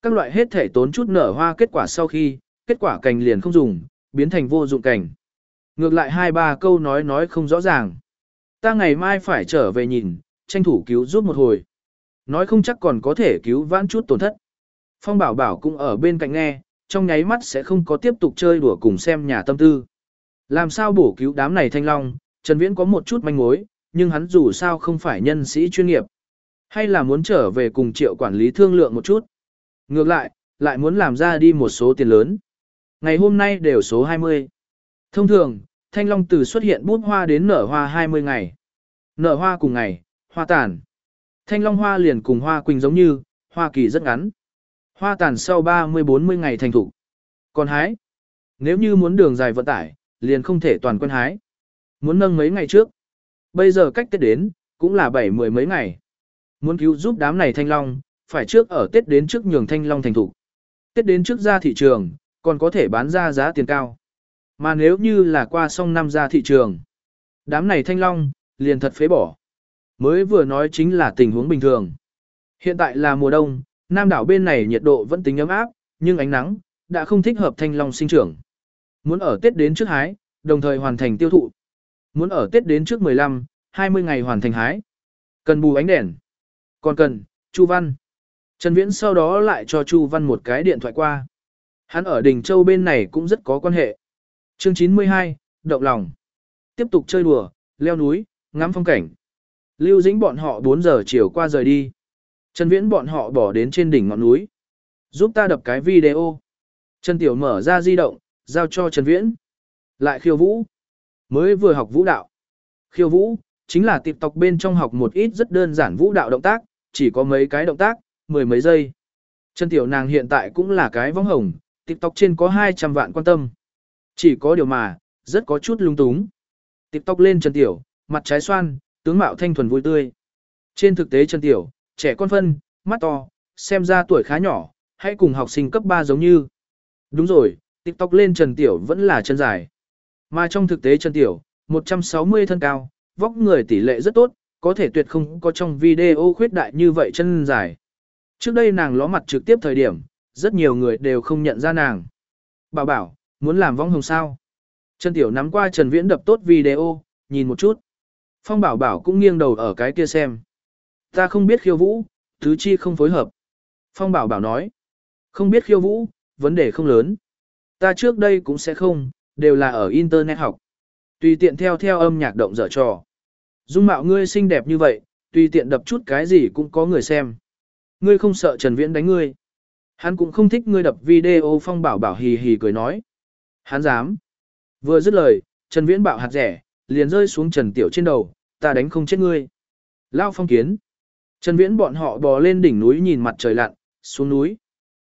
Các loại hết thể tốn chút nở hoa kết quả sau khi, kết quả cành liền không dùng, biến thành vô dụng cành. Ngược lại hai ba câu nói nói không rõ ràng. Ta ngày mai phải trở về nhìn, tranh thủ cứu giúp một hồi. Nói không chắc còn có thể cứu vãn chút tổn thất. Phong bảo bảo cũng ở bên cạnh nghe, trong nháy mắt sẽ không có tiếp tục chơi đùa cùng xem nhà tâm tư. Làm sao bổ cứu đám này thanh long, Trần Viễn có một chút manh mối, nhưng hắn dù sao không phải nhân sĩ chuyên nghiệp. Hay là muốn trở về cùng triệu quản lý thương lượng một chút. Ngược lại, lại muốn làm ra đi một số tiền lớn. Ngày hôm nay đều số 20. Thông thường, thanh long từ xuất hiện bút hoa đến nở hoa 20 ngày. Nở hoa cùng ngày, hoa tàn. Thanh long hoa liền cùng hoa quỳnh giống như, hoa kỳ rất ngắn. Hoa tàn sau 30-40 ngày thành thủ. Còn hái, nếu như muốn đường dài vận tải, liền không thể toàn quân hái. Muốn nâng mấy ngày trước. Bây giờ cách Tết đến, cũng là bảy mười mấy ngày. Muốn cứu giúp đám này thanh long, phải trước ở Tết đến trước nhường thanh long thành thủ. Tết đến trước ra thị trường, còn có thể bán ra giá tiền cao. Mà nếu như là qua xong năm ra thị trường, đám này thanh long, liền thật phế bỏ. Mới vừa nói chính là tình huống bình thường. Hiện tại là mùa đông, Nam đảo bên này nhiệt độ vẫn tính ấm áp, nhưng ánh nắng, đã không thích hợp thanh long sinh trưởng. Muốn ở Tết đến trước hái, đồng thời hoàn thành tiêu thụ. Muốn ở Tết đến trước 15, 20 ngày hoàn thành hái. Cần bù ánh đèn. Còn cần, Chu Văn. Trần Viễn sau đó lại cho Chu Văn một cái điện thoại qua. Hắn ở đỉnh Châu bên này cũng rất có quan hệ. Chương 92, động lòng. Tiếp tục chơi đùa, leo núi, ngắm phong cảnh. Lưu Dĩnh bọn họ 4 giờ chiều qua rời đi. Trần Viễn bọn họ bỏ đến trên đỉnh ngọn núi. Giúp ta đập cái video. Trần Tiểu mở ra di động, giao cho Trần Viễn. Lại khiêu vũ. Mới vừa học vũ đạo. Khiêu vũ, chính là TikTok bên trong học một ít rất đơn giản vũ đạo động tác, chỉ có mấy cái động tác, mười mấy giây. Trần Tiểu nàng hiện tại cũng là cái vong hồng, TikTok trên có 200 vạn quan tâm. Chỉ có điều mà, rất có chút lung túng. TikTok lên Trần Tiểu, mặt trái xoan, tướng mạo thanh thuần vui tươi. Trên thực tế Trần Tiểu, trẻ con phân, mắt to, xem ra tuổi khá nhỏ, hãy cùng học sinh cấp 3 giống như. Đúng rồi, TikTok lên Trần Tiểu vẫn là chân dài. Mà trong thực tế Trần Tiểu, 160 thân cao, vóc người tỷ lệ rất tốt, có thể tuyệt không có trong video khuyết đại như vậy chân dài. Trước đây nàng ló mặt trực tiếp thời điểm, rất nhiều người đều không nhận ra nàng. Bảo bảo, muốn làm vong hồng sao? Trần Tiểu nắm qua Trần Viễn đập tốt video, nhìn một chút. Phong bảo bảo cũng nghiêng đầu ở cái kia xem. Ta không biết khiêu vũ, tứ chi không phối hợp. Phong bảo bảo nói. Không biết khiêu vũ, vấn đề không lớn. Ta trước đây cũng sẽ không, đều là ở internet học. Tùy tiện theo theo âm nhạc động dở trò. Dung mạo ngươi xinh đẹp như vậy, tùy tiện đập chút cái gì cũng có người xem. Ngươi không sợ Trần Viễn đánh ngươi. Hắn cũng không thích ngươi đập video phong bảo bảo hì hì cười nói. Hắn dám. Vừa dứt lời, Trần Viễn bạo hạt rẻ, liền rơi xuống Trần Tiểu trên đầu, ta đánh không chết ngươi. Lao phong kiến. Trần Viễn bọn họ bò lên đỉnh núi nhìn mặt trời lặn, xuống núi.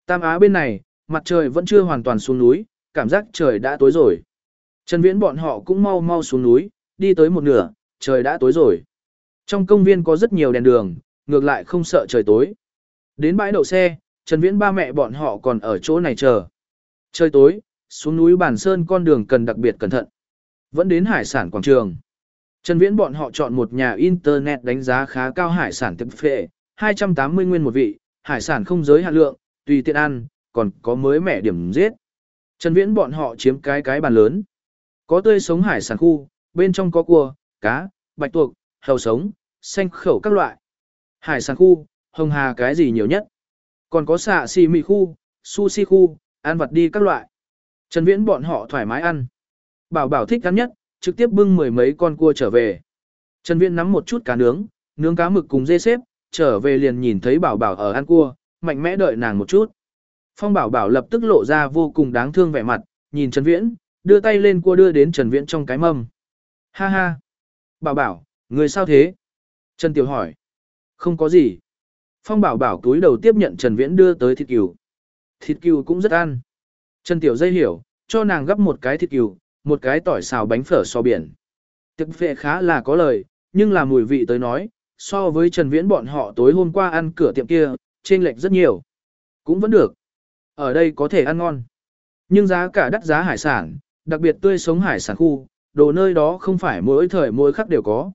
Tam Á bên này, mặt trời vẫn chưa hoàn toàn xuống núi, cảm giác trời đã tối rồi. Trần Viễn bọn họ cũng mau mau xuống núi, đi tới một nửa, trời đã tối rồi. Trong công viên có rất nhiều đèn đường, ngược lại không sợ trời tối. Đến bãi đậu xe, Trần Viễn ba mẹ bọn họ còn ở chỗ này chờ. Trời tối, xuống núi Bản Sơn con đường cần đặc biệt cẩn thận. Vẫn đến hải sản quảng trường. Trần Viễn bọn họ chọn một nhà internet đánh giá khá cao hải sản tiệm phệ, 280 nguyên một vị, hải sản không giới hạn lượng, tùy tiện ăn, còn có mới mẻ điểm giết. Trần Viễn bọn họ chiếm cái cái bàn lớn. Có tươi sống hải sản khu, bên trong có cua, cá, bạch tuộc, hầu sống, xanh khẩu các loại. Hải sản khu, hồng hà cái gì nhiều nhất. Còn có xạ xì mì khu, sushi khu, ăn vặt đi các loại. Trần Viễn bọn họ thoải mái ăn. Bảo bảo thích ăn nhất, trực tiếp bưng mười mấy con cua trở về. Trần Viễn nắm một chút cá nướng, nướng cá mực cùng dê xếp, trở về liền nhìn thấy bảo bảo ở ăn cua, mạnh mẽ đợi nàng một chút. Phong bảo bảo lập tức lộ ra vô cùng đáng thương vẻ mặt, nhìn Trần Viễn, đưa tay lên cua đưa đến Trần Viễn trong cái mâm. Ha ha. Bảo bảo, người sao thế? Trần Tiểu hỏi. Không có gì. Phong bảo bảo túi đầu tiếp nhận Trần Viễn đưa tới thịt cừu. Thịt cừu cũng rất ăn. Trần Tiểu dây hiểu, cho nàng gấp một cái thịt cừu, một cái tỏi xào bánh phở so biển. Tiệc phệ khá là có lời, nhưng là mùi vị tới nói, so với Trần Viễn bọn họ tối hôm qua ăn cửa tiệm kia, chênh lệch rất nhiều. Cũng vẫn được. Ở đây có thể ăn ngon. Nhưng giá cả đắt giá hải sản, đặc biệt tươi sống hải sản khu, đồ nơi đó không phải mỗi thời mỗi khắc đều có.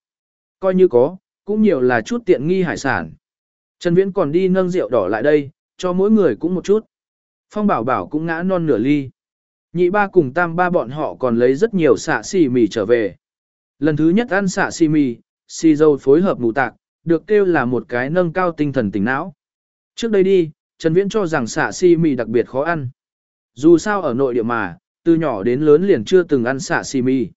Coi như có, cũng nhiều là chút tiện nghi hải sản. Trần Viễn còn đi nâng rượu đỏ lại đây, cho mỗi người cũng một chút. Phong bảo bảo cũng ngã non nửa ly. Nhị ba cùng tam ba bọn họ còn lấy rất nhiều xạ xì mì trở về. Lần thứ nhất ăn xạ xì mì, xì dâu phối hợp mù tạc, được kêu là một cái nâng cao tinh thần tỉnh não. Trước đây đi, Trần Viễn cho rằng xạ xì mì đặc biệt khó ăn. Dù sao ở nội địa mà, từ nhỏ đến lớn liền chưa từng ăn xạ xì mì.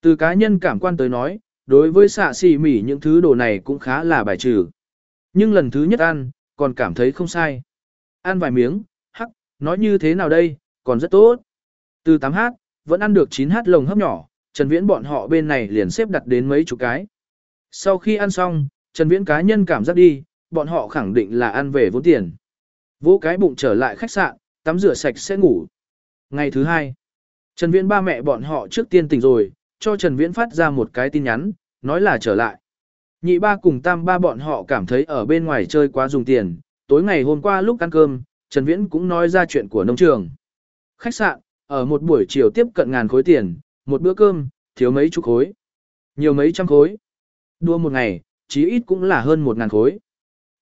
Từ cá nhân cảm quan tới nói, đối với xạ xì mì những thứ đồ này cũng khá là bài trừ. Nhưng lần thứ nhất ăn, còn cảm thấy không sai. ăn vài miếng, hắc, nói như thế nào đây, còn rất tốt. Từ 8h, vẫn ăn được 9h lồng hấp nhỏ, Trần Viễn bọn họ bên này liền xếp đặt đến mấy chục cái. Sau khi ăn xong, Trần Viễn cá nhân cảm giác đi, bọn họ khẳng định là ăn về vốn tiền. Vỗ cái bụng trở lại khách sạn, tắm rửa sạch sẽ ngủ. Ngày thứ hai, Trần Viễn ba mẹ bọn họ trước tiên tỉnh rồi, cho Trần Viễn phát ra một cái tin nhắn, nói là trở lại. Nhị ba cùng tam ba bọn họ cảm thấy ở bên ngoài chơi quá dùng tiền, tối ngày hôm qua lúc ăn cơm, Trần Viễn cũng nói ra chuyện của nông trường. Khách sạn, ở một buổi chiều tiếp cận ngàn khối tiền, một bữa cơm, thiếu mấy chục khối. Nhiều mấy trăm khối. Đua một ngày, chí ít cũng là hơn một ngàn khối.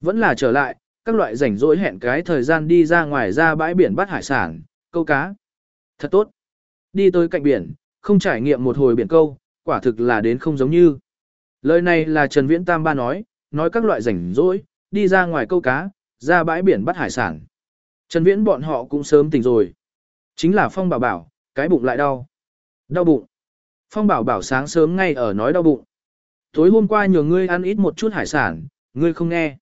Vẫn là trở lại, các loại rảnh rỗi hẹn cái thời gian đi ra ngoài ra bãi biển bắt hải sản, câu cá. Thật tốt. Đi tới cạnh biển, không trải nghiệm một hồi biển câu, quả thực là đến không giống như. Lời này là Trần Viễn Tam Ba nói, nói các loại rảnh rỗi, đi ra ngoài câu cá, ra bãi biển bắt hải sản. Trần Viễn bọn họ cũng sớm tỉnh rồi. Chính là Phong Bảo Bảo, cái bụng lại đau. Đau bụng. Phong Bảo Bảo sáng sớm ngay ở nói đau bụng. Tối hôm qua nhờ ngươi ăn ít một chút hải sản, ngươi không nghe.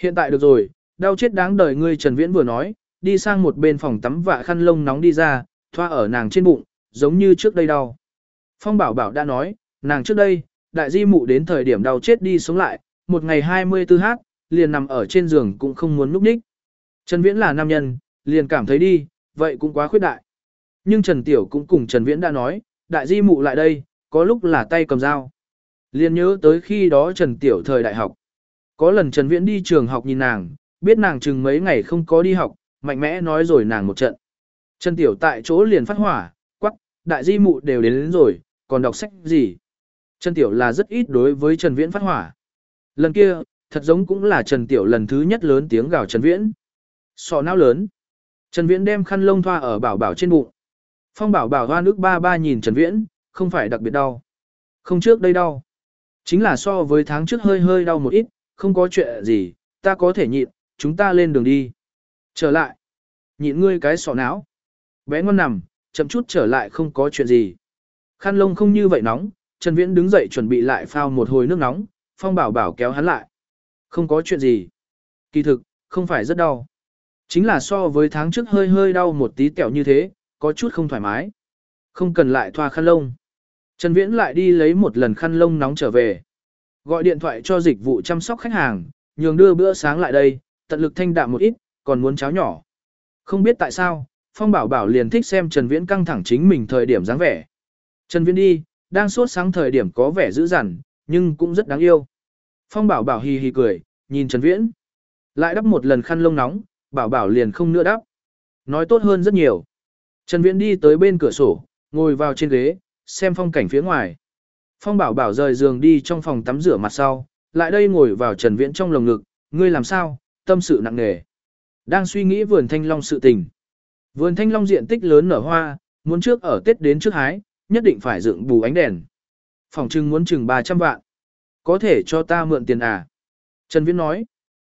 Hiện tại được rồi, đau chết đáng đời ngươi Trần Viễn vừa nói, đi sang một bên phòng tắm vạ khăn lông nóng đi ra, thoa ở nàng trên bụng, giống như trước đây đau. Phong Bảo Bảo đã nói, nàng trước đây, đại di mụ đến thời điểm đau chết đi sống lại, một ngày 24h, liền nằm ở trên giường cũng không muốn núp ních. Trần Viễn là nam nhân, liền cảm thấy đi, vậy cũng quá khuyết đại. Nhưng Trần Tiểu cũng cùng Trần Viễn đã nói, đại di mụ lại đây, có lúc là tay cầm dao. Liên nhớ tới khi đó Trần Tiểu thời đại học. Có lần Trần Viễn đi trường học nhìn nàng, biết nàng chừng mấy ngày không có đi học, mạnh mẽ nói rồi nàng một trận. Trần Tiểu tại chỗ liền phát hỏa, quắc, đại di mụ đều đến, đến rồi, còn đọc sách gì. Trần Tiểu là rất ít đối với Trần Viễn phát hỏa. Lần kia, thật giống cũng là Trần Tiểu lần thứ nhất lớn tiếng gào Trần Viễn. Sọ não lớn. Trần Viễn đem khăn lông thoa ở bảo bảo trên bụng. Phong bảo bảo hoa nước ba ba nhìn Trần Viễn, không phải đặc biệt đau. Không trước đây đau. Chính là so với tháng trước hơi hơi đau một ít, không có chuyện gì, ta có thể nhịn, chúng ta lên đường đi. Trở lại. Nhịn ngươi cái sọ não. Bé ngon nằm, chậm chút trở lại không có chuyện gì. Khăn lông không như vậy nóng, Trần Viễn đứng dậy chuẩn bị lại phao một hồi nước nóng, Phong Bảo Bảo kéo hắn lại. Không có chuyện gì. Kỳ thực, không phải rất đau. Chính là so với tháng trước hơi hơi đau một tí tẹo như thế, có chút không thoải mái. Không cần lại thoa khăn lông. Trần Viễn lại đi lấy một lần khăn lông nóng trở về. Gọi điện thoại cho dịch vụ chăm sóc khách hàng, nhường đưa bữa sáng lại đây, tận lực thanh đạm một ít, còn muốn cháo nhỏ. Không biết tại sao, Phong Bảo Bảo liền thích xem Trần Viễn căng thẳng chính mình thời điểm dáng vẻ. Trần Viễn đi, đang suốt sáng thời điểm có vẻ dữ dằn, nhưng cũng rất đáng yêu. Phong Bảo Bảo hì hì cười, nhìn Trần Viễn. Lại đắp một lần khăn lông nóng, Bảo Bảo liền không nữa đáp, Nói tốt hơn rất nhiều. Trần Viễn đi tới bên cửa sổ, ngồi vào trên ghế, xem phong cảnh phía ngoài. Phong Bảo Bảo rời giường đi trong phòng tắm rửa mặt sau, lại đây ngồi vào Trần Viễn trong lồng ngực, ngươi làm sao, tâm sự nặng nề. Đang suy nghĩ vườn thanh long sự tình. Vườn thanh long diện tích lớn nở hoa, muốn trước ở Tết đến trước hái, nhất định phải dựng bù ánh đèn. Phòng trưng muốn chừng 300 vạn. Có thể cho ta mượn tiền à? Trần Viễn nói.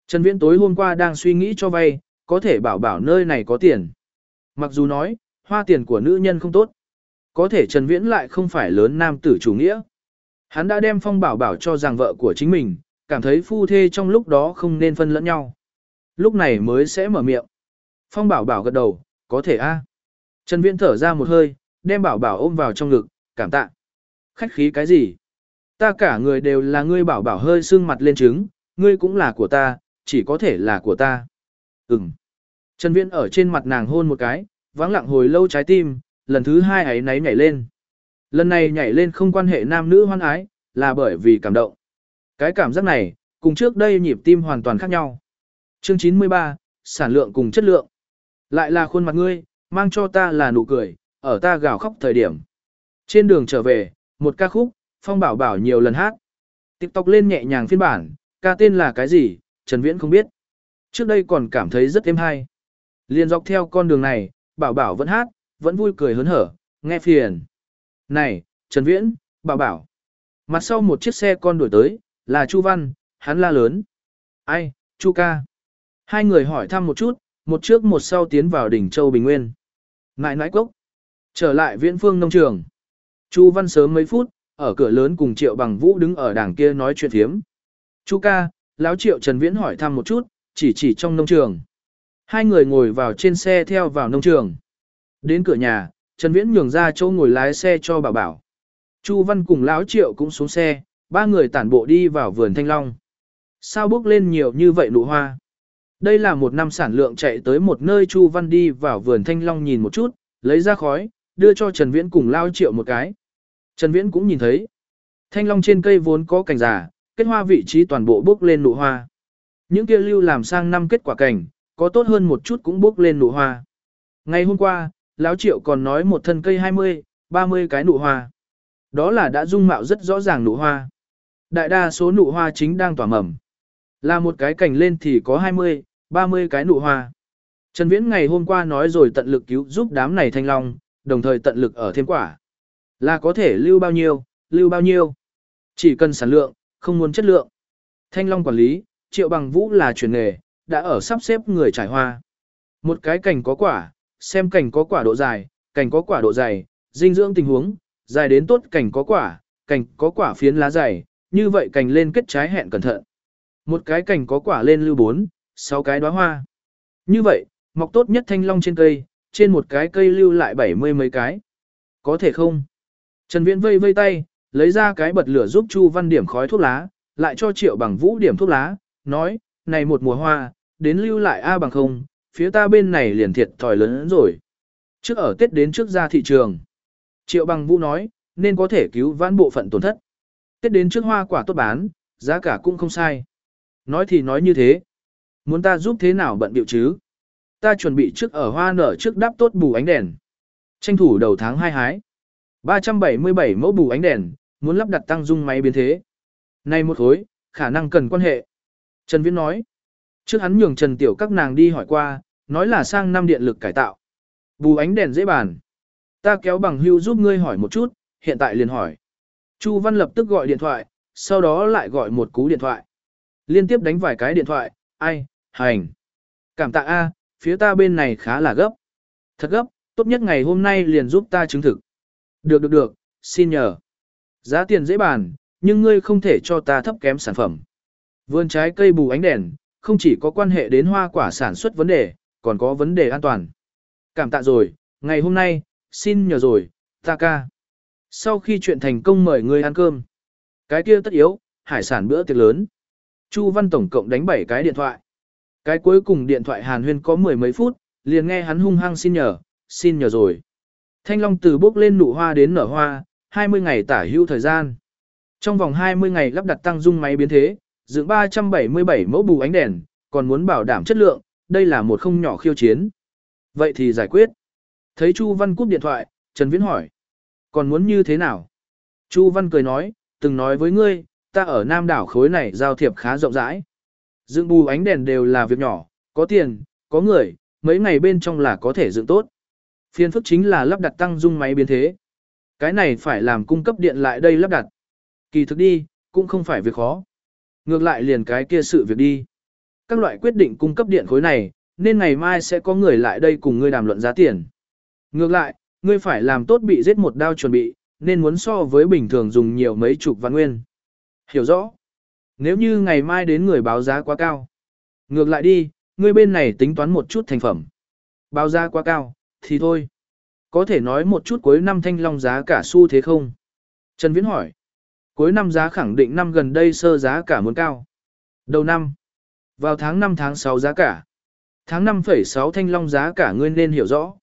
Trần Viễn tối hôm qua đang suy nghĩ cho vay, có thể bảo bảo nơi này có tiền. Mặc dù nói, hoa tiền của nữ nhân không tốt. Có thể Trần Viễn lại không phải lớn nam tử chủ nghĩa. Hắn đã đem phong bảo bảo cho rằng vợ của chính mình, cảm thấy phu thê trong lúc đó không nên phân lẫn nhau. Lúc này mới sẽ mở miệng. Phong bảo bảo gật đầu, có thể a. Trần Viễn thở ra một hơi, đem bảo bảo ôm vào trong ngực, cảm tạ. Khách khí cái gì? Ta cả người đều là ngươi bảo bảo hơi sưng mặt lên trứng, ngươi cũng là của ta, chỉ có thể là của ta. Ừm. Trần Viễn ở trên mặt nàng hôn một cái, vắng lặng hồi lâu trái tim, lần thứ hai ấy náy nhảy lên. Lần này nhảy lên không quan hệ nam nữ hoan ái, là bởi vì cảm động. Cái cảm giác này, cùng trước đây nhịp tim hoàn toàn khác nhau. Chương 93, sản lượng cùng chất lượng. Lại là khuôn mặt ngươi, mang cho ta là nụ cười, ở ta gào khóc thời điểm. Trên đường trở về, một ca khúc, Phong Bảo Bảo nhiều lần hát. TikTok lên nhẹ nhàng phiên bản, ca tên là cái gì, Trần Viễn không biết. Trước đây còn cảm thấy rất êm hay. Liên dọc theo con đường này, Bảo Bảo vẫn hát, vẫn vui cười hớn hở, nghe phiền. Này, Trần Viễn, Bảo Bảo. Mặt sau một chiếc xe con đuổi tới, là Chu Văn, hắn la lớn. Ai, Chu ca. Hai người hỏi thăm một chút, một trước một sau tiến vào đỉnh Châu Bình Nguyên. Ngại nãi cốc. Trở lại viễn phương nông trường. Chu Văn sớm mấy phút, ở cửa lớn cùng Triệu Bằng Vũ đứng ở đằng kia nói chuyện thiếm. Chu ca, lão Triệu Trần Viễn hỏi thăm một chút, chỉ chỉ trong nông trường. Hai người ngồi vào trên xe theo vào nông trường. Đến cửa nhà, Trần Viễn nhường ra chỗ ngồi lái xe cho bảo bảo. Chu Văn cùng Lão Triệu cũng xuống xe, ba người tản bộ đi vào vườn thanh long. Sao bước lên nhiều như vậy nụ hoa? Đây là một năm sản lượng chạy tới một nơi Chu Văn đi vào vườn thanh long nhìn một chút, lấy ra khói, đưa cho Trần Viễn cùng Lão Triệu một cái. Trần Viễn cũng nhìn thấy. Thanh long trên cây vốn có cành già, kết hoa vị trí toàn bộ bước lên nụ hoa. Những kia lưu làm sang năm kết quả cảnh, có tốt hơn một chút cũng bước lên nụ hoa. Ngày hôm qua, lão Triệu còn nói một thân cây 20, 30 cái nụ hoa. Đó là đã dung mạo rất rõ ràng nụ hoa. Đại đa số nụ hoa chính đang tỏa mầm. Là một cái cành lên thì có 20, 30 cái nụ hoa. Trần Viễn ngày hôm qua nói rồi tận lực cứu giúp đám này thanh long, đồng thời tận lực ở thêm quả. Là có thể lưu bao nhiêu, lưu bao nhiêu. Chỉ cần sản lượng, không muốn chất lượng. Thanh long quản lý, triệu bằng vũ là chuyển nghề, đã ở sắp xếp người trải hoa. Một cái cành có quả, xem cành có quả độ dài, cành có quả độ dày, dinh dưỡng tình huống, dài đến tốt cành có quả, cành có quả phiến lá dày, như vậy cành lên kết trái hẹn cẩn thận. Một cái cành có quả lên lưu bốn, sáu cái đóa hoa. Như vậy, mọc tốt nhất thanh long trên cây, trên một cái cây lưu lại bảy mươi mấy cái. Có thể không? Trần Viễn vây vây tay, lấy ra cái bật lửa giúp Chu Văn điểm khói thuốc lá, lại cho Triệu Bằng Vũ điểm thuốc lá, nói, này một mùa hoa, đến lưu lại A bằng không, phía ta bên này liền thiệt thòi lớn rồi. Trước ở Tết đến trước ra thị trường. Triệu Bằng Vũ nói, nên có thể cứu vãn bộ phận tổn thất. Tết đến trước hoa quả tốt bán, giá cả cũng không sai. Nói thì nói như thế. Muốn ta giúp thế nào bận biểu chứ? Ta chuẩn bị trước ở hoa nở trước đắp tốt bù ánh đèn. Tranh thủ đầu tháng 2 hái. 377 mẫu bù ánh đèn, muốn lắp đặt tăng dung máy biến thế. Này một khối, khả năng cần quan hệ. Trần Viễn nói. Trước hắn nhường Trần Tiểu các nàng đi hỏi qua, nói là sang năm điện lực cải tạo. Bù ánh đèn dễ bàn. Ta kéo bằng hưu giúp ngươi hỏi một chút, hiện tại liền hỏi. Chu Văn lập tức gọi điện thoại, sau đó lại gọi một cú điện thoại. Liên tiếp đánh vài cái điện thoại, ai, hành. Cảm tạ A, phía ta bên này khá là gấp. Thật gấp, tốt nhất ngày hôm nay liền giúp ta chứng thực. Được được được, xin nhờ. Giá tiền dễ bàn, nhưng ngươi không thể cho ta thấp kém sản phẩm. Vườn trái cây bù ánh đèn, không chỉ có quan hệ đến hoa quả sản xuất vấn đề, còn có vấn đề an toàn. Cảm tạ rồi, ngày hôm nay, xin nhờ rồi, ta ca. Sau khi chuyện thành công mời ngươi ăn cơm. Cái kia tất yếu, hải sản bữa tiệc lớn. Chu Văn tổng cộng đánh 7 cái điện thoại. Cái cuối cùng điện thoại Hàn Huyên có mười mấy phút, liền nghe hắn hung hăng xin nhờ, xin nhờ rồi. Thanh Long từ bước lên nụ hoa đến nở hoa, 20 ngày tả hữu thời gian. Trong vòng 20 ngày lắp đặt tăng dung máy biến thế, dựng 377 mẫu bù ánh đèn, còn muốn bảo đảm chất lượng, đây là một không nhỏ khiêu chiến. Vậy thì giải quyết. Thấy Chu Văn cúp điện thoại, Trần Viễn hỏi. Còn muốn như thế nào? Chu Văn cười nói, từng nói với ngươi, ta ở Nam đảo khối này giao thiệp khá rộng rãi. Dựng bù ánh đèn đều là việc nhỏ, có tiền, có người, mấy ngày bên trong là có thể dựng tốt. Phiên phức chính là lắp đặt tăng dung máy biến thế. Cái này phải làm cung cấp điện lại đây lắp đặt. Kỳ thực đi, cũng không phải việc khó. Ngược lại liền cái kia sự việc đi. Các loại quyết định cung cấp điện khối này, nên ngày mai sẽ có người lại đây cùng ngươi đàm luận giá tiền. Ngược lại, ngươi phải làm tốt bị giết một đao chuẩn bị, nên muốn so với bình thường dùng nhiều mấy chục vạn nguyên. Hiểu rõ. Nếu như ngày mai đến người báo giá quá cao. Ngược lại đi, ngươi bên này tính toán một chút thành phẩm. Báo giá quá cao, thì thôi. Có thể nói một chút cuối năm thanh long giá cả xu thế không? Trần Viễn hỏi. Cuối năm giá khẳng định năm gần đây sơ giá cả muốn cao. Đầu năm. Vào tháng 5 tháng 6 giá cả. Tháng 5,6 thanh long giá cả ngươi nên hiểu rõ.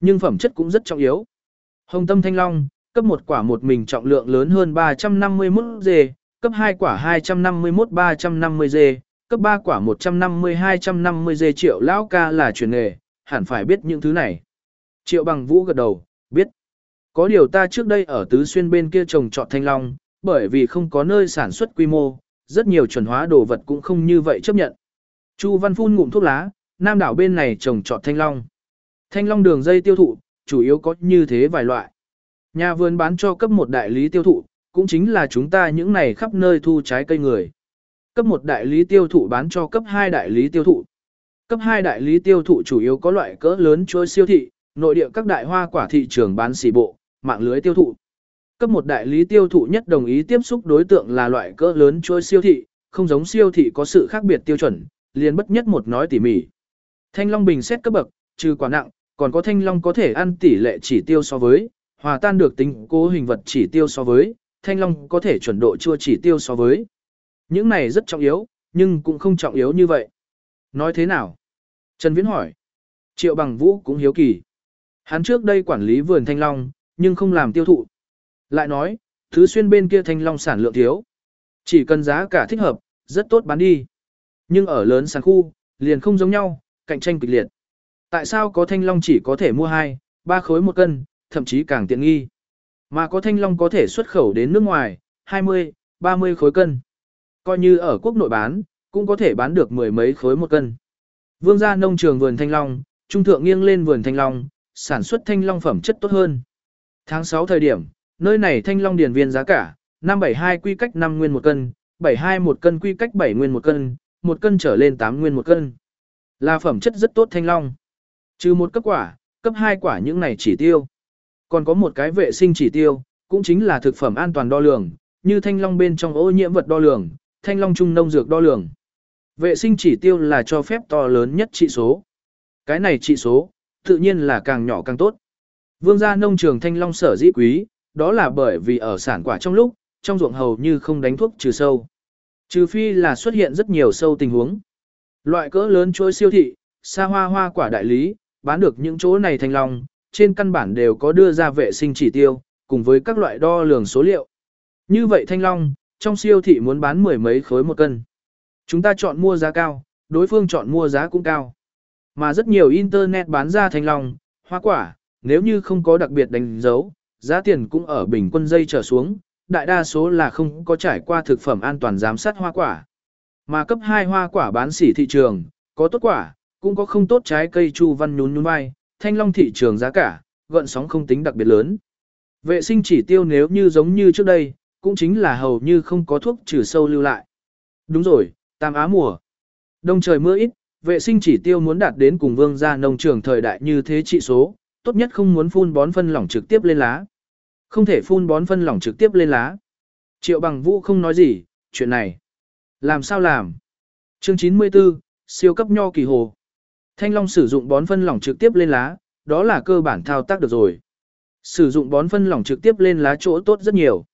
Nhưng phẩm chất cũng rất trọng yếu. Hồng tâm thanh long, cấp một quả một mình trọng lượng lớn hơn 351 dê, cấp 2 quả 251-350 dê, cấp 3 quả 150-250 dê triệu lão ca là truyền nghề, hẳn phải biết những thứ này. Triệu bằng vũ gật đầu, biết. Có điều ta trước đây ở Tứ Xuyên bên kia trồng trọt thanh long, bởi vì không có nơi sản xuất quy mô, rất nhiều chuẩn hóa đồ vật cũng không như vậy chấp nhận. Chu Văn phun ngụm thuốc lá, Nam đảo bên này trồng trọt thanh long. Thanh long đường dây tiêu thụ, chủ yếu có như thế vài loại. Nhà vườn bán cho cấp một đại lý tiêu thụ, cũng chính là chúng ta những này khắp nơi thu trái cây người. Cấp một đại lý tiêu thụ bán cho cấp 2 đại lý tiêu thụ. Cấp 2 đại lý tiêu thụ chủ yếu có loại cỡ lớn chuỗi siêu thị, nội địa các đại hoa quả thị trường bán xỉ bộ, mạng lưới tiêu thụ. Cấp một đại lý tiêu thụ nhất đồng ý tiếp xúc đối tượng là loại cỡ lớn chuỗi siêu thị, không giống siêu thị có sự khác biệt tiêu chuẩn, liền bất nhất một nói tỉ mỉ. Thanh long bình xét cấp bậc, trừ quả nặng, còn có thanh long có thể ăn tỷ lệ chỉ tiêu so với, hòa tan được tính cố hình vật chỉ tiêu so với, thanh long có thể chuẩn độ chua chỉ tiêu so với. Những này rất trọng yếu, nhưng cũng không trọng yếu như vậy. Nói thế nào? Trần Viễn hỏi. Triệu bằng vũ cũng hiếu kỳ. Hắn trước đây quản lý vườn thanh long, nhưng không làm tiêu thụ. Lại nói, thứ xuyên bên kia thanh long sản lượng thiếu. Chỉ cần giá cả thích hợp, rất tốt bán đi. Nhưng ở lớn sản khu, liền không giống nhau, cạnh tranh kịch liệt. Tại sao có thanh long chỉ có thể mua 2, 3 khối một cân, thậm chí càng tiện nghi. Mà có thanh long có thể xuất khẩu đến nước ngoài, 20, 30 khối cân. Coi như ở quốc nội bán, cũng có thể bán được mười mấy khối một cân. Vương gia nông trường vườn thanh long, trung thượng nghiêng lên vườn thanh long, sản xuất thanh long phẩm chất tốt hơn. Tháng 6 thời điểm, nơi này thanh long điền viên giá cả, 572 quy cách 5 nguyên một cân, 72 một cân quy cách 7 nguyên một cân, một cân trở lên 8 nguyên một cân. Là phẩm chất rất tốt thanh long. Trừ một cấp quả, cấp 2 quả những này chỉ tiêu. Còn có một cái vệ sinh chỉ tiêu, cũng chính là thực phẩm an toàn đo lường, như thanh long bên trong ô nhiễm vật đo lường, thanh long trung nông dược đo lường. Vệ sinh chỉ tiêu là cho phép to lớn nhất trị số. Cái này trị số, tự nhiên là càng nhỏ càng tốt. Vương gia nông trường thanh long sở dĩ quý, đó là bởi vì ở sản quả trong lúc, trong ruộng hầu như không đánh thuốc trừ sâu. Trừ phi là xuất hiện rất nhiều sâu tình huống. Loại cỡ lớn chuỗi siêu thị, xa hoa hoa quả đại lý, bán được những chỗ này thanh long, trên căn bản đều có đưa ra vệ sinh chỉ tiêu, cùng với các loại đo lường số liệu. Như vậy thanh long, trong siêu thị muốn bán mười mấy khối một cân. Chúng ta chọn mua giá cao, đối phương chọn mua giá cũng cao. Mà rất nhiều internet bán ra thanh long, hoa quả, nếu như không có đặc biệt đánh dấu, giá tiền cũng ở bình quân dây trở xuống, đại đa số là không có trải qua thực phẩm an toàn giám sát hoa quả. Mà cấp 2 hoa quả bán sỉ thị trường, có tốt quả, cũng có không tốt trái cây chu văn nhún nhún vai, thanh long thị trường giá cả, gợn sóng không tính đặc biệt lớn. Vệ sinh chỉ tiêu nếu như giống như trước đây, cũng chính là hầu như không có thuốc trừ sâu lưu lại. Đúng rồi, tam á mùa. Đông trời mưa ít, vệ sinh chỉ tiêu muốn đạt đến cùng vương gia nông trường thời đại như thế trị số, tốt nhất không muốn phun bón phân lỏng trực tiếp lên lá. Không thể phun bón phân lỏng trực tiếp lên lá. Triệu bằng vũ không nói gì, chuyện này. Làm sao làm? Chương 94, siêu cấp nho kỳ hồ. Thanh Long sử dụng bón phân lỏng trực tiếp lên lá, đó là cơ bản thao tác được rồi. Sử dụng bón phân lỏng trực tiếp lên lá chỗ tốt rất nhiều.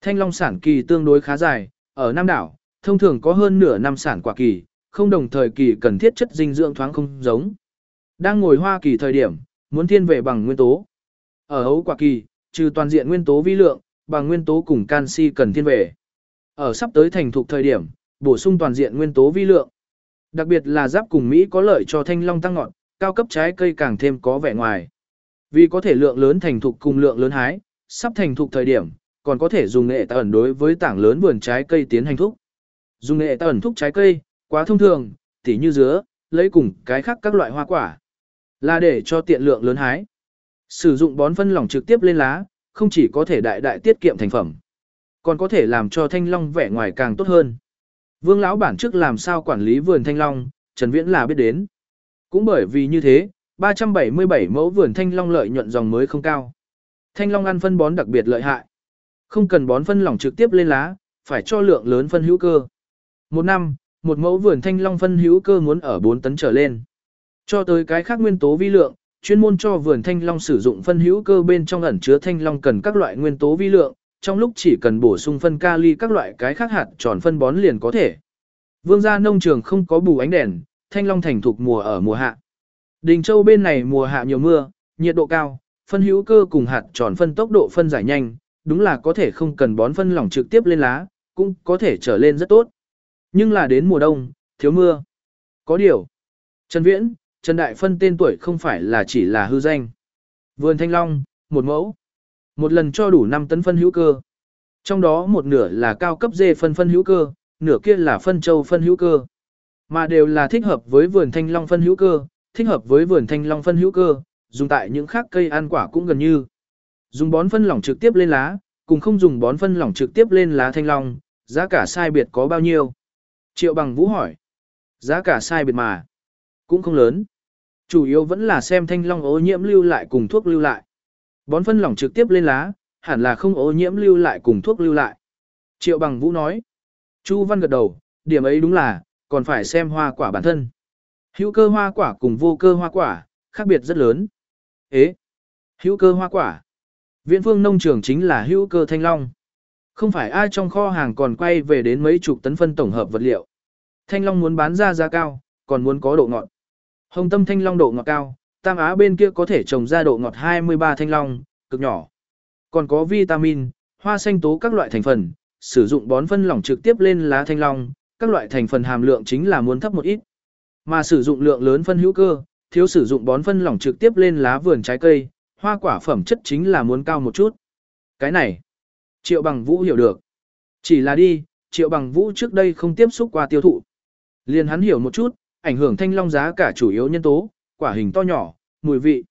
Thanh Long sản kỳ tương đối khá dài, ở Nam đảo, thông thường có hơn nửa năm sản quả kỳ, không đồng thời kỳ cần thiết chất dinh dưỡng thoáng không giống. Đang ngồi hoa kỳ thời điểm, muốn thiên về bằng nguyên tố. Ở hấu quả kỳ, trừ toàn diện nguyên tố vi lượng, bằng nguyên tố cùng canxi cần thiên về. Ở sắp tới thành thục thời điểm, bổ sung toàn diện nguyên tố vi lượng. Đặc biệt là giáp cùng Mỹ có lợi cho thanh long tăng ngọn, cao cấp trái cây càng thêm có vẻ ngoài. Vì có thể lượng lớn thành thục cùng lượng lớn hái, sắp thành thục thời điểm, còn có thể dùng nghệ ẩn đối với tảng lớn vườn trái cây tiến hành thúc. Dùng nghệ ẩn thúc trái cây, quá thông thường, tỉ như dứa, lấy cùng cái khác các loại hoa quả. Là để cho tiện lượng lớn hái. Sử dụng bón phân lỏng trực tiếp lên lá, không chỉ có thể đại đại tiết kiệm thành phẩm, còn có thể làm cho thanh long vẻ ngoài càng tốt hơn. Vương lão bản trước làm sao quản lý vườn thanh long, Trần Viễn là biết đến. Cũng bởi vì như thế, 377 mẫu vườn thanh long lợi nhuận dòng mới không cao. Thanh long ăn phân bón đặc biệt lợi hại. Không cần bón phân lỏng trực tiếp lên lá, phải cho lượng lớn phân hữu cơ. Một năm, một mẫu vườn thanh long phân hữu cơ muốn ở 4 tấn trở lên. Cho tới cái khác nguyên tố vi lượng, chuyên môn cho vườn thanh long sử dụng phân hữu cơ bên trong ẩn chứa thanh long cần các loại nguyên tố vi lượng, trong lúc chỉ cần bổ sung phân kali các loại cái khác hạt tròn phân bón liền có thể. Vương gia nông trường không có bù ánh đèn, thanh long thành thuộc mùa ở mùa hạ. Đình Châu bên này mùa hạ nhiều mưa, nhiệt độ cao, phân hữu cơ cùng hạt tròn phân tốc độ phân giải nhanh, đúng là có thể không cần bón phân lỏng trực tiếp lên lá, cũng có thể trở lên rất tốt. Nhưng là đến mùa đông, thiếu mưa. Có điều. Trần Viễn, Trần Đại Phân tên tuổi không phải là chỉ là hư danh. Vườn Thanh Long, một mẫu. Một lần cho đủ 5 tấn phân hữu cơ. Trong đó một nửa là cao cấp dê phân phân hữu cơ, nửa kia là phân châu phân hữu cơ. Mà đều là thích hợp với vườn thanh long phân hữu cơ, thích hợp với vườn thanh long phân hữu cơ, dùng tại những khác cây ăn quả cũng gần như. Dùng bón phân lỏng trực tiếp lên lá, cùng không dùng bón phân lỏng trực tiếp lên lá thanh long, giá cả sai biệt có bao nhiêu? Triệu bằng vũ hỏi. Giá cả sai biệt mà. Cũng không lớn. Chủ yếu vẫn là xem thanh long ô nhiễm lưu lại cùng thuốc lưu lại. Bón phân lỏng trực tiếp lên lá, hẳn là không ô nhiễm lưu lại cùng thuốc lưu lại. Triệu bằng vũ nói. Chu Văn gật đầu, điểm ấy đúng là, còn phải xem hoa quả bản thân. Hữu cơ hoa quả cùng vô cơ hoa quả, khác biệt rất lớn. Ế, hữu cơ hoa quả. Viện phương nông trường chính là hữu cơ thanh long. Không phải ai trong kho hàng còn quay về đến mấy chục tấn phân tổng hợp vật liệu. Thanh long muốn bán ra giá cao, còn muốn có độ ngọt. Hồng tâm thanh long độ ngọt cao, Tam Á bên kia có thể trồng ra độ ngọt 23 thanh long, cực nhỏ. Còn có vitamin, hoa xanh tố các loại thành phần, sử dụng bón phân lỏng trực tiếp lên lá thanh long, các loại thành phần hàm lượng chính là muốn thấp một ít. Mà sử dụng lượng lớn phân hữu cơ, thiếu sử dụng bón phân lỏng trực tiếp lên lá vườn trái cây, hoa quả phẩm chất chính là muốn cao một chút. Cái này, Triệu Bằng Vũ hiểu được. Chỉ là đi, Triệu Bằng Vũ trước đây không tiếp xúc qua tiêu thụ. Liền hắn hiểu một chút, ảnh hưởng thanh long giá cả chủ yếu nhân tố, quả hình to nhỏ, mùi vị.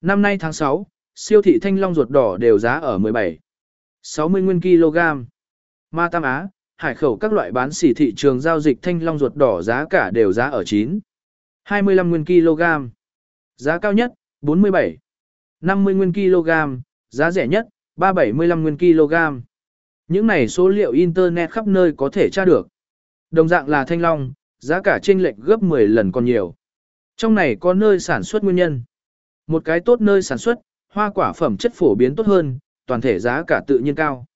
Năm nay tháng 6, siêu thị thanh long ruột đỏ đều giá ở 17, 60 nguyên kg. Ma Tam Á, hải khẩu các loại bán xỉ thị trường giao dịch thanh long ruột đỏ giá cả đều giá ở 9, 25 nguyên kg. Giá cao nhất, 47, 50 nguyên kg, giá rẻ nhất, 375 nguyên kg. Những này số liệu Internet khắp nơi có thể tra được. Đồng dạng là thanh long, giá cả chênh lệch gấp 10 lần còn nhiều. Trong này có nơi sản xuất nguyên nhân. Một cái tốt nơi sản xuất, hoa quả phẩm chất phổ biến tốt hơn, toàn thể giá cả tự nhiên cao.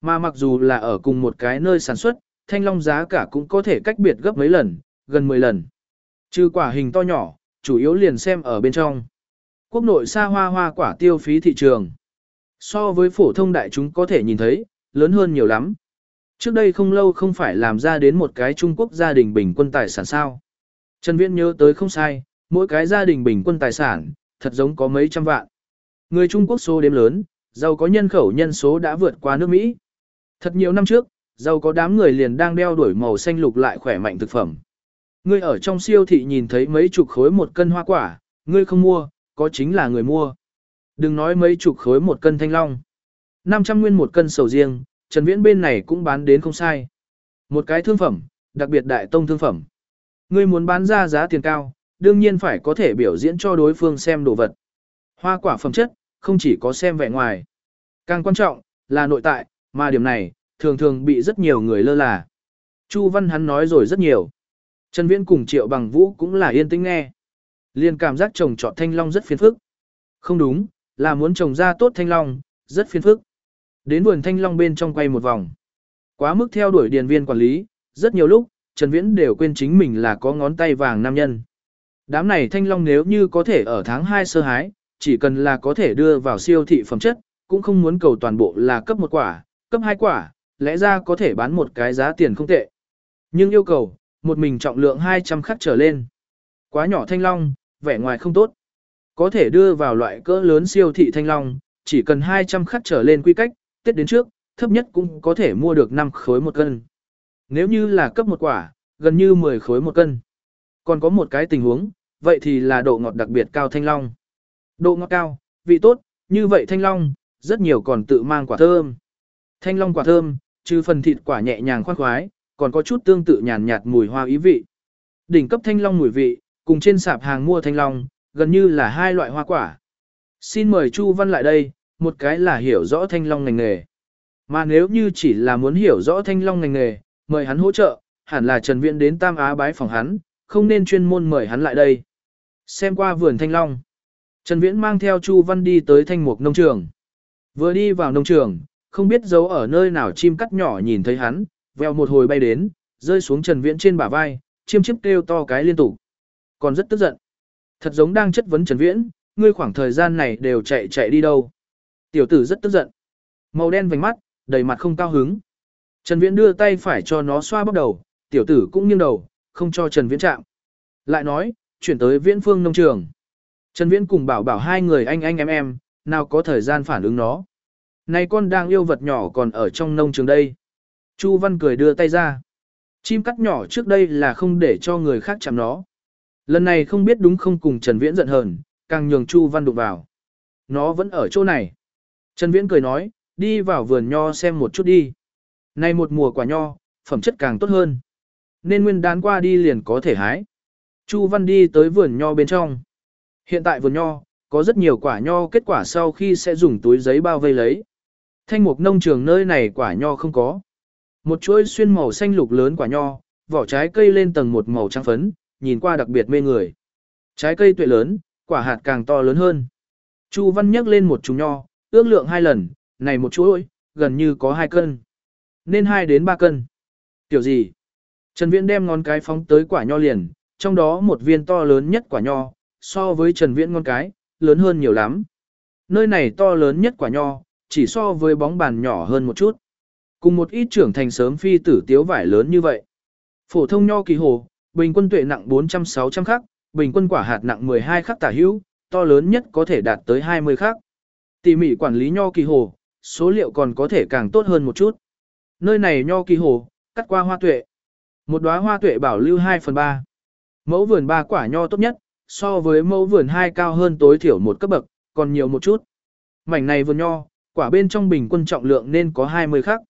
Mà mặc dù là ở cùng một cái nơi sản xuất, thanh long giá cả cũng có thể cách biệt gấp mấy lần, gần 10 lần. Trừ quả hình to nhỏ, chủ yếu liền xem ở bên trong. Quốc nội xa hoa hoa quả tiêu phí thị trường. So với phổ thông đại chúng có thể nhìn thấy, lớn hơn nhiều lắm. Trước đây không lâu không phải làm ra đến một cái Trung Quốc gia đình bình quân tài sản sao. Trần Viễn nhớ tới không sai, mỗi cái gia đình bình quân tài sản, thật giống có mấy trăm vạn. Người Trung Quốc số đếm lớn, giàu có nhân khẩu nhân số đã vượt qua nước Mỹ. Thật nhiều năm trước, giàu có đám người liền đang đeo đuổi màu xanh lục lại khỏe mạnh thực phẩm. Ngươi ở trong siêu thị nhìn thấy mấy chục khối một cân hoa quả, ngươi không mua, có chính là người mua. Đừng nói mấy chục khối một cân thanh long. 500 nguyên một cân sầu riêng, Trần Viễn bên này cũng bán đến không sai. Một cái thương phẩm, đặc biệt đại tông thương phẩm. Ngươi muốn bán ra giá tiền cao, đương nhiên phải có thể biểu diễn cho đối phương xem đồ vật. Hoa quả phẩm chất, không chỉ có xem vẻ ngoài. Càng quan trọng, là nội tại, mà điểm này, thường thường bị rất nhiều người lơ là. Chu Văn hắn nói rồi rất nhiều. Trần Viễn cùng Triệu Bằng Vũ cũng là yên tĩnh nghe. Liên cảm giác trồng trọt thanh long rất phiền phức. Không đúng, là muốn trồng ra tốt thanh long, rất phiền phức. Đến vườn thanh long bên trong quay một vòng. Quá mức theo đuổi điền viên quản lý, rất nhiều lúc, Trần Viễn đều quên chính mình là có ngón tay vàng nam nhân. Đám này thanh long nếu như có thể ở tháng 2 sơ hái, chỉ cần là có thể đưa vào siêu thị phẩm chất, cũng không muốn cầu toàn bộ là cấp một quả, cấp hai quả, lẽ ra có thể bán một cái giá tiền không tệ. Nhưng yêu cầu, một mình trọng lượng 200 khắc trở lên. Quá nhỏ thanh long, vẻ ngoài không tốt. Có thể đưa vào loại cỡ lớn siêu thị thanh long, chỉ cần 200 khắc trở lên quy cách, Tết đến trước, thấp nhất cũng có thể mua được 5 khối một cân. Nếu như là cấp một quả, gần như 10 khối một cân. Còn có một cái tình huống, vậy thì là độ ngọt đặc biệt cao thanh long. Độ ngọt cao, vị tốt, như vậy thanh long, rất nhiều còn tự mang quả thơm. Thanh long quả thơm, trừ phần thịt quả nhẹ nhàng khoan khoái, còn có chút tương tự nhàn nhạt mùi hoa ý vị. Đỉnh cấp thanh long mùi vị, cùng trên sạp hàng mua thanh long, gần như là hai loại hoa quả. Xin mời Chu Văn lại đây, một cái là hiểu rõ thanh long ngành nghề. Mà nếu như chỉ là muốn hiểu rõ thanh long ngành nghề, mời hắn hỗ trợ, hẳn là Trần Viễn đến Tam Á bái phòng hắn, không nên chuyên môn mời hắn lại đây. Xem qua vườn thanh long. Trần Viễn mang theo Chu Văn đi tới thanh mục nông trường. Vừa đi vào nông trường, không biết giấu ở nơi nào chim cắt nhỏ nhìn thấy hắn, veo một hồi bay đến, rơi xuống Trần Viễn trên bả vai, chim chiếp kêu to cái liên tục. Còn rất tức giận. Thật giống đang chất vấn Trần Viễn, ngươi khoảng thời gian này đều chạy chạy đi đâu. Tiểu tử rất tức giận. Màu đen vành mắt, đầy mặt không cao hứng. Trần Viễn đưa tay phải cho nó xoa bóp đầu, tiểu tử cũng nghiêng đầu, không cho Trần Viễn chạm. Lại nói, chuyển tới Viễn Phương nông trường. Trần Viễn cùng bảo bảo hai người anh anh em em, nào có thời gian phản ứng nó. Này con đang yêu vật nhỏ còn ở trong nông trường đây. Chu Văn cười đưa tay ra. Chim cắt nhỏ trước đây là không để cho người khác chạm nó. Lần này không biết đúng không cùng Trần Viễn giận hờn, càng nhường Chu Văn đụng vào. Nó vẫn ở chỗ này. Trần Viễn cười nói, đi vào vườn nho xem một chút đi. Nay một mùa quả nho, phẩm chất càng tốt hơn. Nên nguyên đán qua đi liền có thể hái. Chu Văn đi tới vườn nho bên trong. Hiện tại vườn nho, có rất nhiều quả nho kết quả sau khi sẽ dùng túi giấy bao vây lấy. Thanh mục nông trường nơi này quả nho không có. Một chuỗi xuyên màu xanh lục lớn quả nho, vỏ trái cây lên tầng một màu trắng phấn, nhìn qua đặc biệt mê người. Trái cây tuệ lớn, quả hạt càng to lớn hơn. Chu Văn nhấc lên một chùm nho, ước lượng hai lần, này một chuỗi, gần như có hai cân. Nên hai đến ba cân. Tiểu gì? Trần Viễn đem ngón cái phóng tới quả nho liền, trong đó một viên to lớn nhất quả nho, so với Trần Viễn ngón cái, lớn hơn nhiều lắm. Nơi này to lớn nhất quả nho, chỉ so với bóng bàn nhỏ hơn một chút. Cùng một ít trưởng thành sớm phi tử tiếu vải lớn như vậy. Phổ thông nho kỳ hồ, bình quân tuệ nặng 400-600 khắc, bình quân quả hạt nặng 12 khắc tả hữu, to lớn nhất có thể đạt tới 20 khắc. Tỉ mỉ quản lý nho kỳ hồ, số liệu còn có thể càng tốt hơn một chút. Nơi này nho kỳ hồ, cắt qua hoa tuệ. Một đóa hoa tuệ bảo lưu 2 phần 3. Mẫu vườn ba quả nho tốt nhất, so với mẫu vườn hai cao hơn tối thiểu một cấp bậc, còn nhiều một chút. Mảnh này vườn nho, quả bên trong bình quân trọng lượng nên có 20 khắc.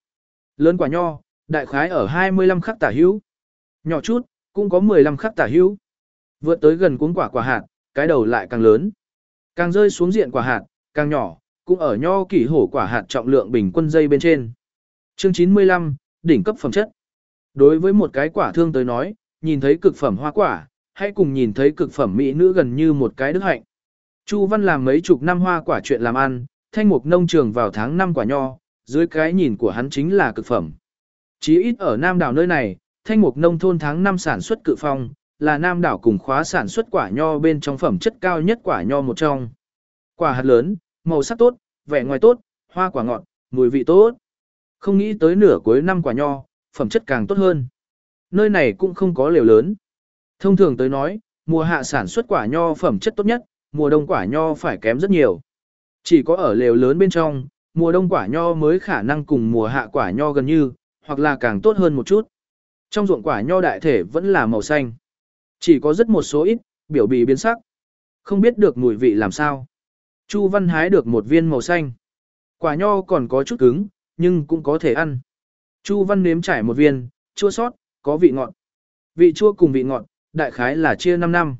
Lớn quả nho, đại khái ở 25 khắc tả hữu. Nhỏ chút, cũng có 15 khắc tả hữu. Vượt tới gần cuống quả quả hạt, cái đầu lại càng lớn. Càng rơi xuống diện quả hạt, càng nhỏ, cũng ở nho kỷ hổ quả hạt trọng lượng bình quân dây bên trên. Chương 95, đỉnh cấp phẩm chất. Đối với một cái quả thương tới nói, nhìn thấy cực phẩm hoa quả, hãy cùng nhìn thấy cực phẩm mỹ nữ gần như một cái đức hạnh. Chu Văn làm mấy chục năm hoa quả chuyện làm ăn, thanh mục nông trường vào tháng 5 quả nho, dưới cái nhìn của hắn chính là cực phẩm. Chí ít ở Nam đảo nơi này, thanh mục nông thôn tháng 5 sản xuất cự phong, là Nam đảo cùng khóa sản xuất quả nho bên trong phẩm chất cao nhất quả nho một trong. Quả hạt lớn, màu sắc tốt, vẻ ngoài tốt, hoa quả ngọt, mùi vị tốt. Không nghĩ tới nửa cuối năm quả nho, phẩm chất càng tốt hơn. Nơi này cũng không có liều lớn. Thông thường tới nói, mùa hạ sản xuất quả nho phẩm chất tốt nhất, mùa đông quả nho phải kém rất nhiều. Chỉ có ở lều lớn bên trong, mùa đông quả nho mới khả năng cùng mùa hạ quả nho gần như, hoặc là càng tốt hơn một chút. Trong ruộng quả nho đại thể vẫn là màu xanh. Chỉ có rất một số ít, biểu bì biến sắc. Không biết được mùi vị làm sao. Chu Văn hái được một viên màu xanh. Quả nho còn có chút cứng, nhưng cũng có thể ăn. Chu Văn nếm trải một viên, chua sót, có vị ngọt. Vị chua cùng vị ngọt, đại khái là chia 5 năm.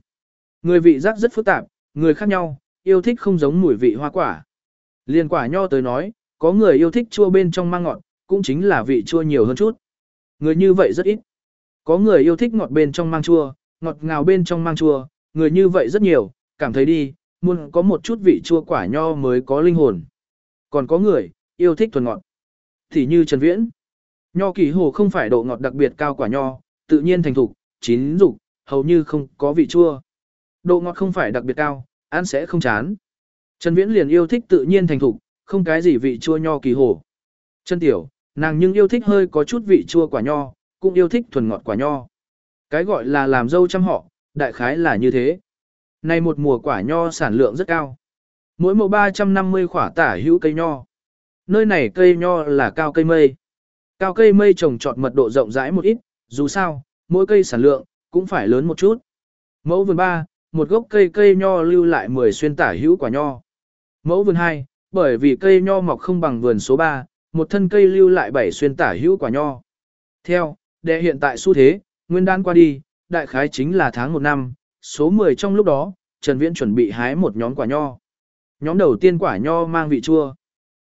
Người vị giác rất phức tạp, người khác nhau, yêu thích không giống mùi vị hoa quả. Liên quả nho tới nói, có người yêu thích chua bên trong mang ngọt, cũng chính là vị chua nhiều hơn chút. Người như vậy rất ít. Có người yêu thích ngọt bên trong mang chua, ngọt ngào bên trong mang chua, người như vậy rất nhiều, cảm thấy đi, muốn có một chút vị chua quả nho mới có linh hồn. Còn có người, yêu thích thuần ngọt. Thì như Trần Viễn. Nho kỳ hồ không phải độ ngọt đặc biệt cao quả nho, tự nhiên thành thục, chín dục, hầu như không có vị chua. Độ ngọt không phải đặc biệt cao, ăn sẽ không chán. Trần Viễn liền yêu thích tự nhiên thành thục, không cái gì vị chua nho kỳ hồ. Trần Tiểu, nàng nhưng yêu thích hơi có chút vị chua quả nho, cũng yêu thích thuần ngọt quả nho. Cái gọi là làm dâu trăm họ, đại khái là như thế. Này một mùa quả nho sản lượng rất cao. Mỗi mùa 350 quả tả hữu cây nho. Nơi này cây nho là cao cây mây. Cao cây mây trồng trọt mật độ rộng rãi một ít, dù sao, mỗi cây sản lượng, cũng phải lớn một chút. Mẫu vườn 3, một gốc cây cây nho lưu lại 10 xuyên tả hữu quả nho. Mẫu vườn 2, bởi vì cây nho mọc không bằng vườn số 3, một thân cây lưu lại bảy xuyên tả hữu quả nho. Theo, đệ hiện tại xu thế, nguyên đan qua đi, đại khái chính là tháng 1 năm, số 10 trong lúc đó, Trần Viễn chuẩn bị hái một nhóm quả nho. Nhóm đầu tiên quả nho mang vị chua.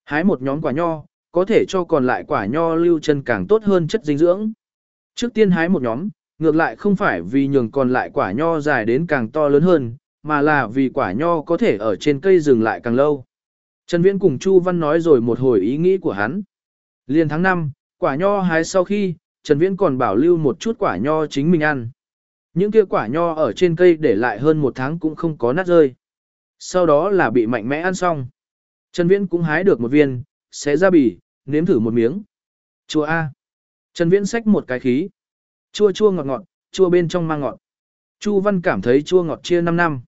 Hái một nhóm quả nho, có thể cho còn lại quả nho lưu chân càng tốt hơn chất dinh dưỡng. Trước tiên hái một nhóm, ngược lại không phải vì nhường còn lại quả nho dài đến càng to lớn hơn, mà là vì quả nho có thể ở trên cây dừng lại càng lâu. Trần Viễn cùng Chu Văn nói rồi một hồi ý nghĩ của hắn. Liên tháng 5, quả nho hái sau khi, Trần Viễn còn bảo lưu một chút quả nho chính mình ăn. Những kia quả nho ở trên cây để lại hơn một tháng cũng không có nát rơi. Sau đó là bị mạnh mẽ ăn xong. Trần Viễn cũng hái được một viên, xé ra bì, nếm thử một miếng. Chua A. Trần Viễn xách một cái khí. Chua chua ngọt ngọt, chua bên trong mang ngọt. Chu Văn cảm thấy chua ngọt chia 5 năm.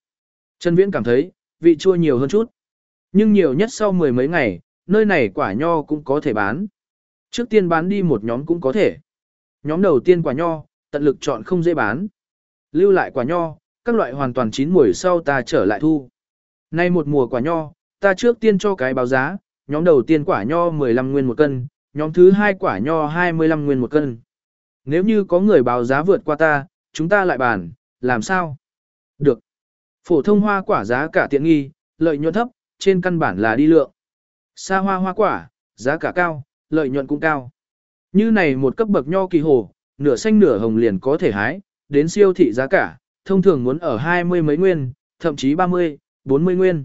Trần Viễn cảm thấy, vị chua nhiều hơn chút. Nhưng nhiều nhất sau mười mấy ngày, nơi này quả nho cũng có thể bán. Trước tiên bán đi một nhóm cũng có thể. Nhóm đầu tiên quả nho, tận lực chọn không dễ bán. Lưu lại quả nho, các loại hoàn toàn chín mùi sau ta trở lại thu. Nay một mùa quả nho, ta trước tiên cho cái báo giá, nhóm đầu tiên quả nho 15 nguyên một cân, nhóm thứ hai quả nho 25 nguyên một cân. Nếu như có người báo giá vượt qua ta, chúng ta lại bàn, làm sao? Được. Phổ thông hoa quả giá cả tiện nghi, lợi nhuận thấp, trên căn bản là đi lượng. Sa hoa hoa quả, giá cả cao, lợi nhuận cũng cao. Như này một cấp bậc nho kỳ hồ, nửa xanh nửa hồng liền có thể hái, đến siêu thị giá cả, thông thường muốn ở hai mươi mấy nguyên, thậm chí 30, 40 nguyên.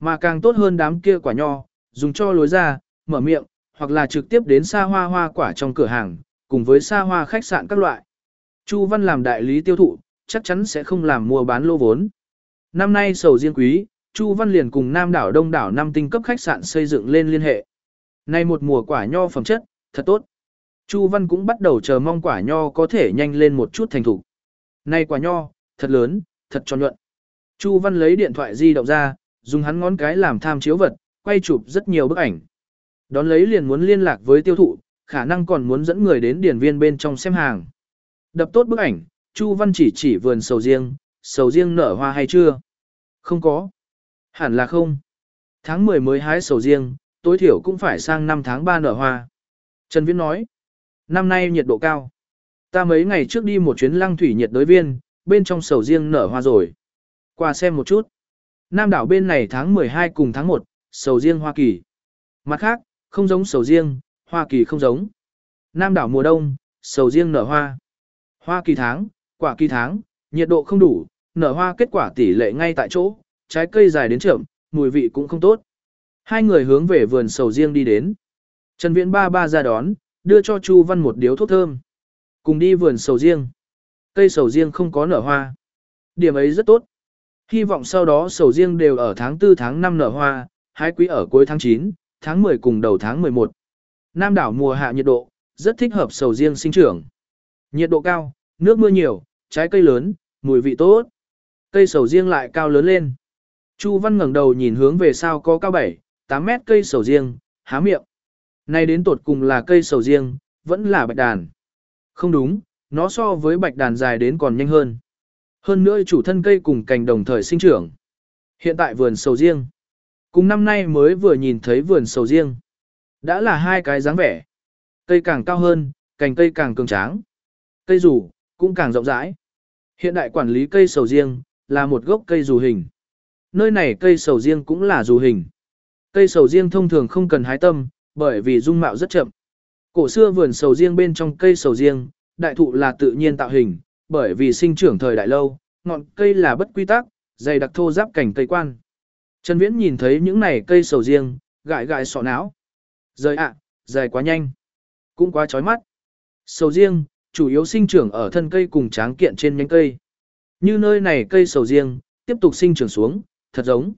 Mà càng tốt hơn đám kia quả nho, dùng cho lối ra, mở miệng, hoặc là trực tiếp đến xa hoa hoa quả trong cửa hàng, cùng với xa hoa khách sạn các loại. Chu Văn làm đại lý tiêu thụ, chắc chắn sẽ không làm mua bán lô vốn. Năm nay sầu riêng quý, Chu Văn liền cùng Nam đảo Đông đảo năm tinh cấp khách sạn xây dựng lên liên hệ. Nay một mùa quả nho phẩm chất, thật tốt. Chu Văn cũng bắt đầu chờ mong quả nho có thể nhanh lên một chút thành thủ. Nay quả nho, thật lớn, thật tròn nhuận. Chu Văn lấy điện thoại di động ra, dùng hắn ngón cái làm tham chiếu vật, quay chụp rất nhiều bức ảnh. Đón lấy liền muốn liên lạc với tiêu thụ, khả năng còn muốn dẫn người đến điển viên bên trong xem hàng. Đập tốt bức ảnh, Chu Văn chỉ chỉ vườn sầu riêng, sầu riêng nở hoa hay chưa? Không có. Hẳn là không. Tháng 10 mới hái sầu riêng, tối thiểu cũng phải sang năm tháng 3 nở hoa. Trần Viễn nói, năm nay nhiệt độ cao. Ta mấy ngày trước đi một chuyến lăng thủy nhiệt đối viên, bên trong sầu riêng nở hoa rồi. Qua xem một chút. Nam đảo bên này tháng 12 cùng tháng 1, sầu riêng Hoa Kỳ. Mặt khác, không giống sầu riêng, Hoa Kỳ không giống. Nam đảo mùa đông, sầu riêng nở hoa. Hoa Kỳ tháng, quả kỳ tháng, nhiệt độ không đủ, nở hoa kết quả tỷ lệ ngay tại chỗ, trái cây dài đến trượm, mùi vị cũng không tốt. Hai người hướng về vườn sầu riêng đi đến. Trần Viễn ba ba ra đón, đưa cho Chu Văn một điếu thuốc thơm. Cùng đi vườn sầu riêng. Cây sầu riêng không có nở hoa. Điểm ấy rất tốt. Hy vọng sau đó sầu riêng đều ở tháng 4 tháng 5 nở hoa, hái quý ở cuối tháng 9, tháng 10 cùng đầu tháng 11. Nam đảo mùa hạ nhiệt độ, rất thích hợp sầu riêng sinh trưởng. Nhiệt độ cao, nước mưa nhiều, trái cây lớn, mùi vị tốt. Cây sầu riêng lại cao lớn lên. Chu Văn ngẩng đầu nhìn hướng về sau có cao 7, 8 mét cây sầu riêng, há miệng. Này đến tột cùng là cây sầu riêng, vẫn là bạch đàn. Không đúng, nó so với bạch đàn dài đến còn nhanh hơn. Hơn nữa chủ thân cây cùng cành đồng thời sinh trưởng. Hiện tại vườn sầu riêng. Cùng năm nay mới vừa nhìn thấy vườn sầu riêng. Đã là hai cái dáng vẻ. Cây càng cao hơn, cành cây càng cường tráng. Cây rủ, cũng càng rộng rãi. Hiện đại quản lý cây sầu riêng, là một gốc cây rủ hình. Nơi này cây sầu riêng cũng là dù hình. Cây sầu riêng thông thường không cần hái tâm, bởi vì dung mạo rất chậm. Cổ xưa vườn sầu riêng bên trong cây sầu riêng, đại thụ là tự nhiên tạo hình, bởi vì sinh trưởng thời đại lâu, ngọn cây là bất quy tắc, dày đặc thô giáp cảnh cây quan. Trần Viễn nhìn thấy những này cây sầu riêng, gãi gãi sọ não. Rời ạ, dài quá nhanh, cũng quá chói mắt. Sầu riêng, chủ yếu sinh trưởng ở thân cây cùng tráng kiện trên nhánh cây. Như nơi này cây sầu riêng, tiếp tục sinh trưởng xuống, thật giống.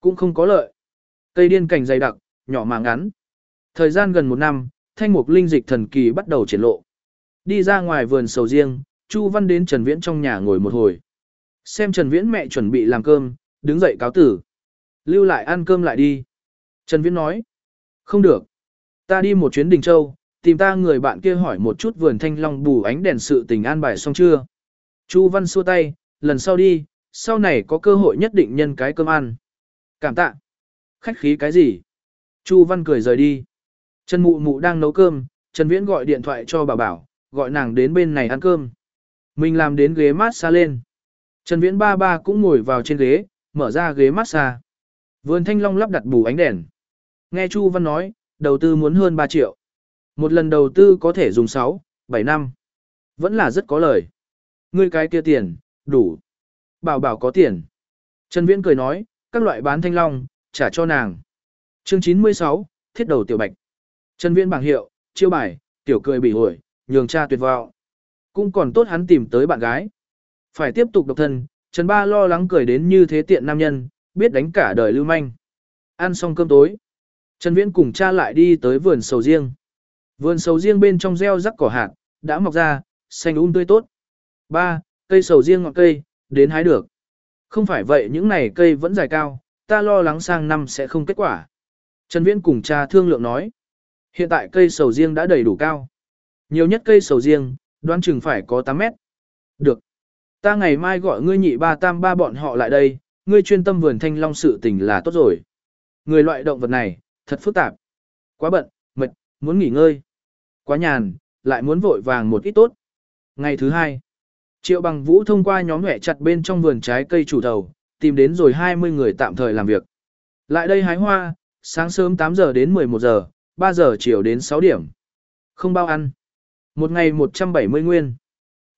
Cũng không có lợi. Cây điên cảnh dày đặc, nhỏ mà ngắn. Thời gian gần một năm, thanh mục linh dịch thần kỳ bắt đầu triển lộ. Đi ra ngoài vườn sầu riêng, Chu Văn đến Trần Viễn trong nhà ngồi một hồi. Xem Trần Viễn mẹ chuẩn bị làm cơm, đứng dậy cáo tử. Lưu lại ăn cơm lại đi. Trần Viễn nói. Không được. Ta đi một chuyến Đình Châu, tìm ta người bạn kia hỏi một chút vườn thanh long bù ánh đèn sự tình an bài xong chưa. Chu Văn xua tay, lần sau đi, sau này có cơ hội nhất định nhân cái cơm ăn. Cảm tạ. Khách khí cái gì? Chu Văn cười rời đi. Trần Mụ Mụ đang nấu cơm, Trần Viễn gọi điện thoại cho bà bảo, gọi nàng đến bên này ăn cơm. Mình làm đến ghế mát xa lên. Trần Viễn ba ba cũng ngồi vào trên ghế, mở ra ghế mát xa. Vườn thanh long lắp đặt bù ánh đèn. Nghe Chu Văn nói, đầu tư muốn hơn 3 triệu. Một lần đầu tư có thể dùng 6, 7 năm. Vẫn là rất có lời. Ngươi cái kia tiền, đủ. Bảo bảo có tiền. Trần Viễn cười nói, các loại bán thanh long, trả cho nàng. Chương 96, thiết đầu tiểu bạch. Trần Viễn bảng hiệu, chiêu bài, tiểu cười bị ổi, nhường cha tuyệt vọng. Cũng còn tốt hắn tìm tới bạn gái. Phải tiếp tục độc thân, Trần Ba lo lắng cười đến như thế tiện nam nhân, biết đánh cả đời lưu manh. Ăn xong cơm tối. Trần Viễn cùng cha lại đi tới vườn sầu riêng. Vườn sầu riêng bên trong gieo rắc cỏ hạt, đã mọc ra, xanh um tươi tốt. Ba, cây sầu riêng ngọn cây, đến hái được. Không phải vậy những này cây vẫn dài cao, ta lo lắng sang năm sẽ không kết quả. Trần Viễn cùng cha thương lượng nói. Hiện tại cây sầu riêng đã đầy đủ cao. Nhiều nhất cây sầu riêng, đoán chừng phải có 8 mét. Được. Ta ngày mai gọi ngươi nhị ba tam ba bọn họ lại đây, ngươi chuyên tâm vườn thanh long sự tình là tốt rồi. Người loại động vật này, thật phức tạp. Quá bận, mệt, muốn nghỉ ngơi. Quá nhàn, lại muốn vội vàng một ít tốt. Ngày thứ hai, Triệu Bằng Vũ thông qua nhóm hẹ chặt bên trong vườn trái cây chủ thầu, tìm đến rồi 20 người tạm thời làm việc. Lại đây hái hoa, sáng sớm 8 giờ đến 11 giờ, 3 giờ chiều đến 6 điểm. Không bao ăn. Một ngày 170 nguyên.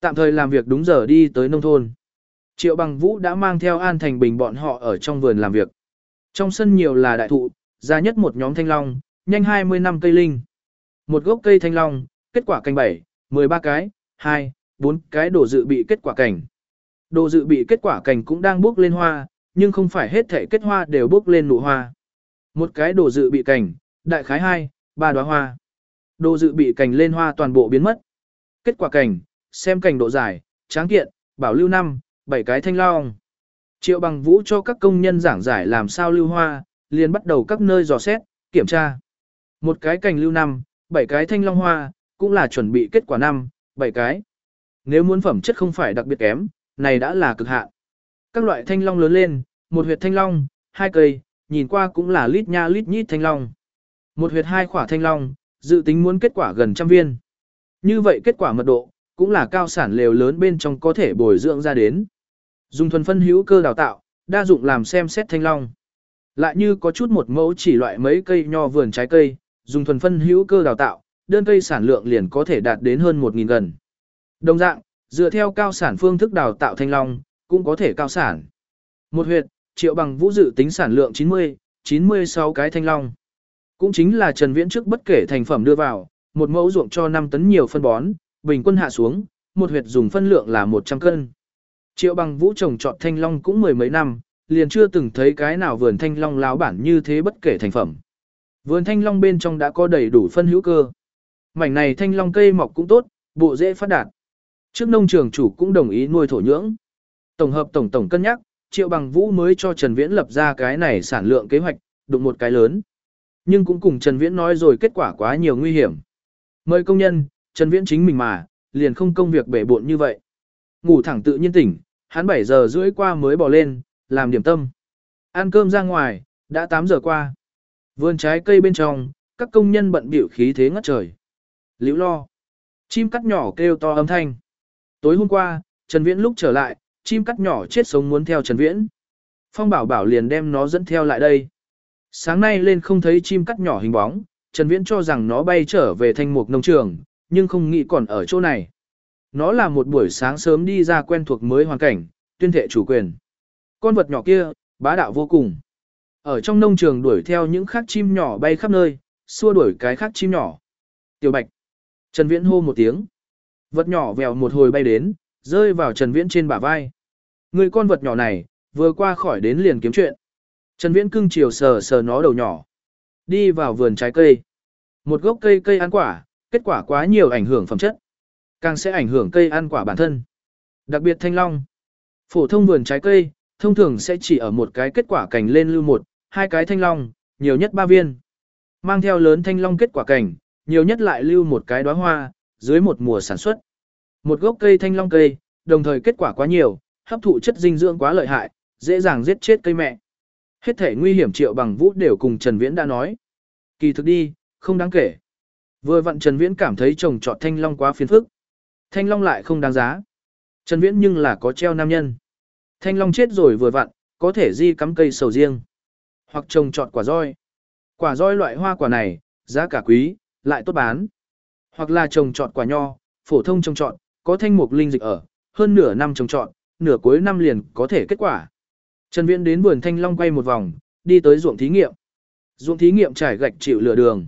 Tạm thời làm việc đúng giờ đi tới nông thôn. Triệu Bằng Vũ đã mang theo An Thành Bình bọn họ ở trong vườn làm việc. Trong sân nhiều là đại thụ, ra nhất một nhóm thanh long, nhanh 20 năm cây linh. Một gốc cây thanh long, kết quả cành 7, 13 cái, 2, bốn cái đồ dự bị kết quả cành. Đồ dự bị kết quả cành cũng đang bước lên hoa, nhưng không phải hết thể kết hoa đều bước lên nụ hoa. Một cái đồ dự bị cành, đại khái 2, 3 đóa hoa. Đồ dự bị cành lên hoa toàn bộ biến mất. Kết quả cành, xem cành độ dài, tráng kiện, bảo lưu năm, 7 cái thanh long. Triệu bằng vũ cho các công nhân giảng giải làm sao lưu hoa, liền bắt đầu các nơi dò xét, kiểm tra. Một cái cành lưu năm, 7 cái thanh long hoa, cũng là chuẩn bị kết quả năm, 7 cái. Nếu muốn phẩm chất không phải đặc biệt kém, này đã là cực hạn. Các loại thanh long lớn lên, một huyệt thanh long, hai cây, nhìn qua cũng là lít nha lít nhít thanh long. Một huyệt hai khỏa thanh long, dự tính muốn kết quả gần trăm viên. Như vậy kết quả mật độ, cũng là cao sản lều lớn bên trong có thể bồi dưỡng ra đến. Dùng thuần phân hữu cơ đào tạo, đa dụng làm xem xét thanh long. Lại như có chút một mẫu chỉ loại mấy cây nho vườn trái cây, dùng thuần phân hữu cơ đào tạo, đơn cây sản lượng liền có thể đạt đến hơn 1.000 gần. Đồng dạng, dựa theo cao sản phương thức đào tạo thanh long, cũng có thể cao sản. Một huyệt, triệu bằng vũ dự tính sản lượng 90, 96 cái thanh long. Cũng chính là Trần Viễn trước bất kể thành phẩm đưa vào, một mẫu ruộng cho 5 tấn nhiều phân bón, bình quân hạ xuống, một huyệt dùng phân lượng là 100 cân. Triệu bằng vũ trồng trọt thanh long cũng mười mấy năm, liền chưa từng thấy cái nào vườn thanh long láo bản như thế bất kể thành phẩm. Vườn thanh long bên trong đã có đầy đủ phân hữu cơ. Mảnh này thanh long cây mọc cũng tốt, bộ dễ phát đạt. Trước nông trường chủ cũng đồng ý nuôi thổ nhưỡng. Tổng hợp tổng tổng cân nhắc, Triệu Bằng Vũ mới cho Trần Viễn lập ra cái này sản lượng kế hoạch, đụng một cái lớn. Nhưng cũng cùng Trần Viễn nói rồi kết quả quá nhiều nguy hiểm. Mời công nhân, Trần Viễn chính mình mà, liền không công việc bể bộn như vậy. Ngủ thẳng tự nhiên tỉnh, hắn 7 giờ rưỡi qua mới bỏ lên, làm điểm tâm. Ăn cơm ra ngoài, đã 8 giờ qua. Vườn trái cây bên trong, các công nhân bận biểu khí thế ngất trời. Liễu lo. Chim cắt nhỏ kêu to âm thanh. Tối hôm qua, Trần Viễn lúc trở lại, chim cắt nhỏ chết sống muốn theo Trần Viễn. Phong bảo bảo liền đem nó dẫn theo lại đây. Sáng nay lên không thấy chim cắt nhỏ hình bóng, Trần Viễn cho rằng nó bay trở về thanh mục nông trường, nhưng không nghĩ còn ở chỗ này. Nó là một buổi sáng sớm đi ra quen thuộc mới hoàn cảnh, tuyên thệ chủ quyền. Con vật nhỏ kia, bá đạo vô cùng. Ở trong nông trường đuổi theo những khác chim nhỏ bay khắp nơi, xua đuổi cái khác chim nhỏ. Tiểu Bạch. Trần Viễn hô một tiếng. Vật nhỏ vèo một hồi bay đến, rơi vào Trần Viễn trên bả vai. Người con vật nhỏ này, vừa qua khỏi đến liền kiếm chuyện. Trần Viễn cưng chiều sờ sờ nó đầu nhỏ. Đi vào vườn trái cây. Một gốc cây cây ăn quả, kết quả quá nhiều ảnh hưởng phẩm chất. Càng sẽ ảnh hưởng cây ăn quả bản thân. Đặc biệt thanh long. Phổ thông vườn trái cây, thông thường sẽ chỉ ở một cái kết quả cành lên lưu một, hai cái thanh long, nhiều nhất ba viên. Mang theo lớn thanh long kết quả cành, nhiều nhất lại lưu một cái đóa hoa, dưới một mùa sản xuất. Một gốc cây thanh long cây, đồng thời kết quả quá nhiều, hấp thụ chất dinh dưỡng quá lợi hại, dễ dàng giết chết cây mẹ. Hết thể nguy hiểm triệu bằng vũ đều cùng Trần Viễn đã nói. Kỳ thực đi, không đáng kể. Vừa vặn Trần Viễn cảm thấy trồng trọt thanh long quá phiền phức. Thanh long lại không đáng giá. Trần Viễn nhưng là có treo nam nhân. Thanh long chết rồi vừa vặn, có thể di cắm cây sầu riêng. Hoặc trồng trọt quả roi. Quả roi loại hoa quả này, giá cả quý, lại tốt bán. Hoặc là trồng trọt quả nho, phổ thông trồng trọt, có thanh mục linh dịch ở, hơn nửa năm trồng trọt, nửa cuối năm liền có thể kết quả. Trần Viễn đến vườn thanh long quay một vòng, đi tới ruộng thí nghiệm. Ruộng thí nghiệm trải gạch chịu lửa đường.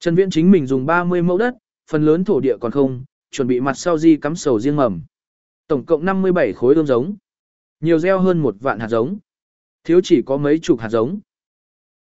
Trần Viễn chính mình dùng 30 mẫu đất, phần lớn thổ địa còn không, chuẩn bị mặt sau di cắm sầu riêng mầm. Tổng cộng 57 khối ươm giống. Nhiều gieo hơn một vạn hạt giống. Thiếu chỉ có mấy chục hạt giống.